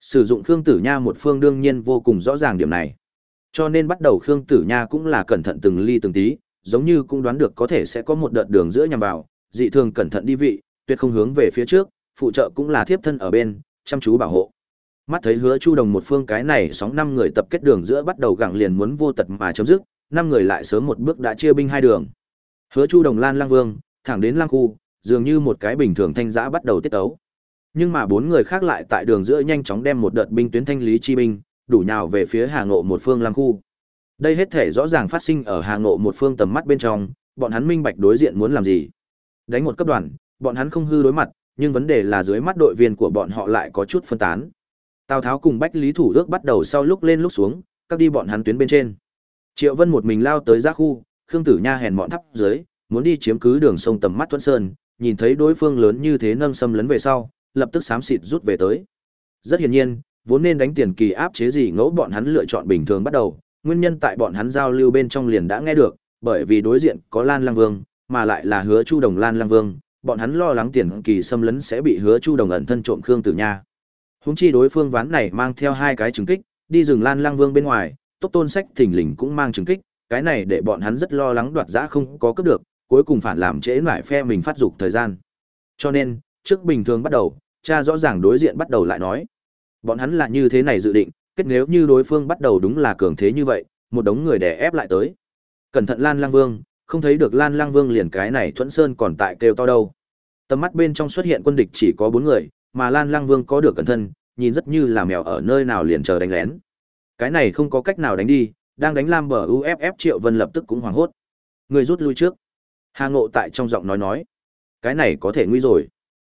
Sử dụng Khương Tử Nha một phương đương nhiên vô cùng rõ ràng điểm này. Cho nên bắt đầu Khương Tử Nha cũng là cẩn thận từng ly từng tí, giống như cũng đoán được có thể sẽ có một đợt đường giữa nhằm vào, dị thường cẩn thận đi vị, tuyệt không hướng về phía trước, phụ trợ cũng là thiếp thân ở bên, chăm chú bảo hộ. Mắt thấy Hứa Chu Đồng một phương cái này sóng năm người tập kết đường giữa bắt đầu gặng liền muốn vô tật mà chấm dứt, năm người lại sớm một bước đã chia binh hai đường. Hứa Chu Đồng Lan Lang Vương, thẳng đến Lang khu, dường như một cái bình thường thanh giã bắt đầu tiết tấu. Nhưng mà bốn người khác lại tại đường giữa nhanh chóng đem một đợt binh tuyến thanh lý chi binh, đủ nhào về phía Hà Ngộ một phương Lang khu. Đây hết thể rõ ràng phát sinh ở Hà Ngộ một phương tầm mắt bên trong, bọn hắn minh bạch đối diện muốn làm gì. Đánh một cấp đoàn, bọn hắn không hư đối mặt, nhưng vấn đề là dưới mắt đội viên của bọn họ lại có chút phân tán. Tào Tháo cùng Bách Lý Thủ Ước bắt đầu sau lúc lên lúc xuống, các đi bọn hắn tuyến bên trên. Triệu Vân một mình lao tới giác khu, Khương Tử Nha hèn mọn thấp dưới, muốn đi chiếm cứ đường sông tầm mắt Thuận Sơn, nhìn thấy đối phương lớn như thế nâng xâm lấn về sau, lập tức xám xịt rút về tới. Rất hiển nhiên, vốn nên đánh tiền kỳ áp chế gì ngẫu bọn hắn lựa chọn bình thường bắt đầu, nguyên nhân tại bọn hắn giao lưu bên trong liền đã nghe được, bởi vì đối diện có Lan Lang Vương, mà lại là hứa Chu Đồng Lan Lang Vương, bọn hắn lo lắng tiền kỳ xâm lấn sẽ bị hứa Chu Đồng ẩn thân trộm Khương Tử Nha. Húng chi đối phương ván này mang theo hai cái trừng kích, đi rừng Lan Lang Vương bên ngoài, Tốc Tôn Sách thình lình cũng mang trừng kích, cái này để bọn hắn rất lo lắng đoạt giã không có cướp được, cuối cùng phản làm trễ lại phe mình phát dục thời gian. Cho nên, trước bình thường bắt đầu, cha rõ ràng đối diện bắt đầu lại nói. Bọn hắn là như thế này dự định, kết nếu như đối phương bắt đầu đúng là cường thế như vậy, một đống người đè ép lại tới. Cẩn thận Lan Lang Vương, không thấy được Lan Lang Vương liền cái này Thuẫn Sơn còn tại kêu to đâu. Tầm mắt bên trong xuất hiện quân địch chỉ có bốn người, mà Lan Lang Vương có được cẩn thân, nhìn rất như là mèo ở nơi nào liền chờ đánh lén. Cái này không có cách nào đánh đi, đang đánh Lam bờ UFF Triệu Vân lập tức cũng hoảng hốt. Người rút lui trước. Hà Ngộ tại trong giọng nói nói, cái này có thể nguy rồi.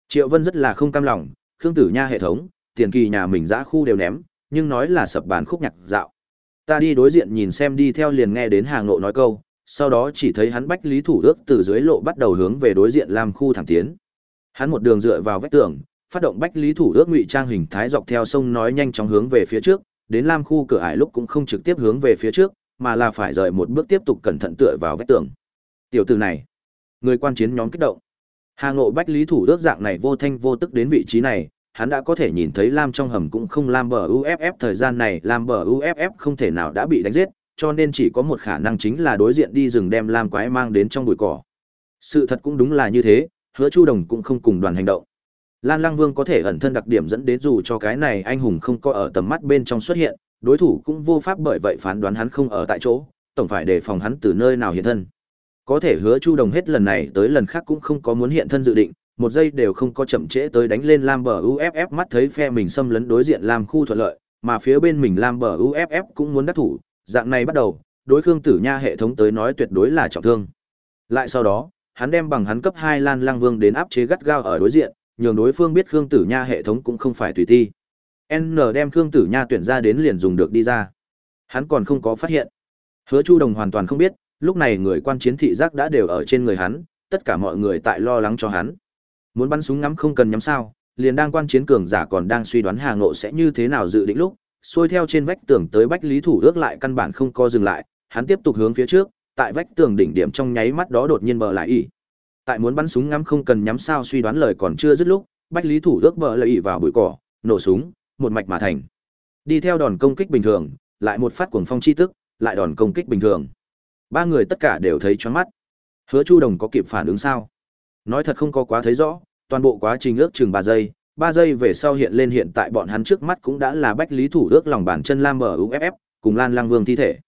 Triệu Vân rất là không cam lòng, Khương Tử Nha hệ thống, tiền kỳ nhà mình dã khu đều ném, nhưng nói là sập bàn khúc nhạc dạo. Ta đi đối diện nhìn xem đi theo liền nghe đến Hà Ngộ nói câu, sau đó chỉ thấy hắn bách lý thủ ước từ dưới lộ bắt đầu hướng về đối diện làm khu thẳng tiến. Hắn một đường dựa vào vách tường, phát động bách lý thủ ước ngụy trang hình thái dọc theo sông nói nhanh chóng hướng về phía trước, đến lam khu cửa ải lúc cũng không trực tiếp hướng về phía trước, mà là phải rời một bước tiếp tục cẩn thận tựa vào vách tường. Tiểu tử này, người quan chiến nhóm kích động. Hà Ngộ Bách Lý Thủ ước dạng này vô thanh vô tức đến vị trí này, hắn đã có thể nhìn thấy Lam trong hầm cũng không Lam bờ UFF thời gian này Lam bờ UFF không thể nào đã bị đánh giết, cho nên chỉ có một khả năng chính là đối diện đi rừng đem Lam quái mang đến trong bụi cỏ. Sự thật cũng đúng là như thế, hứa Chu Đồng cũng không cùng đoàn hành động. Lan Lăng Vương có thể ẩn thân đặc điểm dẫn đến dù cho cái này anh hùng không có ở tầm mắt bên trong xuất hiện, đối thủ cũng vô pháp bởi vậy phán đoán hắn không ở tại chỗ, tổng phải đề phòng hắn từ nơi nào hiện thân. Có thể hứa Chu Đồng hết lần này tới lần khác cũng không có muốn hiện thân dự định, một giây đều không có chậm trễ tới đánh lên Lam bờ UFF mắt thấy phe mình xâm lấn đối diện làm khu thuận lợi, mà phía bên mình Lam bờ UFF cũng muốn đắc thủ, dạng này bắt đầu, đối Khương Tử Nha hệ thống tới nói tuyệt đối là trọng thương. Lại sau đó, hắn đem bằng hắn cấp 2 Lan Lang Vương đến áp chế gắt gao ở đối diện, nhường đối phương biết Khương Tử Nha hệ thống cũng không phải tùy ti. N đem Khương Tử Nha tuyển ra đến liền dùng được đi ra. Hắn còn không có phát hiện. Hứa Chu Đồng hoàn toàn không biết, lúc này người quan chiến thị giác đã đều ở trên người hắn, tất cả mọi người tại lo lắng cho hắn. Muốn bắn súng ngắm không cần nhắm sao, liền đang quan chiến cường giả còn đang suy đoán Hà Ngộ sẽ như thế nào dự định lúc, xuôi theo trên vách tường tới Bách Lý Thủ ước lại căn bản không co dừng lại, hắn tiếp tục hướng phía trước, tại vách tường đỉnh điểm trong nháy mắt đó đột nhiên bờ lại ỉ. Tại muốn bắn súng ngắm không cần nhắm sao suy đoán lời còn chưa dứt lúc, bách lý thủ ước bờ lợi vào bụi cỏ nổ súng một mạch mà thành. Đi theo đòn công kích bình thường lại một phát cuồng phong chi tức lại đòn công kích bình thường. Ba người tất cả đều thấy choáng mắt. Hứa chu đồng có kịp phản ứng sao? Nói thật không có quá thấy rõ toàn bộ quá trình ước chừng ba giây ba giây về sau hiện lên hiện tại bọn hắn trước mắt cũng đã là bách lý thủ ước lòng bàn chân lam bờ uff cùng lan lang vương thi thể.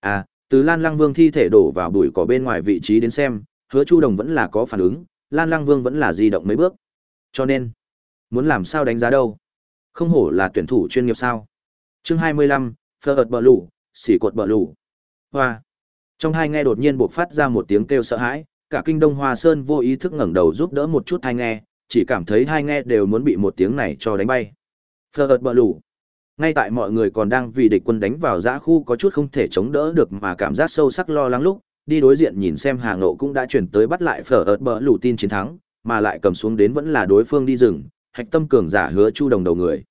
À từ lan lang vương thi thể đổ vào bụi cỏ bên ngoài vị trí đến xem hứa chu đồng vẫn là có phản ứng, lan lang vương vẫn là di động mấy bước. Cho nên, muốn làm sao đánh giá đâu? Không hổ là tuyển thủ chuyên nghiệp sao? Chương hai mươi lăm phơ ợt bờ lủ xỉ cột bờ lủ. Hoa. Trong hai nghe đột nhiên buộc phát ra một tiếng kêu sợ hãi, cả kinh đông hoa sơn vô ý thức ngẩng đầu giúp đỡ một chút hai nghe, chỉ cảm thấy hai nghe đều muốn bị một tiếng này cho đánh bay. Phơ ợt bờ lủ. Ngay tại mọi người còn đang vì địch quân đánh vào giã khu có chút không thể chống đỡ được mà cảm giác sâu sắc lo lắng lúc đi đối diện nhìn xem hà ngộ cũng đã chuyển tới bắt lại phở ợt bờ lũ tin chiến thắng, mà lại cầm xuống đến vẫn là đối phương đi rừng, hạch tâm cường giả hứa chu đồng đầu người.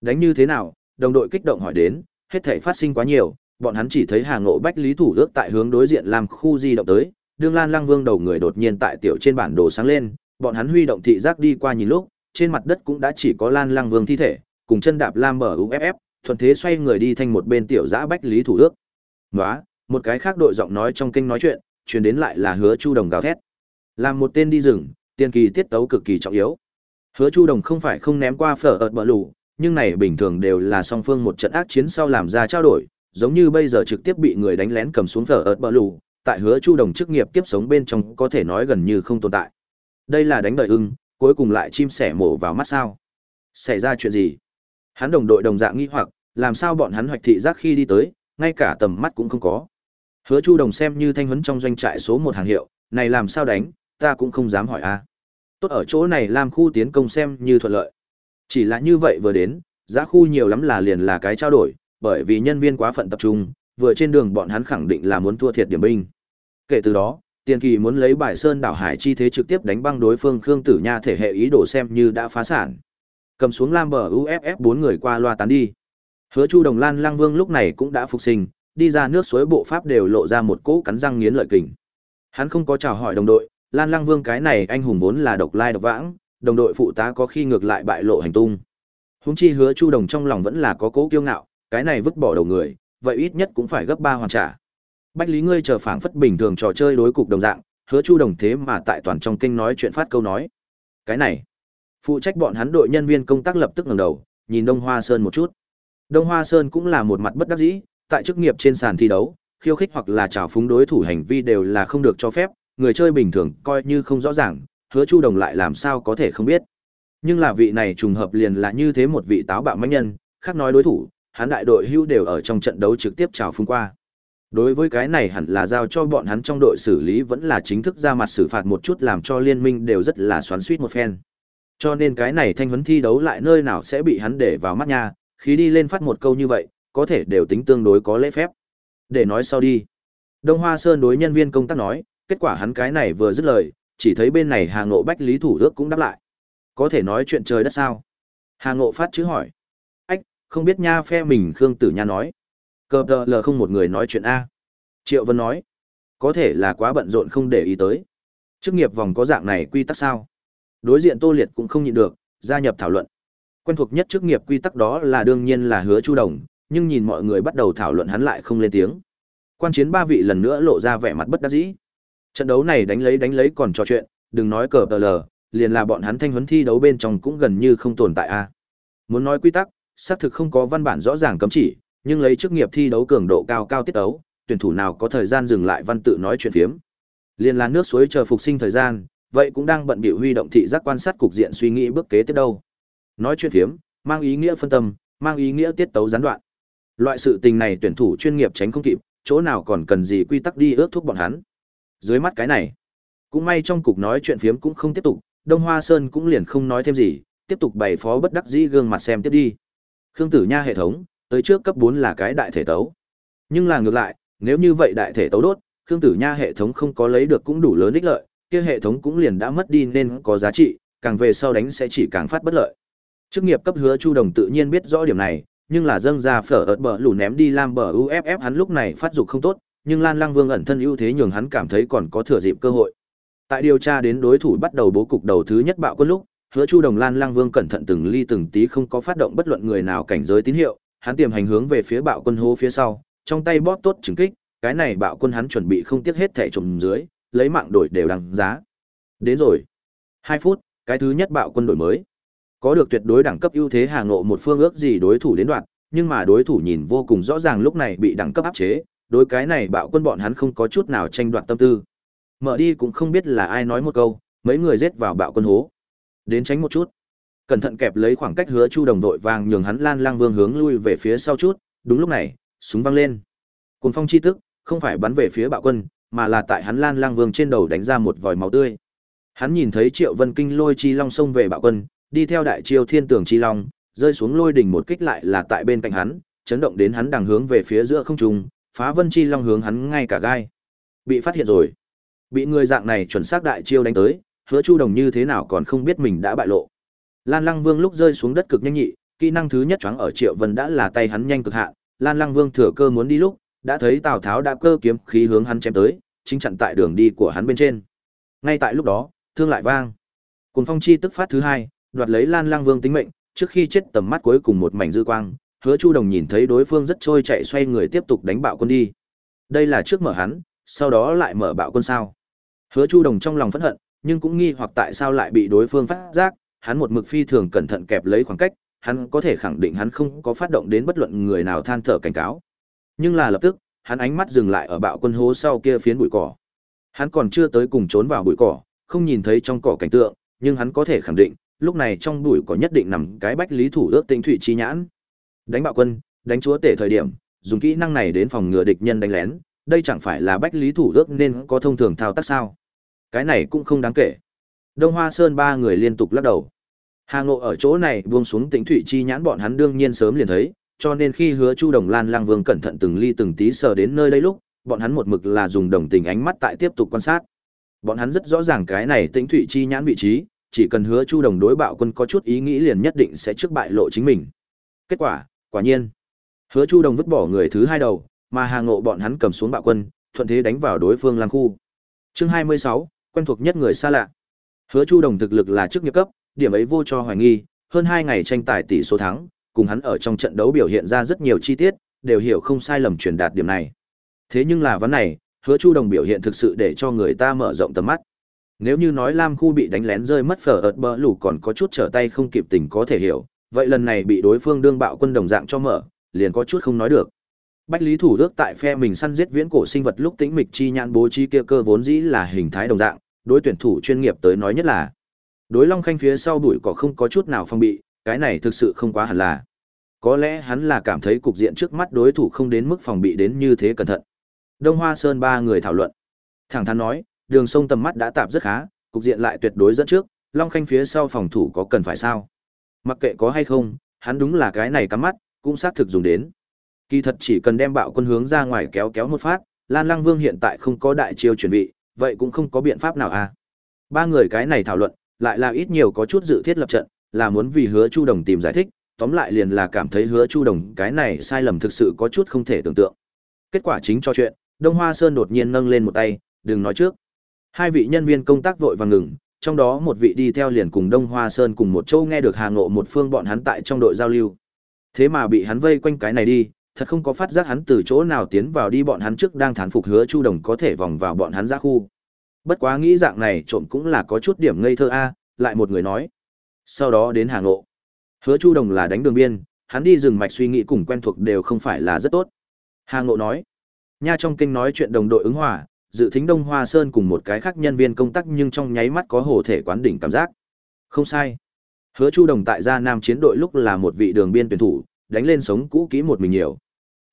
Đánh như thế nào? Đồng đội kích động hỏi đến, hết thảy phát sinh quá nhiều, bọn hắn chỉ thấy hà ngộ bách lý thủ ước tại hướng đối diện làm khu di động tới, đương lan lăng vương đầu người đột nhiên tại tiểu trên bản đồ sáng lên, bọn hắn huy động thị giác đi qua nhìn lúc, trên mặt đất cũng đã chỉ có lan lăng vương thi thể, cùng chân đạp lam mở uff thuận thế xoay người đi thành một bên tiểu giã bách lý thủ ước. Nói một cái khác đội giọng nói trong kinh nói chuyện, truyền đến lại là hứa chu đồng gào thét. Làm một tên đi rừng, tiên kỳ tiết tấu cực kỳ trọng yếu. Hứa chu đồng không phải không ném qua phở ợt bờ lù, nhưng này bình thường đều là song phương một trận ác chiến sau làm ra trao đổi, giống như bây giờ trực tiếp bị người đánh lén cầm xuống phở ợt bờ lù, tại hứa chu đồng chức nghiệp tiếp sống bên trong có thể nói gần như không tồn tại. Đây là đánh đời ưng, cuối cùng lại chim sẻ mổ vào mắt sao? Xảy ra chuyện gì? Hắn đồng đội đồng dạng nghi hoặc, làm sao bọn hắn hoạch thị giác khi đi tới, ngay cả tầm mắt cũng không có hứa chu đồng xem như thanh huấn trong doanh trại số một hàng hiệu, này làm sao đánh, ta cũng không dám hỏi a. Tốt ở chỗ này làm khu tiến công xem như thuận lợi. Chỉ là như vậy vừa đến, giá khu nhiều lắm là liền là cái trao đổi, bởi vì nhân viên quá phận tập trung, vừa trên đường bọn hắn khẳng định là muốn thua thiệt điểm binh. Kể từ đó, tiền kỳ muốn lấy bài sơn đảo hải chi thế trực tiếp đánh băng đối phương khương tử nha thể hệ ý đồ xem như đã phá sản. Cầm xuống lam bờ uff bốn người qua loa tán đi. Hứa chu đồng lan lang vương lúc này cũng đã phục sinh đi ra nước suối bộ pháp đều lộ ra một cỗ cắn răng nghiến lợi kình. Hắn không có chào hỏi đồng đội, lan lăng vương cái này anh hùng vốn là độc lai độc vãng, đồng đội phụ tá có khi ngược lại bại lộ hành tung. Huống chi hứa chu đồng trong lòng vẫn là có cố kiêu ngạo, cái này vứt bỏ đầu người, vậy ít nhất cũng phải gấp ba hoàn trả. Bách lý ngươi chờ phảng phất bình thường trò chơi đối cục đồng dạng, hứa chu đồng thế mà tại toàn trong kinh nói chuyện phát câu nói. Cái này, phụ trách bọn hắn đội nhân viên công tác lập tức ngẩng đầu, nhìn đông hoa sơn một chút. Đông hoa sơn cũng là một mặt bất đắc dĩ tại chức nghiệp trên sàn thi đấu khiêu khích hoặc là trào phúng đối thủ hành vi đều là không được cho phép người chơi bình thường coi như không rõ ràng hứa chu đồng lại làm sao có thể không biết. Nhưng là vị này trùng hợp liền là như thế một vị táo bạo mãnh nhân khác nói đối thủ hắn đại đội hưu đều ở trong trận đấu trực tiếp trào phúng qua. Đối với cái này hẳn là giao cho bọn hắn trong đội xử lý vẫn là chính thức ra mặt xử phạt một chút làm cho liên minh đều rất là xoắn suýt một phen. Cho nên cái này thanh huấn thi đấu lại nơi nào sẽ bị hắn để vào mắt nha, khi đi lên phát một câu như vậy, có thể đều tính tương đối có lễ phép. Để nói sau đi. Đông Hoa Sơn đối nhân viên công tác nói, kết quả hắn cái này vừa dứt lời, chỉ thấy bên này Hà Ngộ Bách Lý Thủ Ước cũng đáp lại. Có thể nói chuyện trời đất sao? Hà Ngộ phát chữ hỏi. Ách, không biết nha phe mình Khương Tử Nha nói. Cờ tờ lờ không một người nói chuyện A. Triệu Vân nói. Có thể là quá bận rộn không để ý tới. Chức nghiệp vòng có dạng này quy tắc sao? Đối diện Tô Liệt cũng không nhịn được, gia nhập thảo luận. Quen thuộc nhất chức nghiệp quy tắc đó là đương nhiên là hứa Chu Đồng, nhưng nhìn mọi người bắt đầu thảo luận hắn lại không lên tiếng. Quan chiến ba vị lần nữa lộ ra vẻ mặt bất đắc dĩ. Trận đấu này đánh lấy đánh lấy còn trò chuyện, đừng nói cờ tờ lờ, liền là bọn hắn thanh huấn thi đấu bên trong cũng gần như không tồn tại a. Muốn nói quy tắc, xác thực không có văn bản rõ ràng cấm chỉ, nhưng lấy chức nghiệp thi đấu cường độ cao cao tiết đấu, tuyển thủ nào có thời gian dừng lại văn tự nói chuyện phiếm. Liên là nước suối chờ phục sinh thời gian, vậy cũng đang bận bịu huy động thị giác quan sát cục diện suy nghĩ bước kế tiếp đâu. Nói chuyện phiếm, mang ý nghĩa phân tâm, mang ý nghĩa tiết tấu gián đoạn. Loại sự tình này tuyển thủ chuyên nghiệp tránh không kịp, chỗ nào còn cần gì quy tắc đi ước thúc bọn hắn. Dưới mắt cái này, cũng may trong cục nói chuyện phiếm cũng không tiếp tục, Đông Hoa Sơn cũng liền không nói thêm gì, tiếp tục bày phó bất đắc dĩ gương mặt xem tiếp đi. Khương Tử Nha hệ thống, tới trước cấp 4 là cái đại thể tấu. Nhưng là ngược lại, nếu như vậy đại thể tấu đốt, Khương Tử Nha hệ thống không có lấy được cũng đủ lớn ích lợi, kia hệ thống cũng liền đã mất đi nên có giá trị, càng về sau đánh sẽ chỉ càng phát bất lợi. Chức nghiệp cấp hứa Chu Đồng tự nhiên biết rõ điểm này, nhưng là dâng ra phở ớt bờ lù ném đi lam bờ UFF hắn lúc này phát dục không tốt, nhưng Lan Lang Vương ẩn thân ưu thế nhường hắn cảm thấy còn có thừa dịp cơ hội. Tại điều tra đến đối thủ bắt đầu bố cục đầu thứ nhất bạo quân lúc, hứa chu đồng lan lang vương cẩn thận từng ly từng tí không có phát động bất luận người nào cảnh giới tín hiệu hắn tiềm hành hướng về phía bạo quân hô phía sau trong tay bóp tốt trừng kích cái này bạo quân hắn chuẩn bị không tiếc hết thẻ trộm dưới lấy mạng đổi đều đằng giá. Đến rồi. Hai phút cái thứ nhất bạo quân đổi mới có được tuyệt đối đẳng cấp ưu thế hàng Ngộ một phương ước gì đối thủ đến đoạn nhưng mà đối thủ nhìn vô cùng rõ ràng lúc này bị đẳng cấp áp chế, đối cái này bạo quân bọn hắn không có chút nào tranh đoạt tâm tư. Mở đi cũng không biết là ai nói một câu, mấy người rết vào bạo quân hố. Đến tránh một chút. Cẩn thận kẹp lấy khoảng cách hứa chu đồng đội vàng nhường hắn lan lang vương hướng lui về phía sau chút, đúng lúc này, súng văng lên. Cùng phong chi tức, không phải bắn về phía bạo quân, mà là tại hắn lan lang vương trên đầu đánh ra một vòi máu tươi. Hắn nhìn thấy triệu vân kinh lôi chi long sông về bạo quân đi theo đại chiêu thiên tường chi long, rơi xuống lôi đỉnh một kích lại là tại bên cạnh hắn, chấn động đến hắn đằng hướng về phía giữa không trung, phá vân chi long hướng hắn ngay cả gai. Bị phát hiện rồi. Bị người dạng này chuẩn xác đại chiêu đánh tới, hứa chu đồng như thế nào còn không biết mình đã bại lộ. Lan lăng vương lúc rơi xuống đất cực nhanh nhị, kỹ năng thứ nhất choáng ở triệu vân đã là tay hắn nhanh cực hạn. Lan lăng vương thừa cơ muốn đi lúc, đã thấy tào tháo đã cơ kiếm khí hướng hắn chém tới, chính chặn tại đường đi của hắn bên trên. Ngay tại lúc đó, thương lại vang. Cùng phong chi tức phát thứ hai đoạt lấy lan Lang vương tính mệnh, trước khi chết tầm mắt cuối cùng một mảnh dư quang, hứa chu đồng nhìn thấy đối phương rất trôi chạy xoay người tiếp tục đánh bạo quân đi. Đây là trước mở hắn, sau đó lại mở bạo quân sao? Hứa chu đồng trong lòng phẫn hận, nhưng cũng nghi hoặc tại sao lại bị đối phương phát giác, hắn một mực phi thường cẩn thận kẹp lấy khoảng cách, hắn có thể khẳng định hắn không có phát động đến bất luận người nào than thở cảnh cáo. Nhưng là lập tức, hắn ánh mắt dừng lại ở bạo quân hố sau kia phiến bụi cỏ. Hắn còn chưa tới cùng trốn vào bụi cỏ, không nhìn thấy trong cỏ cảnh tượng, nhưng hắn có thể khẳng định lúc này trong bụi có nhất định nằm cái bách lý thủ ước tinh thủy chi nhãn. Đánh bạo quân, đánh chúa tể thời điểm, dùng kỹ năng này đến phòng ngừa địch nhân đánh lén, đây chẳng phải là bách lý thủ ước nên có thông thường thao tác sao? Cái này cũng không đáng kể. Đông hoa sơn ba người liên tục lắc đầu. Hà ngộ ở chỗ này buông xuống tĩnh thủy chi nhãn bọn hắn đương nhiên sớm liền thấy, cho nên khi hứa chu đồng lan lang vương cẩn thận từng ly từng tí sờ đến nơi đây lúc, bọn hắn một mực là dùng đồng tình ánh mắt tại tiếp tục quan sát. Bọn hắn rất rõ ràng cái này tĩnh thủy chi nhãn vị trí chỉ cần hứa chu đồng đối bạo quân có chút ý nghĩ liền nhất định sẽ trước bại lộ chính mình. Kết quả quả nhiên. Hứa chu đồng vứt bỏ người thứ hai đầu, mà hà ngộ bọn hắn cầm xuống bạo quân, thuận thế đánh vào đối phương lang khu. Chương hai mươi sáu, quen thuộc nhất người xa lạ. Hứa chu đồng thực lực là chức nghiệp cấp, điểm ấy vô cho hoài nghi, hơn hai ngày tranh tài tỷ số thắng, cùng hắn ở trong trận đấu biểu hiện ra rất nhiều chi tiết, đều hiểu không sai lầm truyền đạt điểm này. Thế nhưng là vấn này, hứa chu đồng biểu hiện thực sự để cho người ta mở rộng tầm mắt nếu như nói lam khu bị đánh lén rơi mất phở ợt bờ lủ còn có chút trở tay không kịp tình có thể hiểu, vậy lần này bị đối phương đương bạo quân đồng dạng cho mở, liền có chút không nói được. Bách lý thủ đức tại phe mình săn giết viễn cổ sinh vật lúc tĩnh mịch chi nhãn bố trí kia cơ vốn dĩ là hình thái đồng dạng, đối tuyển thủ chuyên nghiệp tới nói nhất là. Đối long khanh phía sau đuổi cỏ không có chút nào phong bị, cái này thực sự không quá hẳn là. Có lẽ hắn là cảm thấy cục diện trước mắt đối thủ không đến mức phòng bị đến như thế cẩn thận. Đông hoa sơn ba người thảo luận. Thẳng thắn nói đường sông tầm mắt đã tạp rất khá, cục diện lại tuyệt đối dẫn trước, long khanh phía sau phòng thủ có cần phải sao? Mặc kệ có hay không, hắn đúng là cái này cắm mắt, cũng xác thực dùng đến. Kỳ thật chỉ cần đem bạo quân hướng ra ngoài kéo kéo một phát, lan lăng vương hiện tại không có đại chiêu chuẩn bị, vậy cũng không có biện pháp nào à? Ba người cái này thảo luận, lại là ít nhiều có chút dự thiết lập trận, là muốn vì hứa chu đồng tìm giải thích, tóm lại liền là cảm thấy hứa chu đồng cái này sai lầm thực sự có chút không thể tưởng tượng. Kết quả chính cho chuyện, đông hoa sơn đột nhiên nâng lên một tay, đừng nói trước hai vị nhân viên công tác vội vàng ngừng, trong đó một vị đi theo liền cùng đông hoa sơn cùng một châu nghe được hà ngộ một phương bọn hắn tại trong đội giao lưu. Thế mà bị hắn vây quanh cái này đi, thật không có phát giác hắn từ chỗ nào tiến vào đi bọn hắn trước đang thán phục hứa chu đồng có thể vòng vào bọn hắn ra khu. Bất quá nghĩ dạng này trộm cũng là có chút điểm ngây thơ a, lại một người nói. Sau đó đến hà ngộ. Hứa chu đồng là đánh đường biên, hắn đi rừng mạch suy nghĩ cùng quen thuộc đều không phải là rất tốt. Hà ngộ nói. Nha trong kinh nói chuyện đồng đội ứng hòa dự thính đông hoa sơn cùng một cái khác nhân viên công tác nhưng trong nháy mắt có hồ thể quán đỉnh cảm giác. Không sai. Hứa chu đồng tại gia nam chiến đội lúc là một vị đường biên tuyển thủ, đánh lên sống cũ kỹ một mình nhiều.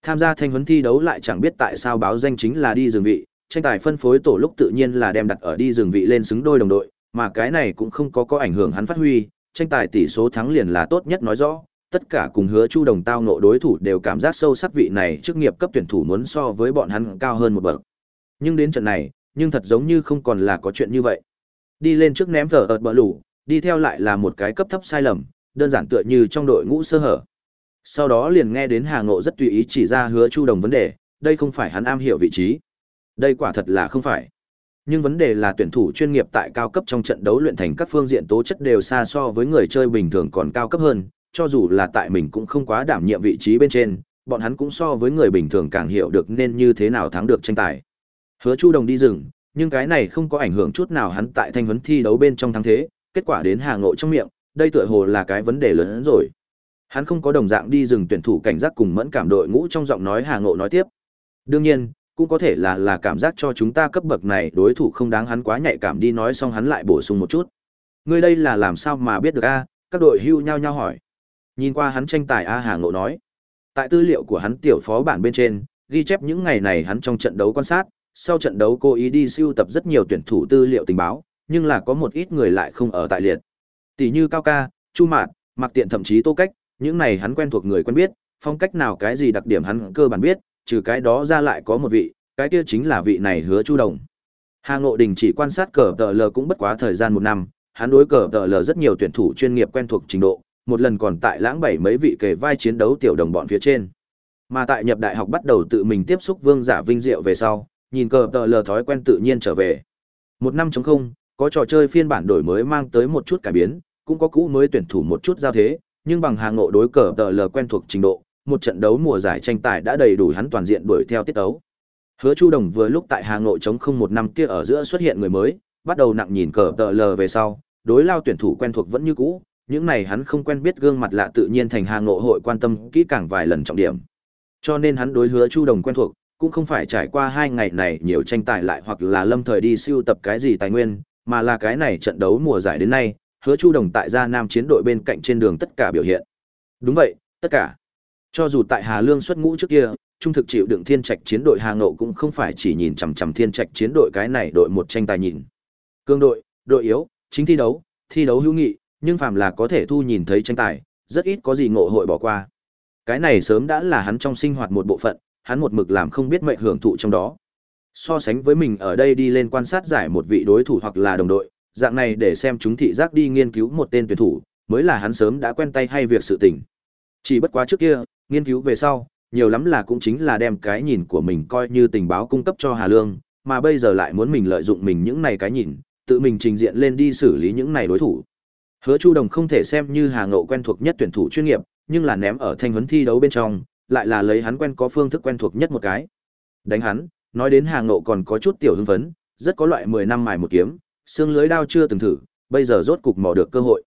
Tham gia thanh huấn thi đấu lại chẳng biết tại sao báo danh chính là đi rừng vị, tranh tài phân phối tổ lúc tự nhiên là đem đặt ở đi rừng vị lên xứng đôi đồng đội, mà cái này cũng không có có ảnh hưởng hắn phát huy, tranh tài tỷ số thắng liền là tốt nhất nói rõ. Tất cả cùng hứa chu đồng tao nộ đối thủ đều cảm giác sâu sắc vị này chức nghiệp cấp tuyển thủ muốn so với bọn hắn cao hơn một bậc nhưng đến trận này nhưng thật giống như không còn là có chuyện như vậy đi lên trước ném vở ợt bờ lủ đi theo lại là một cái cấp thấp sai lầm đơn giản tựa như trong đội ngũ sơ hở sau đó liền nghe đến Hà Ngộ rất tùy ý chỉ ra hứa Chu Đồng vấn đề, đây không phải hắn am hiểu vị trí. Đây quả thật là không phải. Nhưng vấn đề là tuyển thủ chuyên nghiệp tại cao cấp trong trận đấu luyện thành các phương diện tố chất đều xa so với người chơi bình thường còn cao cấp hơn, cho dù là tại mình cũng không quá đảm nhiệm vị trí bên trên, bọn hắn cũng so với người bình thường càng hiểu được nên như thế nào thắng được tranh tài. Hứa Chu Đồng đi rừng, nhưng cái này không có ảnh hưởng chút nào hắn tại thanh huấn thi đấu bên trong thắng thế, kết quả đến Hà Ngộ trong miệng, đây tựa hồ là cái vấn đề lớn hơn rồi. Hắn không có đồng dạng đi rừng tuyển thủ cảnh giác cùng mẫn cảm đội ngũ trong giọng nói Hà Ngộ nói tiếp. Đương nhiên, cũng có thể là là cảm giác cho chúng ta cấp bậc này đối thủ không đáng hắn quá nhạy cảm đi nói xong hắn lại bổ sung một chút. Ngươi đây là làm sao mà biết được a? Các đội hưu nhau nhau hỏi. Nhìn qua hắn tranh tài a Hà Ngộ nói. Tại tư liệu của hắn tiểu phó bản bên trên, ghi chép những ngày này hắn trong trận đấu quan sát, sau trận đấu cô ý đi siêu tập rất nhiều tuyển thủ tư liệu tình báo, nhưng là có một ít người lại không ở tại liệt. Tỷ như Cao Ca, Chu Mạn, Mặc Tiện thậm chí Tô Cách, những này hắn quen thuộc người quen biết, phong cách nào cái gì đặc điểm hắn cơ bản biết, trừ cái đó ra lại có một vị, cái kia chính là vị này Hứa Chu Đồng. Hà Ngộ Đình chỉ quan sát cờ tờ lờ cũng bất quá thời gian một năm, hắn đối cờ tờ lờ rất nhiều tuyển thủ chuyên nghiệp quen thuộc trình độ, một lần còn tại lãng bảy mấy vị kề vai chiến đấu tiểu đồng bọn phía trên. Mà tại nhập đại học bắt đầu tự mình tiếp xúc vương giả vinh diệu về sau, nhìn cờ tờ lờ thói quen tự nhiên trở về. Một năm chống không, có trò chơi phiên bản đổi mới mang tới một chút cải biến, cũng có cũ mới tuyển thủ một chút giao thế, nhưng bằng hàng ngộ đối cờ tờ lờ quen thuộc trình độ, một trận đấu mùa giải tranh tài đã đầy đủ hắn toàn diện đuổi theo tiết đấu. Hứa Chu Đồng vừa lúc tại Hà Nội chống không một năm kia ở giữa xuất hiện người mới, bắt đầu nặng nhìn cờ tờ lờ về sau, đối lao tuyển thủ quen thuộc vẫn như cũ, những này hắn không quen biết gương mặt lạ tự nhiên thành Hà Nội hội quan tâm kỹ càng vài lần trọng điểm. Cho nên hắn đối Hứa Chu Đồng quen thuộc, cũng không phải trải qua hai ngày này nhiều tranh tài lại hoặc là lâm thời đi siêu tập cái gì tài nguyên, mà là cái này trận đấu mùa giải đến nay, Hứa Chu Đồng tại gia Nam chiến đội bên cạnh trên đường tất cả biểu hiện. Đúng vậy, tất cả. Cho dù tại Hà Lương xuất ngũ trước kia, trung thực chịu đựng thiên trạch chiến đội Hà Ngộ cũng không phải chỉ nhìn chằm chằm thiên trạch chiến đội cái này đội một tranh tài nhìn. Cương đội, đội yếu, chính thi đấu, thi đấu hữu nghị, nhưng phàm là có thể thu nhìn thấy tranh tài, rất ít có gì ngộ hội bỏ qua. Cái này sớm đã là hắn trong sinh hoạt một bộ phận, hắn một mực làm không biết mệnh hưởng thụ trong đó. So sánh với mình ở đây đi lên quan sát giải một vị đối thủ hoặc là đồng đội, dạng này để xem chúng thị giác đi nghiên cứu một tên tuyển thủ, mới là hắn sớm đã quen tay hay việc sự tình. Chỉ bất quá trước kia, nghiên cứu về sau, nhiều lắm là cũng chính là đem cái nhìn của mình coi như tình báo cung cấp cho Hà Lương, mà bây giờ lại muốn mình lợi dụng mình những này cái nhìn, tự mình trình diện lên đi xử lý những này đối thủ. Hứa Chu Đồng không thể xem như Hà Ngộ quen thuộc nhất tuyển thủ chuyên nghiệp, nhưng là ném ở thanh huấn thi đấu bên trong, lại là lấy hắn quen có phương thức quen thuộc nhất một cái. Đánh hắn, nói đến Hà Ngộ còn có chút tiểu hưng phấn, rất có loại 10 năm mài một kiếm, xương lưới đao chưa từng thử, bây giờ rốt cục mò được cơ hội.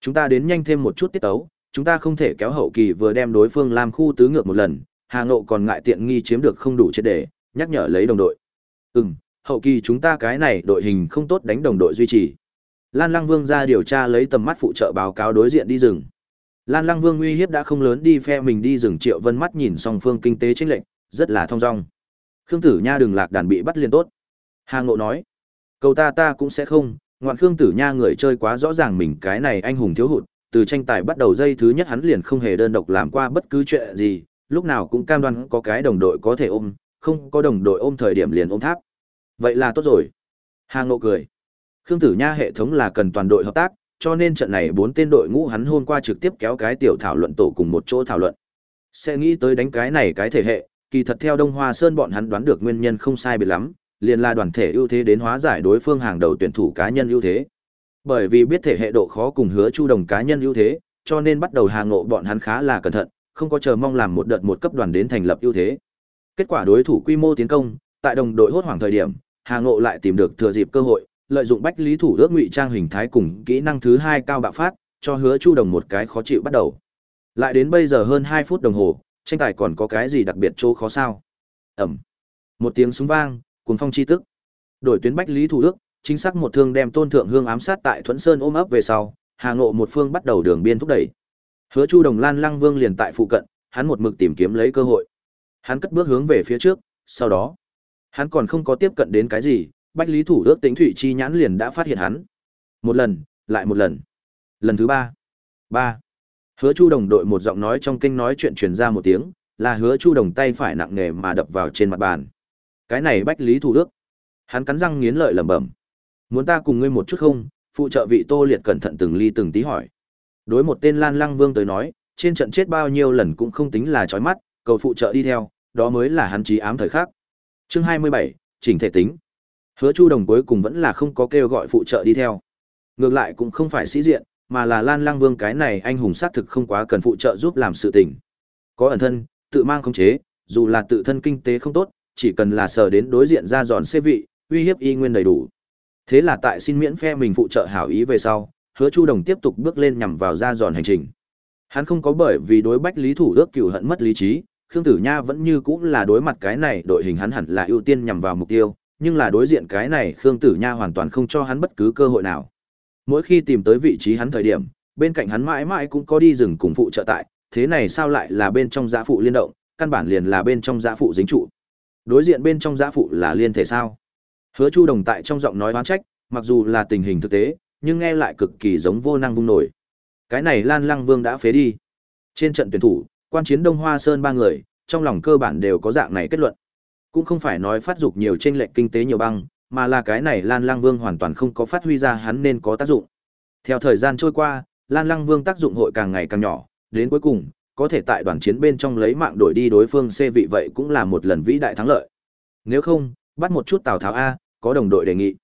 Chúng ta đến nhanh thêm một chút tiết tấu, chúng ta không thể kéo hậu kỳ vừa đem đối phương làm khu tứ ngược một lần, Hà Ngộ còn ngại tiện nghi chiếm được không đủ chết để, nhắc nhở lấy đồng đội. Ừm, hậu kỳ chúng ta cái này đội hình không tốt đánh đồng đội duy trì. Lan Lăng Vương ra điều tra lấy tầm mắt phụ trợ báo cáo đối diện đi rừng. Lan Lăng Vương uy hiếp đã không lớn đi phe mình đi rừng Triệu Vân mắt nhìn song phương kinh tế chênh lệnh, rất là thông dong. Khương Tử Nha đừng lạc đàn bị bắt liền tốt. Hà Ngộ nói, cầu ta ta cũng sẽ không, ngoạn Khương Tử Nha người chơi quá rõ ràng mình cái này anh hùng thiếu hụt, từ tranh tài bắt đầu dây thứ nhất hắn liền không hề đơn độc làm qua bất cứ chuyện gì, lúc nào cũng cam đoan có cái đồng đội có thể ôm, không có đồng đội ôm thời điểm liền ôm tháp. Vậy là tốt rồi. Hà Ngộ cười. Khương Tử Nha hệ thống là cần toàn đội hợp tác, cho nên trận này bốn tên đội ngũ hắn hôm qua trực tiếp kéo cái tiểu thảo luận tổ cùng một chỗ thảo luận. Sẽ nghĩ tới đánh cái này cái thể hệ, kỳ thật theo Đông Hoa Sơn bọn hắn đoán được nguyên nhân không sai biệt lắm, liền là đoàn thể ưu thế đến hóa giải đối phương hàng đầu tuyển thủ cá nhân ưu thế. Bởi vì biết thể hệ độ khó cùng hứa chu đồng cá nhân ưu thế, cho nên bắt đầu hàng ngộ bọn hắn khá là cẩn thận, không có chờ mong làm một đợt một cấp đoàn đến thành lập ưu thế. Kết quả đối thủ quy mô tiến công, tại đồng đội hốt hoảng thời điểm, hàng ngộ lại tìm được thừa dịp cơ hội, lợi dụng bách lý thủ ước ngụy trang hình thái cùng kỹ năng thứ hai cao bạo phát, cho hứa chu đồng một cái khó chịu bắt đầu. Lại đến bây giờ hơn hai phút đồng hồ, tranh tài còn có cái gì đặc biệt chỗ khó sao? Ẩm. Một tiếng súng vang, cuốn phong chi tức. Đổi tuyến bách lý thủ ước, chính xác một thương đem tôn thượng hương ám sát tại thuẫn sơn ôm ấp về sau hà ngộ một phương bắt đầu đường biên thúc đẩy hứa chu đồng lan lăng vương liền tại phụ cận hắn một mực tìm kiếm lấy cơ hội hắn cất bước hướng về phía trước sau đó hắn còn không có tiếp cận đến cái gì bách lý thủ ước tính thụy chi nhãn liền đã phát hiện hắn một lần lại một lần lần thứ ba ba hứa chu đồng đội một giọng nói trong kinh nói chuyện truyền ra một tiếng là hứa chu đồng tay phải nặng nề mà đập vào trên mặt bàn cái này bách lý thủ ước hắn cắn răng nghiến lợi lẩm bẩm Muốn ta cùng ngươi một chút không? Phụ trợ vị Tô Liệt cẩn thận từng ly từng tí hỏi. Đối một tên Lan Lăng Vương tới nói, trên trận chết bao nhiêu lần cũng không tính là chói mắt, cầu phụ trợ đi theo, đó mới là hắn trí ám thời khắc. Chương 27, chỉnh thể tính. Hứa Chu Đồng cuối cùng vẫn là không có kêu gọi phụ trợ đi theo. Ngược lại cũng không phải sĩ diện, mà là Lan Lang Vương cái này anh hùng xác thực không quá cần phụ trợ giúp làm sự tình. Có ẩn thân, tự mang khống chế, dù là tự thân kinh tế không tốt, chỉ cần là sờ đến đối diện ra giòn xê vị, uy hiếp y nguyên đầy đủ. Thế là tại xin miễn phe mình phụ trợ hảo ý về sau, Hứa Chu Đồng tiếp tục bước lên nhằm vào ra giòn hành trình. Hắn không có bởi vì đối bách lý thủ ước cửu hận mất lý trí, Khương Tử Nha vẫn như cũng là đối mặt cái này đội hình hắn hẳn là ưu tiên nhằm vào mục tiêu, nhưng là đối diện cái này Khương Tử Nha hoàn toàn không cho hắn bất cứ cơ hội nào. Mỗi khi tìm tới vị trí hắn thời điểm, bên cạnh hắn mãi mãi cũng có đi rừng cùng phụ trợ tại, thế này sao lại là bên trong giã phụ liên động, căn bản liền là bên trong giã phụ dính trụ. Đối diện bên trong giã phụ là liên thể sao? Hứa Chu Đồng tại trong giọng nói oán trách, mặc dù là tình hình thực tế, nhưng nghe lại cực kỳ giống vô năng vung nổi. Cái này Lan Lăng Vương đã phế đi. Trên trận tuyển thủ, quan chiến Đông Hoa Sơn ba người, trong lòng cơ bản đều có dạng này kết luận. Cũng không phải nói phát dục nhiều trên lệnh kinh tế nhiều băng, mà là cái này Lan Lăng Vương hoàn toàn không có phát huy ra hắn nên có tác dụng. Theo thời gian trôi qua, Lan Lăng Vương tác dụng hội càng ngày càng nhỏ, đến cuối cùng, có thể tại đoàn chiến bên trong lấy mạng đổi đi đối phương C vị vậy cũng là một lần vĩ đại thắng lợi. Nếu không, bắt một chút Tào Tháo A, có đồng đội đề nghị.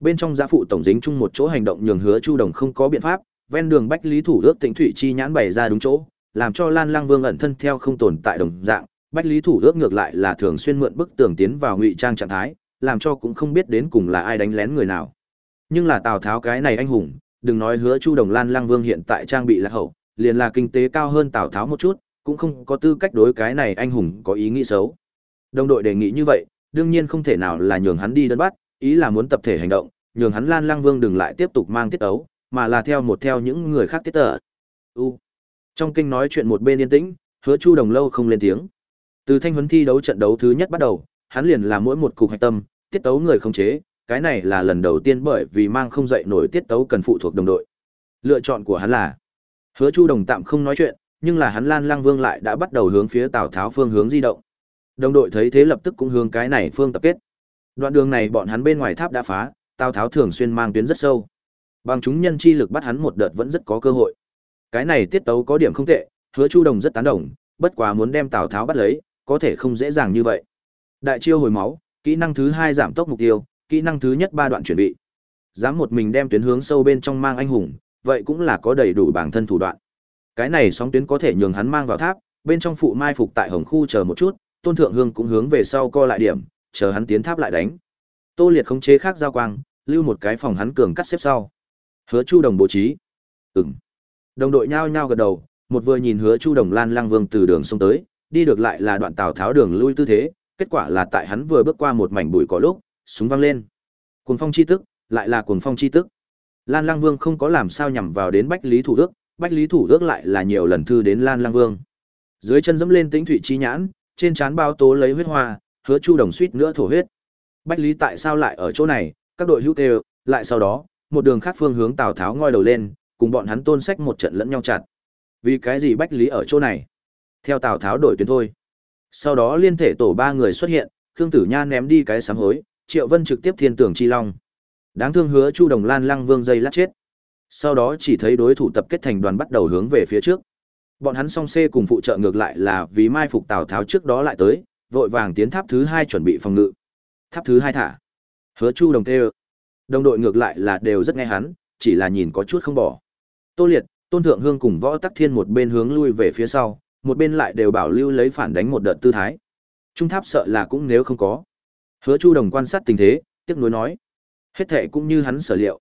Bên trong gia phụ tổng dính chung một chỗ hành động nhường hứa Chu Đồng không có biện pháp, ven đường Bách Lý Thủ ước tỉnh Thủy chi nhãn bày ra đúng chỗ, làm cho Lan Lang Vương ẩn thân theo không tồn tại đồng dạng, Bách Lý Thủ ước ngược lại là thường xuyên mượn bức tường tiến vào ngụy trang trạng thái, làm cho cũng không biết đến cùng là ai đánh lén người nào. Nhưng là Tào Tháo cái này anh hùng, đừng nói hứa Chu Đồng Lan Lang Vương hiện tại trang bị là hậu, liền là kinh tế cao hơn Tào Tháo một chút, cũng không có tư cách đối cái này anh hùng có ý nghĩ xấu. Đồng đội đề nghị như vậy, đương nhiên không thể nào là nhường hắn đi đơn bắt, ý là muốn tập thể hành động, nhường hắn Lan Lang Vương đừng lại tiếp tục mang tiết ấu, mà là theo một theo những người khác tiết tờ. U. Trong kinh nói chuyện một bên yên tĩnh, Hứa Chu Đồng lâu không lên tiếng. Từ thanh huấn thi đấu trận đấu thứ nhất bắt đầu, hắn liền là mỗi một cục hạch tâm, tiết tấu người không chế, cái này là lần đầu tiên bởi vì mang không dậy nổi tiết tấu cần phụ thuộc đồng đội. Lựa chọn của hắn là Hứa Chu Đồng tạm không nói chuyện, nhưng là hắn Lan Lang Vương lại đã bắt đầu hướng phía Tào Tháo phương hướng di động. Đồng đội thấy thế lập tức cũng hướng cái này phương tập kết. Đoạn đường này bọn hắn bên ngoài tháp đã phá, Tào Tháo thường xuyên mang tuyến rất sâu. Bằng chúng nhân chi lực bắt hắn một đợt vẫn rất có cơ hội. Cái này tiết tấu có điểm không tệ, Hứa Chu Đồng rất tán đồng, bất quá muốn đem Tào Tháo bắt lấy, có thể không dễ dàng như vậy. Đại chiêu hồi máu, kỹ năng thứ hai giảm tốc mục tiêu, kỹ năng thứ nhất ba đoạn chuẩn bị. Dám một mình đem tuyến hướng sâu bên trong mang anh hùng, vậy cũng là có đầy đủ bản thân thủ đoạn. Cái này sóng tuyến có thể nhường hắn mang vào tháp, bên trong phụ mai phục tại hồng khu chờ một chút, Tôn Thượng Hương cũng hướng về sau co lại điểm, chờ hắn tiến tháp lại đánh. Tô Liệt khống chế khác giao quang, lưu một cái phòng hắn cường cắt xếp sau. Hứa Chu Đồng bố trí. Ừm. Đồng đội nhao nhao gật đầu, một vừa nhìn Hứa Chu Đồng Lan Lang Vương từ đường sông tới, đi được lại là đoạn Tào Tháo đường lui tư thế, kết quả là tại hắn vừa bước qua một mảnh bụi cỏ lúc, súng vang lên. Cuồng phong chi tức, lại là cuồng phong chi tức. Lan Lang Vương không có làm sao nhằm vào đến Bách Lý Thủ Đức, Bách Lý Thủ Đức lại là nhiều lần thư đến Lan Lang Vương. Dưới chân dẫm lên Tĩnh Thủy chi nhãn, trên trán bao tố lấy huyết hoa, Hứa Chu Đồng suýt nữa thổ huyết. Bách Lý tại sao lại ở chỗ này? Các đội hữu kêu, lại sau đó, một đường khác phương hướng Tào Tháo ngoi đầu lên, cùng bọn hắn tôn sách một trận lẫn nhau chặt. Vì cái gì Bách Lý ở chỗ này? Theo Tào Tháo đổi tuyến thôi. Sau đó liên thể tổ ba người xuất hiện, Khương Tử Nha ném đi cái sám hối, Triệu Vân trực tiếp thiên tưởng chi long. Đáng thương hứa Chu Đồng Lan Lăng Vương dây lát chết. Sau đó chỉ thấy đối thủ tập kết thành đoàn bắt đầu hướng về phía trước. Bọn hắn song xê cùng phụ trợ ngược lại là vì mai phục Tào Tháo trước đó lại tới, vội vàng tiến tháp thứ hai chuẩn bị phòng ngự. Tháp thứ hai thả. Hứa Chu Đồng tê Đồng đội ngược lại là đều rất nghe hắn, chỉ là nhìn có chút không bỏ. Tô Liệt, Tôn Thượng Hương cùng Võ Tắc Thiên một bên hướng lui về phía sau, một bên lại đều bảo lưu lấy phản đánh một đợt tư thái. Trung tháp sợ là cũng nếu không có. Hứa Chu Đồng quan sát tình thế, tiếc nuối nói, hết thệ cũng như hắn sở liệu.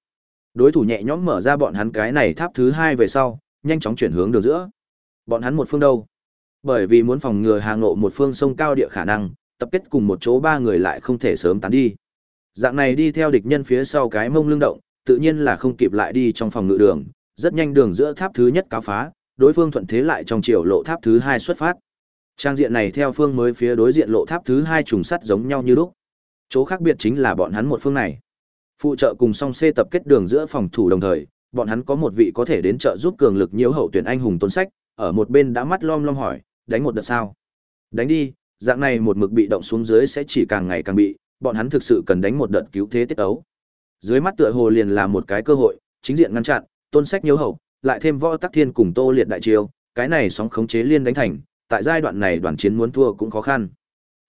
Đối thủ nhẹ nhõm mở ra bọn hắn cái này tháp thứ hai về sau, nhanh chóng chuyển hướng đường giữa. Bọn hắn một phương đâu? Bởi vì muốn phòng ngừa hàng ngộ một phương sông cao địa khả năng, tập kết cùng một chỗ ba người lại không thể sớm tán đi. Dạng này đi theo địch nhân phía sau cái mông lưng động, tự nhiên là không kịp lại đi trong phòng ngự đường, rất nhanh đường giữa tháp thứ nhất cáo phá, đối phương thuận thế lại trong chiều lộ tháp thứ hai xuất phát. Trang diện này theo phương mới phía đối diện lộ tháp thứ hai trùng sắt giống nhau như lúc. Chỗ khác biệt chính là bọn hắn một phương này. Phụ trợ cùng song C tập kết đường giữa phòng thủ đồng thời, bọn hắn có một vị có thể đến trợ giúp cường lực nhiễu hậu tuyển anh hùng tôn sách, ở một bên đã mắt lom lom hỏi, đánh một đợt sao? Đánh đi, dạng này một mực bị động xuống dưới sẽ chỉ càng ngày càng bị, bọn hắn thực sự cần đánh một đợt cứu thế tiết ấu. Dưới mắt tựa hồ liền là một cái cơ hội, chính diện ngăn chặn, tôn sách nhiễu hậu, lại thêm võ tắc thiên cùng tô liệt đại chiêu, cái này sóng khống chế liên đánh thành, tại giai đoạn này đoàn chiến muốn thua cũng khó khăn.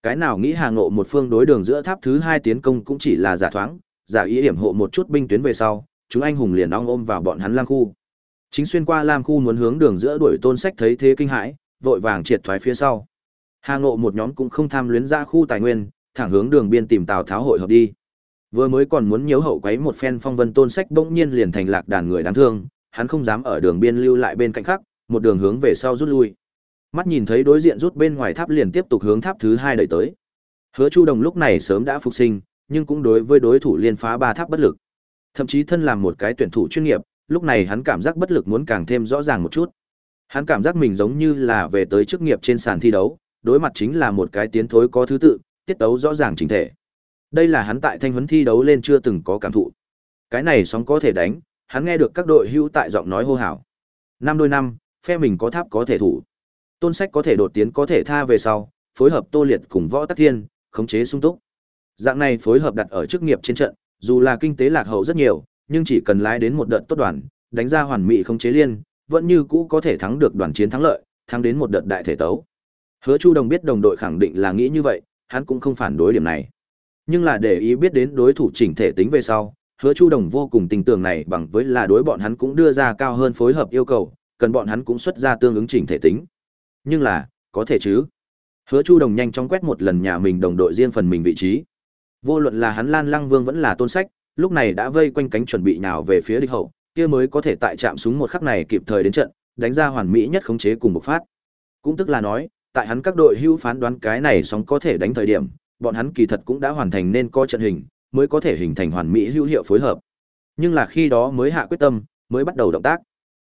Cái nào nghĩ Hà Ngộ một phương đối đường giữa tháp thứ hai tiến công cũng chỉ là giả thoáng, giả ý hiểm hộ một chút binh tuyến về sau, chúng anh hùng liền ong ôm vào bọn hắn lang khu. Chính xuyên qua Lam khu muốn hướng đường giữa đuổi Tôn Sách thấy thế kinh hãi, vội vàng triệt thoái phía sau. Hà Ngộ một nhóm cũng không tham luyến ra khu tài nguyên, thẳng hướng đường biên tìm Tào Tháo hội hợp đi. Vừa mới còn muốn nhiễu hậu quấy một phen phong vân Tôn Sách bỗng nhiên liền thành lạc đàn người đáng thương, hắn không dám ở đường biên lưu lại bên cạnh khác, một đường hướng về sau rút lui. Mắt nhìn thấy đối diện rút bên ngoài tháp liền tiếp tục hướng tháp thứ hai đẩy tới. Hứa Chu Đồng lúc này sớm đã phục sinh, nhưng cũng đối với đối thủ liên phá ba tháp bất lực. Thậm chí thân làm một cái tuyển thủ chuyên nghiệp, lúc này hắn cảm giác bất lực muốn càng thêm rõ ràng một chút. Hắn cảm giác mình giống như là về tới chức nghiệp trên sàn thi đấu, đối mặt chính là một cái tiến thối có thứ tự, tiết tấu rõ ràng chỉnh thể. Đây là hắn tại thanh huấn thi đấu lên chưa từng có cảm thụ. Cái này sóng có thể đánh, hắn nghe được các đội hữu tại giọng nói hô hào. Năm đôi năm, phe mình có tháp có thể thủ. Tôn sách có thể đột tiến có thể tha về sau, phối hợp Tô Liệt cùng Võ Tắc Thiên, khống chế sung túc. Dạng này phối hợp đặt ở chức nghiệp trên trận, dù là kinh tế lạc hậu rất nhiều, nhưng chỉ cần lái đến một đợt tốt đoàn, đánh ra hoàn mỹ khống chế liên, vẫn như cũ có thể thắng được đoàn chiến thắng lợi, thắng đến một đợt đại thể tấu. Hứa Chu Đồng biết đồng đội khẳng định là nghĩ như vậy, hắn cũng không phản đối điểm này. Nhưng là để ý biết đến đối thủ chỉnh thể tính về sau, Hứa Chu Đồng vô cùng tình tưởng này bằng với là đối bọn hắn cũng đưa ra cao hơn phối hợp yêu cầu, cần bọn hắn cũng xuất ra tương ứng chỉnh thể tính. Nhưng là, có thể chứ? Hứa Chu Đồng nhanh chóng quét một lần nhà mình đồng đội riêng phần mình vị trí. Vô luận là hắn Lan Lăng Vương vẫn là Tôn Sách, lúc này đã vây quanh cánh chuẩn bị nào về phía địch hậu, kia mới có thể tại chạm súng một khắc này kịp thời đến trận, đánh ra hoàn mỹ nhất khống chế cùng một phát. Cũng tức là nói, tại hắn các đội hưu phán đoán cái này sóng có thể đánh thời điểm, bọn hắn kỳ thật cũng đã hoàn thành nên co trận hình, mới có thể hình thành hoàn mỹ hữu hiệu phối hợp. Nhưng là khi đó mới hạ quyết tâm, mới bắt đầu động tác.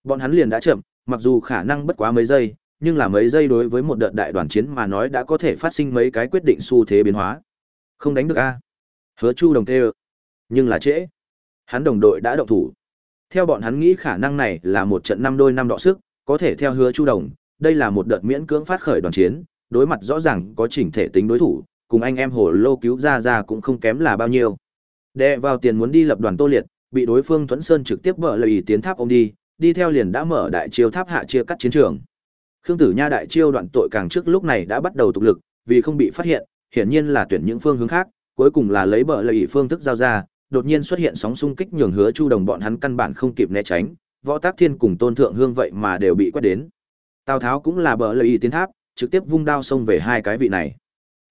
Bọn hắn liền đã chậm, mặc dù khả năng bất quá mấy giây, nhưng là mấy giây đối với một đợt đại đoàn chiến mà nói đã có thể phát sinh mấy cái quyết định xu thế biến hóa. Không đánh được a. Hứa Chu đồng tê Nhưng là trễ. Hắn đồng đội đã động thủ. Theo bọn hắn nghĩ khả năng này là một trận năm đôi năm đọ sức, có thể theo Hứa Chu đồng, đây là một đợt miễn cưỡng phát khởi đoàn chiến, đối mặt rõ ràng có chỉnh thể tính đối thủ, cùng anh em hồ lô cứu ra ra cũng không kém là bao nhiêu. Đệ vào tiền muốn đi lập đoàn Tô Liệt, bị đối phương Thuấn Sơn trực tiếp bở lời tiến tháp ông đi, đi theo liền đã mở đại chiêu tháp hạ chia cắt chiến trường. Khương Tử Nha đại chiêu đoạn tội càng trước lúc này đã bắt đầu tục lực, vì không bị phát hiện, hiển nhiên là tuyển những phương hướng khác, cuối cùng là lấy bở lời phương thức giao ra, đột nhiên xuất hiện sóng xung kích nhường hứa Chu Đồng bọn hắn căn bản không kịp né tránh, Võ Tác Thiên cùng Tôn Thượng Hương vậy mà đều bị quét đến. Tào Tháo cũng là bở lời tiến tháp, trực tiếp vung đao xông về hai cái vị này.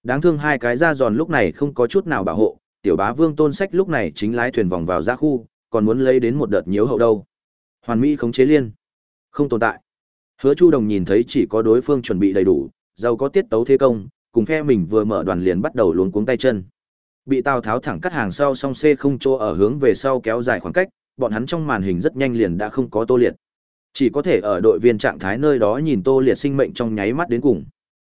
Đáng thương hai cái da giòn lúc này không có chút nào bảo hộ, tiểu bá Vương Tôn Sách lúc này chính lái thuyền vòng vào ra khu, còn muốn lấy đến một đợt nhiễu hậu đâu. Hoàn Mỹ khống chế liên, không tồn tại. Hứa Chu Đồng nhìn thấy chỉ có đối phương chuẩn bị đầy đủ, giàu có tiết tấu thế công, cùng phe mình vừa mở đoàn liền bắt đầu luống cuống tay chân. Bị Tào Tháo thẳng cắt hàng sau song C không chỗ ở hướng về sau kéo dài khoảng cách, bọn hắn trong màn hình rất nhanh liền đã không có Tô Liệt. Chỉ có thể ở đội viên trạng thái nơi đó nhìn Tô Liệt sinh mệnh trong nháy mắt đến cùng.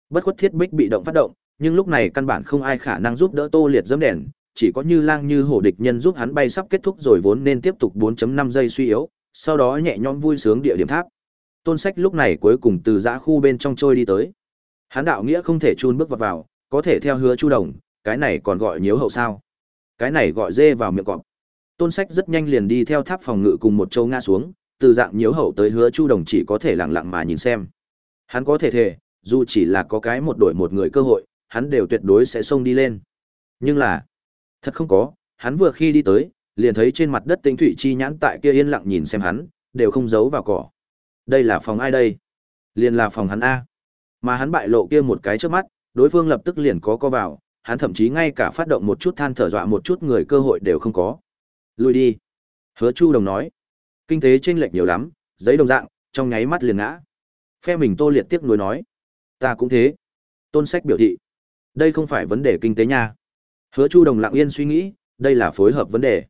Bất khuất thiết bích bị động phát động, nhưng lúc này căn bản không ai khả năng giúp đỡ Tô Liệt dẫm đèn, chỉ có Như Lang như hổ địch nhân giúp hắn bay sắp kết thúc rồi vốn nên tiếp tục 4.5 giây suy yếu, sau đó nhẹ nhõm vui sướng địa điểm tháp. Tôn Sách lúc này cuối cùng từ giã khu bên trong trôi đi tới. Hắn đạo nghĩa không thể chun bước vào, vào, có thể theo hứa Chu Đồng, cái này còn gọi nhiễu hậu sao? Cái này gọi dê vào miệng cọp. Tôn Sách rất nhanh liền đi theo tháp phòng ngự cùng một châu ngã xuống, từ dạng nhiễu hậu tới hứa Chu Đồng chỉ có thể lặng lặng mà nhìn xem. Hắn có thể thể, dù chỉ là có cái một đổi một người cơ hội, hắn đều tuyệt đối sẽ xông đi lên. Nhưng là, thật không có, hắn vừa khi đi tới, liền thấy trên mặt đất tinh thủy chi nhãn tại kia yên lặng nhìn xem hắn, đều không giấu vào cỏ. Đây là phòng ai đây? Liền là phòng hắn A. Mà hắn bại lộ kia một cái trước mắt, đối phương lập tức liền có co vào, hắn thậm chí ngay cả phát động một chút than thở dọa một chút người cơ hội đều không có. Lùi đi. Hứa Chu Đồng nói. Kinh tế chênh lệch nhiều lắm, giấy đồng dạng, trong nháy mắt liền ngã. Phe mình Tô Liệt tiếc nuối nói. Ta cũng thế. Tôn Sách biểu thị. Đây không phải vấn đề kinh tế nha. Hứa Chu Đồng lặng yên suy nghĩ, đây là phối hợp vấn đề.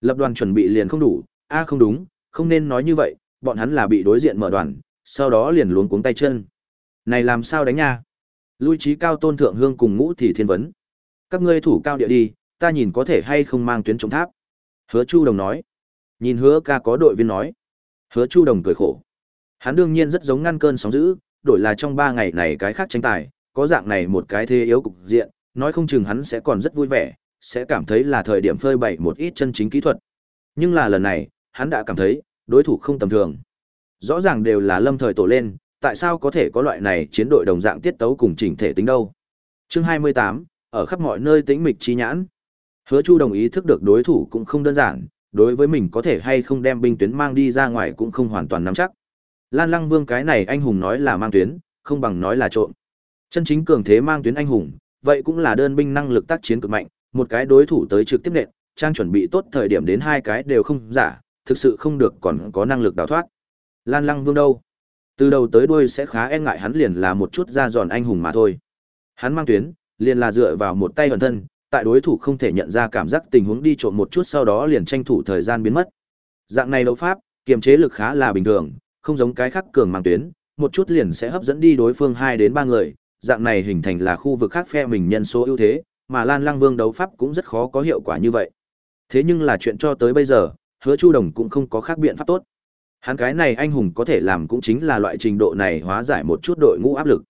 Lập đoàn chuẩn bị liền không đủ, a à, không đúng, không nên nói như vậy, bọn hắn là bị đối diện mở đoàn, sau đó liền luống cuống tay chân. Này làm sao đánh nha? Lui trí cao tôn thượng hương cùng ngũ thì thiên vấn. Các ngươi thủ cao địa đi, ta nhìn có thể hay không mang tuyến chống tháp. Hứa Chu Đồng nói. Nhìn hứa ca có đội viên nói. Hứa Chu Đồng cười khổ. Hắn đương nhiên rất giống ngăn cơn sóng dữ, đổi là trong ba ngày này cái khác tranh tài, có dạng này một cái thế yếu cục diện, nói không chừng hắn sẽ còn rất vui vẻ, sẽ cảm thấy là thời điểm phơi bày một ít chân chính kỹ thuật. Nhưng là lần này, hắn đã cảm thấy, đối thủ không tầm thường. Rõ ràng đều là lâm thời tổ lên, tại sao có thể có loại này chiến đội đồng dạng tiết tấu cùng chỉnh thể tính đâu? Chương 28, ở khắp mọi nơi tĩnh mịch chi nhãn. Hứa Chu đồng ý thức được đối thủ cũng không đơn giản, đối với mình có thể hay không đem binh tuyến mang đi ra ngoài cũng không hoàn toàn nắm chắc. Lan Lăng Vương cái này anh hùng nói là mang tuyến, không bằng nói là trộm. Chân chính cường thế mang tuyến anh hùng, vậy cũng là đơn binh năng lực tác chiến cực mạnh, một cái đối thủ tới trực tiếp nện, trang chuẩn bị tốt thời điểm đến hai cái đều không giả, thực sự không được còn có năng lực đào thoát. Lan Lăng Vương đâu? Từ đầu tới đuôi sẽ khá e ngại hắn liền là một chút ra giòn anh hùng mà thôi. Hắn mang tuyến, liền là dựa vào một tay bản thân, tại đối thủ không thể nhận ra cảm giác tình huống đi trộm một chút sau đó liền tranh thủ thời gian biến mất. Dạng này đấu pháp, kiềm chế lực khá là bình thường, không giống cái khác cường mang tuyến, một chút liền sẽ hấp dẫn đi đối phương 2 đến 3 người, dạng này hình thành là khu vực khác phe mình nhân số ưu thế, mà Lan Lăng Vương đấu pháp cũng rất khó có hiệu quả như vậy. Thế nhưng là chuyện cho tới bây giờ, Hứa Chu Đồng cũng không có khác biện pháp tốt. Hắn cái này anh hùng có thể làm cũng chính là loại trình độ này hóa giải một chút đội ngũ áp lực.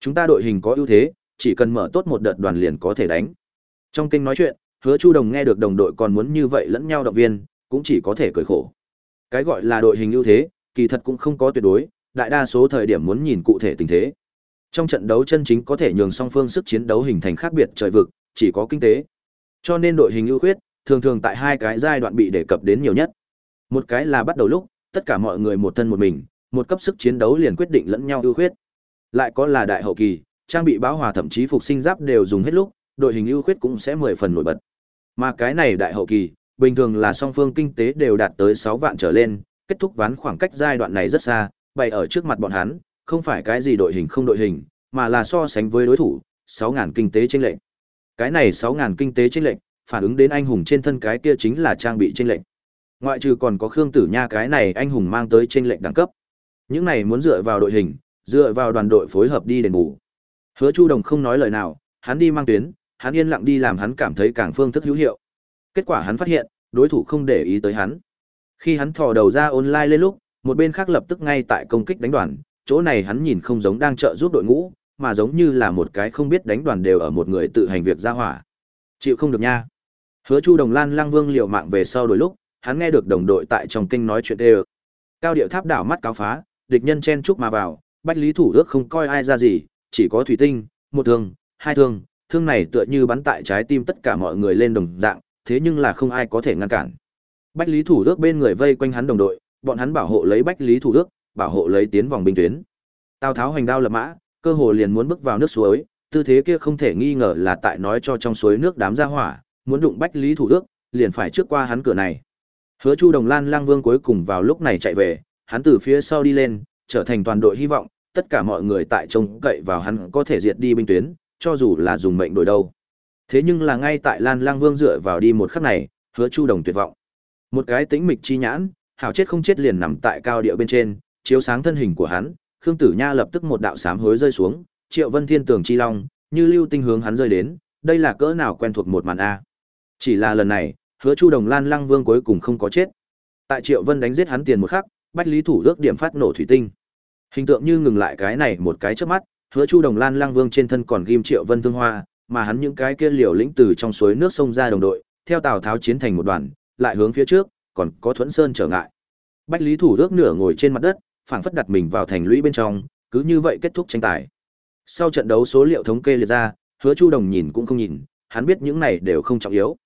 Chúng ta đội hình có ưu thế, chỉ cần mở tốt một đợt đoàn liền có thể đánh. Trong kinh nói chuyện, Hứa Chu Đồng nghe được đồng đội còn muốn như vậy lẫn nhau động viên, cũng chỉ có thể cười khổ. Cái gọi là đội hình ưu thế, kỳ thật cũng không có tuyệt đối, đại đa số thời điểm muốn nhìn cụ thể tình thế. Trong trận đấu chân chính có thể nhường song phương sức chiến đấu hình thành khác biệt trời vực, chỉ có kinh tế. Cho nên đội hình ưu khuyết, thường thường tại hai cái giai đoạn bị đề cập đến nhiều nhất. Một cái là bắt đầu lúc, tất cả mọi người một thân một mình, một cấp sức chiến đấu liền quyết định lẫn nhau ưu khuyết. Lại có là đại hậu kỳ, trang bị báo hòa thậm chí phục sinh giáp đều dùng hết lúc, đội hình ưu khuyết cũng sẽ mười phần nổi bật. Mà cái này đại hậu kỳ, bình thường là song phương kinh tế đều đạt tới 6 vạn trở lên, kết thúc ván khoảng cách giai đoạn này rất xa, bày ở trước mặt bọn hắn, không phải cái gì đội hình không đội hình, mà là so sánh với đối thủ, 6000 kinh tế chênh lệch. Cái này 6000 kinh tế chênh lệch, phản ứng đến anh hùng trên thân cái kia chính là trang bị chênh lệch. Ngoại trừ còn có Khương Tử Nha cái này anh hùng mang tới chênh lệch đẳng cấp. Những này muốn dựa vào đội hình, dựa vào đoàn đội phối hợp đi đền bù. Hứa Chu Đồng không nói lời nào, hắn đi mang tuyến, hắn yên lặng đi làm hắn cảm thấy càng phương thức hữu hiệu. Kết quả hắn phát hiện, đối thủ không để ý tới hắn. Khi hắn thò đầu ra online lên lúc, một bên khác lập tức ngay tại công kích đánh đoàn, chỗ này hắn nhìn không giống đang trợ giúp đội ngũ, mà giống như là một cái không biết đánh đoàn đều ở một người tự hành việc ra hỏa. Chịu không được nha. Hứa Chu Đồng Lan Lang Vương liều mạng về sau đôi lúc, hắn nghe được đồng đội tại trong kinh nói chuyện đều. Cao điệu tháp đảo mắt cáo phá, địch nhân chen chúc mà vào, Bách Lý Thủ Đức không coi ai ra gì, chỉ có thủy tinh, một thương, hai thương, thương này tựa như bắn tại trái tim tất cả mọi người lên đồng dạng, thế nhưng là không ai có thể ngăn cản. Bách Lý Thủ Đức bên người vây quanh hắn đồng đội, bọn hắn bảo hộ lấy Bách Lý Thủ Đức, bảo hộ lấy tiến vòng binh tuyến. Tào Tháo hành đao lập mã, cơ hồ liền muốn bước vào nước suối, tư thế kia không thể nghi ngờ là tại nói cho trong suối nước đám ra hỏa, muốn đụng Bách Lý Thủ Đức, liền phải trước qua hắn cửa này. Hứa Chu Đồng Lan Lang Vương cuối cùng vào lúc này chạy về, hắn từ phía sau đi lên, trở thành toàn đội hy vọng, tất cả mọi người tại trông cậy vào hắn có thể diệt đi binh tuyến, cho dù là dùng mệnh đổi đâu. Thế nhưng là ngay tại Lan Lang Vương dựa vào đi một khắc này, Hứa Chu Đồng tuyệt vọng. Một cái tĩnh mịch chi nhãn, hảo chết không chết liền nằm tại cao địa bên trên, chiếu sáng thân hình của hắn, Khương Tử Nha lập tức một đạo sám hối rơi xuống, Triệu Vân Thiên tường chi long, như lưu tinh hướng hắn rơi đến, đây là cỡ nào quen thuộc một màn a. Chỉ là lần này, Hứa Chu Đồng Lan Lăng Vương cuối cùng không có chết. Tại Triệu Vân đánh giết hắn tiền một khắc, Bách Lý Thủ ước điểm phát nổ thủy tinh. Hình tượng như ngừng lại cái này một cái chớp mắt, Hứa Chu Đồng Lan Lăng Vương trên thân còn ghim Triệu Vân thương hoa, mà hắn những cái kia liều lĩnh từ trong suối nước sông ra đồng đội, theo Tào Tháo chiến thành một đoàn, lại hướng phía trước, còn có Thuẫn Sơn trở ngại. Bách Lý Thủ ước nửa ngồi trên mặt đất, phảng phất đặt mình vào thành lũy bên trong, cứ như vậy kết thúc tranh tài. Sau trận đấu số liệu thống kê liệt ra, Hứa Chu Đồng nhìn cũng không nhìn, hắn biết những này đều không trọng yếu.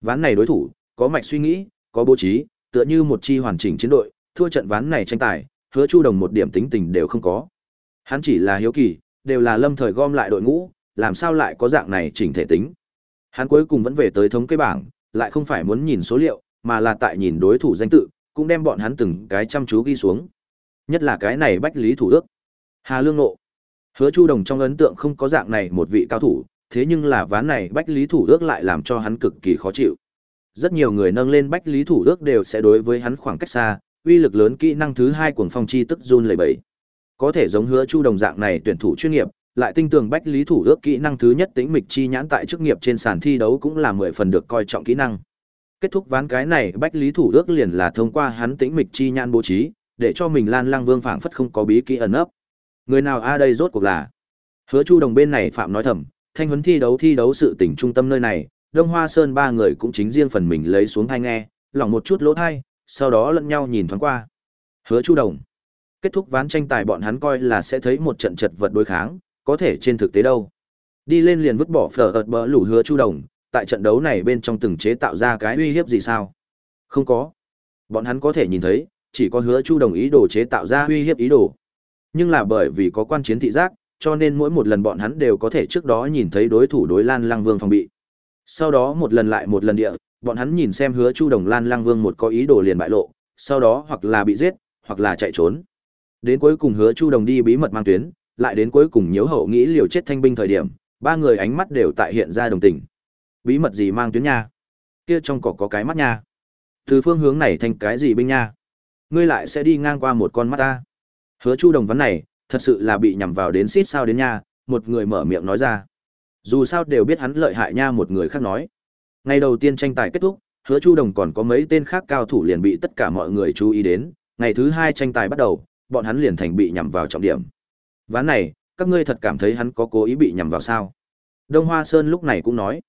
Ván này đối thủ, có mạch suy nghĩ, có bố trí, tựa như một chi hoàn chỉnh chiến đội, thua trận ván này tranh tài, Hứa Chu Đồng một điểm tính tình đều không có. Hắn chỉ là hiếu kỳ, đều là lâm thời gom lại đội ngũ, làm sao lại có dạng này chỉnh thể tính. Hắn cuối cùng vẫn về tới thống kê bảng, lại không phải muốn nhìn số liệu, mà là tại nhìn đối thủ danh tự, cũng đem bọn hắn từng cái chăm chú ghi xuống. Nhất là cái này Bách Lý Thủ Đức. Hà Lương Nộ. Hứa Chu Đồng trong ấn tượng không có dạng này một vị cao thủ, thế nhưng là ván này Bách Lý Thủ Đức lại làm cho hắn cực kỳ khó chịu. Rất nhiều người nâng lên Bách Lý Thủ Đức đều sẽ đối với hắn khoảng cách xa, uy lực lớn kỹ năng thứ hai cuồng phong chi tức run lẩy bẩy. Có thể giống Hứa Chu Đồng dạng này tuyển thủ chuyên nghiệp, lại tinh tường Bách Lý Thủ Đức kỹ năng thứ nhất tính mịch chi nhãn tại chức nghiệp trên sàn thi đấu cũng là mười phần được coi trọng kỹ năng. Kết thúc ván cái này Bách Lý Thủ Đức liền là thông qua hắn tính mịch chi nhãn bố trí, để cho mình Lan Lang Vương phảng phất không có bí kỹ ẩn ấp. Người nào a đây rốt cuộc là? Hứa Chu Đồng bên này phạm nói thầm, thanh huấn thi đấu thi đấu sự tỉnh trung tâm nơi này, Đông Hoa Sơn ba người cũng chính riêng phần mình lấy xuống thai nghe, lỏng một chút lỗ thai, sau đó lẫn nhau nhìn thoáng qua. Hứa Chu Đồng. Kết thúc ván tranh tài bọn hắn coi là sẽ thấy một trận chật vật đối kháng, có thể trên thực tế đâu. Đi lên liền vứt bỏ phở ợt bỡ lũ hứa Chu Đồng, tại trận đấu này bên trong từng chế tạo ra cái uy hiếp gì sao? Không có. Bọn hắn có thể nhìn thấy, chỉ có hứa Chu Đồng ý đồ chế tạo ra uy hiếp ý đồ. Nhưng là bởi vì có quan chiến thị giác, cho nên mỗi một lần bọn hắn đều có thể trước đó nhìn thấy đối thủ đối Lan lang Vương phòng bị. Sau đó một lần lại một lần địa, bọn hắn nhìn xem hứa Chu Đồng Lan lang Vương một có ý đồ liền bại lộ, sau đó hoặc là bị giết, hoặc là chạy trốn. Đến cuối cùng hứa Chu Đồng đi bí mật mang tuyến, lại đến cuối cùng nhiễu hậu nghĩ liều chết thanh binh thời điểm, ba người ánh mắt đều tại hiện ra đồng tình. Bí mật gì mang tuyến nha? Kia trong cỏ có cái mắt nha. Từ phương hướng này thành cái gì binh nha? Ngươi lại sẽ đi ngang qua một con mắt ta. Hứa Chu Đồng vấn này, thật sự là bị nhằm vào đến xít sao đến nha, một người mở miệng nói ra. Dù sao đều biết hắn lợi hại nha một người khác nói. Ngày đầu tiên tranh tài kết thúc, Hứa Chu Đồng còn có mấy tên khác cao thủ liền bị tất cả mọi người chú ý đến, ngày thứ hai tranh tài bắt đầu, bọn hắn liền thành bị nhằm vào trọng điểm. Ván này, các ngươi thật cảm thấy hắn có cố ý bị nhằm vào sao? Đông Hoa Sơn lúc này cũng nói.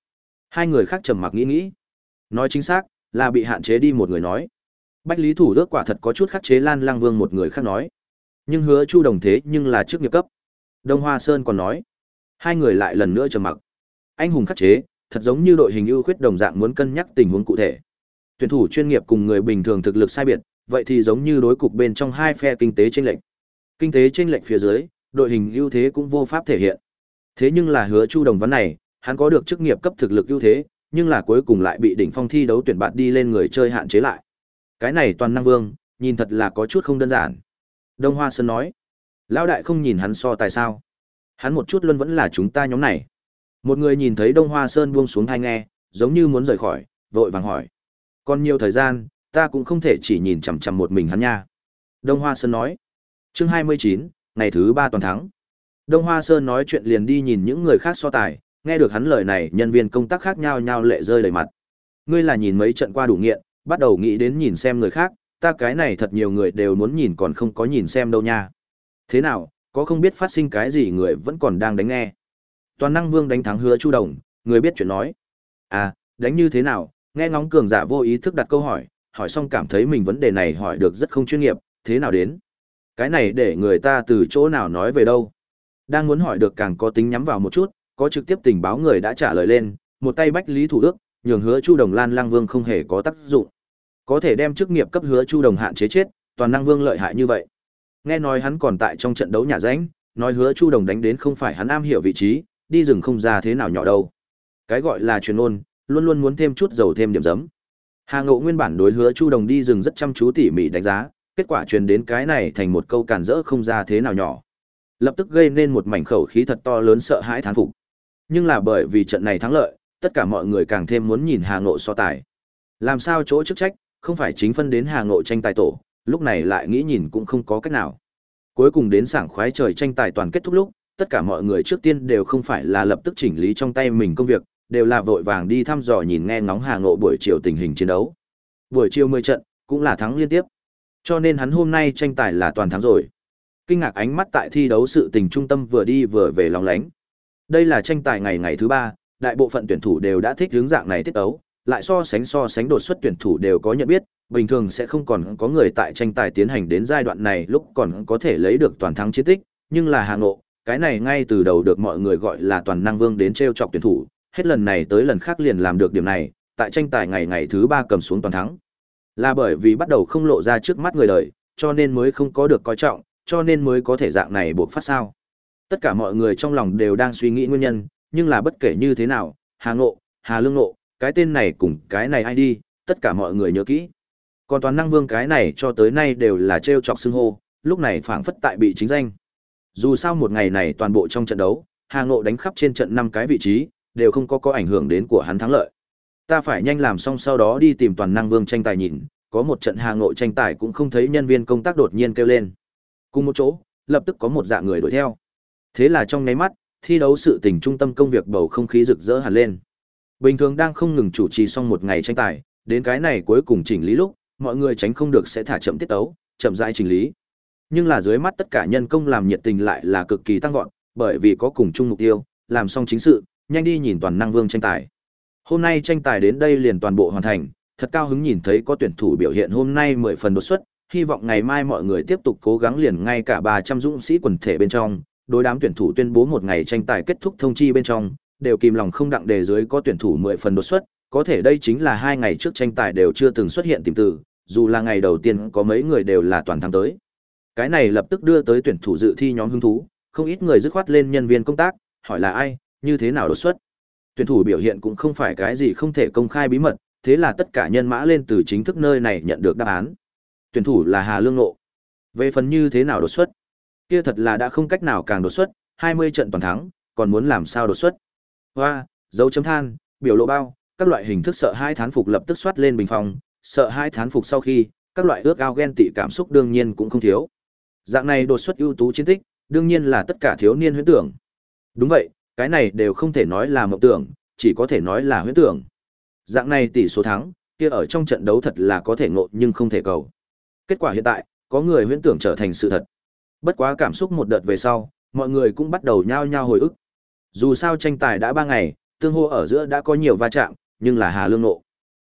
Hai người khác trầm mặc nghĩ nghĩ. Nói chính xác, là bị hạn chế đi một người nói. Bách Lý Thủ Đức quả thật có chút khắc chế Lan Lang Vương một người khác nói. Nhưng hứa Chu Đồng thế nhưng là trước nghiệp cấp. Đông Hoa Sơn còn nói. Hai người lại lần nữa trầm mặc. Anh hùng khắc chế, thật giống như đội hình ưu khuyết đồng dạng muốn cân nhắc tình huống cụ thể. Tuyển thủ chuyên nghiệp cùng người bình thường thực lực sai biệt, vậy thì giống như đối cục bên trong hai phe kinh tế chênh lệch. Kinh tế chênh lệch phía dưới, đội hình ưu thế cũng vô pháp thể hiện. Thế nhưng là hứa Chu Đồng vấn này, hắn có được chức nghiệp cấp thực lực ưu thế, nhưng là cuối cùng lại bị đỉnh phong thi đấu tuyển bạn đi lên người chơi hạn chế lại. Cái này toàn năng vương, nhìn thật là có chút không đơn giản. Đông Hoa Sơn nói, lão đại không nhìn hắn so tài sao? Hắn một chút luôn vẫn là chúng ta nhóm này. Một người nhìn thấy Đông Hoa Sơn buông xuống thai nghe, giống như muốn rời khỏi, vội vàng hỏi. Còn nhiều thời gian, ta cũng không thể chỉ nhìn chằm chằm một mình hắn nha. Đông Hoa Sơn nói. Chương 29, ngày thứ ba toàn thắng. Đông Hoa Sơn nói chuyện liền đi nhìn những người khác so tài, nghe được hắn lời này, nhân viên công tác khác nhau nhau lệ rơi đầy mặt. Ngươi là nhìn mấy trận qua đủ nghiện, bắt đầu nghĩ đến nhìn xem người khác, ta cái này thật nhiều người đều muốn nhìn còn không có nhìn xem đâu nha. Thế nào, có không biết phát sinh cái gì người vẫn còn đang đánh nghe. Toàn năng vương đánh thắng hứa Chu Đồng, người biết chuyện nói. À, đánh như thế nào, nghe ngóng cường giả vô ý thức đặt câu hỏi, hỏi xong cảm thấy mình vấn đề này hỏi được rất không chuyên nghiệp, thế nào đến? Cái này để người ta từ chỗ nào nói về đâu? Đang muốn hỏi được càng có tính nhắm vào một chút, có trực tiếp tình báo người đã trả lời lên, một tay bách lý thủ đức, nhường hứa Chu Đồng Lan Lang Vương không hề có tác dụng. Có thể đem chức nghiệp cấp hứa Chu Đồng hạn chế chết, toàn năng vương lợi hại như vậy. Nghe nói hắn còn tại trong trận đấu nhà ránh, nói hứa Chu Đồng đánh đến không phải hắn am hiểu vị trí, đi rừng không ra thế nào nhỏ đâu. Cái gọi là truyền ôn, luôn luôn muốn thêm chút dầu thêm điểm giấm. Hà Ngộ nguyên bản đối hứa Chu Đồng đi rừng rất chăm chú tỉ mỉ đánh giá, kết quả truyền đến cái này thành một câu cản rỡ không ra thế nào nhỏ. Lập tức gây nên một mảnh khẩu khí thật to lớn sợ hãi thán phục. Nhưng là bởi vì trận này thắng lợi, tất cả mọi người càng thêm muốn nhìn Hà Ngộ so tài. Làm sao chỗ chức trách, không phải chính phân đến Hà Ngộ tranh tài tổ, lúc này lại nghĩ nhìn cũng không có cách nào. Cuối cùng đến sảng khoái trời tranh tài toàn kết thúc lúc, tất cả mọi người trước tiên đều không phải là lập tức chỉnh lý trong tay mình công việc, đều là vội vàng đi thăm dò nhìn nghe ngóng Hà Ngộ buổi chiều tình hình chiến đấu. Buổi chiều 10 trận, cũng là thắng liên tiếp. Cho nên hắn hôm nay tranh tài là toàn thắng rồi. Kinh ngạc ánh mắt tại thi đấu sự tình trung tâm vừa đi vừa về lòng lánh. Đây là tranh tài ngày ngày thứ ba, đại bộ phận tuyển thủ đều đã thích hướng dạng này tiết đấu, lại so sánh so sánh đột xuất tuyển thủ đều có nhận biết, bình thường sẽ không còn có người tại tranh tài tiến hành đến giai đoạn này lúc còn có thể lấy được toàn thắng chiến tích, nhưng là Hà Ngộ, cái này ngay từ đầu được mọi người gọi là toàn năng vương đến treo chọc tuyển thủ, hết lần này tới lần khác liền làm được điểm này, tại tranh tài ngày ngày thứ ba cầm xuống toàn thắng. Là bởi vì bắt đầu không lộ ra trước mắt người đời, cho nên mới không có được coi trọng, cho nên mới có thể dạng này buộc phát sao. Tất cả mọi người trong lòng đều đang suy nghĩ nguyên nhân, nhưng là bất kể như thế nào, Hà Ngộ, Hà Lương Ngộ, cái tên này cùng cái này ai đi, tất cả mọi người nhớ kỹ. Còn toàn năng vương cái này cho tới nay đều là treo chọc xưng hô, lúc này phảng phất tại bị chính danh. Dù sao một ngày này toàn bộ trong trận đấu, Hà Ngộ đánh khắp trên trận năm cái vị trí, đều không có có ảnh hưởng đến của hắn thắng lợi. Ta phải nhanh làm xong sau đó đi tìm toàn năng vương tranh tài nhìn, có một trận Hà Ngộ tranh tài cũng không thấy nhân viên công tác đột nhiên kêu lên. Cùng một chỗ, lập tức có một dạng người đuổi theo. Thế là trong nháy mắt, thi đấu sự tình trung tâm công việc bầu không khí rực rỡ hẳn lên. Bình thường đang không ngừng chủ trì xong một ngày tranh tài, đến cái này cuối cùng chỉnh lý lúc, mọi người tránh không được sẽ thả chậm tiết tấu, chậm rãi chỉnh lý. Nhưng là dưới mắt tất cả nhân công làm nhiệt tình lại là cực kỳ tăng vọt, bởi vì có cùng chung mục tiêu, làm xong chính sự, nhanh đi nhìn toàn năng vương tranh tài. Hôm nay tranh tài đến đây liền toàn bộ hoàn thành, thật cao hứng nhìn thấy có tuyển thủ biểu hiện hôm nay 10 phần đột xuất, hy vọng ngày mai mọi người tiếp tục cố gắng liền ngay cả 300 dũng sĩ quần thể bên trong, đối đám tuyển thủ tuyên bố một ngày tranh tài kết thúc thông chi bên trong, đều kìm lòng không đặng đề dưới có tuyển thủ 10 phần đột xuất, có thể đây chính là hai ngày trước tranh tài đều chưa từng xuất hiện tìm từ, dù là ngày đầu tiên có mấy người đều là toàn thắng tới. Cái này lập tức đưa tới tuyển thủ dự thi nhóm hứng thú, không ít người dứt khoát lên nhân viên công tác, hỏi là ai, như thế nào đột xuất. Tuyển thủ biểu hiện cũng không phải cái gì không thể công khai bí mật, thế là tất cả nhân mã lên từ chính thức nơi này nhận được đáp án. Tuyển thủ là Hà Lương Nộ. Về phần như thế nào đột xuất, kia thật là đã không cách nào càng đột xuất, 20 trận toàn thắng, còn muốn làm sao đột xuất. Hoa, dấu chấm than, biểu lộ bao, các loại hình thức sợ hai thán phục lập tức soát lên bình phòng, sợ hai thán phục sau khi, các loại ước ao ghen tị cảm xúc đương nhiên cũng không thiếu. Dạng này đột xuất ưu tú chiến tích, đương nhiên là tất cả thiếu niên huyễn tưởng. Đúng vậy, cái này đều không thể nói là mộng tưởng, chỉ có thể nói là huyễn tưởng. Dạng này tỷ số thắng, kia ở trong trận đấu thật là có thể ngộ nhưng không thể cầu. Kết quả hiện tại, có người huyễn tưởng trở thành sự thật. Bất quá cảm xúc một đợt về sau, mọi người cũng bắt đầu nhao nhao hồi ức. Dù sao tranh tài đã ba ngày, tương hô ở giữa đã có nhiều va chạm, nhưng là Hà Lương nộ.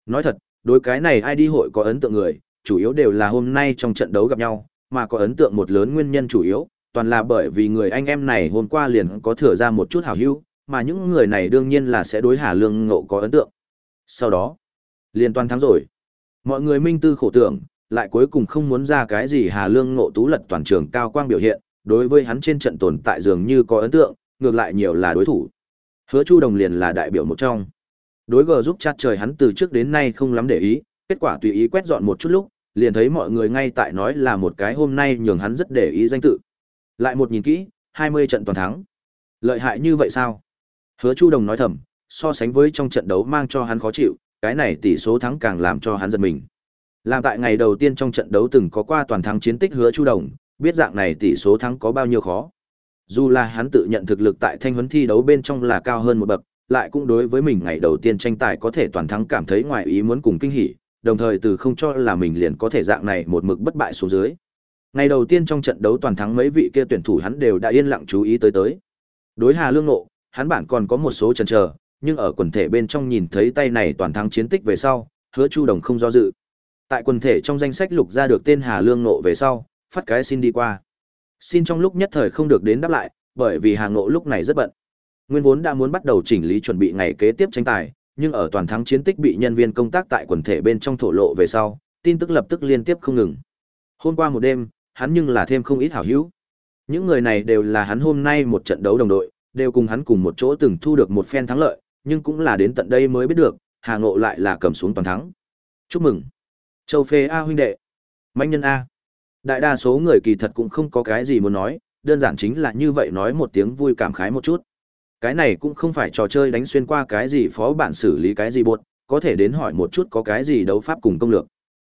Nói thật, đối cái này ai đi hội có ấn tượng người, chủ yếu đều là hôm nay trong trận đấu gặp nhau, mà có ấn tượng một lớn nguyên nhân chủ yếu, toàn là bởi vì người anh em này hôm qua liền có thừa ra một chút hảo hữu, mà những người này đương nhiên là sẽ đối Hà Lương Ngộ có ấn tượng. Sau đó, liền toàn thắng rồi. Mọi người minh tư khổ tưởng, lại cuối cùng không muốn ra cái gì Hà Lương Ngộ tú lật toàn trường cao quang biểu hiện, đối với hắn trên trận tồn tại dường như có ấn tượng, ngược lại nhiều là đối thủ. Hứa Chu Đồng liền là đại biểu một trong. Đối gờ giúp chặt trời hắn từ trước đến nay không lắm để ý, kết quả tùy ý quét dọn một chút lúc, liền thấy mọi người ngay tại nói là một cái hôm nay nhường hắn rất để ý danh tự. Lại một nhìn kỹ, 20 trận toàn thắng. Lợi hại như vậy sao? Hứa Chu Đồng nói thầm, so sánh với trong trận đấu mang cho hắn khó chịu, cái này tỷ số thắng càng làm cho hắn giật mình. Làm tại ngày đầu tiên trong trận đấu từng có qua toàn thắng chiến tích Hứa Chu Đồng, biết dạng này tỷ số thắng có bao nhiêu khó. Dù là hắn tự nhận thực lực tại thanh huấn thi đấu bên trong là cao hơn một bậc, lại cũng đối với mình ngày đầu tiên tranh tài có thể toàn thắng cảm thấy ngoài ý muốn cùng kinh hỉ, đồng thời từ không cho là mình liền có thể dạng này một mực bất bại xuống dưới. Ngày đầu tiên trong trận đấu toàn thắng mấy vị kia tuyển thủ hắn đều đã yên lặng chú ý tới tới. Đối Hà Lương Nộ, hắn bản còn có một số chần chờ, nhưng ở quần thể bên trong nhìn thấy tay này toàn thắng chiến tích về sau, Hứa Chu Đồng không do dự. Tại quần thể trong danh sách lục ra được tên Hà Lương Nộ về sau, phát cái xin đi qua. Xin trong lúc nhất thời không được đến đáp lại, bởi vì Hà Ngộ lúc này rất bận. Nguyên vốn đã muốn bắt đầu chỉnh lý chuẩn bị ngày kế tiếp tranh tài, nhưng ở toàn thắng chiến tích bị nhân viên công tác tại quần thể bên trong thổ lộ về sau, tin tức lập tức liên tiếp không ngừng. Hôm qua một đêm, hắn nhưng là thêm không ít hảo hữu. Những người này đều là hắn hôm nay một trận đấu đồng đội, đều cùng hắn cùng một chỗ từng thu được một phen thắng lợi, nhưng cũng là đến tận đây mới biết được, Hà Ngộ lại là cầm xuống toàn thắng. Chúc mừng. Châu Phê A huynh đệ. Mạnh nhân A. Đại đa số người kỳ thật cũng không có cái gì muốn nói, đơn giản chính là như vậy nói một tiếng vui cảm khái một chút. Cái này cũng không phải trò chơi đánh xuyên qua cái gì phó bản xử lý cái gì buộc, có thể đến hỏi một chút có cái gì đấu pháp cùng công lược.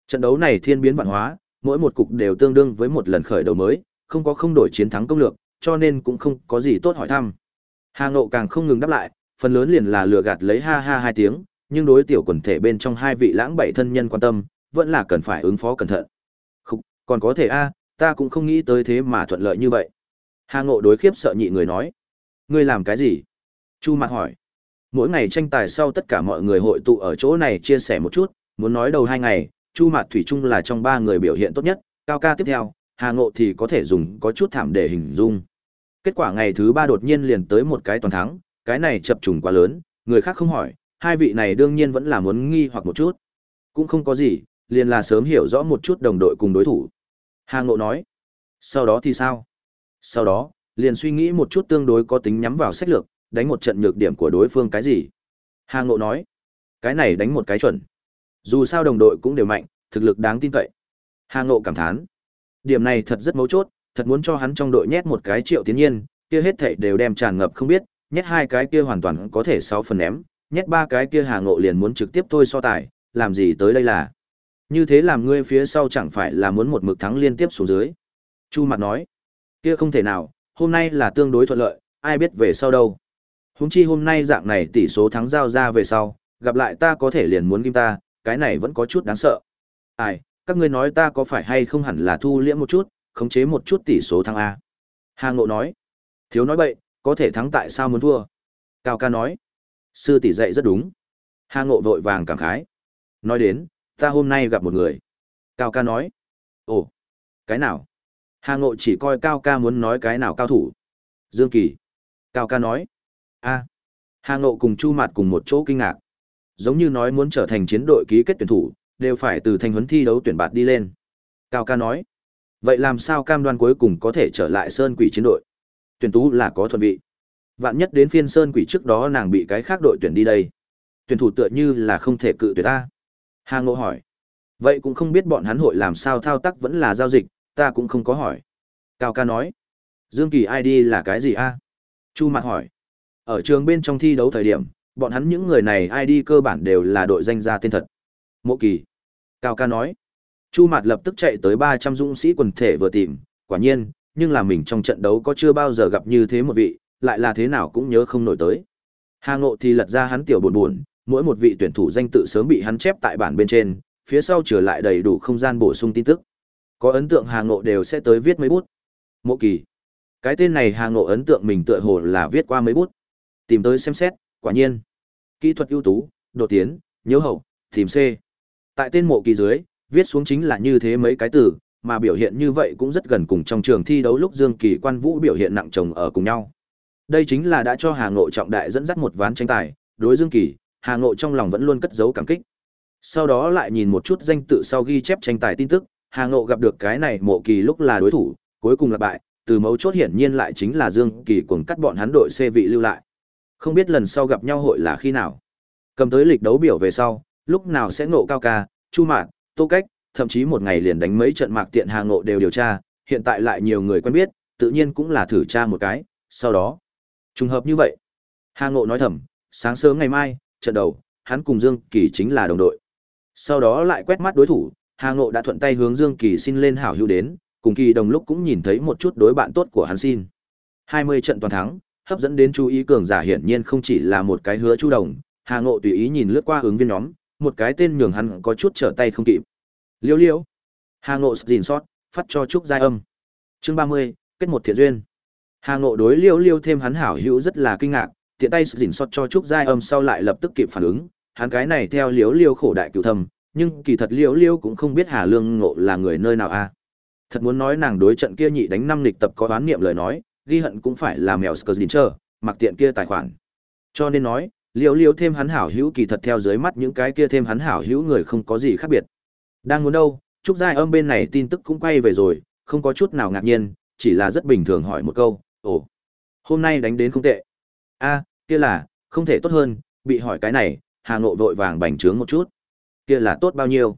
Trận đấu này thiên biến vạn hóa, mỗi một cục đều tương đương với một lần khởi đầu mới, không có không đổi chiến thắng công lược, cho nên cũng không có gì tốt hỏi thăm. Hà Ngộ càng không ngừng đáp lại, phần lớn liền là lừa gạt lấy ha ha hai tiếng, nhưng đối tiểu quần thể bên trong hai vị lãng bảy thân nhân quan tâm, vẫn là cần phải ứng phó cẩn thận. Còn có thể a, ta cũng không nghĩ tới thế mà thuận lợi như vậy. Hà Ngộ đối khiếp sợ nhị người nói. Ngươi làm cái gì? Chu Mạt hỏi. Mỗi ngày tranh tài sau tất cả mọi người hội tụ ở chỗ này chia sẻ một chút, muốn nói đầu hai ngày, Chu Mạt Thủy Trung là trong ba người biểu hiện tốt nhất, cao ca tiếp theo, Hà Ngộ thì có thể dùng có chút thảm để hình dung. Kết quả ngày thứ ba đột nhiên liền tới một cái toàn thắng, cái này chập trùng quá lớn, người khác không hỏi, hai vị này đương nhiên vẫn là muốn nghi hoặc một chút. Cũng không có gì, liền là sớm hiểu rõ một chút đồng đội cùng đối thủ. Hà Ngộ nói. Sau đó thì sao? Sau đó, liền suy nghĩ một chút tương đối có tính nhắm vào sách lược, đánh một trận nhược điểm của đối phương cái gì. Hà Ngộ nói. Cái này đánh một cái chuẩn. Dù sao đồng đội cũng đều mạnh, thực lực đáng tin cậy. Hà Ngộ cảm thán. Điểm này thật rất mấu chốt, thật muốn cho hắn trong đội nhét một cái triệu tiến nhiên, kia hết thảy đều đem tràn ngập không biết, nhét hai cái kia hoàn toàn có thể sáu phần ném, nhét ba cái kia Hà Ngộ liền muốn trực tiếp thôi so tài, làm gì tới đây là. Như thế làm ngươi phía sau chẳng phải là muốn một mực thắng liên tiếp xuống dưới. Chu mặt nói, kia không thể nào, hôm nay là tương đối thuận lợi, ai biết về sau đâu. Húng chi hôm nay dạng này tỷ số thắng giao ra về sau, gặp lại ta có thể liền muốn kim ta, cái này vẫn có chút đáng sợ. Ai, các ngươi nói ta có phải hay không hẳn là thu liễm một chút, khống chế một chút tỷ số thắng A. Hà Ngộ nói, thiếu nói bậy, có thể thắng tại sao muốn thua. Cao ca nói, sư tỷ dạy rất đúng. Hà Ngộ vội vàng cảm khái. Nói đến, ta hôm nay gặp một người. Cao ca nói, ồ, cái nào? Hà Ngộ chỉ coi Cao ca muốn nói cái nào cao thủ. Dương Kỳ. Cao ca nói. a Hà Ngộ cùng Chu Mạt cùng một chỗ kinh ngạc. Giống như nói muốn trở thành chiến đội ký kết tuyển thủ, đều phải từ thanh huấn thi đấu tuyển bạt đi lên. Cao ca nói. Vậy làm sao cam đoan cuối cùng có thể trở lại Sơn Quỷ chiến đội? Tuyển tú là có thuận vị. Vạn nhất đến phiên Sơn Quỷ trước đó nàng bị cái khác đội tuyển đi đây. Tuyển thủ tựa như là không thể cự tuyệt ta. Hà Ngộ hỏi. Vậy cũng không biết bọn hắn hội làm sao thao tác vẫn là giao dịch, ta cũng không có hỏi. Cao ca nói. Dương Kỳ ID là cái gì a? Chu Mạt hỏi. Ở trường bên trong thi đấu thời điểm, bọn hắn những người này ID cơ bản đều là đội danh gia tên thật. Mộ Kỳ. Cao ca nói. Chu Mạt lập tức chạy tới 300 dũng sĩ quần thể vừa tìm, quả nhiên, nhưng là mình trong trận đấu có chưa bao giờ gặp như thế một vị, lại là thế nào cũng nhớ không nổi tới. Hà Ngộ thì lật ra hắn tiểu buồn buồn, mỗi một vị tuyển thủ danh tự sớm bị hắn chép tại bản bên trên, phía sau trở lại đầy đủ không gian bổ sung tin tức. Có ấn tượng Hà Ngộ đều sẽ tới viết mấy bút. Mộ Kỳ. Cái tên này Hà Ngộ ấn tượng mình tựa hồ là viết qua mấy bút. Tìm tới xem xét, quả nhiên. Kỹ thuật ưu tú, đột tiến, nhớ hậu, tìm C. Tại tên Mộ Kỳ dưới, viết xuống chính là như thế mấy cái từ, mà biểu hiện như vậy cũng rất gần cùng trong trường thi đấu lúc Dương Kỳ Quan Vũ biểu hiện nặng chồng ở cùng nhau. Đây chính là đã cho Hà Ngộ trọng đại dẫn dắt một ván tranh tài, đối Dương Kỳ, Hà Ngộ trong lòng vẫn luôn cất giấu cảm kích. Sau đó lại nhìn một chút danh tự sau ghi chép tranh tài tin tức, Hà Ngộ gặp được cái này Mộ Kỳ lúc là đối thủ, cuối cùng là bại, từ mấu chốt hiển nhiên lại chính là Dương Kỳ cuồng cắt bọn hắn đội C vị lưu lại. Không biết lần sau gặp nhau hội là khi nào. Cầm tới lịch đấu biểu về sau, lúc nào sẽ ngộ cao ca, Chu Mạn, Tô Cách, thậm chí một ngày liền đánh mấy trận mạc tiện Hà Ngộ đều điều tra, hiện tại lại nhiều người quen biết, tự nhiên cũng là thử tra một cái, sau đó. Trùng hợp như vậy. Hà Ngộ nói thầm, sáng sớm ngày mai, trận đầu, hắn cùng Dương Kỳ chính là đồng đội. Sau đó lại quét mắt đối thủ, Hà Ngộ đã thuận tay hướng Dương Kỳ xin lên hảo hữu đến, cùng Kỳ đồng lúc cũng nhìn thấy một chút đối bạn tốt của hắn xin. 20 trận toàn thắng, hấp dẫn đến chú ý cường giả hiển nhiên không chỉ là một cái hứa chu đồng, Hà Ngộ tùy ý nhìn lướt qua ứng viên nhóm, một cái tên nhường hắn có chút trở tay không kịp. Liêu liêu. Hà Ngộ gìn sót, phát cho Trúc Giai Âm. Chương 30, kết một thiện duyên. Hà Ngộ đối Liêu Liêu thêm hắn hảo hữu rất là kinh ngạc, tiện tay gìn sót cho Trúc Giai Âm sau lại lập tức kịp phản ứng, hắn cái này theo liếu Liêu khổ đại cựu thầm, nhưng kỳ thật Liêu Liêu cũng không biết Hà Lương Ngộ là người nơi nào a. Thật muốn nói nàng đối trận kia nhị đánh năm lịch tập có đoán niệm lời nói, ghi hận cũng phải là mèo Skrzdinger, mặc tiện kia tài khoản. Cho nên nói, Liêu Liêu thêm hắn hảo hữu kỳ thật theo dưới mắt những cái kia thêm hắn hảo hữu người không có gì khác biệt. Đang muốn đâu, Trúc Giai âm bên này tin tức cũng quay về rồi, không có chút nào ngạc nhiên, chỉ là rất bình thường hỏi một câu, ồ, hôm nay đánh đến không tệ. a kia là, không thể tốt hơn, bị hỏi cái này, Hà Nội vội vàng bành trướng một chút. Kia là tốt bao nhiêu?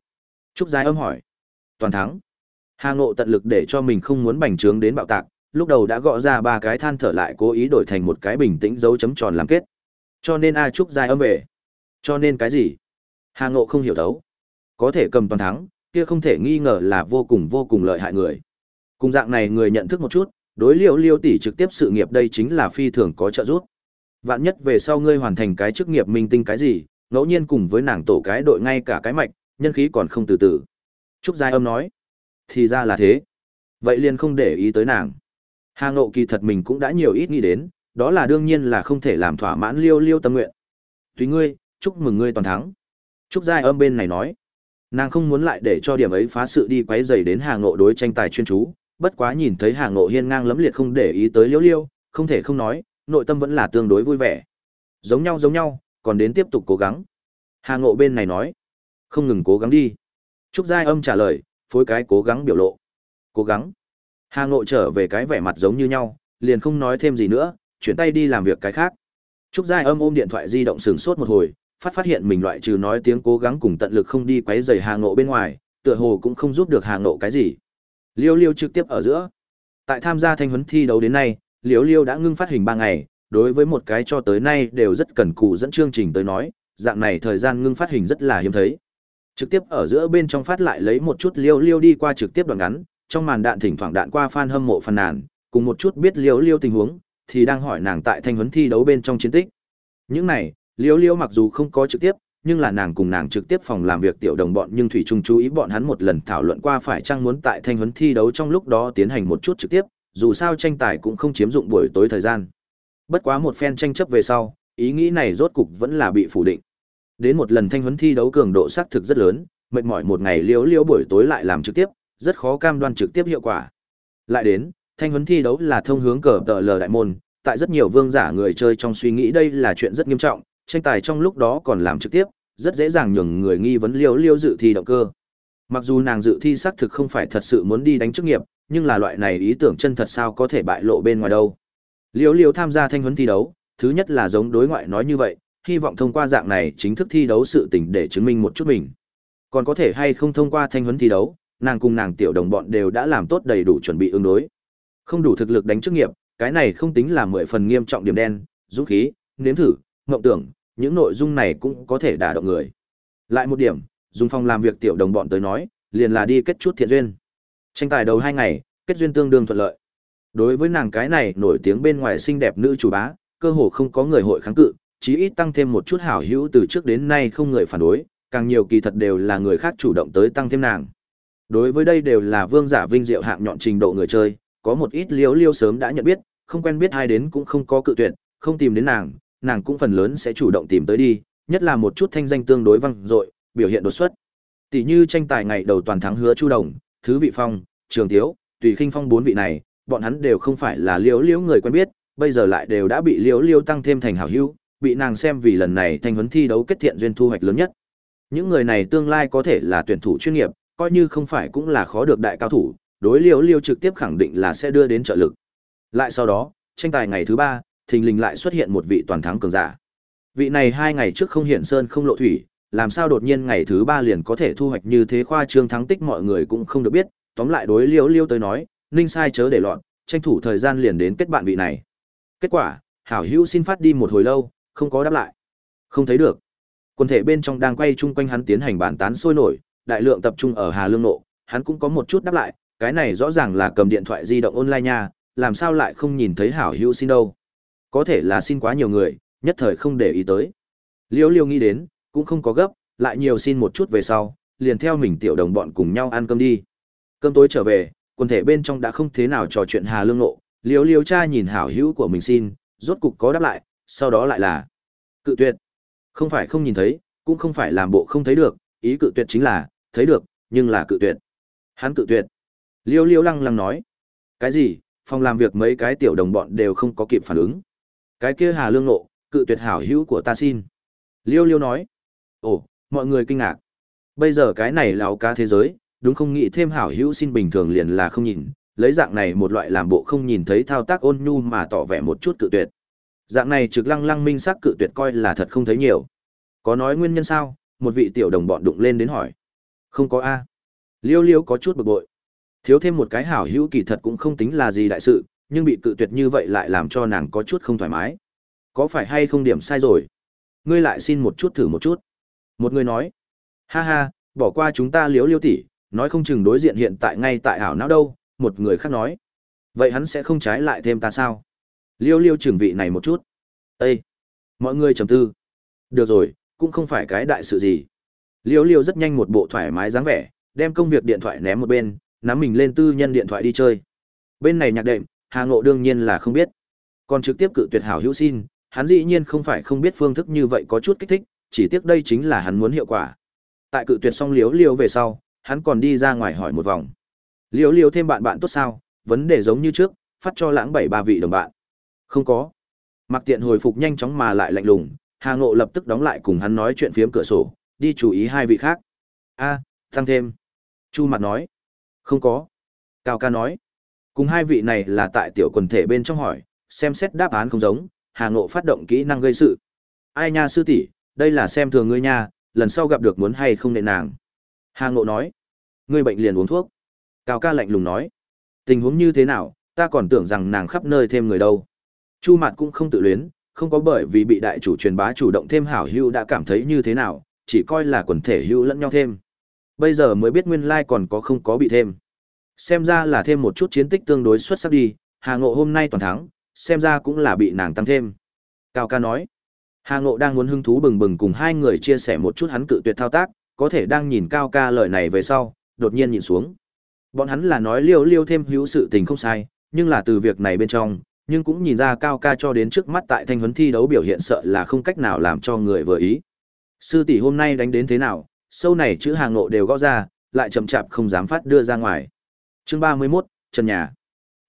Trúc Giai âm hỏi. Toàn thắng. Hà Nội tận lực để cho mình không muốn bành trướng đến bạo tạc, lúc đầu đã gõ ra ba cái than thở lại cố ý đổi thành một cái bình tĩnh dấu chấm tròn làm kết. Cho nên A Trúc Giai âm về. Cho nên cái gì? Hà Ngộ không hiểu thấu có thể cầm toàn thắng, kia không thể nghi ngờ là vô cùng vô cùng lợi hại người. Cùng dạng này người nhận thức một chút, đối liệu liêu tỷ trực tiếp sự nghiệp đây chính là phi thường có trợ giúp. Vạn nhất về sau ngươi hoàn thành cái chức nghiệp minh tinh cái gì, ngẫu nhiên cùng với nàng tổ cái đội ngay cả cái mạch, nhân khí còn không từ từ. Trúc Giai Âm nói, thì ra là thế. Vậy liền không để ý tới nàng. Hà Ngộ kỳ thật mình cũng đã nhiều ít nghĩ đến, đó là đương nhiên là không thể làm thỏa mãn liêu liêu tâm nguyện. Tùy ngươi, chúc mừng ngươi toàn thắng. Trúc Giai Âm bên này nói, Nàng không muốn lại để cho điểm ấy phá sự đi quấy rầy đến Hà Ngộ đối tranh tài chuyên chú, bất quá nhìn thấy Hà Ngộ hiên ngang lấm liệt không để ý tới liêu Liêu, không thể không nói, nội tâm vẫn là tương đối vui vẻ. Giống nhau giống nhau, còn đến tiếp tục cố gắng. Hà Ngộ bên này nói, không ngừng cố gắng đi. Trúc Giai Âm trả lời, phối cái cố gắng biểu lộ. Cố gắng. Hà Ngộ trở về cái vẻ mặt giống như nhau, liền không nói thêm gì nữa, chuyển tay đi làm việc cái khác. Trúc Giai Âm ôm điện thoại di động sửng sốt một hồi, phát phát hiện mình loại trừ nói tiếng cố gắng cùng tận lực không đi quấy rầy Hà Ngộ bên ngoài, tựa hồ cũng không giúp được Hà Ngộ cái gì. Liêu Liêu trực tiếp ở giữa. Tại tham gia thanh huấn thi đấu đến nay, liếu Liêu đã ngưng phát hình ba ngày, đối với một cái cho tới nay đều rất cần cù dẫn chương trình tới nói, dạng này thời gian ngưng phát hình rất là hiếm thấy. Trực tiếp ở giữa bên trong phát lại lấy một chút Liêu Liêu đi qua trực tiếp đoạn ngắn, trong màn đạn thỉnh thoảng đạn qua fan hâm mộ phàn nàn, cùng một chút biết Liêu Liêu tình huống, thì đang hỏi nàng tại thanh huấn thi đấu bên trong chiến tích. Những này, Liễu Liễu mặc dù không có trực tiếp, nhưng là nàng cùng nàng trực tiếp phòng làm việc tiểu đồng bọn nhưng thủy trung chú ý bọn hắn một lần thảo luận qua phải chăng muốn tại thanh huấn thi đấu trong lúc đó tiến hành một chút trực tiếp, dù sao tranh tài cũng không chiếm dụng buổi tối thời gian. Bất quá một phen tranh chấp về sau, ý nghĩ này rốt cục vẫn là bị phủ định. Đến một lần thanh huấn thi đấu cường độ xác thực rất lớn, mệt mỏi một ngày liễu liễu buổi tối lại làm trực tiếp, rất khó cam đoan trực tiếp hiệu quả. Lại đến, thanh huấn thi đấu là thông hướng cờ tờ lờ đại môn, tại rất nhiều vương giả người chơi trong suy nghĩ đây là chuyện rất nghiêm trọng, tranh tài trong lúc đó còn làm trực tiếp, rất dễ dàng nhường người nghi vấn liếu liếu dự thi động cơ. Mặc dù nàng dự thi xác thực không phải thật sự muốn đi đánh chức nghiệp, nhưng là loại này ý tưởng chân thật sao có thể bại lộ bên ngoài đâu. Liễu Liễu tham gia thanh huấn thi đấu, thứ nhất là giống đối ngoại nói như vậy, hy vọng thông qua dạng này chính thức thi đấu sự tình để chứng minh một chút mình. Còn có thể hay không thông qua thanh huấn thi đấu, nàng cùng nàng tiểu đồng bọn đều đã làm tốt đầy đủ chuẩn bị ứng đối. Không đủ thực lực đánh chức nghiệp, cái này không tính là mười phần nghiêm trọng điểm đen, dũng khí, nếm thử, ngộng tưởng, những nội dung này cũng có thể đả động người. Lại một điểm, dùng phòng làm việc tiểu đồng bọn tới nói, liền là đi kết chút thiện duyên. Tranh tài đầu hai ngày, kết duyên tương đương thuận lợi. Đối với nàng cái này nổi tiếng bên ngoài xinh đẹp nữ chủ bá, cơ hồ không có người hội kháng cự, chí ít tăng thêm một chút hảo hữu từ trước đến nay không người phản đối, càng nhiều kỳ thật đều là người khác chủ động tới tăng thêm nàng. Đối với đây đều là vương giả vinh diệu hạng nhọn trình độ người chơi, có một ít liếu liêu sớm đã nhận biết, không quen biết ai đến cũng không có cự tuyệt, không tìm đến nàng, nàng cũng phần lớn sẽ chủ động tìm tới đi, nhất là một chút thanh danh tương đối vang dội, biểu hiện đột xuất. Tỷ như tranh tài ngày đầu toàn thắng hứa Chu Đồng, Thứ Vị Phong, Trường Tiếu, Tùy Khinh Phong bốn vị này, bọn hắn đều không phải là liễu liễu người quen biết, bây giờ lại đều đã bị liễu liễu tăng thêm thành hảo hữu, bị nàng xem vì lần này thanh huấn thi đấu kết thiện duyên thu hoạch lớn nhất. Những người này tương lai có thể là tuyển thủ chuyên nghiệp, coi như không phải cũng là khó được đại cao thủ, đối liễu liễu trực tiếp khẳng định là sẽ đưa đến trợ lực. Lại sau đó, tranh tài ngày thứ ba, thình lình lại xuất hiện một vị toàn thắng cường giả. Vị này hai ngày trước không hiện sơn không lộ thủy, làm sao đột nhiên ngày thứ ba liền có thể thu hoạch như thế khoa trương thắng tích mọi người cũng không được biết, tóm lại đối liễu liêu tới nói, ninh sai chớ để lọt tranh thủ thời gian liền đến kết bạn vị này. Kết quả, hảo hữu xin phát đi một hồi lâu, không có đáp lại. Không thấy được. quần thể bên trong đang quay chung quanh hắn tiến hành bản tán sôi nổi, đại lượng tập trung ở Hà Lương nộ, hắn cũng có một chút đáp lại, cái này rõ ràng là cầm điện thoại di động online nha, làm sao lại không nhìn thấy hảo hữu xin đâu. Có thể là xin quá nhiều người, nhất thời không để ý tới. liễu liêu nghĩ đến, cũng không có gấp, lại nhiều xin một chút về sau, liền theo mình tiểu đồng bọn cùng nhau ăn cơm đi. Cơm tối trở về, quần thể bên trong đã không thế nào trò chuyện Hà Lương Nộ, liêu liêu cha nhìn hảo hữu của mình xin, rốt cục có đáp lại, sau đó lại là cự tuyệt. Không phải không nhìn thấy, cũng không phải làm bộ không thấy được, ý cự tuyệt chính là, thấy được, nhưng là cự tuyệt. Hắn cự tuyệt. Liêu liêu lăng lăng nói. Cái gì, phòng làm việc mấy cái tiểu đồng bọn đều không có kịp phản ứng. Cái kia Hà Lương Nộ, cự tuyệt hảo hữu của ta xin. Liêu liêu nói. Ồ, mọi người kinh ngạc. Bây giờ cái này lão cá thế giới, đúng không nghĩ thêm hảo hữu xin bình thường liền là không nhìn, lấy dạng này một loại làm bộ không nhìn thấy thao tác ôn nhu mà tỏ vẻ một chút cự tuyệt. Dạng này trực lăng lăng minh sắc cự tuyệt coi là thật không thấy nhiều. Có nói nguyên nhân sao? Một vị tiểu đồng bọn đụng lên đến hỏi. Không có A. Liêu liêu có chút bực bội. Thiếu thêm một cái hảo hữu kỳ thật cũng không tính là gì đại sự, nhưng bị cự tuyệt như vậy lại làm cho nàng có chút không thoải mái. Có phải hay không điểm sai rồi? Ngươi lại xin một chút thử một chút. Một người nói, ha ha, bỏ qua chúng ta liếu liêu tỷ, nói không chừng đối diện hiện tại ngay tại ảo não đâu. Một người khác nói, vậy hắn sẽ không trái lại thêm ta sao? Liêu liêu trưởng vị này một chút. Ê! Mọi người trầm tư. Được rồi, cũng không phải cái đại sự gì. Liêu liêu rất nhanh một bộ thoải mái dáng vẻ, đem công việc điện thoại ném một bên, nắm mình lên tư nhân điện thoại đi chơi. Bên này nhạc đệm, Hà Ngộ đương nhiên là không biết. Còn trực tiếp cự tuyệt hảo hữu xin, hắn dĩ nhiên không phải không biết phương thức như vậy có chút kích thích, chỉ tiếc đây chính là hắn muốn hiệu quả. Tại cự tuyệt xong liếu liếu về sau, hắn còn đi ra ngoài hỏi một vòng. Liếu liếu thêm bạn bạn tốt sao, vấn đề giống như trước, phát cho lãng bảy ba vị đồng bạn. Không có. Mặc tiện hồi phục nhanh chóng mà lại lạnh lùng, Hà Ngộ lập tức đóng lại cùng hắn nói chuyện phiếm cửa sổ, đi chú ý hai vị khác. A, tăng thêm. Chu mặt nói. Không có. Cao ca nói. Cùng hai vị này là tại tiểu quần thể bên trong hỏi, xem xét đáp án không giống, Hà Ngộ phát động kỹ năng gây sự. Ai nha sư tỷ, đây là xem thường ngươi nha, lần sau gặp được muốn hay không nệ nàng. Hà Ngộ nói, ngươi bệnh liền uống thuốc. Cao ca lạnh lùng nói, tình huống như thế nào, ta còn tưởng rằng nàng khắp nơi thêm người đâu. Chu Mạt cũng không tự luyến, không có bởi vì bị đại chủ truyền bá chủ động thêm hảo hữu đã cảm thấy như thế nào, chỉ coi là quần thể hữu lẫn nhau thêm. Bây giờ mới biết nguyên lai like còn có không có bị thêm. Xem ra là thêm một chút chiến tích tương đối xuất sắc đi, Hà Ngộ hôm nay toàn thắng, xem ra cũng là bị nàng tăng thêm. Cao ca nói, Hà Ngộ đang muốn hứng thú bừng bừng cùng hai người chia sẻ một chút hắn cự tuyệt thao tác, có thể đang nhìn Cao ca lời này về sau, đột nhiên nhìn xuống. Bọn hắn là nói liêu liêu thêm hữu sự tình không sai, nhưng là từ việc này bên trong, nhưng cũng nhìn ra Cao ca cho đến trước mắt tại thanh huấn thi đấu biểu hiện sợ là không cách nào làm cho người vừa ý. Sư tỷ hôm nay đánh đến thế nào, sâu này chữ Hà Ngộ đều gõ ra, lại chậm chạp không dám phát đưa ra ngoài. Chương ba mươi 31, Trần Nhà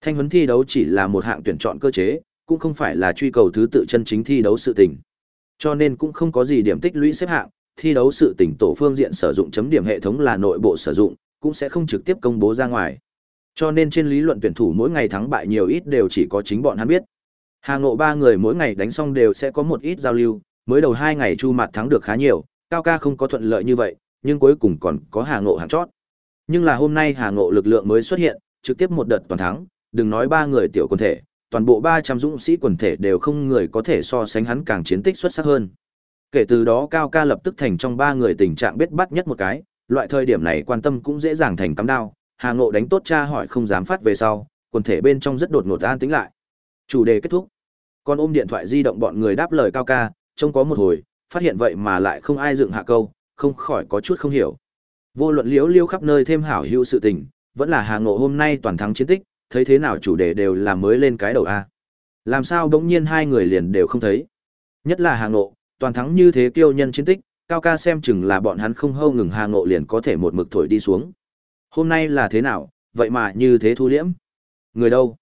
Thanh huấn thi đấu chỉ là một hạng tuyển chọn cơ chế, cũng không phải là truy cầu thứ tự chân chính thi đấu sự tình. Cho nên cũng không có gì điểm tích lũy xếp hạng, thi đấu sự tỉnh tổ phương diện sử dụng chấm điểm hệ thống là nội bộ sử dụng, cũng sẽ không trực tiếp công bố ra ngoài. Cho nên trên lý luận tuyển thủ mỗi ngày thắng bại nhiều ít đều chỉ có chính bọn hắn biết. Hà Ngộ ba người mỗi ngày đánh xong đều sẽ có một ít giao lưu, mới đầu hai ngày Chu mặt thắng được khá nhiều, Cao Ca không có thuận lợi như vậy, nhưng cuối cùng còn có Hà Ngộ hàng chót. Nhưng là hôm nay Hà Ngộ lực lượng mới xuất hiện, trực tiếp một đợt toàn thắng, đừng nói ba người tiểu quân thể, toàn bộ 300 dũng sĩ quần thể đều không người có thể so sánh hắn càng chiến tích xuất sắc hơn. Kể từ đó Cao Ca lập tức thành trong ba người tình trạng biết bắt nhất một cái, loại thời điểm này quan tâm cũng dễ dàng thành cắm đao, Hà Ngộ đánh tốt cha hỏi không dám phát về sau, quần thể bên trong rất đột ngột an tĩnh lại. Chủ đề kết thúc. Con ôm điện thoại di động bọn người đáp lời Cao Ca, trông có một hồi, phát hiện vậy mà lại không ai dựng hạ câu, không khỏi có chút không hiểu. Vô luận liễu liêu khắp nơi thêm hảo hữu sự tình, vẫn là Hà Ngộ hôm nay toàn thắng chiến tích, thấy thế nào chủ đề đều là mới lên cái đầu a. Làm sao đống nhiên hai người liền đều không thấy. Nhất là Hà Ngộ, toàn thắng như thế kiêu nhân chiến tích, cao ca xem chừng là bọn hắn không hâu ngừng Hà Ngộ liền có thể một mực thổi đi xuống. Hôm nay là thế nào, vậy mà như thế thu liễm. Người đâu?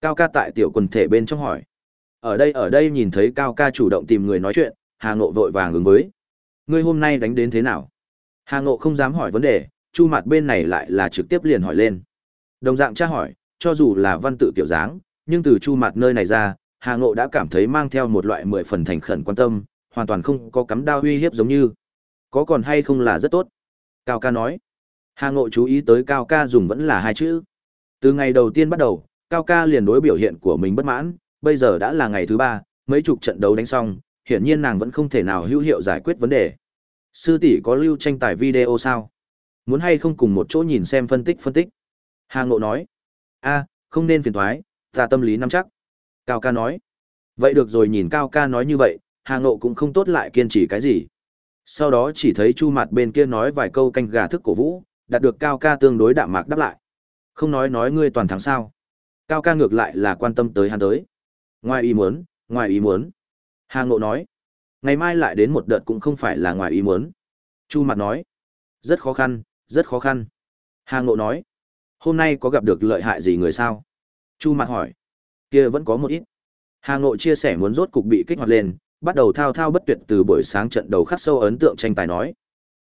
Cao ca tại tiểu quần thể bên trong hỏi. Ở đây ở đây nhìn thấy Cao ca chủ động tìm người nói chuyện, Hà Ngộ vội vàng ứng với. Ngươi hôm nay đánh đến thế nào? Hà Ngộ không dám hỏi vấn đề, Chu mặt bên này lại là trực tiếp liền hỏi lên. Đồng dạng tra hỏi, cho dù là văn tự kiểu dáng, nhưng từ Chu mặt nơi này ra, Hà Ngộ đã cảm thấy mang theo một loại mười phần thành khẩn quan tâm, hoàn toàn không có cắm đao uy hiếp giống như. Có còn hay không là rất tốt. Cao ca nói. Hà Ngộ chú ý tới Cao ca dùng vẫn là hai chữ. Từ ngày đầu tiên bắt đầu, Cao ca liền đối biểu hiện của mình bất mãn, bây giờ đã là ngày thứ ba, mấy chục trận đấu đánh xong, hiển nhiên nàng vẫn không thể nào hữu hiệu giải quyết vấn đề. Sư tỷ có lưu tranh tài video sao? Muốn hay không cùng một chỗ nhìn xem phân tích phân tích? Hà Ngộ nói a không nên phiền thoái, ta tâm lý nắm chắc. Cao ca nói. Vậy được rồi nhìn Cao ca nói như vậy, Hà Ngộ cũng không tốt lại kiên trì cái gì. Sau đó chỉ thấy Chu mặt bên kia nói vài câu canh gà thức cổ vũ, đạt được Cao ca tương đối đạm mạc đáp lại. Không nói nói ngươi toàn thắng sao. Cao ca ngược lại là quan tâm tới hắn tới. Ngoài ý muốn, ngoài ý muốn. Hà Ngộ nói. Ngày mai lại đến một đợt cũng không phải là ngoài ý muốn. Chu mặt nói. Rất khó khăn, rất khó khăn. Hà Ngộ nói. Hôm nay có gặp được lợi hại gì người sao? Chu mặt hỏi. Kia vẫn có một ít. Hà nội chia sẻ muốn rốt cục bị kích hoạt lên, bắt đầu thao thao bất tuyệt từ buổi sáng trận đầu khắc sâu ấn tượng tranh tài nói.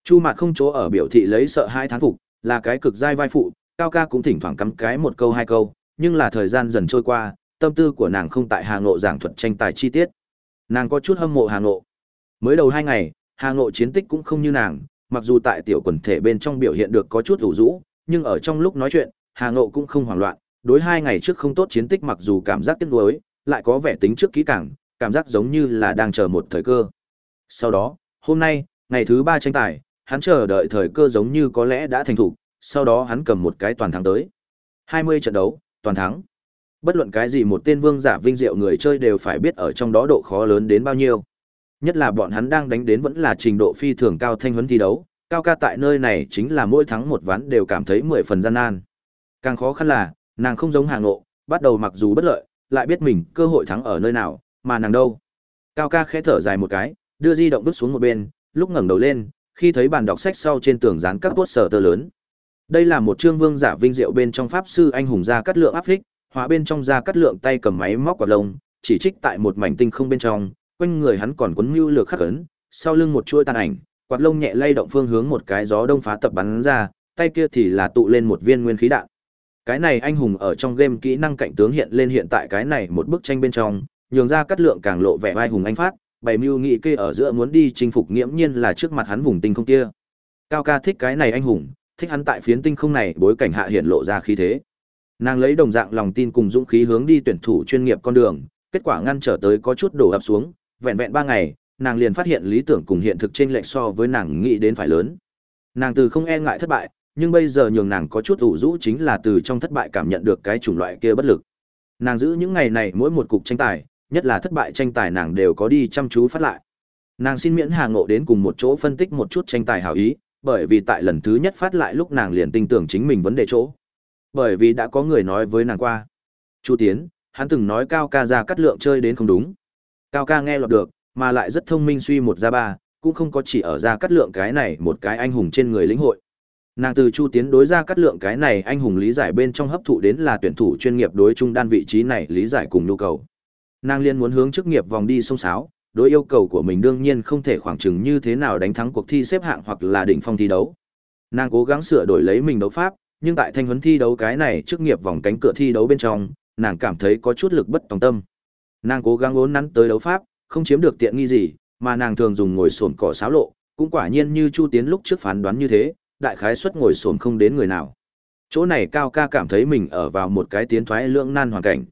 Chu mặt không chỗ ở biểu thị lấy sợ hai tháng phục, là cái cực giai vai phụ, Cao ca cũng thỉnh thoảng cắm cái một câu hai câu, nhưng là thời gian dần trôi qua, tâm tư của nàng không tại Hà nội giảng thuật tranh tài chi tiết. Nàng có chút hâm mộ Hà nội. Mới đầu hai ngày, Hà nội chiến tích cũng không như nàng, mặc dù tại tiểu quần thể bên trong biểu hiện được có chút ủ rũ, nhưng ở trong lúc nói chuyện, Hà Ngộ cũng không hoảng loạn, đối hai ngày trước không tốt chiến tích mặc dù cảm giác tiếc nuối, lại có vẻ tính trước kỹ càng, cảm giác giống như là đang chờ một thời cơ. Sau đó, hôm nay, ngày thứ ba tranh tài, hắn chờ đợi thời cơ giống như có lẽ đã thành thủ, sau đó hắn cầm một cái toàn thắng tới. 20 trận đấu, toàn thắng. Bất luận cái gì một tên vương giả vinh diệu người chơi đều phải biết ở trong đó độ khó lớn đến bao nhiêu. Nhất là bọn hắn đang đánh đến vẫn là trình độ phi thường cao thanh huấn thi đấu, cao ca tại nơi này chính là mỗi thắng một ván đều cảm thấy mười phần gian nan. Càng khó khăn là, nàng không giống hàng ngộ, bắt đầu mặc dù bất lợi, lại biết mình cơ hội thắng ở nơi nào, mà nàng đâu. Cao ca khẽ thở dài một cái, đưa di động vứt xuống một bên, lúc ngẩng đầu lên, khi thấy bàn đọc sách sau trên tường dán các poster tơ lớn. Đây là một chương vương giả vinh diệu bên trong pháp sư anh hùng gia cắt lượng áp phích, hóa bên trong gia cắt lượng tay cầm máy móc quạt lông, chỉ trích tại một mảnh tinh không bên trong, quanh người hắn còn quấn mưu lược khắc ấn, sau lưng một chuôi tàn ảnh, quạt lông nhẹ lay động phương hướng một cái gió đông phá tập bắn ra, tay kia thì là tụ lên một viên nguyên khí đạn. Cái này anh hùng ở trong game kỹ năng cạnh tướng hiện lên hiện tại cái này một bức tranh bên trong, nhường ra cắt lượng càng lộ vẻ vai hùng anh phát, bày mưu nghị kê ở giữa muốn đi chinh phục nghiễm nhiên là trước mặt hắn vùng tinh không kia. Cao ca thích cái này anh hùng, thích hắn tại phiến tinh không này bối cảnh hạ hiện lộ ra khí thế. Nàng lấy đồng dạng lòng tin cùng dũng khí hướng đi tuyển thủ chuyên nghiệp con đường, kết quả ngăn trở tới có chút đổ ập xuống, vẹn vẹn ba ngày, nàng liền phát hiện lý tưởng cùng hiện thực trên lệch so với nàng nghĩ đến phải lớn. Nàng từ không e ngại thất bại, nhưng bây giờ nhường nàng có chút ủ rũ chính là từ trong thất bại cảm nhận được cái chủng loại kia bất lực. Nàng giữ những ngày này mỗi một cục tranh tài, nhất là thất bại tranh tài nàng đều có đi chăm chú phát lại. Nàng xin miễn Hà Ngộ đến cùng một chỗ phân tích một chút tranh tài hảo ý, bởi vì tại lần thứ nhất phát lại lúc nàng liền tin tưởng chính mình vấn đề chỗ. Bởi vì đã có người nói với nàng qua. Chu Tiến, hắn từng nói Cao ca ra cắt lượng chơi đến không đúng. Cao ca nghe lọt được, mà lại rất thông minh suy một ra ba, cũng không có chỉ ở ra cắt lượng cái này một cái anh hùng trên người lĩnh hội. Nàng từ Chu Tiến đối ra cắt lượng cái này anh hùng lý giải bên trong hấp thụ đến là tuyển thủ chuyên nghiệp đối trung đan vị trí này lý giải cùng nhu cầu. Nàng liên muốn hướng chức nghiệp vòng đi sông sáo, đối yêu cầu của mình đương nhiên không thể khoảng chừng như thế nào đánh thắng cuộc thi xếp hạng hoặc là đỉnh phong thi đấu. Nàng cố gắng sửa đổi lấy mình đấu pháp, nhưng tại thanh huấn thi đấu cái này chức nghiệp vòng cánh cửa thi đấu bên trong, nàng cảm thấy có chút lực bất tòng tâm. Nàng cố gắng uốn nắn tới đấu pháp, không chiếm được tiện nghi gì, mà nàng thường dùng ngồi xổm cỏ xáo lộ, cũng quả nhiên như Chu Tiến lúc trước phán đoán như thế, đại khái suất ngồi xổm không đến người nào. Chỗ này Cao Ca cảm thấy mình ở vào một cái tiến thoái lưỡng nan hoàn cảnh.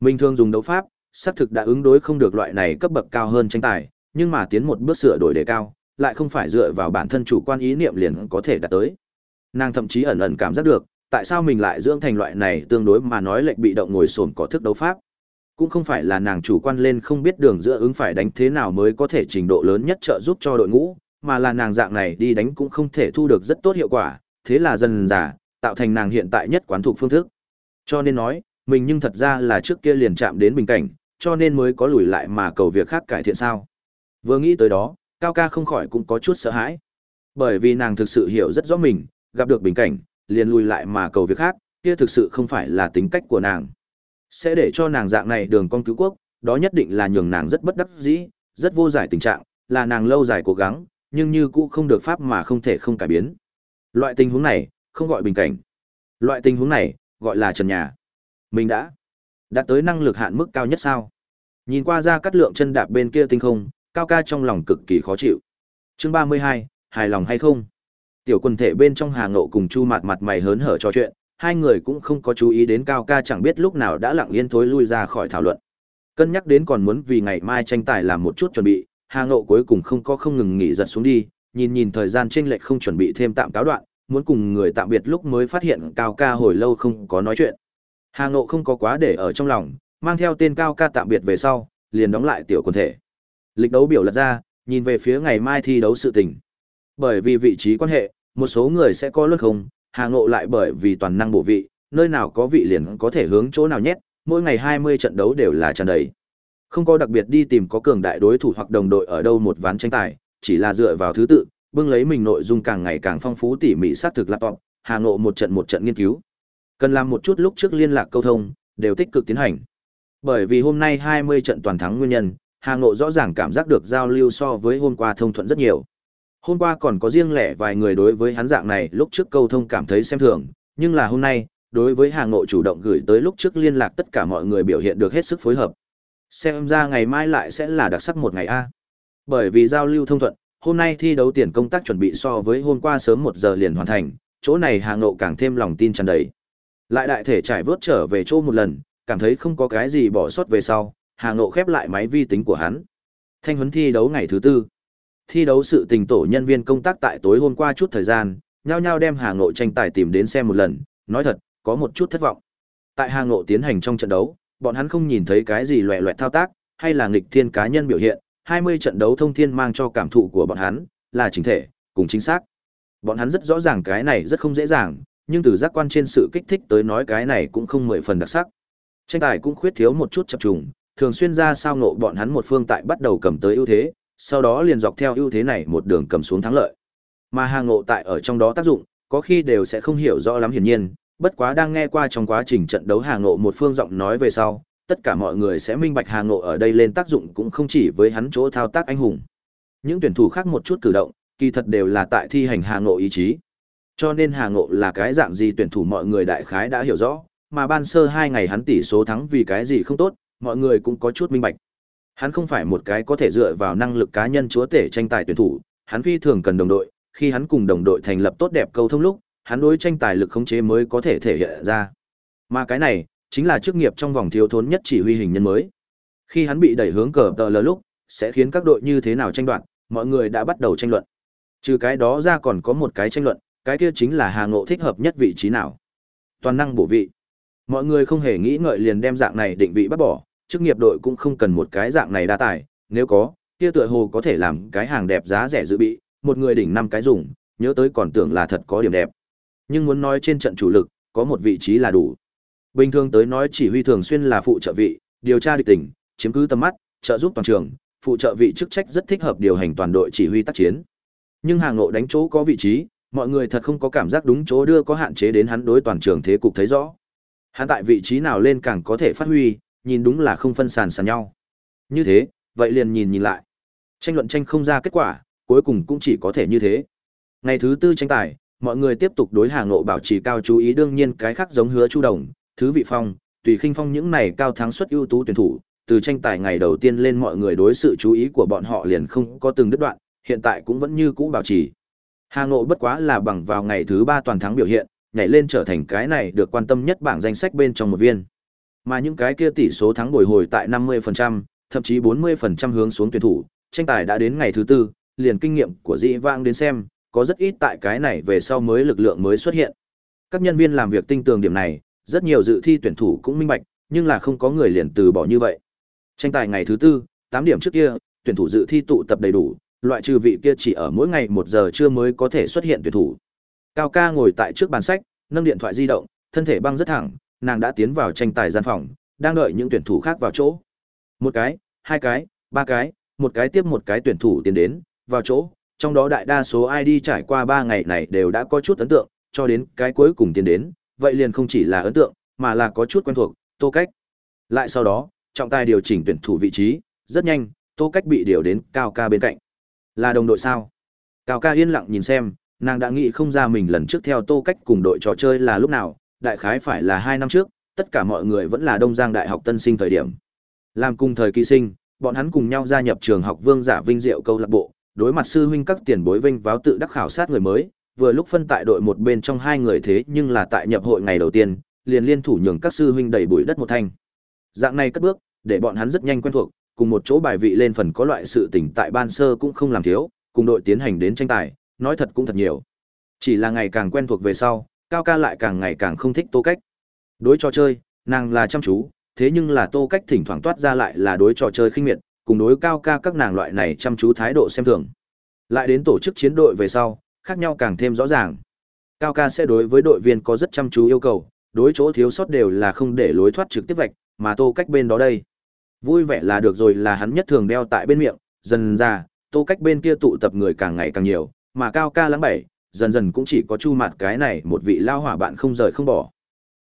Mình thường dùng đấu pháp, xác thực đã ứng đối không được loại này cấp bậc cao hơn tranh tài, nhưng mà tiến một bước sửa đổi đề cao, lại không phải dựa vào bản thân chủ quan ý niệm liền có thể đạt tới. Nàng thậm chí ẩn ẩn cảm giác được, tại sao mình lại dưỡng thành loại này tương đối mà nói lệnh bị động ngồi xổm có thức đấu pháp. Cũng không phải là nàng chủ quan lên không biết đường giữa ứng phải đánh thế nào mới có thể trình độ lớn nhất trợ giúp cho đội ngũ, mà là nàng dạng này đi đánh cũng không thể thu được rất tốt hiệu quả, thế là dần giả, tạo thành nàng hiện tại nhất quán thuộc phương thức. Cho nên nói, mình nhưng thật ra là trước kia liền chạm đến bình cảnh, cho nên mới có lùi lại mà cầu việc khác cải thiện sao. Vừa nghĩ tới đó, Cao ca không khỏi cũng có chút sợ hãi. Bởi vì nàng thực sự hiểu rất rõ mình, gặp được bình cảnh, liền lùi lại mà cầu việc khác, kia thực sự không phải là tính cách của nàng. Sẽ để cho nàng dạng này đường con cứu quốc, đó nhất định là nhường nàng rất bất đắc dĩ, rất vô giải tình trạng, là nàng lâu dài cố gắng, nhưng như cũ không được pháp mà không thể không cải biến. Loại tình huống này, không gọi bình cảnh. Loại tình huống này, gọi là trần nhà. Mình đã đạt tới năng lực hạn mức cao nhất sao? Nhìn qua ra cắt lượng chân đạp bên kia tinh không, cao ca trong lòng cực kỳ khó chịu. Chương 32, hài lòng hay không? Tiểu quần thể bên trong Hà Ngộ cùng Chu Mạt mặt mày hớn hở trò chuyện, hai người cũng không có chú ý đến Cao ca chẳng biết lúc nào đã lặng yên thối lui ra khỏi thảo luận. Cân nhắc đến còn muốn vì ngày mai tranh tài làm một chút chuẩn bị, Hà Ngộ cuối cùng không có không ngừng nghỉ giật xuống đi, nhìn nhìn thời gian chênh lệch không chuẩn bị thêm tạm cáo đoạn, muốn cùng người tạm biệt lúc mới phát hiện Cao ca hồi lâu không có nói chuyện. Hà Ngộ không có quá để ở trong lòng, mang theo tên Cao ca tạm biệt về sau, liền đóng lại tiểu quần thể. Lịch đấu biểu lật ra, nhìn về phía ngày mai thi đấu sự tình. Bởi vì vị trí quan hệ, một số người sẽ có luân không, Hà Ngộ lại bởi vì toàn năng bổ vị, nơi nào có vị liền có thể hướng chỗ nào nhét, mỗi ngày 20 trận đấu đều là tràn đầy. Không có đặc biệt đi tìm có cường đại đối thủ hoặc đồng đội ở đâu một ván tranh tài, chỉ là dựa vào thứ tự, bưng lấy mình nội dung càng ngày càng phong phú tỉ mỉ sát thực laptop, Hà Ngộ một trận một trận nghiên cứu. Cần làm một chút lúc trước liên lạc câu thông, đều tích cực tiến hành. Bởi vì hôm nay 20 trận toàn thắng nguyên nhân, Hà Ngộ rõ ràng cảm giác được giao lưu so với hôm qua thông thuận rất nhiều. Hôm qua còn có riêng lẻ vài người đối với hắn dạng này lúc trước câu thông cảm thấy xem thường, nhưng là hôm nay, đối với Hà Ngộ chủ động gửi tới lúc trước liên lạc tất cả mọi người biểu hiện được hết sức phối hợp. Xem ra ngày mai lại sẽ là đặc sắc một ngày A. Bởi vì giao lưu thông thuận, hôm nay thi đấu tiền công tác chuẩn bị so với hôm qua sớm một giờ liền hoàn thành, chỗ này Hà Ngộ càng thêm lòng tin tràn đầy. Lại đại thể trải vớt trở về chỗ một lần, cảm thấy không có cái gì bỏ sót về sau, Hà Ngộ khép lại máy vi tính của hắn. Thanh huấn thi đấu ngày thứ tư. Thi đấu sự tình tổ nhân viên công tác tại tối hôm qua chút thời gian, nhao nhao đem Hà Ngộ tranh tài tìm đến xem một lần, nói thật, có một chút thất vọng. Tại Hà Ngộ tiến hành trong trận đấu, bọn hắn không nhìn thấy cái gì loẻ loẹt thao tác, hay là nghịch thiên cá nhân biểu hiện, 20 trận đấu thông thiên mang cho cảm thụ của bọn hắn, là chính thể, cùng chính xác. Bọn hắn rất rõ ràng cái này rất không dễ dàng, nhưng từ giác quan trên sự kích thích tới nói cái này cũng không mười phần đặc sắc. Tranh tài cũng khuyết thiếu một chút chập trùng, thường xuyên ra sao ngộ bọn hắn một phương tại bắt đầu cầm tới ưu thế, sau đó liền dọc theo ưu thế này một đường cầm xuống thắng lợi. Mà Hà Ngộ tại ở trong đó tác dụng, có khi đều sẽ không hiểu rõ lắm hiển nhiên, bất quá đang nghe qua trong quá trình trận đấu Hà Ngộ một phương giọng nói về sau, tất cả mọi người sẽ minh bạch Hà Ngộ ở đây lên tác dụng cũng không chỉ với hắn chỗ thao tác anh hùng. Những tuyển thủ khác một chút cử động, kỳ thật đều là tại thi hành Hà Ngộ ý chí. Cho nên Hà Ngộ là cái dạng gì tuyển thủ mọi người đại khái đã hiểu rõ, mà ban sơ hai ngày hắn tỷ số thắng vì cái gì không tốt, mọi người cũng có chút minh bạch. Hắn không phải một cái có thể dựa vào năng lực cá nhân chúa tể tranh tài tuyển thủ, hắn phi thường cần đồng đội, khi hắn cùng đồng đội thành lập tốt đẹp câu thông lúc, hắn đối tranh tài lực khống chế mới có thể thể hiện ra. Mà cái này, chính là chức nghiệp trong vòng thiếu thốn nhất chỉ huy hình nhân mới. Khi hắn bị đẩy hướng cờ tờ lờ lúc, sẽ khiến các đội như thế nào tranh đoạt, mọi người đã bắt đầu tranh luận. Trừ cái đó ra còn có một cái tranh luận, cái kia chính là Hà Ngộ thích hợp nhất vị trí nào. Toàn năng bổ vị. Mọi người không hề nghĩ ngợi liền đem dạng này định vị bắt bỏ, chức nghiệp đội cũng không cần một cái dạng này đa tài, nếu có, kia tựa hồ có thể làm cái hàng đẹp giá rẻ dự bị, một người đỉnh năm cái dùng, nhớ tới còn tưởng là thật có điểm đẹp. Nhưng muốn nói trên trận chủ lực, có một vị trí là đủ. Bình thường tới nói chỉ huy thường xuyên là phụ trợ vị, điều tra địch tình, chiếm cứ tầm mắt, trợ giúp toàn trường, phụ trợ vị chức trách rất thích hợp điều hành toàn đội chỉ huy tác chiến. Nhưng hàng ngộ đánh chỗ có vị trí, mọi người thật không có cảm giác đúng chỗ đưa có hạn chế đến hắn đối toàn trường thế cục thấy rõ. Hắn tại vị trí nào lên càng có thể phát huy, nhìn đúng là không phân sàn sàn nhau. Như thế, vậy liền nhìn nhìn lại. Tranh luận tranh không ra kết quả, cuối cùng cũng chỉ có thể như thế. Ngày thứ tư tranh tài, mọi người tiếp tục đối Hà Ngộ bảo trì cao chú ý đương nhiên cái khác giống hứa Chu Đồng, Thứ Vị Phong, Tùy Khinh Phong những này cao thắng suất ưu tú tuyển thủ, từ tranh tài ngày đầu tiên lên mọi người đối sự chú ý của bọn họ liền không có từng đứt đoạn, hiện tại cũng vẫn như cũ bảo trì. Hà Ngộ bất quá là bằng vào ngày thứ ba toàn thắng biểu hiện, nhảy lên trở thành cái này được quan tâm nhất bảng danh sách bên trong một viên. Mà những cái kia tỷ số thắng bồi hồi tại 50%, thậm chí 40% hướng xuống tuyển thủ, tranh tài đã đến ngày thứ tư, liền kinh nghiệm của dĩ vang đến xem, có rất ít tại cái này về sau mới lực lượng mới xuất hiện. Các nhân viên làm việc tinh tường điểm này, rất nhiều dự thi tuyển thủ cũng minh bạch, nhưng là không có người liền từ bỏ như vậy. Tranh tài ngày thứ tư, 8 điểm trước kia, tuyển thủ dự thi tụ tập đầy đủ, loại trừ vị kia chỉ ở mỗi ngày 1 giờ trưa mới có thể xuất hiện tuyển thủ. Cao ca ngồi tại trước bàn sách, nâng điện thoại di động, thân thể băng rất thẳng, nàng đã tiến vào tranh tài gian phòng, đang đợi những tuyển thủ khác vào chỗ. Một cái, hai cái, ba cái, một cái tiếp một cái tuyển thủ tiến đến, vào chỗ, trong đó đại đa số ID trải qua 3 ngày này đều đã có chút ấn tượng, cho đến cái cuối cùng tiến đến, vậy liền không chỉ là ấn tượng, mà là có chút quen thuộc, Tô Cách. Lại sau đó, trọng tài điều chỉnh tuyển thủ vị trí, rất nhanh, Tô Cách bị điều đến Cao Ca bên cạnh. Là đồng đội sao? Cao Ca yên lặng nhìn xem, nàng đã nghĩ không ra mình lần trước theo Tô Cách cùng đội trò chơi là lúc nào, đại khái phải là 2 năm trước, tất cả mọi người vẫn là Đông Giang Đại học tân sinh thời điểm. Làm cùng thời kỳ sinh, bọn hắn cùng nhau gia nhập trường học Vương Giả Vinh Diệu câu lạc bộ, đối mặt sư huynh các tiền bối vinh váo tự đắc khảo sát người mới, vừa lúc phân tại đội một bên trong hai người thế nhưng là tại nhập hội ngày đầu tiên, liền liên thủ nhường các sư huynh đẩy bụi đất một thanh. Dạng này cất bước, để bọn hắn rất nhanh quen thuộc, cùng một chỗ bài vị lên phần có loại sự tỉnh tại ban sơ cũng không làm thiếu, cùng đội tiến hành đến tranh tài, nói thật cũng thật nhiều. Chỉ là ngày càng quen thuộc về sau, Cao ca lại càng ngày càng không thích Tô Cách. Đối trò chơi, nàng là chăm chú, thế nhưng là Tô Cách thỉnh thoảng toát ra lại là đối trò chơi khinh miệt, cùng đối cao ca các nàng loại này chăm chú thái độ xem thường. Lại đến tổ chức chiến đội về sau, khác nhau càng thêm rõ ràng. Cao ca sẽ đối với đội viên có rất chăm chú yêu cầu, đối chỗ thiếu sót đều là không để lối thoát trực tiếp vạch, mà tô cách bên đó đây. Vui vẻ là được rồi là hắn nhất thường đeo tại bên miệng, dần ra, tô cách bên kia tụ tập người càng ngày càng nhiều, mà cao ca lắng bảy, dần dần cũng chỉ có chu mặt cái này một vị lao hỏa bạn không rời không bỏ.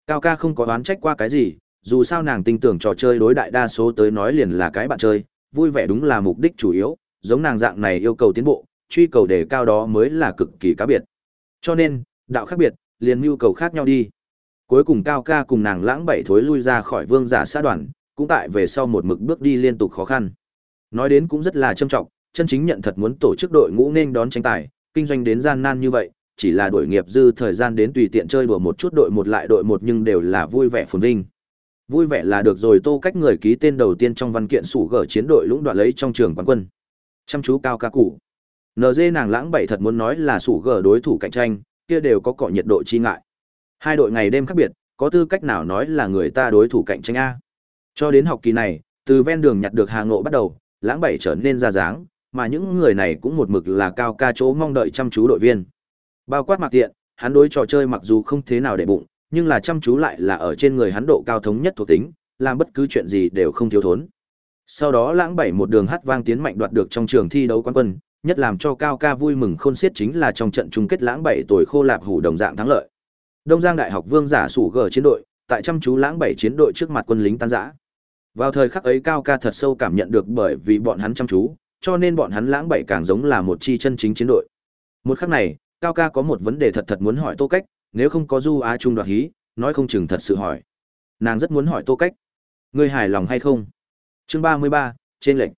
Cao ca không có đoán trách qua cái gì, dù sao nàng tin tưởng trò chơi đối đại đa số tới nói liền là cái bạn chơi, vui vẻ đúng là mục đích chủ yếu, giống nàng dạng này yêu cầu tiến bộ, truy cầu đề cao đó mới là cực kỳ cá biệt. Cho nên, đạo khác biệt, liền nhu cầu khác nhau đi. Cuối cùng Cao ca cùng nàng lãng bảy thối lui ra khỏi vương giả xã đoàn, cũng tại về sau một mực bước đi liên tục khó khăn. Nói đến cũng rất là trâm trọng, chân chính nhận thật muốn tổ chức đội ngũ nên đón tranh tài, kinh doanh đến gian nan như vậy, chỉ là đổi nghiệp dư thời gian đến tùy tiện chơi đùa một chút đội một lại đội một nhưng đều là vui vẻ phồn vinh. Vui vẻ là được rồi tô cách người ký tên đầu tiên trong văn kiện sủ gở chiến đội lũng đoạn lấy trong trường quán quân. Chăm chú cao ca cụ. NG nàng lãng bảy thật muốn nói là sủ gở đối thủ cạnh tranh, kia đều có cọ nhiệt độ chi ngại. Hai đội ngày đêm khác biệt, có tư cách nào nói là người ta đối thủ cạnh tranh A. Cho đến học kỳ này, từ ven đường nhặt được hàng ngộ bắt đầu, lãng bảy trở nên ra dáng, mà những người này cũng một mực là cao ca chỗ mong đợi chăm chú đội viên. Bao quát mặc tiện, hắn đối trò chơi mặc dù không thế nào để bụng, nhưng là chăm chú lại là ở trên người hắn độ cao thống nhất thuộc tính, làm bất cứ chuyện gì đều không thiếu thốn. Sau đó lãng bảy một đường hát vang tiến mạnh đoạt được trong trường thi đấu quán quân, nhất làm cho Cao Ca vui mừng khôn xiết chính là trong trận chung kết lãng bảy tuổi khô lạp hủ đồng dạng thắng lợi. Đông Giang Đại học Vương giả sủ gờ chiến đội, tại chăm chú lãng bảy chiến đội trước mặt quân lính tan rã. Vào thời khắc ấy Cao Ca thật sâu cảm nhận được bởi vì bọn hắn chăm chú, cho nên bọn hắn lãng bảy càng giống là một chi chân chính chiến đội. Một khắc này, Cao Ca có một vấn đề thật thật muốn hỏi Tô Cách, nếu không có du á trung đoạt hí nói không chừng thật sự hỏi. Nàng rất muốn hỏi tô cách. Ngươi hài lòng hay không? Chương ba mươi ba trên lệnh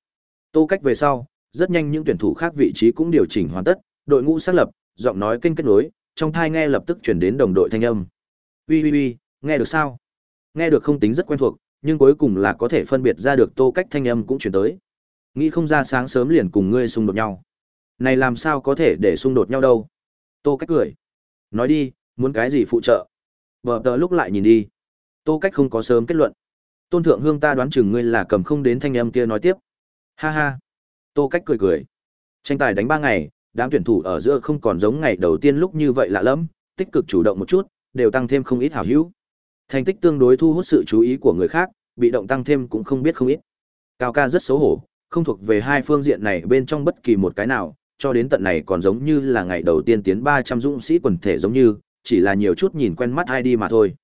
tô cách về sau rất nhanh những tuyển thủ khác vị trí cũng điều chỉnh hoàn tất đội ngũ xác lập giọng nói kênh kết nối trong thai nghe lập tức chuyển đến đồng đội thanh âm. "Uy uy uy, nghe được sao? Nghe được không tính rất quen thuộc nhưng cuối cùng là có thể phân biệt ra được tô cách thanh âm cũng chuyển tới nghĩ không ra sáng sớm liền cùng ngươi xung đột nhau. Này làm sao có thể để xung đột nhau đâu? Tô cách cười. Nói đi, muốn cái gì phụ trợ? Vợ tờ lúc lại nhìn đi. Tô cách không có sớm kết luận. Tôn thượng hương ta đoán chừng ngươi là cầm không đến thanh âm kia nói tiếp. Ha ha. Tô cách cười cười. Tranh tài đánh ba ngày, đám tuyển thủ ở giữa không còn giống ngày đầu tiên lúc như vậy lạ lẫm, tích cực chủ động một chút, đều tăng thêm không ít hào hữu. Thành tích tương đối thu hút sự chú ý của người khác, bị động tăng thêm cũng không biết không ít. Cao ca rất xấu hổ không thuộc về hai phương diện này bên trong bất kỳ một cái nào cho đến tận này còn giống như là ngày đầu tiên tiến 300 dũng sĩ quần thể giống như, chỉ là nhiều chút nhìn quen mắt ai đi mà thôi.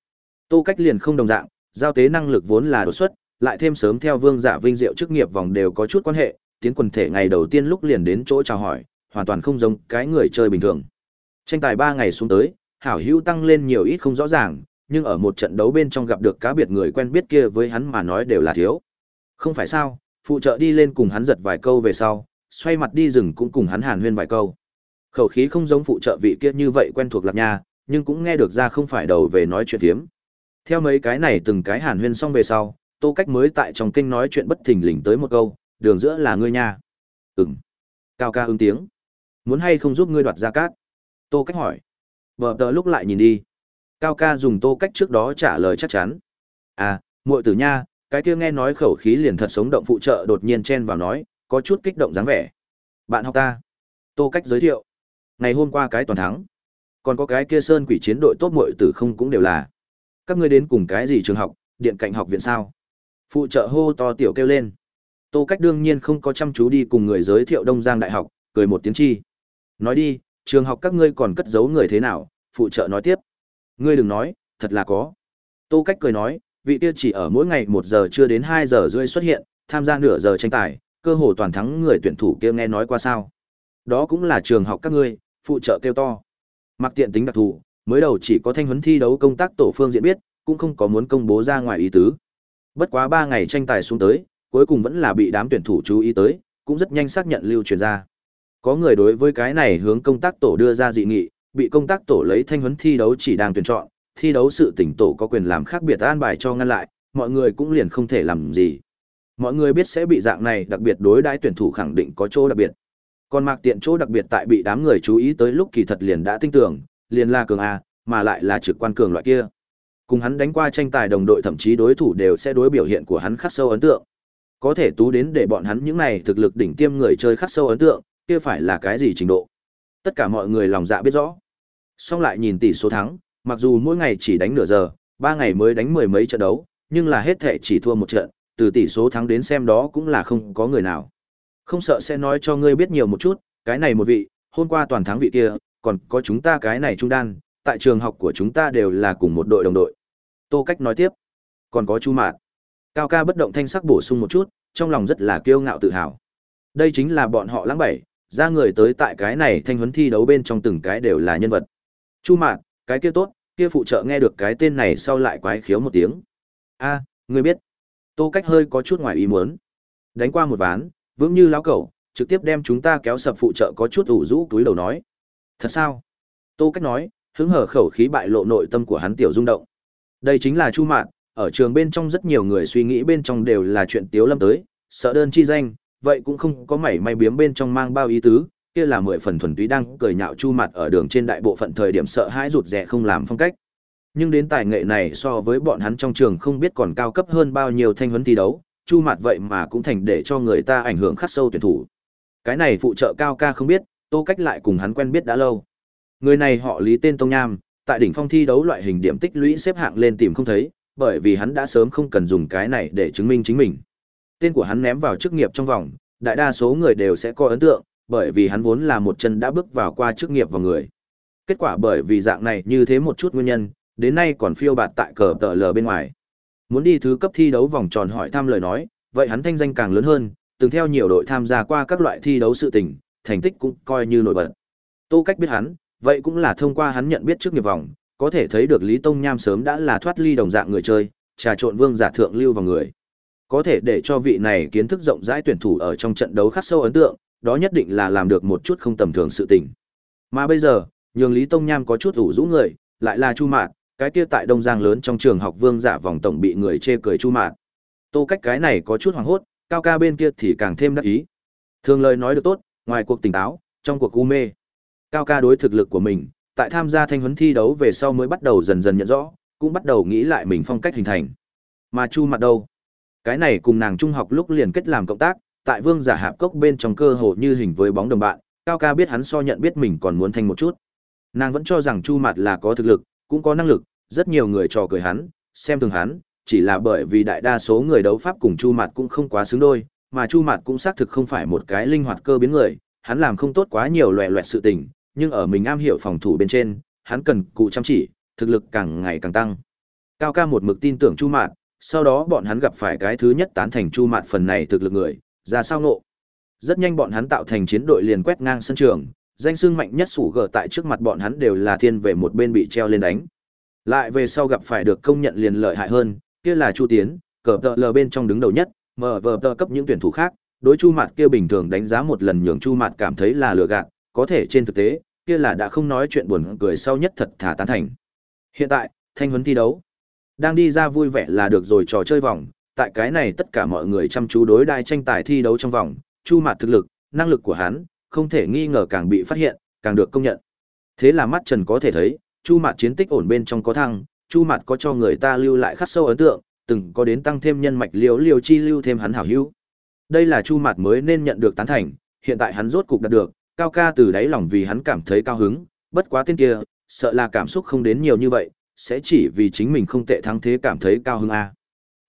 Tô Cách liền không đồng dạng, giao tế năng lực vốn là đột xuất, lại thêm sớm theo vương giả vinh diệu chức nghiệp vòng đều có chút quan hệ, tiến quần thể ngày đầu tiên lúc liền đến chỗ chào hỏi, hoàn toàn không giống cái người chơi bình thường. Tranh tài 3 ngày xuống tới, hảo hữu tăng lên nhiều ít không rõ ràng, nhưng ở một trận đấu bên trong gặp được cá biệt người quen biết kia với hắn mà nói đều là thiếu. Không phải sao, phụ trợ đi lên cùng hắn giật vài câu về sau, xoay mặt đi rừng cũng cùng hắn hàn huyên vài câu. Khẩu khí không giống phụ trợ vị kia như vậy quen thuộc lạc nha, nhưng cũng nghe được ra không phải đầu về nói chuyện thiếm. Theo mấy cái này từng cái hàn huyên xong về sau, Tô Cách mới tại trong kinh nói chuyện bất thình lình tới một câu, đường giữa là ngươi nha. Ừm. Cao ca ứng tiếng. Muốn hay không giúp ngươi đoạt ra cát? Tô Cách hỏi. Vợ tờ lúc lại nhìn đi. Cao ca dùng Tô Cách trước đó trả lời chắc chắn. À, muội tử nha, cái kia nghe nói khẩu khí liền thật sống động phụ trợ đột nhiên chen vào nói, có chút kích động dáng vẻ. Bạn học ta. Tô Cách giới thiệu. Ngày hôm qua cái toàn thắng. Còn có cái kia sơn quỷ chiến đội tốt muội tử không cũng đều là. Các ngươi đến cùng cái gì trường học, điện cạnh học viện sao? Phụ trợ hô to tiểu kêu lên. Tô Cách đương nhiên không có chăm chú đi cùng người giới thiệu Đông Giang Đại học, cười một tiếng chi. Nói đi, trường học các ngươi còn cất giấu người thế nào? Phụ trợ nói tiếp. Ngươi đừng nói, thật là có. Tô Cách cười nói, vị kia chỉ ở mỗi ngày một giờ chưa đến hai giờ rưỡi xuất hiện, tham gia nửa giờ tranh tài, cơ hồ toàn thắng người tuyển thủ kia nghe nói qua sao. Đó cũng là trường học các ngươi, phụ trợ kêu to. Mặc tiện tính đặc thù, mới đầu chỉ có thanh huấn thi đấu công tác tổ phương diện biết, cũng không có muốn công bố ra ngoài ý tứ. Bất quá 3 ngày tranh tài xuống tới, cuối cùng vẫn là bị đám tuyển thủ chú ý tới, cũng rất nhanh xác nhận lưu truyền ra. Có người đối với cái này hướng công tác tổ đưa ra dị nghị, bị công tác tổ lấy thanh huấn thi đấu chỉ đang tuyển chọn, thi đấu sự tỉnh tổ có quyền làm khác biệt an bài cho ngăn lại, mọi người cũng liền không thể làm gì. Mọi người biết sẽ bị dạng này đặc biệt đối đãi tuyển thủ khẳng định có chỗ đặc biệt. Còn mạc tiện chỗ đặc biệt tại bị đám người chú ý tới lúc kỳ thật liền đã tin tưởng, liền là cường A, mà lại là trực quan cường loại kia. Cùng hắn đánh qua tranh tài đồng đội thậm chí đối thủ đều sẽ đối biểu hiện của hắn khắc sâu ấn tượng. Có thể tú đến để bọn hắn những này thực lực đỉnh tiêm người chơi khắc sâu ấn tượng, kia phải là cái gì trình độ. Tất cả mọi người lòng dạ biết rõ. Xong lại nhìn tỷ số thắng, mặc dù mỗi ngày chỉ đánh nửa giờ, ba ngày mới đánh mười mấy trận đấu, nhưng là hết thể chỉ thua một trận, từ tỷ số thắng đến xem đó cũng là không có người nào. Không sợ sẽ nói cho ngươi biết nhiều một chút, cái này một vị, hôm qua toàn thắng vị kia, còn có chúng ta cái này trung đan, tại trường học của chúng ta đều là cùng một đội đồng đội. Tô Cách nói tiếp. Còn có Chu Mạt. Cao ca bất động thanh sắc bổ sung một chút, trong lòng rất là kiêu ngạo tự hào. Đây chính là bọn họ lãng bảy, ra người tới tại cái này thanh huấn thi đấu bên trong từng cái đều là nhân vật. Chu Mạt, cái kia tốt, kia phụ trợ nghe được cái tên này sau lại quái khiếu một tiếng. A, à, ngươi biết. Tô Cách hơi có chút ngoài ý muốn. Đánh qua một ván, vững như lão cẩu, trực tiếp đem chúng ta kéo sập phụ trợ có chút ủ rũ túi đầu nói. Thật sao? Tô Cách nói, hứng hở khẩu khí bại lộ nội tâm của hắn tiểu rung động. Đây chính là Chu Mạn, ở trường bên trong rất nhiều người suy nghĩ bên trong đều là chuyện tiếu lâm tới, sợ đơn chi danh, vậy cũng không có mảy may biếm bên trong mang bao ý tứ, kia là mười phần thuần túy đang cười nhạo Chu Mạt ở đường trên đại bộ phận thời điểm sợ hãi rụt rè không làm phong cách. Nhưng đến tài nghệ này so với bọn hắn trong trường không biết còn cao cấp hơn bao nhiêu thanh huấn thi đấu, Chu Mạt vậy mà cũng thành để cho người ta ảnh hưởng khắc sâu tuyển thủ. Cái này phụ trợ cao ca không biết, Tô Cách lại cùng hắn quen biết đã lâu. Người này họ Lý tên Tông Nham, tại đỉnh phong thi đấu loại hình điểm tích lũy xếp hạng lên tìm không thấy, bởi vì hắn đã sớm không cần dùng cái này để chứng minh chính mình. Tên của hắn ném vào chức nghiệp trong vòng, đại đa số người đều sẽ có ấn tượng, bởi vì hắn vốn là một chân đã bước vào qua chức nghiệp vào người. Kết quả bởi vì dạng này như thế một chút nguyên nhân, đến nay còn phiêu bạt tại cờ tờ lờ bên ngoài. Muốn đi thứ cấp thi đấu vòng tròn hỏi thăm lời nói, vậy hắn thanh danh càng lớn hơn, từng theo nhiều đội tham gia qua các loại thi đấu sự tình, thành tích cũng coi như nổi bật. Tô Cách biết hắn, vậy cũng là thông qua hắn nhận biết trước nghiệp vòng, có thể thấy được Lý Tông Nham sớm đã là thoát ly đồng dạng người chơi, trà trộn vương giả thượng lưu vào người. Có thể để cho vị này kiến thức rộng rãi tuyển thủ ở trong trận đấu khắc sâu ấn tượng, đó nhất định là làm được một chút không tầm thường sự tình. Mà bây giờ, nhường Lý Tông Nham có chút ủ rũ người, lại là Chu Mạt, cái kia tại Đông Giang lớn trong trường học vương giả vòng tổng bị người chê cười Chu Mạt, Tô cách cái này có chút hoảng hốt, cao ca bên kia thì càng thêm đắc ý. Thường lời nói được tốt, ngoài cuộc tỉnh táo, trong cuộc u mê. Cao ca đối thực lực của mình, tại tham gia thanh huấn thi đấu về sau mới bắt đầu dần dần nhận rõ, cũng bắt đầu nghĩ lại mình phong cách hình thành. Mà Chu Mạt đâu? Cái này cùng nàng trung học lúc liền kết làm cộng tác, tại Vương Giả Hạp Cốc bên trong cơ hồ như hình với bóng đồng bạn, Cao ca biết hắn so nhận biết mình còn muốn thanh một chút. Nàng vẫn cho rằng Chu mặt là có thực lực, cũng có năng lực, rất nhiều người trò cười hắn, xem thường hắn, chỉ là bởi vì đại đa số người đấu pháp cùng Chu mặt cũng không quá xứng đôi, mà Chu mặt cũng xác thực không phải một cái linh hoạt cơ biến người, hắn làm không tốt quá nhiều loẹ loẹt sự tình, nhưng ở mình am hiểu phòng thủ bên trên, hắn cần cụ chăm chỉ, thực lực càng ngày càng tăng. Cao ca một mực tin tưởng Chu Mạt, sau đó bọn hắn gặp phải cái thứ nhất tán thành Chu Mạt phần này thực lực người, ra sao nộ. Rất nhanh bọn hắn tạo thành chiến đội liền quét ngang sân trường, danh sương mạnh nhất sủ gở tại trước mặt bọn hắn đều là thiên về một bên bị treo lên đánh. Lại về sau gặp phải được công nhận liền lợi hại hơn, kia là Chu Tiến, cờ tợ lờ bên trong đứng đầu nhất, mở vờ tờ cấp những tuyển thủ khác, đối Chu Mạt kia bình thường đánh giá một lần nhường Chu Mạt cảm thấy là lừa gạt, có thể trên thực tế, kia là đã không nói chuyện buồn cười sau nhất thật thà tán thành. Hiện tại, thanh huấn thi đấu, đang đi ra vui vẻ là được rồi trò chơi vòng, tại cái này tất cả mọi người chăm chú đối đai tranh tài thi đấu trong vòng, Chu Mạt thực lực, năng lực của hắn, không thể nghi ngờ càng bị phát hiện, càng được công nhận. Thế là mắt Trần có thể thấy, Chu Mạt chiến tích ổn bên trong có thăng, Chu Mạt có cho người ta lưu lại khắc sâu ấn tượng, từng có đến tăng thêm nhân mạch liều liều chi lưu thêm hắn hảo hữu. Đây là Chu Mạt mới nên nhận được tán thành, hiện tại hắn rốt cục đạt được, cao ca từ đáy lòng vì hắn cảm thấy cao hứng, bất quá tên kia, sợ là cảm xúc không đến nhiều như vậy, sẽ chỉ vì chính mình không tệ thắng thế cảm thấy cao hứng a.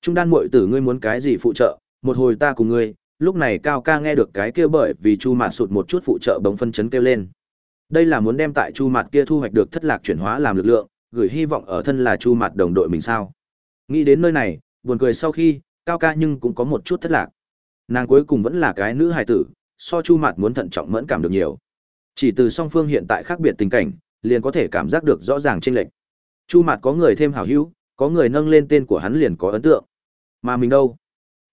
Trung đan muội tử ngươi muốn cái gì phụ trợ, một hồi ta cùng ngươi, lúc này cao ca nghe được cái kia bởi vì chu mạt sụt một chút phụ trợ bóng phân chấn kêu lên. Đây là muốn đem tại chu mạt kia thu hoạch được thất lạc chuyển hóa làm lực lượng gửi hy vọng ở thân là chu mạt đồng đội mình sao? Nghĩ đến nơi này buồn cười sau khi cao ca nhưng cũng có một chút thất lạc. Nàng cuối cùng vẫn là cái nữ hài tử so chu mạt muốn thận trọng mẫn cảm được nhiều. Chỉ từ song phương hiện tại khác biệt tình cảnh liền có thể cảm giác được rõ ràng chênh lệch. Chu mạt có người thêm hảo hữu có người nâng lên tên của hắn liền có ấn tượng mà mình đâu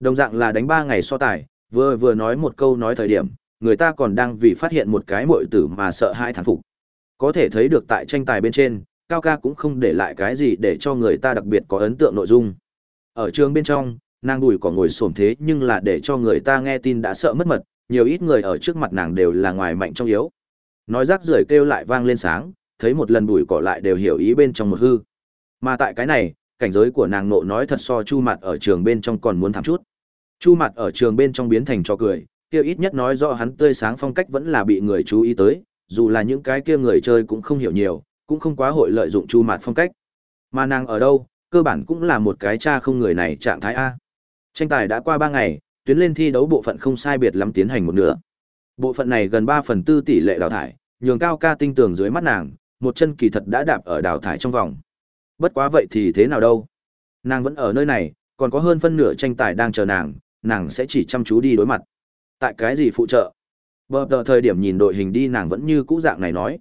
đồng dạng là đánh ba ngày so tài vừa vừa nói một câu nói thời điểm, người ta còn đang vì phát hiện một cái muội tử mà sợ hãi thán phục. Có thể thấy được tại tranh tài bên trên, Cao ca cũng không để lại cái gì để cho người ta đặc biệt có ấn tượng nội dung. Ở trường bên trong, nàng đùi có ngồi xổm thế nhưng là để cho người ta nghe tin đã sợ mất mật, nhiều ít người ở trước mặt nàng đều là ngoài mạnh trong yếu. Nói rác rưởi kêu lại vang lên sáng, thấy một lần bùi cỏ lại đều hiểu ý bên trong một hư. Mà tại cái này, cảnh giới của nàng nộ nói thật so chu mặt ở trường bên trong còn muốn thảm chút. Chu mặt ở trường bên trong biến thành trò cười, kia ít nhất nói rõ hắn tươi sáng phong cách vẫn là bị người chú ý tới, dù là những cái kia người chơi cũng không hiểu nhiều, cũng không quá hội lợi dụng chu mặt phong cách. Mà nàng ở đâu, cơ bản cũng là một cái cha không người này trạng thái A. Tranh tài đã qua ba ngày, tuyến lên thi đấu bộ phận không sai biệt lắm tiến hành một nửa. Bộ phận này gần ba phần tư tỷ lệ đào thải, nhường cao ca tinh tường dưới mắt nàng, một chân kỳ thật đã đạp ở đào thải trong vòng. Bất quá vậy thì thế nào đâu? Nàng vẫn ở nơi này, còn có hơn phân nửa tranh tài đang chờ nàng, nàng sẽ chỉ chăm chú đi đối mặt. Tại cái gì phụ trợ? Bờ tờ thời điểm nhìn đội hình đi nàng vẫn như cũ dạng này nói.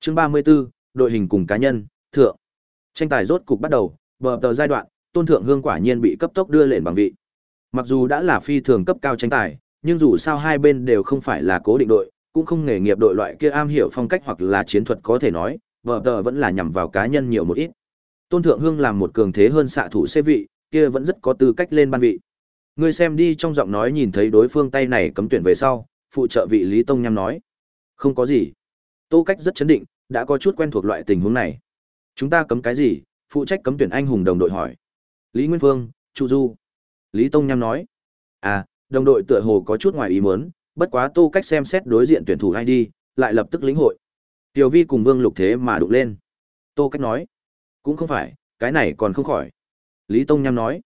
Chương 34, đội hình cùng cá nhân, thượng. Tranh tài rốt cục bắt đầu, bờ tờ giai đoạn, tôn thượng hương quả nhiên bị cấp tốc đưa lên bằng vị. Mặc dù đã là phi thường cấp cao tranh tài, nhưng dù sao hai bên đều không phải là cố định đội, cũng không nghề nghiệp đội loại kia am hiểu phong cách hoặc là chiến thuật có thể nói, bờ tờ vẫn là nhằm vào cá nhân nhiều một ít. Tôn Thượng Hương làm một cường thế hơn xạ thủ xê vị, kia vẫn rất có tư cách lên ban vị. Ngươi xem đi trong giọng nói nhìn thấy đối phương tay này cấm tuyển về sau, phụ trợ vị Lý Tông Nham nói. Không có gì. Tô Cách rất chấn định, đã có chút quen thuộc loại tình huống này. Chúng ta cấm cái gì? Phụ trách cấm tuyển anh hùng đồng đội hỏi. Lý Nguyên Phương, Chu Du. Lý Tông Nham nói. À, đồng đội tựa hồ có chút ngoài ý muốn, bất quá Tô Cách xem xét đối diện tuyển thủ ai đi, lại lập tức lĩnh hội. Tiểu Vi cùng Vương Lục thế mà đụng lên. Tô Cách nói. Cũng không phải, cái này còn không khỏi. Lý Tông Nham nói.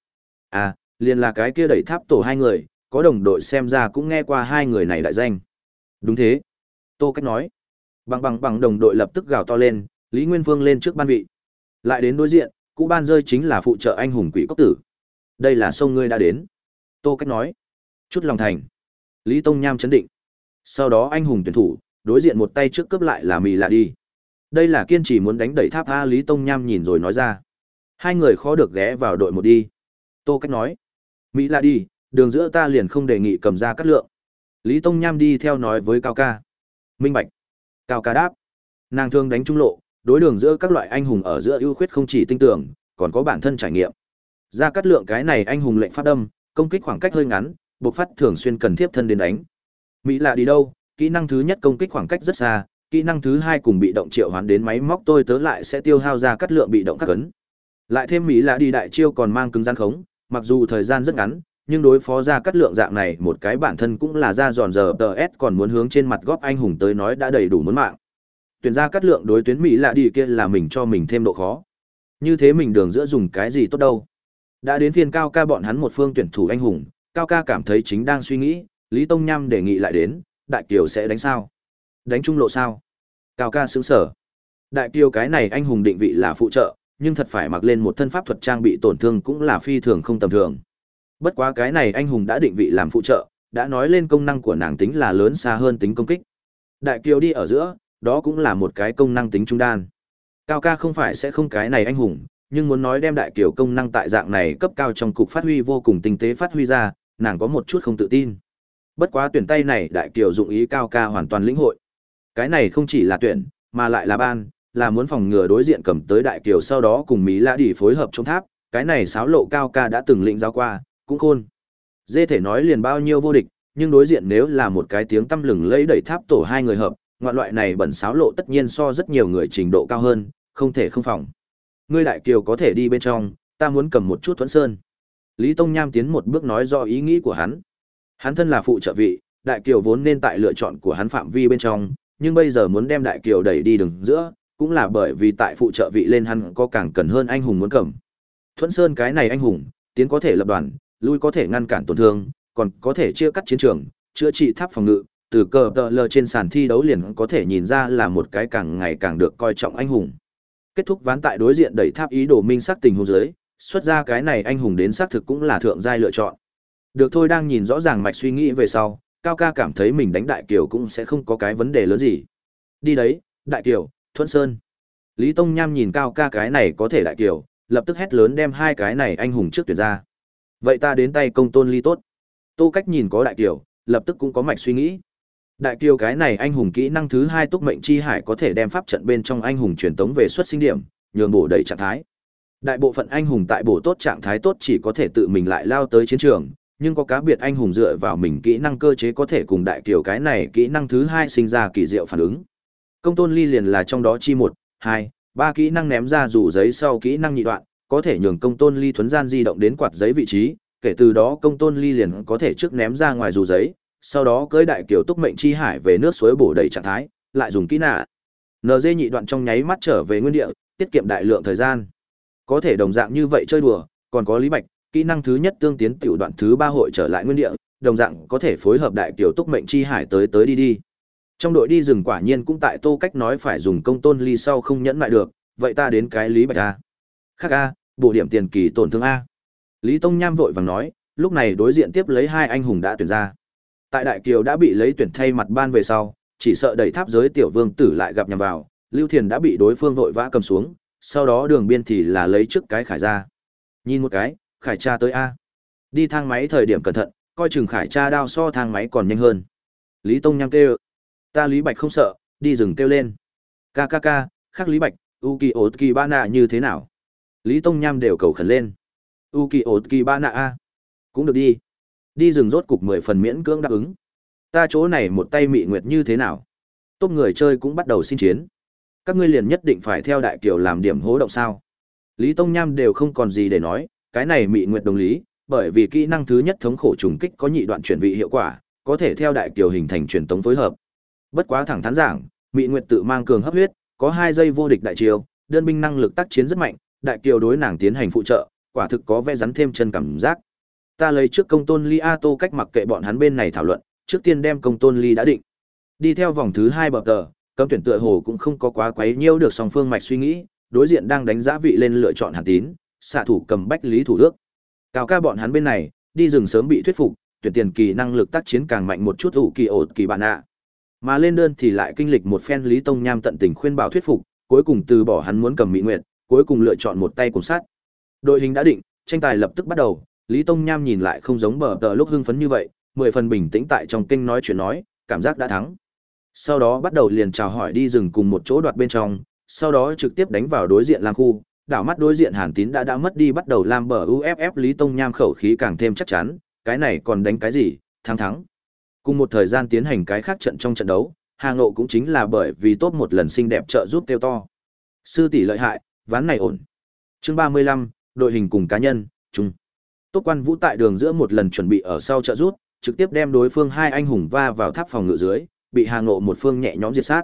À, liền là cái kia đẩy tháp tổ hai người, có đồng đội xem ra cũng nghe qua hai người này đại danh. Đúng thế. Tô Cách nói. Bằng bằng bằng đồng đội lập tức gào to lên, Lý Nguyên Vương lên trước ban vị. Lại đến đối diện, cụ ban rơi chính là phụ trợ anh hùng quỷ cốc tử. Đây là sông ngươi đã đến. Tô Cách nói. Chút lòng thành. Lý Tông Nham chấn định. Sau đó anh hùng tuyển thủ, đối diện một tay trước cướp lại là mì lạ đi. Đây là kiên trì muốn đánh đẩy tháp A Lý Tông Nham nhìn rồi nói ra. Hai người khó được ghé vào đội một đi. Tô Cách nói. Mỹ là đi, đường giữa ta liền không đề nghị cầm ra cắt lượng. Lý Tông Nham đi theo nói với Cao ca. Minh Bạch. Cao ca đáp. Nàng thương đánh trung lộ, đối đường giữa các loại anh hùng ở giữa ưu khuyết không chỉ tinh tưởng, còn có bản thân trải nghiệm. Ra cắt lượng cái này anh hùng lệnh phát đâm, công kích khoảng cách hơi ngắn, buộc phát thường xuyên cần thiếp thân đến đánh. Mỹ là đi đâu? Kỹ năng thứ nhất công kích khoảng cách rất xa, kỹ năng thứ hai cùng bị động triệu hoán đến máy móc tôi tớ lại sẽ tiêu hao ra cắt lượng bị động các cấn. Lại thêm Mỹ là đi đại chiêu còn mang cứng gian khống, mặc dù thời gian rất ngắn, nhưng đối phó ra cắt lượng dạng này một cái bản thân cũng là ra giòn giờ tờ S còn muốn hướng trên mặt góp anh hùng tới nói đã đầy đủ muốn mạng. Tuyển ra cắt lượng đối tuyến Mỹ lạ đi kia là mình cho mình thêm độ khó. Như thế mình đường giữa dùng cái gì tốt đâu. Đã đến phiên cao ca bọn hắn một phương tuyển thủ anh hùng, cao ca cảm thấy chính đang suy nghĩ, Lý Tông Nham đề nghị lại đến, đại kiều sẽ đánh sao đánh trung lộ sao? Cao ca xứng sở đại tiêu cái này anh hùng định vị là phụ trợ, nhưng thật phải mặc lên một thân pháp thuật trang bị tổn thương cũng là phi thường không tầm thường. Bất quá cái này anh hùng đã định vị làm phụ trợ, đã nói lên công năng của nàng tính là lớn xa hơn tính công kích. Đại kiều đi ở giữa, đó cũng là một cái công năng tính trung đan. Cao ca không phải sẽ không cái này anh hùng, nhưng muốn nói đem đại kiều công năng tại dạng này cấp cao trong cục phát huy vô cùng tinh tế phát huy ra, nàng có một chút không tự tin. Bất quá tuyển tay này đại kiều dụng ý cao ca hoàn toàn lĩnh hội cái này không chỉ là tuyển, mà lại là ban, là muốn phòng ngừa đối diện cầm tới đại kiều sau đó cùng mỹ lã đi phối hợp trong tháp, cái này sáo lộ cao ca đã từng lĩnh giao qua, cũng khôn. Dê thể nói liền bao nhiêu vô địch, nhưng đối diện nếu là một cái tiếng tăm lừng lấy đẩy tháp tổ hai người hợp, ngoạn loại này bẩn sáo lộ tất nhiên so rất nhiều người trình độ cao hơn, không thể không phòng. Ngươi đại kiều có thể đi bên trong, ta muốn cầm một chút thuẫn sơn. Lý tông nham tiến một bước nói do ý nghĩ của hắn. Hắn thân là phụ trợ vị, đại kiều vốn nên tại lựa chọn của hắn phạm vi bên trong nhưng bây giờ muốn đem đại kiều đẩy đi đường giữa cũng là bởi vì tại phụ trợ vị lên hắn có càng cần hơn anh hùng muốn cầm thuẫn sơn cái này anh hùng tiến có thể lập đoàn lui có thể ngăn cản tổn thương còn có thể chia cắt chiến trường chữa trị tháp phòng ngự từ cờ tờ lờ trên sàn thi đấu liền có thể nhìn ra là một cái càng ngày càng được coi trọng anh hùng Kết thúc ván tại đối diện đẩy tháp ý đồ minh sắc tình huống dưới, xuất ra cái này anh hùng đến xác thực cũng là thượng giai lựa chọn. Được thôi đang nhìn rõ ràng mạch suy nghĩ về sau, Cao ca cảm thấy mình đánh đại kiều cũng sẽ không có cái vấn đề lớn gì. Đi đấy, đại kiều, Thuận Sơn. Lý Tông Nham nhìn Cao ca cái này có thể đại kiều, lập tức hét lớn đem hai cái này anh hùng trước tuyển ra. Vậy ta đến tay công tôn ly tốt. Tô cách nhìn có đại kiều, lập tức cũng có mạch suy nghĩ. Đại kiều cái này anh hùng kỹ năng thứ hai túc mệnh chi hải có thể đem pháp trận bên trong anh hùng truyền tống về xuất sinh điểm, nhường bổ đầy trạng thái. Đại bộ phận anh hùng tại bổ tốt trạng thái tốt chỉ có thể tự mình lại lao tới chiến trường, nhưng có cá biệt anh hùng dựa vào mình kỹ năng cơ chế có thể cùng đại kiểu cái này kỹ năng thứ hai sinh ra kỳ diệu phản ứng. Công tôn ly liền là trong đó chi một, hai, ba kỹ năng ném ra rủ giấy sau kỹ năng nhị đoạn, có thể nhường công tôn ly thuấn gian di động đến quạt giấy vị trí, kể từ đó công tôn ly liền có thể trước ném ra ngoài dù giấy, sau đó cưới đại kiểu túc mệnh chi hải về nước suối bổ đầy trạng thái, lại dùng kỹ nạ. NG nhị đoạn trong nháy mắt trở về nguyên địa, tiết kiệm đại lượng thời gian. Có thể đồng dạng như vậy chơi đùa, còn có Lý Bạch, kỹ năng thứ nhất tương tiến tiểu đoạn thứ ba hội trở lại nguyên địa, đồng dạng có thể phối hợp đại tiểu túc mệnh chi hải tới tới đi đi. Trong đội đi rừng quả nhiên cũng tại Tô Cách nói phải dùng công tôn ly sau không nhẫn lại được, vậy ta đến cái Lý Bạch a. Khác a, bổ điểm tiền kỳ tổn thương a. Lý Tông Nham vội vàng nói, lúc này đối diện tiếp lấy hai anh hùng đã tuyển ra. Tại Đại Kiều đã bị lấy tuyển thay mặt ban về sau, chỉ sợ đẩy tháp giới tiểu vương tử lại gặp nhằm vào, Lưu Thiền đã bị đối phương vội vã cầm xuống, sau đó đường biên thì là lấy trước cái khải ra. Nhìn một cái, khải tra tới A. Đi thang máy thời điểm cẩn thận, coi chừng khải tra đao so thang máy còn nhanh hơn. Lý Tông Nham kêu. Ta Lý Bạch không sợ, đi rừng kêu lên. Ca ca ca, khắc Lý Bạch, Uki Otki Ba Nạ như thế nào? Lý Tông Nham đều cầu khẩn lên. Uki Otki Ba Nạ A. Cũng được đi. Đi rừng rốt cục mười phần miễn cưỡng đáp ứng. Ta chỗ này một tay mị nguyệt như thế nào? Tốt người chơi cũng bắt đầu xin chiến. Các ngươi liền nhất định phải theo đại kiều làm điểm hố động sao? Lý Tông Nham đều không còn gì để nói, cái này mị nguyệt đồng lý, bởi vì kỹ năng thứ nhất thống khổ trùng kích có nhị đoạn chuyển vị hiệu quả, có thể theo đại kiều hình thành truyền tống phối hợp. Bất quá thẳng thắn giảng, mị nguyệt tự mang cường hấp huyết, có hai giây vô địch đại triều, đơn binh năng lực tác chiến rất mạnh, đại kiều đối nàng tiến hành phụ trợ, quả thực có vẽ rắn thêm chân cảm giác. Ta lấy trước công tôn li a tô cách mặc kệ bọn hắn bên này thảo luận trước tiên đem công tôn li đã định. Đi theo vòng thứ hai bậc tờ cấm tuyển tựa hồ cũng không có quá quấy nhiêu được song phương mạch suy nghĩ đối diện đang đánh giá vị lên lựa chọn hàn tín xạ thủ cầm bách lý thủ đức cao ca bọn hắn bên này đi rừng sớm bị thuyết phục tuyển tiền kỳ năng lực tác chiến càng mạnh một chút ủ kỳ ột kỳ bạn ạ. Mà lên đơn thì lại kinh lịch một phen lý tông nham tận tình khuyên bảo thuyết phục cuối cùng từ bỏ hắn muốn cầm mỹ nguyện cuối cùng lựa chọn một tay cùng sát. Đội hình đã định tranh tài lập tức bắt đầu Lý Tông Nham nhìn lại không giống bờ tờ lúc hưng phấn như vậy, mười phần bình tĩnh tại trong kinh nói chuyện nói, cảm giác đã thắng. Sau đó bắt đầu liền chào hỏi đi rừng cùng một chỗ đoạt bên trong, sau đó trực tiếp đánh vào đối diện Lam khu, đảo mắt đối diện Hàn Tín đã đã mất đi bắt đầu làm bờ UFF Lý Tông Nham khẩu khí càng thêm chắc chắn, cái này còn đánh cái gì, thắng thắng. Cùng một thời gian tiến hành cái khác trận trong trận đấu, Hà Ngộ cũng chính là bởi vì tốt một lần xinh đẹp trợ giúp tiêu to. Sư tỷ lợi hại, ván này ổn. Chương 35, đội hình cùng cá nhân, chung. Tốt quan vũ tại đường giữa một lần chuẩn bị ở sau trợ rút, trực tiếp đem đối phương hai anh hùng va vào tháp phòng ngự dưới, bị Hà Ngộ một phương nhẹ nhõm diệt sát.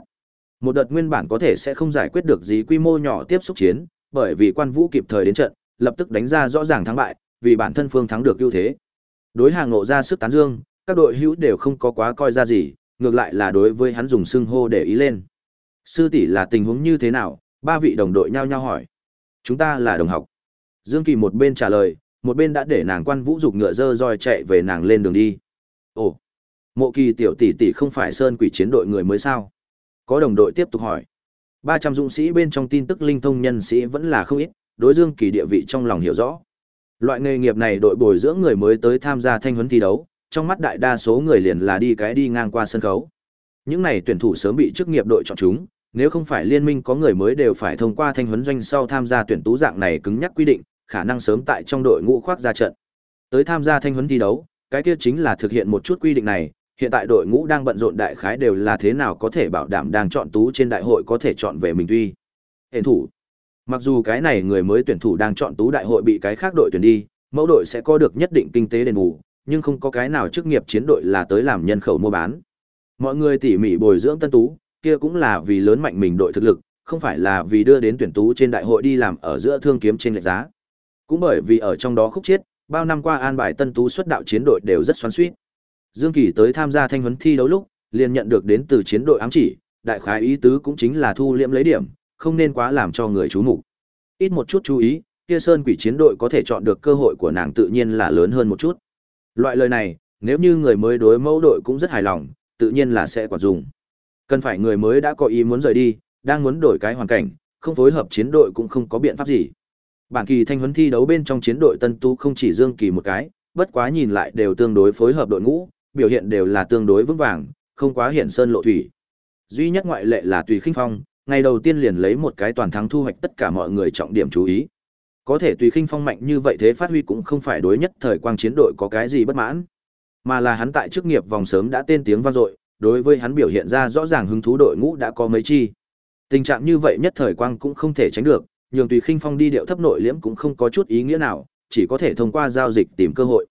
Một đợt nguyên bản có thể sẽ không giải quyết được gì quy mô nhỏ tiếp xúc chiến, bởi vì quan vũ kịp thời đến trận, lập tức đánh ra rõ ràng thắng bại, vì bản thân phương thắng được ưu thế. Đối hàng Ngộ ra sức tán dương, các đội hữu đều không có quá coi ra gì, ngược lại là đối với hắn dùng xưng hô để ý lên. Sư tỷ là tình huống như thế nào? Ba vị đồng đội nhao nhao hỏi. Chúng ta là đồng học. Dương Kỳ một bên trả lời, một bên đã để nàng quan vũ dục ngựa dơ roi chạy về nàng lên đường đi. Ồ, mộ kỳ tiểu tỷ tỷ không phải sơn quỷ chiến đội người mới sao? Có đồng đội tiếp tục hỏi. 300 dũng sĩ bên trong tin tức linh thông nhân sĩ vẫn là không ít, đối Dương Kỳ địa vị trong lòng hiểu rõ. Loại nghề nghiệp này đội bồi dưỡng người mới tới tham gia thanh huấn thi đấu, trong mắt đại đa số người liền là đi cái đi ngang qua sân khấu. Những này tuyển thủ sớm bị chức nghiệp đội chọn chúng, nếu không phải liên minh có người mới đều phải thông qua thanh huấn doanh sau tham gia tuyển tú dạng này cứng nhắc quy định, khả năng sớm tại trong đội ngũ khoác ra trận. Tới tham gia thanh huấn thi đấu, cái kia chính là thực hiện một chút quy định này, hiện tại đội ngũ đang bận rộn đại khái đều là thế nào có thể bảo đảm đang chọn tú trên đại hội có thể chọn về mình tuy. Hệ thủ. Mặc dù cái này người mới tuyển thủ đang chọn tú đại hội bị cái khác đội tuyển đi, mẫu đội sẽ có được nhất định kinh tế đền bù, nhưng không có cái nào chức nghiệp chiến đội là tới làm nhân khẩu mua bán. Mọi người tỉ mỉ bồi dưỡng tân tú, kia cũng là vì lớn mạnh mình đội thực lực, không phải là vì đưa đến tuyển tú trên đại hội đi làm ở giữa thương kiếm trên lệch giá. Cũng bởi vì ở trong đó khúc chết, bao năm qua an bài tân tú xuất đạo chiến đội đều rất xoắn xuýt. Dương Kỳ tới tham gia thanh huấn thi đấu lúc, liền nhận được đến từ chiến đội ám chỉ, đại khái ý tứ cũng chính là thu liễm lấy điểm, không nên quá làm cho người chú mục. Ít một chút chú ý, kia Sơn Quỷ chiến đội có thể chọn được cơ hội của nàng tự nhiên là lớn hơn một chút. Loại lời này, nếu như người mới đối mẫu đội cũng rất hài lòng, tự nhiên là sẽ quản dùng. Cần phải người mới đã có ý muốn rời đi, đang muốn đổi cái hoàn cảnh, không phối hợp chiến đội cũng không có biện pháp gì. Bản kỳ thanh huấn thi đấu bên trong chiến đội Tân Tu không chỉ Dương Kỳ một cái, bất quá nhìn lại đều tương đối phối hợp đội ngũ, biểu hiện đều là tương đối vững vàng, không quá hiển sơn lộ thủy. Duy nhất ngoại lệ là Tùy Khinh Phong, ngày đầu tiên liền lấy một cái toàn thắng thu hoạch tất cả mọi người trọng điểm chú ý. Có thể Tùy Khinh Phong mạnh như vậy thế phát huy cũng không phải đối nhất thời quang chiến đội có cái gì bất mãn, mà là hắn tại chức nghiệp vòng sớm đã tên tiếng vang dội, đối với hắn biểu hiện ra rõ ràng hứng thú đội ngũ đã có mấy chi. Tình trạng như vậy nhất thời quang cũng không thể tránh được, nhường Tùy Khinh Phong đi điệu thấp nội liễm cũng không có chút ý nghĩa nào, chỉ có thể thông qua giao dịch tìm cơ hội.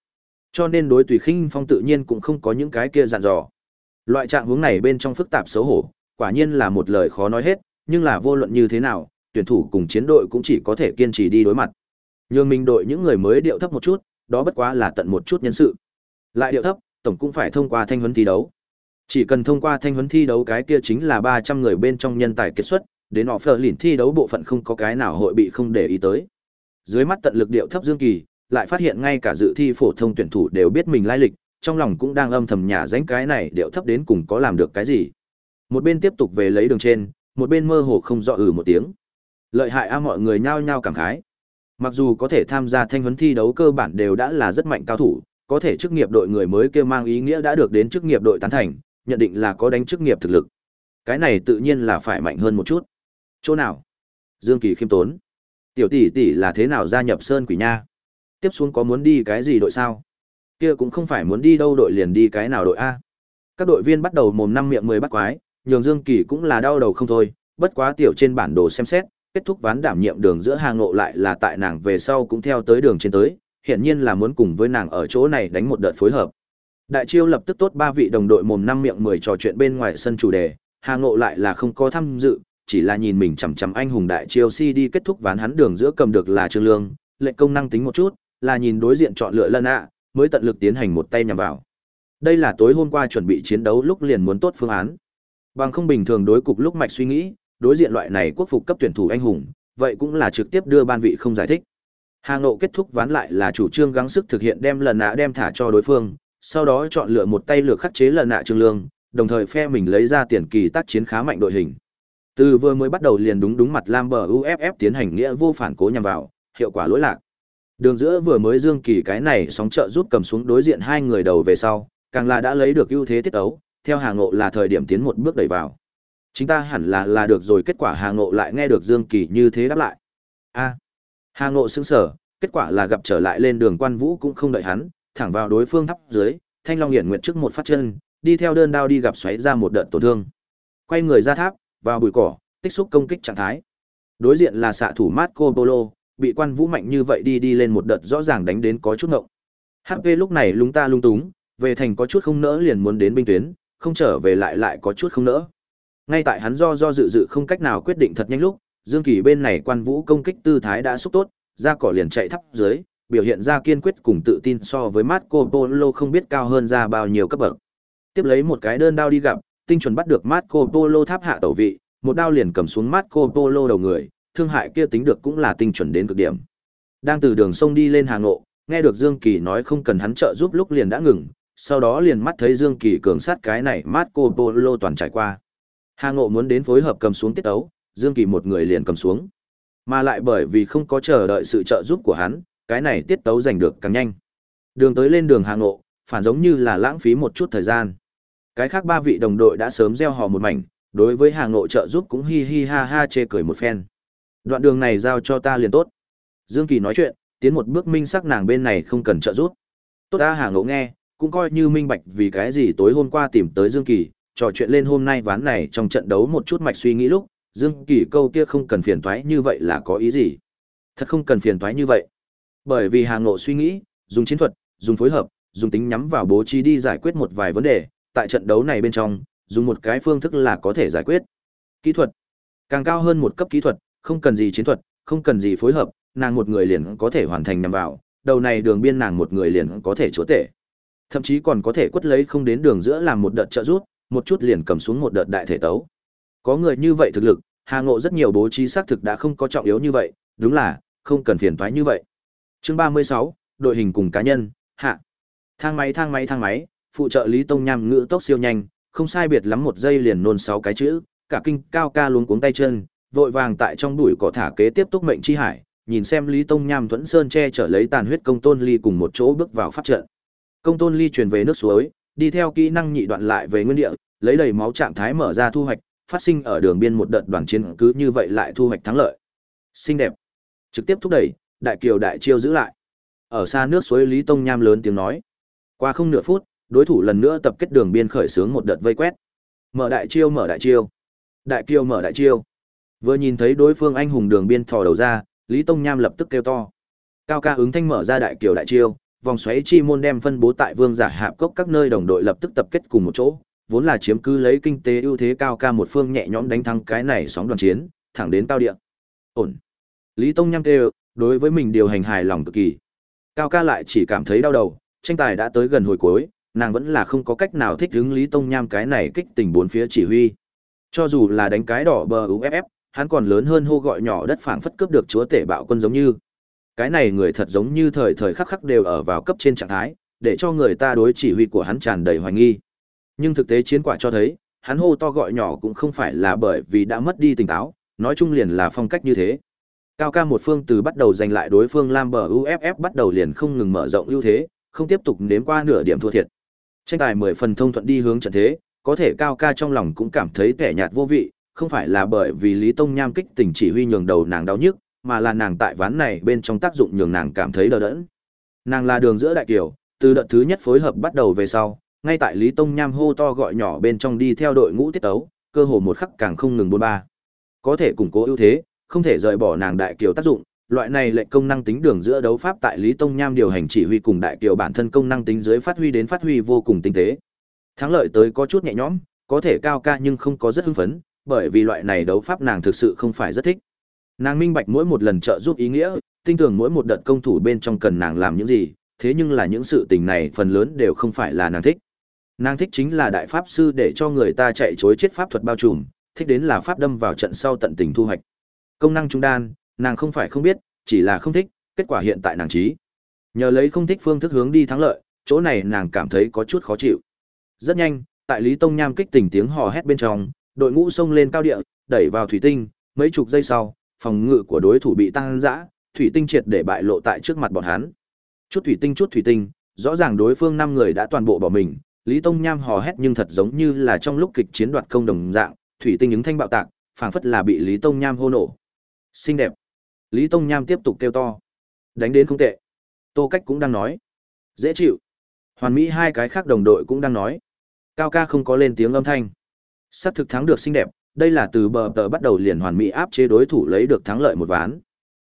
Cho nên đối Tùy Khinh Phong tự nhiên cũng không có những cái kia dặn dò. Loại trạng hướng này bên trong phức tạp xấu hổ, quả nhiên là một lời khó nói hết, nhưng là vô luận như thế nào, tuyển thủ cùng chiến đội cũng chỉ có thể kiên trì đi đối mặt. Nhường mình đội những người mới điệu thấp một chút, đó bất quá là tận một chút nhân sự. Lại điệu thấp, tổng cũng phải thông qua thanh huấn thi đấu. Chỉ cần thông qua thanh huấn thi đấu cái kia chính là 300 người bên trong nhân tài kết xuất, đến họ phờ lìn thi đấu bộ phận không có cái nào hội bị không để ý tới. Dưới mắt tận lực điệu thấp Dương Kỳ, lại phát hiện ngay cả dự thi phổ thông tuyển thủ đều biết mình lai lịch, trong lòng cũng đang âm thầm nhả danh cái này điệu thấp đến cùng có làm được cái gì. Một bên tiếp tục về lấy đường trên, một bên mơ hồ không rõ ừ một tiếng. Lợi hại a mọi người nhao nhao cảm khái. Mặc dù có thể tham gia thanh huấn thi đấu cơ bản đều đã là rất mạnh cao thủ, có thể chức nghiệp đội người mới kêu mang ý nghĩa đã được đến chức nghiệp đội tán thành, nhận định là có đánh chức nghiệp thực lực. Cái này tự nhiên là phải mạnh hơn một chút. Chỗ nào? Dương Kỳ khiêm tốn. Tiểu tỷ tỷ là thế nào gia nhập Sơn Quỷ Nha? Tiếp xuống có muốn đi cái gì đội sao? Kia cũng không phải muốn đi đâu đội liền đi cái nào đội a. Các đội viên bắt đầu mồm năm miệng mười bắt quái, nhường Dương Kỳ cũng là đau đầu không thôi, bất quá tiểu trên bản đồ xem xét, kết thúc ván đảm nhiệm đường giữa hàng ngộ lại là tại nàng về sau cũng theo tới đường trên tới, hiển nhiên là muốn cùng với nàng ở chỗ này đánh một đợt phối hợp. Đại chiêu lập tức tốt ba vị đồng đội mồm năm miệng mười trò chuyện bên ngoài sân chủ đề, Hà ngộ lại là không có tham dự, chỉ là nhìn mình chằm chằm anh hùng đại chiêu si đi kết thúc ván hắn đường giữa cầm được là Trương Lương, lệnh công năng tính một chút, là nhìn đối diện chọn lựa lân ạ, mới tận lực tiến hành một tay nhằm vào. Đây là tối hôm qua chuẩn bị chiến đấu lúc liền muốn tốt phương án. Bằng không bình thường đối cục lúc mạch suy nghĩ, đối diện loại này quốc phục cấp tuyển thủ anh hùng, vậy cũng là trực tiếp đưa ban vị không giải thích. Hà Ngộ kết thúc ván lại là chủ trương gắng sức thực hiện đem lần nạ đem thả cho đối phương, sau đó chọn lựa một tay lược khắc chế lần nạ trương lương, đồng thời phe mình lấy ra tiền kỳ tác chiến khá mạnh đội hình. Từ vừa mới bắt đầu liền đúng đúng mặt Lam bờ UFF tiến hành nghĩa vô phản cố nhằm vào, hiệu quả lỗi lạc. Đường giữa vừa mới Dương Kỳ cái này sóng trợ giúp cầm xuống đối diện hai người đầu về sau, càng là đã lấy được ưu thế tiết ấu, theo Hà Ngộ là thời điểm tiến một bước đẩy vào. Chính ta hẳn là là được rồi kết quả Hà Ngộ lại nghe được Dương Kỳ như thế đáp lại. A. Hà Ngộ sững sở, kết quả là gặp trở lại lên đường quan vũ cũng không đợi hắn, thẳng vào đối phương thắp dưới, Thanh Long Hiển Nguyệt trước một phát chân, đi theo đơn đao đi gặp xoáy ra một đợt tổn thương. Quay người ra tháp, vào bụi cỏ, tích xúc công kích trạng thái. Đối diện là xạ thủ Marco Polo, bị quan vũ mạnh như vậy đi đi lên một đợt rõ ràng đánh đến có chút ngộng. HP lúc này lung ta lung túng, về thành có chút không nỡ liền muốn đến binh tuyến, không trở về lại lại có chút không nỡ. Ngay tại hắn do do dự dự không cách nào quyết định thật nhanh lúc, Dương Kỳ bên này quan vũ công kích tư thái đã xúc tốt, ra cỏ liền chạy thấp dưới, biểu hiện ra kiên quyết cùng tự tin so với Marco Polo không biết cao hơn ra bao nhiêu cấp bậc. Tiếp lấy một cái đơn đao đi gặp, tinh chuẩn bắt được Marco Polo tháp hạ tẩu vị, một đao liền cầm xuống Marco Polo đầu người, thương hại kia tính được cũng là tinh chuẩn đến cực điểm. Đang từ đường sông đi lên hàng ngộ, nghe được Dương Kỳ nói không cần hắn trợ giúp lúc liền đã ngừng, sau đó liền mắt thấy Dương Kỳ cường sát cái này Marco Polo toàn trải qua. Hàng ngộ muốn đến phối hợp cầm xuống tiết ấu, Dương Kỳ một người liền cầm xuống. Mà lại bởi vì không có chờ đợi sự trợ giúp của hắn, cái này tiết tấu giành được càng nhanh. Đường tới lên đường hàng ngộ, phản giống như là lãng phí một chút thời gian. Cái khác ba vị đồng đội đã sớm gieo hò một mảnh, đối với hàng ngộ trợ giúp cũng hi hi ha ha chê cười một phen. Đoạn đường này giao cho ta liền tốt. Dương Kỳ nói chuyện, tiến một bước minh sắc nàng bên này không cần trợ giúp. Tốt ta hàng ngộ nghe, cũng coi như minh bạch vì cái gì tối hôm qua tìm tới Dương Kỳ, trò chuyện lên hôm nay ván này trong trận đấu một chút mạch suy nghĩ lúc, Dương Kỳ câu kia không cần phiền toái như vậy là có ý gì? Thật không cần phiền toái như vậy. Bởi vì hàng ngộ suy nghĩ, dùng chiến thuật, dùng phối hợp, dùng tính nhắm vào bố trí đi giải quyết một vài vấn đề, tại trận đấu này bên trong, dùng một cái phương thức là có thể giải quyết. Kỹ thuật, càng cao hơn một cấp kỹ thuật, không cần gì chiến thuật, không cần gì phối hợp, nàng một người liền có thể hoàn thành nhằm vào, đầu này đường biên nàng một người liền có thể chúa tể. Thậm chí còn có thể quất lấy không đến đường giữa làm một đợt trợ rút, một chút liền cầm xuống một đợt đại thể tấu. Có người như vậy thực lực, Hà Ngộ rất nhiều bố trí xác thực đã không có trọng yếu như vậy, đúng là, không cần phiền toái như vậy. Chương 36, đội hình cùng cá nhân, hạ. Thang máy thang máy thang máy, phụ trợ Lý Tông Nham ngữ tốc siêu nhanh, không sai biệt lắm một giây liền nôn sáu cái chữ, cả kinh cao ca luống cuống tay chân, vội vàng tại trong bụi cỏ thả kế tiếp tục mệnh chi hải, nhìn xem Lý Tông Nham Thuẫn Sơn che chở lấy tàn huyết công tôn ly cùng một chỗ bước vào pháp trận. Công tôn ly truyền về nước suối, đi theo kỹ năng nhị đoạn lại về nguyên địa, lấy đầy máu trạng thái mở ra thu hoạch, phát sinh ở đường biên một đợt đoàn chiến cứ như vậy lại thu hoạch thắng lợi. Xinh đẹp. Trực tiếp thúc đẩy, đại kiều đại chiêu giữ lại. Ở xa nước suối Lý Tông Nham lớn tiếng nói. Qua không nửa phút, đối thủ lần nữa tập kết đường biên khởi xướng một đợt vây quét. Mở đại chiêu mở đại chiêu. Đại kiều mở đại chiêu. Vừa nhìn thấy đối phương anh hùng đường biên thò đầu ra, Lý Tông Nham lập tức kêu to. Cao ca ứng thanh mở ra đại kiều đại chiêu, vòng xoáy chi môn đem phân bố tại vương giả hạp cốc các nơi đồng đội lập tức tập kết cùng một chỗ, vốn là chiếm cứ lấy kinh tế ưu thế cao ca một phương nhẹ nhõm đánh thắng cái này sóng đoàn chiến, thẳng đến cao địa. Ổn. Lý Tông Nham kêu, đối với mình điều hành hài lòng cực kỳ. Cao ca lại chỉ cảm thấy đau đầu, tranh tài đã tới gần hồi cuối, nàng vẫn là không có cách nào thích ứng Lý Tông Nham cái này kích tình bốn phía chỉ huy. Cho dù là đánh cái đỏ bờ UFF, hắn còn lớn hơn hô gọi nhỏ đất phảng phất cướp được chúa tể bạo quân giống như. Cái này người thật giống như thời thời khắc khắc đều ở vào cấp trên trạng thái, để cho người ta đối chỉ huy của hắn tràn đầy hoài nghi. Nhưng thực tế chiến quả cho thấy, hắn hô to gọi nhỏ cũng không phải là bởi vì đã mất đi tỉnh táo, nói chung liền là phong cách như thế. Cao ca một phương từ bắt đầu giành lại đối phương Lam bờ UFF bắt đầu liền không ngừng mở rộng ưu thế, không tiếp tục nếm qua nửa điểm thua thiệt. Tranh tài 10 phần thông thuận đi hướng trận thế, có thể Cao ca trong lòng cũng cảm thấy tẻ nhạt vô vị, không phải là bởi vì Lý Tông Nham kích tình chỉ huy nhường đầu nàng đau nhức, mà là nàng tại ván này bên trong tác dụng nhường nàng cảm thấy đờ đẫn. Nàng là đường giữa đại kiều, từ đợt thứ nhất phối hợp bắt đầu về sau, ngay tại Lý Tông Nham hô to gọi nhỏ bên trong đi theo đội ngũ tiết tấu, cơ hồ một khắc càng không ngừng bốn ba. Có thể củng cố ưu thế, không thể rời bỏ nàng đại kiều tác dụng, loại này lệnh công năng tính đường giữa đấu pháp tại Lý Tông Nham điều hành chỉ huy cùng đại kiều bản thân công năng tính dưới phát huy đến phát huy vô cùng tinh tế. Thắng lợi tới có chút nhẹ nhõm, có thể cao ca nhưng không có rất hưng phấn, bởi vì loại này đấu pháp nàng thực sự không phải rất thích. Nàng minh bạch mỗi một lần trợ giúp ý nghĩa, tin tưởng mỗi một đợt công thủ bên trong cần nàng làm những gì, thế nhưng là những sự tình này phần lớn đều không phải là nàng thích. Nàng thích chính là đại pháp sư để cho người ta chạy chối chết pháp thuật bao trùm, thích đến là pháp đâm vào trận sau tận tình thu hoạch. Công năng trung đan, nàng không phải không biết, chỉ là không thích, kết quả hiện tại nàng trí. Nhờ lấy không thích phương thức hướng đi thắng lợi, chỗ này nàng cảm thấy có chút khó chịu. Rất nhanh, tại Lý Tông Nham kích tình tiếng hò hét bên trong, đội ngũ xông lên cao địa, đẩy vào thủy tinh, mấy chục giây sau, phòng ngự của đối thủ bị tăng dã, thủy tinh triệt để bại lộ tại trước mặt bọn hắn. Chút thủy tinh chút thủy tinh, rõ ràng đối phương năm người đã toàn bộ bỏ mình, Lý Tông Nham hò hét nhưng thật giống như là trong lúc kịch chiến đoạt công đồng dạng, thủy tinh những thanh bạo tạc, phảng phất là bị Lý Tông Nham hô nổ. Xinh đẹp. Lý Tông Nham tiếp tục kêu to. Đánh đến không tệ. Tô Cách cũng đang nói. Dễ chịu. Hoàn Mỹ hai cái khác đồng đội cũng đang nói. Cao ca không có lên tiếng âm thanh. Sắp thực thắng được xinh đẹp, đây là từ bờ tờ bắt đầu liền hoàn mỹ áp chế đối thủ lấy được thắng lợi một ván.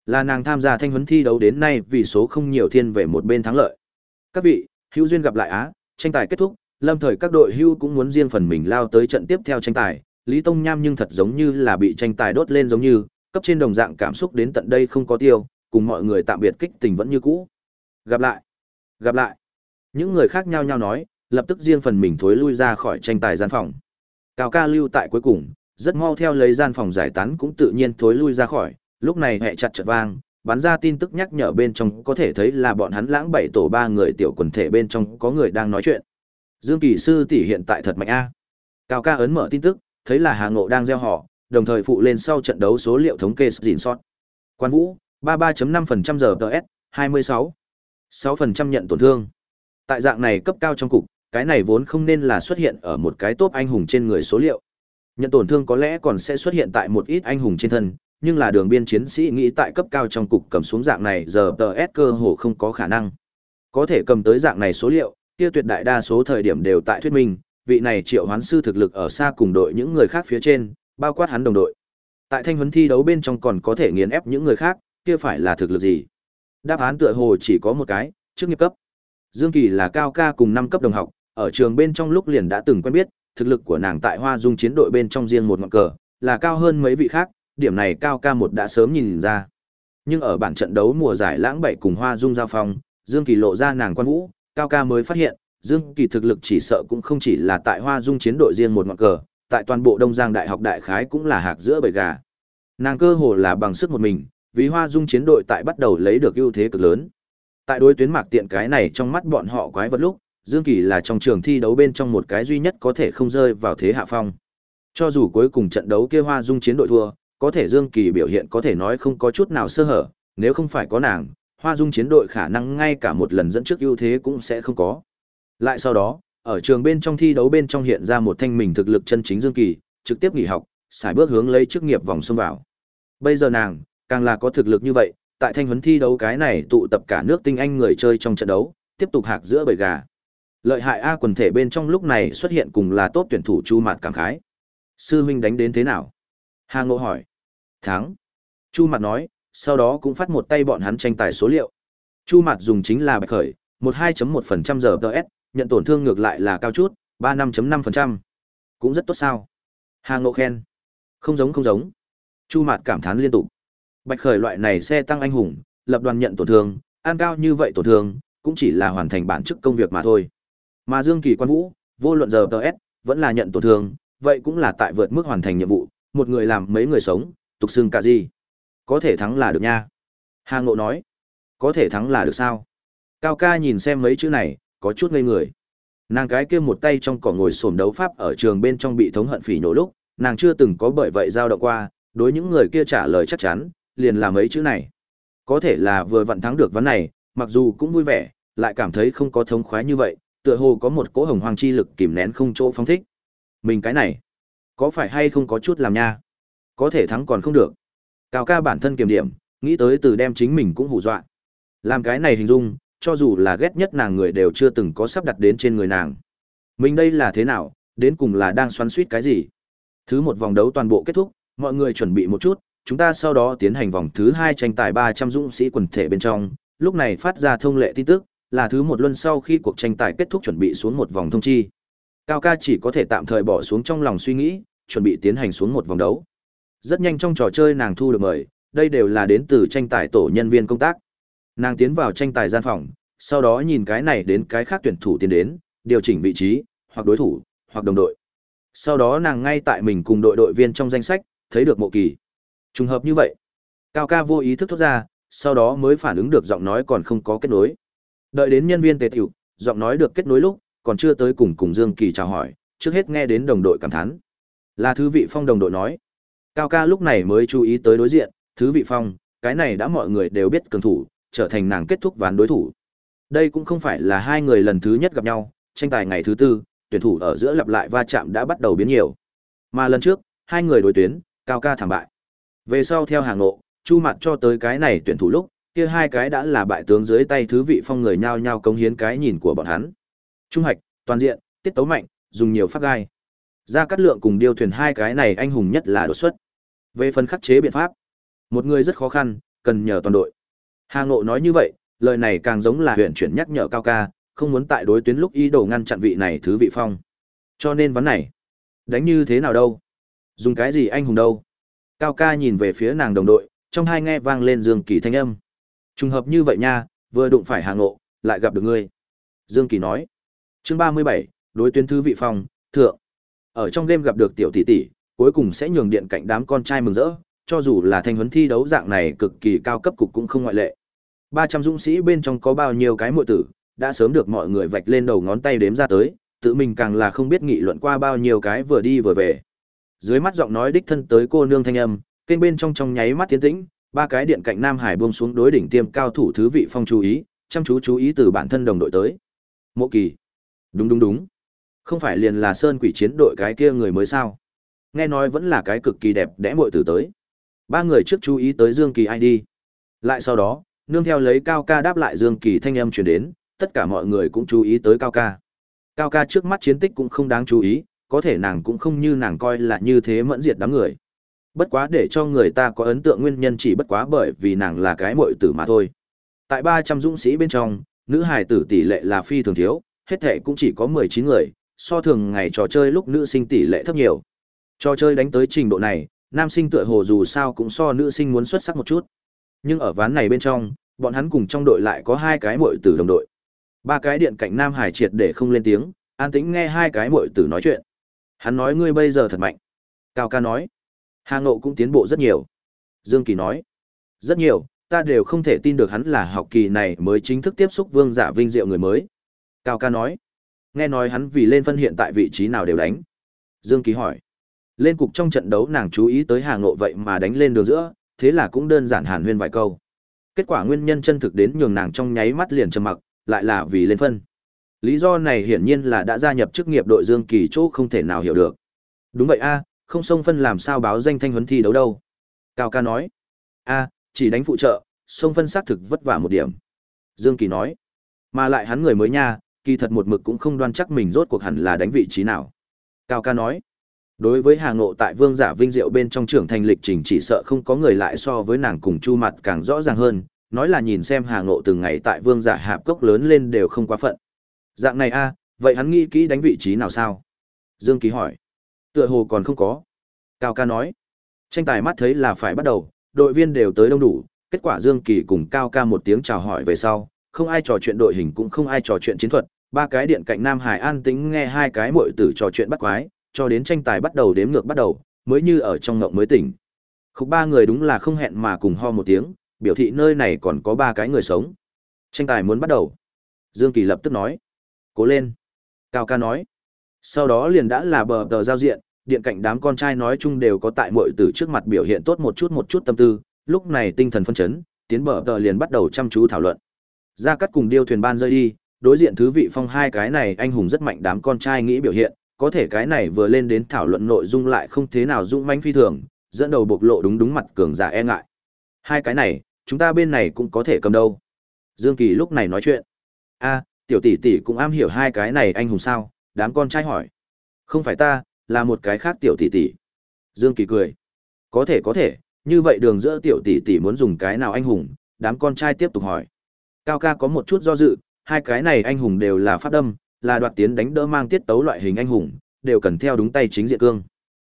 Là nàng tham gia thanh huấn thi đấu đến nay vì số không nhiều thiên về một bên thắng lợi. Các vị, hữu duyên gặp lại á, tranh tài kết thúc, lâm thời các đội hưu cũng muốn riêng phần mình lao tới trận tiếp theo tranh tài. Lý Tông Nham nhưng thật giống như là bị tranh tài đốt lên giống như, cấp trên đồng dạng cảm xúc đến tận đây không có tiêu, cùng mọi người tạm biệt kích tình vẫn như cũ. Gặp lại, gặp lại. Những người khác nhau nhau nói, lập tức riêng phần mình thối lui ra khỏi tranh tài gian phòng. Cao ca lưu tại cuối cùng, rất mau theo lấy gian phòng giải tán cũng tự nhiên thối lui ra khỏi, lúc này hệ chặt chợt vang, bắn ra tin tức nhắc nhở bên trong có thể thấy là bọn hắn lãng bảy tổ ba người tiểu quần thể bên trong có người đang nói chuyện. Dương Kỳ sư tỷ hiện tại thật mạnh a. Cao ca ấn mở tin tức, thấy là Hà Ngộ đang gieo họ, đồng thời phụ lên sau trận đấu số liệu thống kê gìn sót. Quan Vũ, 33.5% giờ DS, 26. 6% nhận tổn thương. Tại dạng này cấp cao trong cục, cái này vốn không nên là xuất hiện ở một cái top anh hùng trên người số liệu. Nhận tổn thương có lẽ còn sẽ xuất hiện tại một ít anh hùng trên thân, nhưng là đường biên chiến sĩ nghĩ tại cấp cao trong cục cầm xuống dạng này giờ DS cơ hồ không có khả năng. Có thể cầm tới dạng này số liệu, kia tuyệt đại đa số thời điểm đều tại thuyết minh, vị này triệu hoán sư thực lực ở xa cùng đội những người khác phía trên, bao quát hắn đồng đội. Tại thanh huấn thi đấu bên trong còn có thể nghiền ép những người khác, kia phải là thực lực gì? Đáp án tựa hồ chỉ có một cái, trước nghiệp cấp. Dương Kỳ là cao ca cùng năm cấp đồng học, ở trường bên trong lúc liền đã từng quen biết, thực lực của nàng tại Hoa Dung chiến đội bên trong riêng một ngọn cờ, là cao hơn mấy vị khác, điểm này cao ca một đã sớm nhìn ra. Nhưng ở bản trận đấu mùa giải lãng bảy cùng Hoa Dung giao phong, Dương Kỳ lộ ra nàng quan vũ, cao ca mới phát hiện, Dương Kỳ thực lực chỉ sợ cũng không chỉ là tại Hoa Dung chiến đội riêng một ngọn cờ, tại toàn bộ Đông Giang Đại học đại khái cũng là hạc giữa bầy gà. Nàng cơ hồ là bằng sức một mình, vì Hoa Dung chiến đội tại bắt đầu lấy được ưu thế cực lớn. Tại đối tuyến mạc tiện cái này trong mắt bọn họ quái vật lúc, Dương Kỳ là trong trường thi đấu bên trong một cái duy nhất có thể không rơi vào thế hạ phong. Cho dù cuối cùng trận đấu kia Hoa Dung chiến đội thua, có thể Dương Kỳ biểu hiện có thể nói không có chút nào sơ hở, nếu không phải có nàng, Hoa Dung chiến đội khả năng ngay cả một lần dẫn trước ưu thế cũng sẽ không có. Lại sau đó, ở trường bên trong thi đấu bên trong hiện ra một thanh mình thực lực chân chính Dương Kỳ, trực tiếp nghỉ học, xài bước hướng lấy chức nghiệp vòng xông vào. Bây giờ nàng, càng là có thực lực như vậy, tại thanh huấn thi đấu cái này tụ tập cả nước tinh anh người chơi trong trận đấu, tiếp tục hạc giữa bầy gà. Lợi hại A quần thể bên trong lúc này xuất hiện cùng là tốt tuyển thủ Chu Mạt cảm khái. Sư huynh đánh đến thế nào? Hà Ngộ hỏi. Thắng. Chu Mạt nói, sau đó cũng phát một tay bọn hắn tranh tài số liệu. Chu Mạt dùng chính là bạch khởi, 12.1% giờ TS, nhận tổn thương ngược lại là cao chút, 35.5%. Cũng rất tốt sao. Hà Ngộ khen. Không giống không giống. Chu Mạt cảm thán liên tục. Bạch khởi loại này xe tăng anh hùng, lập đoàn nhận tổn thương, an cao như vậy tổn thương, cũng chỉ là hoàn thành bản chức công việc mà thôi. Mà Dương Kỳ Quan Vũ, vô luận giờ TS, vẫn là nhận tổn thương, vậy cũng là tại vượt mức hoàn thành nhiệm vụ, một người làm mấy người sống, tục xưng cả gì. Có thể thắng là được nha. Hà Ngộ nói, có thể thắng là được sao? Cao ca nhìn xem mấy chữ này, có chút ngây người. Nàng cái kia một tay trong cỏ ngồi xổm đấu pháp ở trường bên trong bị thống hận phỉ nhổ lúc, nàng chưa từng có bởi vậy giao động qua, đối những người kia trả lời chắc chắn, liền là mấy chữ này. Có thể là vừa vặn thắng được vấn này, mặc dù cũng vui vẻ, lại cảm thấy không có thống khoái như vậy, tựa hồ có một cỗ hồng hoàng chi lực kìm nén không chỗ phóng thích. Mình cái này, có phải hay không có chút làm nha? Có thể thắng còn không được. Cao ca bản thân kiềm điểm, nghĩ tới từ đem chính mình cũng hù dọa. Làm cái này hình dung, cho dù là ghét nhất nàng người đều chưa từng có sắp đặt đến trên người nàng. Mình đây là thế nào, đến cùng là đang xoắn suýt cái gì? Thứ một vòng đấu toàn bộ kết thúc, mọi người chuẩn bị một chút, chúng ta sau đó tiến hành vòng thứ hai tranh tài 300 dũng sĩ quần thể bên trong, lúc này phát ra thông lệ tin tức, là thứ một luân sau khi cuộc tranh tài kết thúc chuẩn bị xuống một vòng thông chi. Cao ca chỉ có thể tạm thời bỏ xuống trong lòng suy nghĩ, chuẩn bị tiến hành xuống một vòng đấu. Rất nhanh trong trò chơi nàng thu được mời, đây đều là đến từ tranh tài tổ nhân viên công tác. Nàng tiến vào tranh tài gian phòng, sau đó nhìn cái này đến cái khác tuyển thủ tiến đến, điều chỉnh vị trí, hoặc đối thủ, hoặc đồng đội. Sau đó nàng ngay tại mình cùng đội đội viên trong danh sách, thấy được mộ kỳ. Trùng hợp như vậy. Cao ca vô ý thức thốt ra, sau đó mới phản ứng được giọng nói còn không có kết nối. Đợi đến nhân viên tề tiểu, giọng nói được kết nối lúc, còn chưa tới cùng cùng Dương Kỳ chào hỏi, trước hết nghe đến đồng đội cảm thán. Là thứ vị phong đồng đội nói. Cao ca lúc này mới chú ý tới đối diện, thứ vị phong, cái này đã mọi người đều biết cường thủ, trở thành nàng kết thúc ván đối thủ. Đây cũng không phải là hai người lần thứ nhất gặp nhau, tranh tài ngày thứ tư, tuyển thủ ở giữa lặp lại va chạm đã bắt đầu biến nhiều. Mà lần trước, hai người đối tuyến, cao ca thảm bại. Về sau theo hàng ngộ, chu mặt cho tới cái này tuyển thủ lúc, kia hai cái đã là bại tướng dưới tay thứ vị phong người nhao nhao công hiến cái nhìn của bọn hắn. Trung hạch, toàn diện, tiết tấu mạnh, dùng nhiều phát gai. Ra cắt lượng cùng điêu thuyền hai cái này anh hùng nhất là đột xuất. Về phần khắc chế biện pháp, một người rất khó khăn, cần nhờ toàn đội. Hà Ngộ nói như vậy, lời này càng giống là huyện chuyển nhắc nhở cao ca, không muốn tại đối tuyến lúc ý đồ ngăn chặn vị này thứ vị phong. Cho nên vấn này, đánh như thế nào đâu? Dùng cái gì anh hùng đâu? Cao ca nhìn về phía nàng đồng đội, trong hai nghe vang lên Dương Kỳ thanh âm. Trùng hợp như vậy nha, vừa đụng phải Hà Ngộ, lại gặp được ngươi. Dương Kỳ nói. Chương 37, đối tuyến thứ vị phong, thượng. Ở trong game gặp được tiểu tỷ tỷ, cuối cùng sẽ nhường điện cạnh đám con trai mừng rỡ, cho dù là thanh huấn thi đấu dạng này cực kỳ cao cấp cục cũng không ngoại lệ. 300 dũng sĩ bên trong có bao nhiêu cái muội tử, đã sớm được mọi người vạch lên đầu ngón tay đếm ra tới, tự mình càng là không biết nghị luận qua bao nhiêu cái vừa đi vừa về. Dưới mắt giọng nói đích thân tới cô nương thanh âm, kênh bên trong trong nháy mắt tiến tĩnh, ba cái điện cạnh Nam Hải buông xuống đối đỉnh tiêm cao thủ thứ vị phong chú ý, chăm chú chú ý từ bản thân đồng đội tới. Mộ Kỳ. Đúng đúng đúng. Không phải liền là Sơn Quỷ chiến đội cái kia người mới sao? Nghe nói vẫn là cái cực kỳ đẹp đẽ muội tử tới. Ba người trước chú ý tới Dương Kỳ ID. Lại sau đó, nương theo lấy Cao Ca đáp lại Dương Kỳ thanh âm truyền đến, tất cả mọi người cũng chú ý tới Cao Ca. Cao Ca trước mắt chiến tích cũng không đáng chú ý, có thể nàng cũng không như nàng coi là như thế mẫn diệt đám người. Bất quá để cho người ta có ấn tượng nguyên nhân chỉ bất quá bởi vì nàng là cái muội tử mà thôi. Tại 300 dũng sĩ bên trong, nữ hài tử tỷ lệ là phi thường thiếu, hết thể cũng chỉ có 19 người, so thường ngày trò chơi lúc nữ sinh tỷ lệ thấp nhiều. Trò chơi đánh tới trình độ này, nam sinh tựa hồ dù sao cũng so nữ sinh muốn xuất sắc một chút. Nhưng ở ván này bên trong, bọn hắn cùng trong đội lại có hai cái muội tử đồng đội. Ba cái điện cạnh Nam Hải triệt để không lên tiếng, an tĩnh nghe hai cái muội tử nói chuyện. Hắn nói ngươi bây giờ thật mạnh. Cao ca nói. Hà Ngộ cũng tiến bộ rất nhiều. Dương Kỳ nói. Rất nhiều, ta đều không thể tin được hắn là học kỳ này mới chính thức tiếp xúc vương giả vinh diệu người mới. Cao ca nói. Nghe nói hắn vì lên phân hiện tại vị trí nào đều đánh. Dương Kỳ hỏi. Lên cục trong trận đấu nàng chú ý tới Hà Ngộ vậy mà đánh lên đường giữa, thế là cũng đơn giản hàn huyên vài câu. Kết quả nguyên nhân chân thực đến nhường nàng trong nháy mắt liền trầm mặc, lại là vì lên phân. Lý do này hiển nhiên là đã gia nhập chức nghiệp đội Dương Kỳ chỗ không thể nào hiểu được. Đúng vậy a, không sông phân làm sao báo danh thanh huấn thi đấu đâu. Cao ca nói. a, chỉ đánh phụ trợ, sông phân xác thực vất vả một điểm. Dương Kỳ nói. Mà lại hắn người mới nha, kỳ thật một mực cũng không đoan chắc mình rốt cuộc hẳn là đánh vị trí nào. Cao ca nói. Đối với Hà Ngộ tại Vương Giả Vinh Diệu bên trong trưởng thành lịch trình chỉ sợ không có người lại so với nàng cùng Chu Mặt càng rõ ràng hơn, nói là nhìn xem Hà Ngộ từng ngày tại Vương Giả Hạp Cốc lớn lên đều không quá phận. Dạng này a, vậy hắn nghĩ kỹ đánh vị trí nào sao? Dương kỳ hỏi. Tựa hồ còn không có. Cao ca nói. Tranh tài mắt thấy là phải bắt đầu, đội viên đều tới đông đủ, kết quả Dương Kỳ cùng Cao ca một tiếng chào hỏi về sau, không ai trò chuyện đội hình cũng không ai trò chuyện chiến thuật, ba cái điện cạnh Nam Hải an tĩnh nghe hai cái muội tử trò chuyện bắt quái, cho đến tranh tài bắt đầu đếm ngược bắt đầu, mới như ở trong ngộng mới tỉnh. Khúc ba người đúng là không hẹn mà cùng ho một tiếng, biểu thị nơi này còn có ba cái người sống. Tranh tài muốn bắt đầu. Dương Kỳ lập tức nói. Cố lên. Cao ca nói. Sau đó liền đã là bờ tờ giao diện, điện cạnh đám con trai nói chung đều có tại muội tử trước mặt biểu hiện tốt một chút một chút tâm tư, lúc này tinh thần phân chấn, tiến bờ tờ liền bắt đầu chăm chú thảo luận. Ra cắt cùng điêu thuyền ban rơi đi, đối diện thứ vị phong hai cái này anh hùng rất mạnh đám con trai nghĩ biểu hiện, có thể cái này vừa lên đến thảo luận nội dung lại không thế nào dung mãnh phi thường, dẫn đầu bộc lộ đúng đúng mặt cường giả e ngại. Hai cái này, chúng ta bên này cũng có thể cầm đâu. Dương Kỳ lúc này nói chuyện. a tiểu tỷ tỷ cũng am hiểu hai cái này anh hùng sao, đám con trai hỏi. Không phải ta, là một cái khác tiểu tỷ tỷ. Dương Kỳ cười. Có thể có thể, như vậy đường giữa tiểu tỷ tỷ muốn dùng cái nào anh hùng, đám con trai tiếp tục hỏi. Cao ca có một chút do dự, hai cái này anh hùng đều là pháp đâm, là đoạt tiến đánh đỡ mang tiết tấu loại hình anh hùng, đều cần theo đúng tay chính diện cương.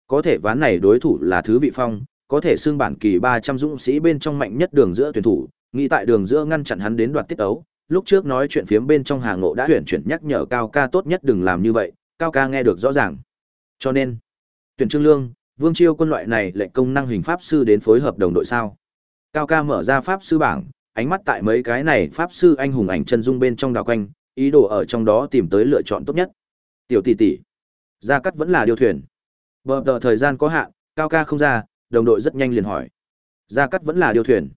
Có thể ván này đối thủ là thứ vị phong, có thể xưng bản kỳ 300 dũng sĩ bên trong mạnh nhất đường giữa tuyển thủ, nghĩ tại đường giữa ngăn chặn hắn đến đoạt tiết tấu. Lúc trước nói chuyện phiếm bên trong hàng ngộ đã huyền chuyển nhắc nhở Cao ca tốt nhất đừng làm như vậy, Cao ca nghe được rõ ràng. Cho nên, tuyển trương lương, vương chiêu quân loại này lệnh công năng hình pháp sư đến phối hợp đồng đội sao. Cao ca mở ra pháp sư bảng, ánh mắt tại mấy cái này pháp sư anh hùng ảnh chân dung bên trong đảo quanh, ý đồ ở trong đó tìm tới lựa chọn tốt nhất. Tiểu tỷ tỷ, gia cắt vẫn là điều thuyền. Bờ tờ thời gian có hạn, cao ca không ra, đồng đội rất nhanh liền hỏi. Gia cắt vẫn là điều thuyền.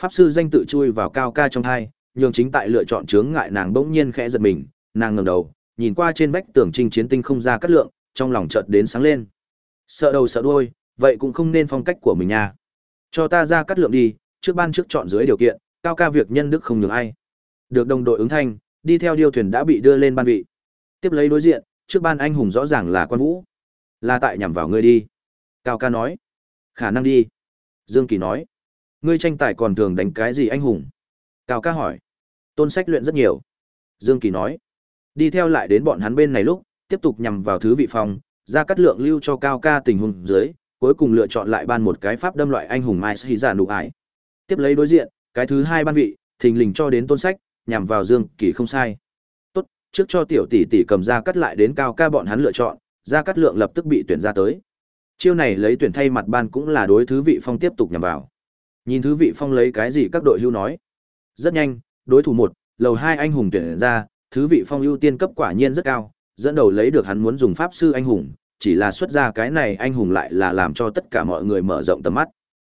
Pháp sư danh tự chui vào cao ca trong hai, nhường chính tại lựa chọn chướng ngại nàng bỗng nhiên khẽ giật mình, nàng ngẩng đầu, nhìn qua trên vách tường trinh chiến tinh không ra cắt lượng, trong lòng chợt đến sáng lên. Sợ đầu sợ đuôi, vậy cũng không nên phong cách của mình nha. Cho ta ra cắt lượng đi, trước ban trước chọn dưới điều kiện, cao ca việc nhân đức không nhường ai. Được đồng đội ứng thanh, đi theo điêu thuyền đã bị đưa lên ban vị. Tiếp lấy đối diện, trước ban anh hùng rõ ràng là quan vũ. Là tại nhằm vào ngươi đi. Cao ca nói. Khả năng đi. Dương Kỳ nói. Ngươi tranh tài còn thường đánh cái gì anh hùng? Cao ca hỏi. Tôn sách luyện rất nhiều. Dương Kỳ nói. Đi theo lại đến bọn hắn bên này lúc, tiếp tục nhằm vào thứ vị phòng, ra cắt lượng lưu cho Cao ca tình huống dưới, cuối cùng lựa chọn lại ban một cái pháp đâm loại anh hùng Mai Sĩ giả nụ ải. Tiếp lấy đối diện, cái thứ hai ban vị, thình lình cho đến tôn sách, nhằm vào Dương Kỳ không sai. Tốt, Trước cho tiểu tỷ tỷ cầm ra cắt lại đến cao ca bọn hắn lựa chọn, ra cắt lượng lập tức bị tuyển ra tới. Chiêu này lấy tuyển thay mặt ban cũng là đối thứ vị phong tiếp tục nhằm vào. Nhìn thứ vị phong lấy cái gì các đội hưu nói. Rất nhanh, đối thủ một, lầu hai anh hùng tuyển ra, thứ vị phong ưu tiên cấp quả nhiên rất cao, dẫn đầu lấy được hắn muốn dùng pháp sư anh hùng, chỉ là xuất ra cái này anh hùng lại là làm cho tất cả mọi người mở rộng tầm mắt.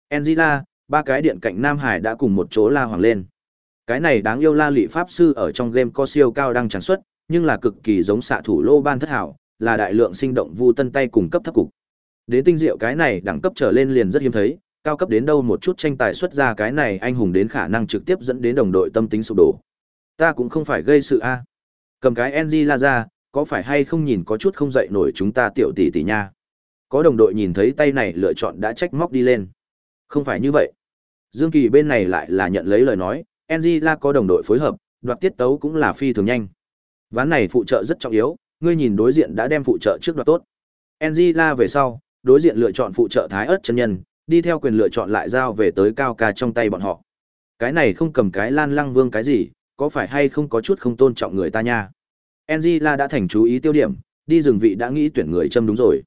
Angela, ba cái điện cạnh Nam Hải đã cùng một chỗ la hoàng lên. Cái này đáng yêu la lị pháp sư ở trong game có siêu cao đang sản xuất, nhưng là cực kỳ giống xạ thủ lô ban thất hảo, là đại lượng sinh động vu tân tay cùng cấp thấp cục. Đến tinh diệu cái này đẳng cấp trở lên liền rất hiếm thấy, cao cấp đến đâu một chút tranh tài xuất ra cái này anh hùng đến khả năng trực tiếp dẫn đến đồng đội tâm tính sụp đổ. Ta cũng không phải gây sự a. Cầm cái NG la ra, có phải hay không nhìn có chút không dậy nổi chúng ta tiểu tỷ tỷ nha. Có đồng đội nhìn thấy tay này lựa chọn đã trách móc đi lên. Không phải như vậy. Dương Kỳ bên này lại là nhận lấy lời nói, NG la có đồng đội phối hợp, đoạt tiết tấu cũng là phi thường nhanh. Ván này phụ trợ rất trọng yếu, ngươi nhìn đối diện đã đem phụ trợ trước đoạt tốt. NG la về sau, đối diện lựa chọn phụ trợ thái ớt chân nhân, đi theo quyền lựa chọn lại giao về tới cao ca trong tay bọn họ. Cái này không cầm cái lan lăng vương cái gì, có phải hay không có chút không tôn trọng người ta nha. Angela đã thành chú ý tiêu điểm, đi rừng vị đã nghĩ tuyển người châm đúng rồi.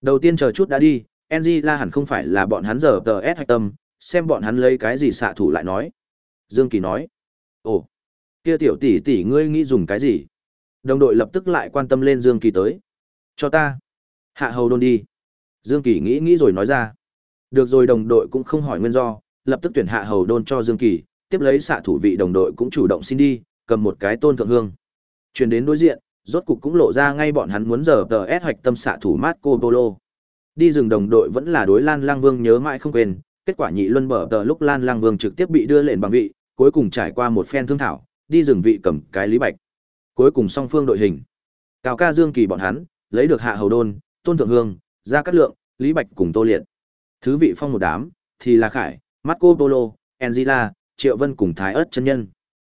Đầu tiên chờ chút đã đi, Angela hẳn không phải là bọn hắn giờ tờ S hạch tâm, xem bọn hắn lấy cái gì xạ thủ lại nói. Dương Kỳ nói, ồ, kia tiểu tỷ tỷ ngươi nghĩ dùng cái gì? Đồng đội lập tức lại quan tâm lên Dương Kỳ tới. Cho ta. Hạ hầu đôn đi. Dương Kỳ nghĩ nghĩ rồi nói ra. Được rồi đồng đội cũng không hỏi nguyên do, lập tức tuyển hạ hầu đôn cho Dương Kỳ, tiếp lấy xạ thủ vị đồng đội cũng chủ động xin đi, cầm một cái tôn thượng hương. Chuyển đến đối diện, rốt cục cũng lộ ra ngay bọn hắn muốn giờ tờ S hoạch tâm xạ thủ Marco Polo. Đi rừng đồng đội vẫn là đối Lan Lang Vương nhớ mãi không quên, kết quả nhị luân bờ tờ lúc Lan Lang Vương trực tiếp bị đưa lên bằng vị, cuối cùng trải qua một phen thương thảo, đi rừng vị cầm cái lý bạch. Cuối cùng song phương đội hình. Cao ca Dương Kỳ bọn hắn, lấy được hạ hầu đôn, tôn thượng hương, gia cát lượng, lý bạch cùng tô liệt. Thứ vị phong một đám, thì là Khải, Marco Polo, Angela, Triệu Vân cùng Thái ớt chân nhân.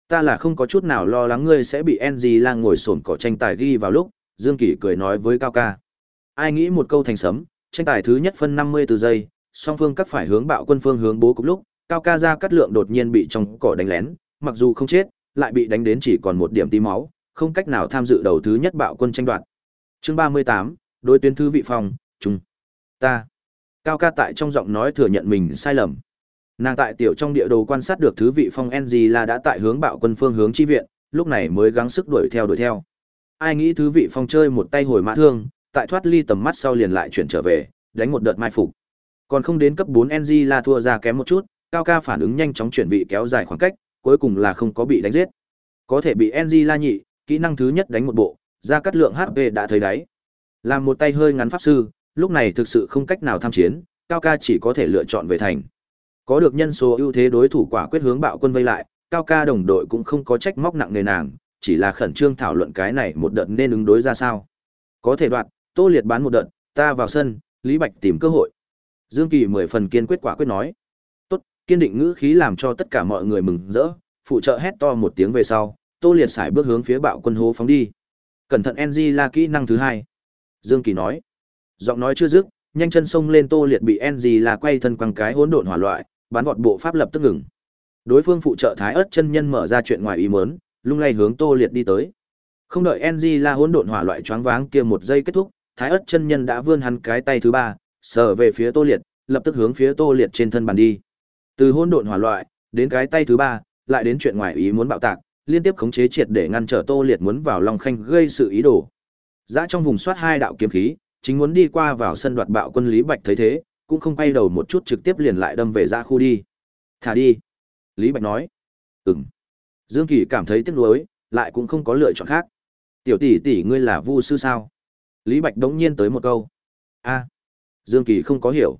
Ta là không có chút nào lo lắng ngươi sẽ bị Angela ngồi sồn cỏ tranh tài ghi vào lúc, Dương Kỳ cười nói với Cao ca. Ai nghĩ một câu thành sấm, tranh tài thứ nhất phân 50 từ giây, song phương cắt phải hướng bạo quân phương hướng bố cục lúc, Cao ca ra cắt lượng đột nhiên bị trong cỏ đánh lén, mặc dù không chết, lại bị đánh đến chỉ còn một điểm tí máu, không cách nào tham dự đầu thứ nhất bạo quân tranh đoạt. Chương 38, đối tuyến thư vị phòng, trung ta Cao ca tại trong giọng nói thừa nhận mình sai lầm. Nàng tại tiểu trong địa đồ quan sát được thứ vị phong NG là đã tại hướng bạo quân phương hướng chi viện, lúc này mới gắng sức đuổi theo đuổi theo. Ai nghĩ thứ vị phong chơi một tay hồi mã thương, tại thoát ly tầm mắt sau liền lại chuyển trở về, đánh một đợt mai phục. Còn không đến cấp 4 NG là thua ra kém một chút, Cao ca phản ứng nhanh chóng chuyển vị kéo dài khoảng cách, cuối cùng là không có bị đánh giết. Có thể bị NG la nhị, kỹ năng thứ nhất đánh một bộ, ra cắt lượng HP đã thấy đáy. Làm một tay hơi ngắn pháp sư, lúc này thực sự không cách nào tham chiến, Cao ca chỉ có thể lựa chọn về thành. Có được nhân số ưu thế đối thủ quả quyết hướng bạo quân vây lại, Cao ca đồng đội cũng không có trách móc nặng nề nàng, chỉ là khẩn trương thảo luận cái này một đợt nên ứng đối ra sao. Có thể đoạt, Tô Liệt bán một đợt, ta vào sân, Lý Bạch tìm cơ hội. Dương Kỳ mười phần kiên quyết quả quyết nói. Tốt, kiên định ngữ khí làm cho tất cả mọi người mừng rỡ, phụ trợ hét to một tiếng về sau, Tô Liệt xài bước hướng phía bạo quân hố phóng đi. Cẩn thận NG là kỹ năng thứ hai. Dương Kỳ nói. Giọng nói chưa dứt, nhanh chân xông lên Tô Liệt bị NG là quay thân quăng cái hỗn độn hỏa loại, bắn vọt bộ pháp lập tức ngừng. Đối phương phụ trợ Thái ớt chân nhân mở ra chuyện ngoài ý muốn, lung lay hướng Tô Liệt đi tới. Không đợi NG là hỗn độn hỏa loại choáng váng kia một giây kết thúc, Thái ớt chân nhân đã vươn hắn cái tay thứ ba, sờ về phía Tô Liệt, lập tức hướng phía Tô Liệt trên thân bàn đi. Từ hỗn độn hỏa loại đến cái tay thứ ba, lại đến chuyện ngoài ý muốn bạo tạc, liên tiếp khống chế triệt để ngăn trở Tô Liệt muốn vào Long Khanh gây sự ý đồ. Dã trong vùng soát hai đạo kiếm khí, chính muốn đi qua vào sân đoạt bạo quân Lý Bạch thấy thế, cũng không quay đầu một chút trực tiếp liền lại đâm về ra khu đi. Thả đi. Lý Bạch nói. Ừm. Dương Kỳ cảm thấy tiếc nuối, lại cũng không có lựa chọn khác. Tiểu tỷ tỷ ngươi là vu sư sao? Lý Bạch đống nhiên tới một câu. a Dương Kỳ không có hiểu.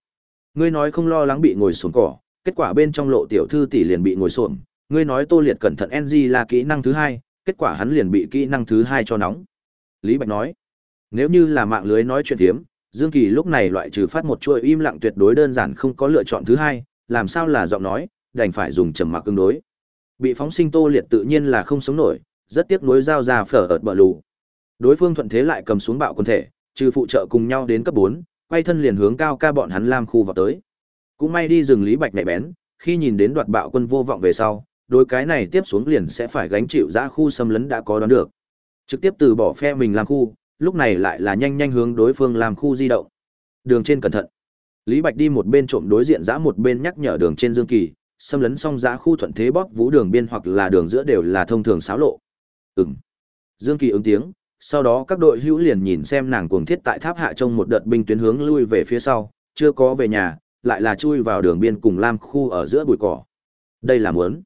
Ngươi nói không lo lắng bị ngồi xuống cỏ, kết quả bên trong lộ tiểu thư tỷ liền bị ngồi xổm. Ngươi nói tô liệt cẩn thận NG là kỹ năng thứ hai, kết quả hắn liền bị kỹ năng thứ hai cho nóng. Lý Bạch nói. Nếu như là mạng lưới nói chuyện thiếm, Dương Kỳ lúc này loại trừ phát một chuỗi im lặng tuyệt đối đơn giản không có lựa chọn thứ hai, làm sao là giọng nói, đành phải dùng trầm mặc ứng đối. Bị phóng sinh Tô Liệt tự nhiên là không sống nổi, rất tiếc nối giao ra phở ợt bờ lù. Đối phương thuận thế lại cầm xuống bạo quân thể, trừ phụ trợ cùng nhau đến cấp 4, quay thân liền hướng cao ca bọn hắn lam khu vào tới. Cũng may đi rừng Lý Bạch nhạy bén, khi nhìn đến đoạt bạo quân vô vọng về sau, đối cái này tiếp xuống liền sẽ phải gánh chịu ra khu xâm lấn đã có đoán được. Trực tiếp từ bỏ phe mình làm khu, lúc này lại là nhanh nhanh hướng đối phương làm khu di động. Đường trên cẩn thận. Lý Bạch đi một bên trộm đối diện giã một bên nhắc nhở đường trên Dương Kỳ, xâm lấn xong giã khu thuận thế bóp vũ đường biên hoặc là đường giữa đều là thông thường xáo lộ. Ừm. Dương Kỳ ứng tiếng, sau đó các đội hữu liền nhìn xem nàng cuồng thiết tại tháp hạ trong một đợt binh tuyến hướng lui về phía sau, chưa có về nhà, lại là chui vào đường biên cùng lam khu ở giữa bụi cỏ. Đây là muốn.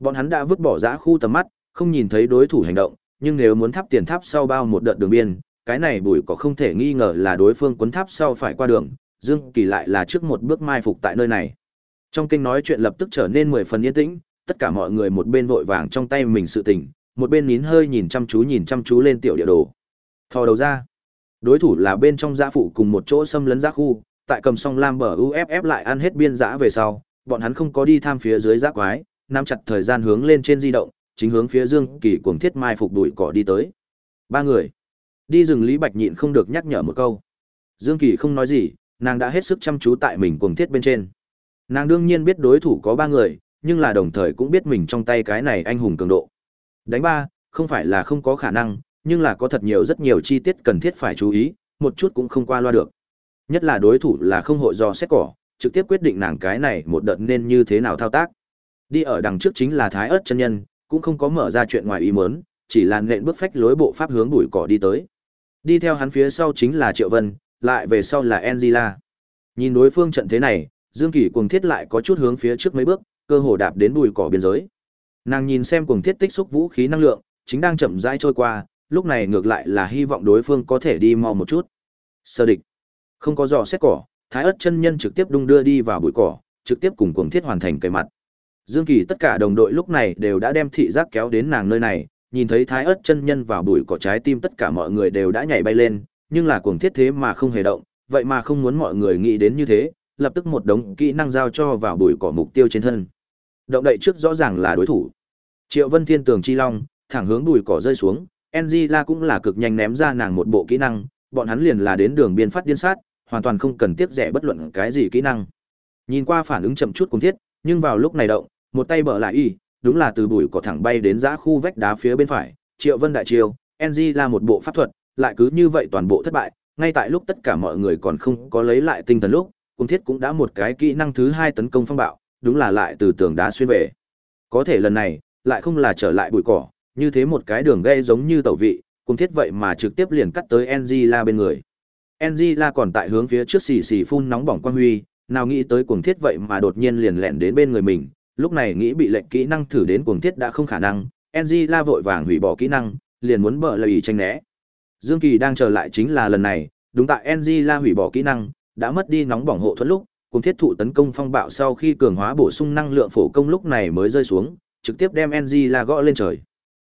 Bọn hắn đã vứt bỏ giã khu tầm mắt, không nhìn thấy đối thủ hành động, nhưng nếu muốn tháp tiền tháp sau bao một đợt đường biên, cái này bụi cỏ không thể nghi ngờ là đối phương quấn tháp sau phải qua đường, Dương Kỳ lại là trước một bước mai phục tại nơi này. Trong kinh nói chuyện lập tức trở nên mười phần yên tĩnh, tất cả mọi người một bên vội vàng trong tay mình sự tình, một bên nín hơi nhìn chăm chú nhìn chăm chú lên tiểu địa đồ. Thò đầu ra. Đối thủ là bên trong giã phụ cùng một chỗ xâm lấn giã khu, tại cầm song lam bờ UFF lại ăn hết biên giã về sau, bọn hắn không có đi tham phía dưới giã quái, nắm chặt thời gian hướng lên trên di động, chính hướng phía Dương Kỳ cuồng thiết mai phục đuổi cỏ đi tới. Ba người. Đi rừng Lý Bạch nhịn không được nhắc nhở một câu. Dương Kỳ không nói gì, nàng đã hết sức chăm chú tại mình cuồng thiết bên trên. Nàng đương nhiên biết đối thủ có ba người, nhưng là đồng thời cũng biết mình trong tay cái này anh hùng cường độ. Đánh ba, không phải là không có khả năng, nhưng là có thật nhiều rất nhiều chi tiết cần thiết phải chú ý, một chút cũng không qua loa được. Nhất là đối thủ là không hội do xét cỏ, trực tiếp quyết định nàng cái này một đợt nên như thế nào thao tác. Đi ở đằng trước chính là Thái ớt chân nhân, cũng không có mở ra chuyện ngoài ý muốn, chỉ là nện bước phách lối bộ pháp hướng bụi cỏ đi tới. Đi theo hắn phía sau chính là Triệu Vân, lại về sau là Angela. Nhìn đối phương trận thế này, Dương Kỳ cuồng thiết lại có chút hướng phía trước mấy bước, cơ hồ đạp đến bụi cỏ biên giới. Nàng nhìn xem cuồng thiết tích xúc vũ khí năng lượng, chính đang chậm rãi trôi qua, lúc này ngược lại là hy vọng đối phương có thể đi mau một chút. Sơ địch. Không có dò xét cỏ, Thái ớt chân nhân trực tiếp đung đưa đi vào bụi cỏ, trực tiếp cùng cuồng thiết hoàn thành cây mặt. Dương Kỳ tất cả đồng đội lúc này đều đã đem thị giác kéo đến nàng nơi này, nhìn thấy Thái ớt chân nhân vào bụi cỏ trái tim tất cả mọi người đều đã nhảy bay lên, nhưng là cuồng thiết thế mà không hề động, vậy mà không muốn mọi người nghĩ đến như thế, lập tức một đống kỹ năng giao cho vào bụi cỏ mục tiêu trên thân. Động đậy trước rõ ràng là đối thủ. Triệu Vân Thiên Tường Chi Long, thẳng hướng bụi cỏ rơi xuống, Angela cũng là cực nhanh ném ra nàng một bộ kỹ năng, bọn hắn liền là đến đường biên phát điên sát, hoàn toàn không cần tiếc rẻ bất luận cái gì kỹ năng. Nhìn qua phản ứng chậm chút cùng thiết, nhưng vào lúc này động, một tay bở lại y, đúng là từ bụi cỏ thẳng bay đến giã khu vách đá phía bên phải, Triệu Vân đại chiêu, Angela một bộ pháp thuật, lại cứ như vậy toàn bộ thất bại, ngay tại lúc tất cả mọi người còn không có lấy lại tinh thần lúc, Cung thiết cũng đã một cái kỹ năng thứ hai tấn công phong bạo, đúng là lại từ tường đá xuyên về. Có thể lần này, lại không là trở lại bụi cỏ, như thế một cái đường gây giống như tẩu vị, Cung thiết vậy mà trực tiếp liền cắt tới Angela bên người. Angela còn tại hướng phía trước xì xì phun nóng bỏng quang huy, nào nghĩ tới Cung thiết vậy mà đột nhiên liền lẹn đến bên người mình, lúc này nghĩ bị lệnh kỹ năng thử đến cuồng thiết đã không khả năng, Angela vội vàng hủy bỏ kỹ năng, liền muốn bờ lời tranh né. Dương Kỳ đang chờ lại chính là lần này, đúng tại Angela hủy bỏ kỹ năng, đã mất đi nóng bỏng hộ thuẫn lúc, cùng thiết thụ tấn công phong bạo sau khi cường hóa bổ sung năng lượng phổ công lúc này mới rơi xuống, trực tiếp đem Angela gõ lên trời.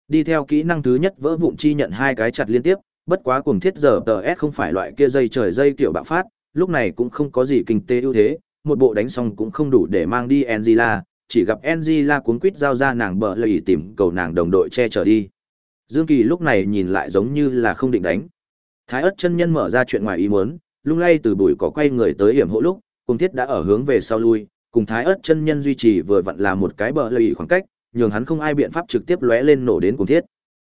Đi theo kỹ năng thứ nhất vỡ vụn chi nhận hai cái chặt liên tiếp, bất quá cùng thiết giờ TS không phải loại kia dây trời dây kiểu bạo phát, lúc này cũng không có gì kinh tế ưu thế, một bộ đánh xong cũng không đủ để mang đi Angela, chỉ gặp Angela cuốn quýt giao ra nàng bờ lì tìm cầu nàng đồng đội che chở đi. Dương Kỳ lúc này nhìn lại giống như là không định đánh. Thái ất chân nhân mở ra chuyện ngoài ý muốn, lung lay từ bụi cỏ quay người tới hiểm hộ lúc, cùng thiết đã ở hướng về sau lui, cùng thái ất chân nhân duy trì vừa vặn là một cái bờ lì khoảng cách, nhường hắn không ai biện pháp trực tiếp lóe lên nổ đến cùng thiết.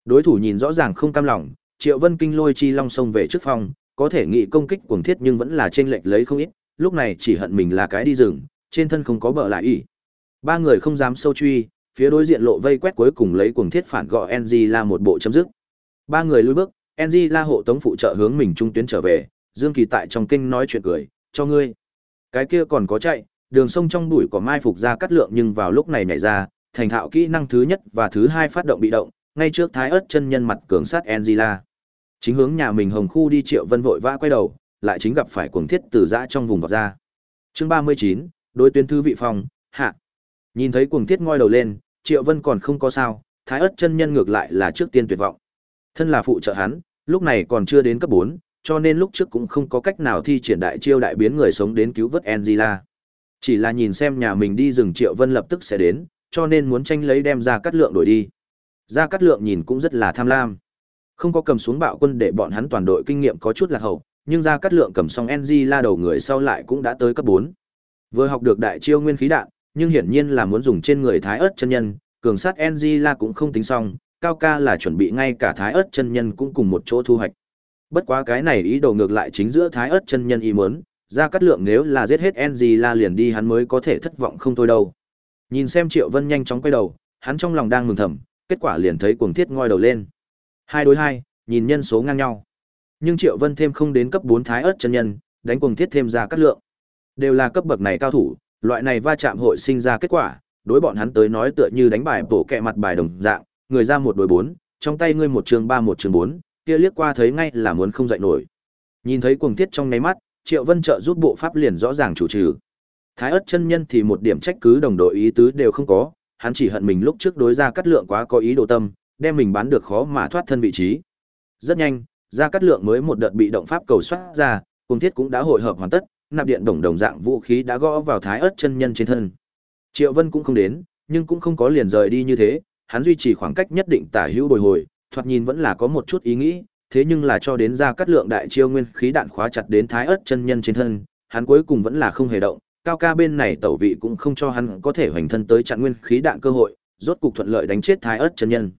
Đối thủ nhìn rõ ràng không cam lòng, Triệu Vân Kinh lôi chi long sông về trước phòng, có thể nghị công kích cuồng thiết nhưng vẫn là trên lệch lấy không ít, lúc này chỉ hận mình là cái đi rừng, trên thân không có bờ lại ý. Ba người không dám sâu truy, phía đối diện lộ vây quét cuối cùng lấy cuồng thiết phản gọi NG là một bộ chấm dứt. Ba người lùi bước, NG la hộ tống phụ trợ hướng mình trung tuyến trở về, Dương Kỳ tại trong kinh nói chuyện cười, cho ngươi. Cái kia còn có chạy, đường sông trong bụi có mai phục ra cắt lượng nhưng vào lúc này nhảy ra, thành thạo kỹ năng thứ nhất và thứ hai phát động bị động, ngay trước thái ớt chân nhân mặt cường sát Angela. Chính hướng nhà mình hồng khu đi Triệu Vân vội vã quay đầu, lại chính gặp phải cuồng thiết từ dã trong vùng vọt ra. Chương 39, đối tuyến thư vị phòng, hạ. Nhìn thấy cuồng thiết ngoi đầu lên, Triệu Vân còn không có sao, thái ớt chân nhân ngược lại là trước tiên tuyệt vọng. Thân là phụ trợ hắn, lúc này còn chưa đến cấp 4, cho nên lúc trước cũng không có cách nào thi triển đại chiêu đại biến người sống đến cứu vớt Angela. Chỉ là nhìn xem nhà mình đi rừng Triệu Vân lập tức sẽ đến, cho nên muốn tranh lấy đem ra cắt lượng đổi đi. Ra cắt lượng nhìn cũng rất là tham lam. Không có cầm xuống bạo quân để bọn hắn toàn đội kinh nghiệm có chút là hậu, nhưng ra cắt lượng cầm xong NG la đầu người sau lại cũng đã tới cấp 4. Vừa học được đại chiêu nguyên khí đạn, nhưng hiển nhiên là muốn dùng trên người thái ớt chân nhân, cường sát NG cũng không tính xong, cao ca là chuẩn bị ngay cả thái ớt chân nhân cũng cùng một chỗ thu hoạch. Bất quá cái này ý đồ ngược lại chính giữa thái ớt chân nhân ý muốn, ra cắt lượng nếu là giết hết NG liền đi hắn mới có thể thất vọng không thôi đâu. Nhìn xem Triệu Vân nhanh chóng quay đầu, hắn trong lòng đang mừng thầm, kết quả liền thấy cuồng thiết ngoi đầu lên. Hai đối hai, nhìn nhân số ngang nhau. Nhưng Triệu Vân thêm không đến cấp 4 thái ớt chân nhân, đánh cuồng thiết thêm ra cắt lượng. Đều là cấp bậc này cao thủ, loại này va chạm hội sinh ra kết quả, đối bọn hắn tới nói tựa như đánh bài bổ kẹ mặt bài đồng dạng, người ra một đối bốn, trong tay ngươi một trường ba một trường bốn, kia liếc qua thấy ngay là muốn không dậy nổi. Nhìn thấy cuồng thiết trong ngáy mắt, Triệu Vân trợ giúp bộ pháp liền rõ ràng chủ trừ. Thái ất chân nhân thì một điểm trách cứ đồng đội ý tứ đều không có, hắn chỉ hận mình lúc trước đối ra cắt lượng quá có ý đồ tâm, đem mình bán được khó mà thoát thân vị trí. Rất nhanh, ra cắt lượng mới một đợt bị động pháp cầu soát ra, cùng thiết cũng đã hội hợp hoàn tất, nạp điện đồng đồng dạng vũ khí đã gõ vào thái ớt chân nhân trên thân. Triệu Vân cũng không đến, nhưng cũng không có liền rời đi như thế, hắn duy trì khoảng cách nhất định tả hữu bồi hồi, thoạt nhìn vẫn là có một chút ý nghĩ, thế nhưng là cho đến ra cắt lượng đại chiêu nguyên khí đạn khóa chặt đến thái ớt chân nhân trên thân, hắn cuối cùng vẫn là không hề động, cao ca bên này tẩu vị cũng không cho hắn có thể hoành thân tới chặn nguyên khí đạn cơ hội, rốt cục thuận lợi đánh chết thái ớt chân nhân.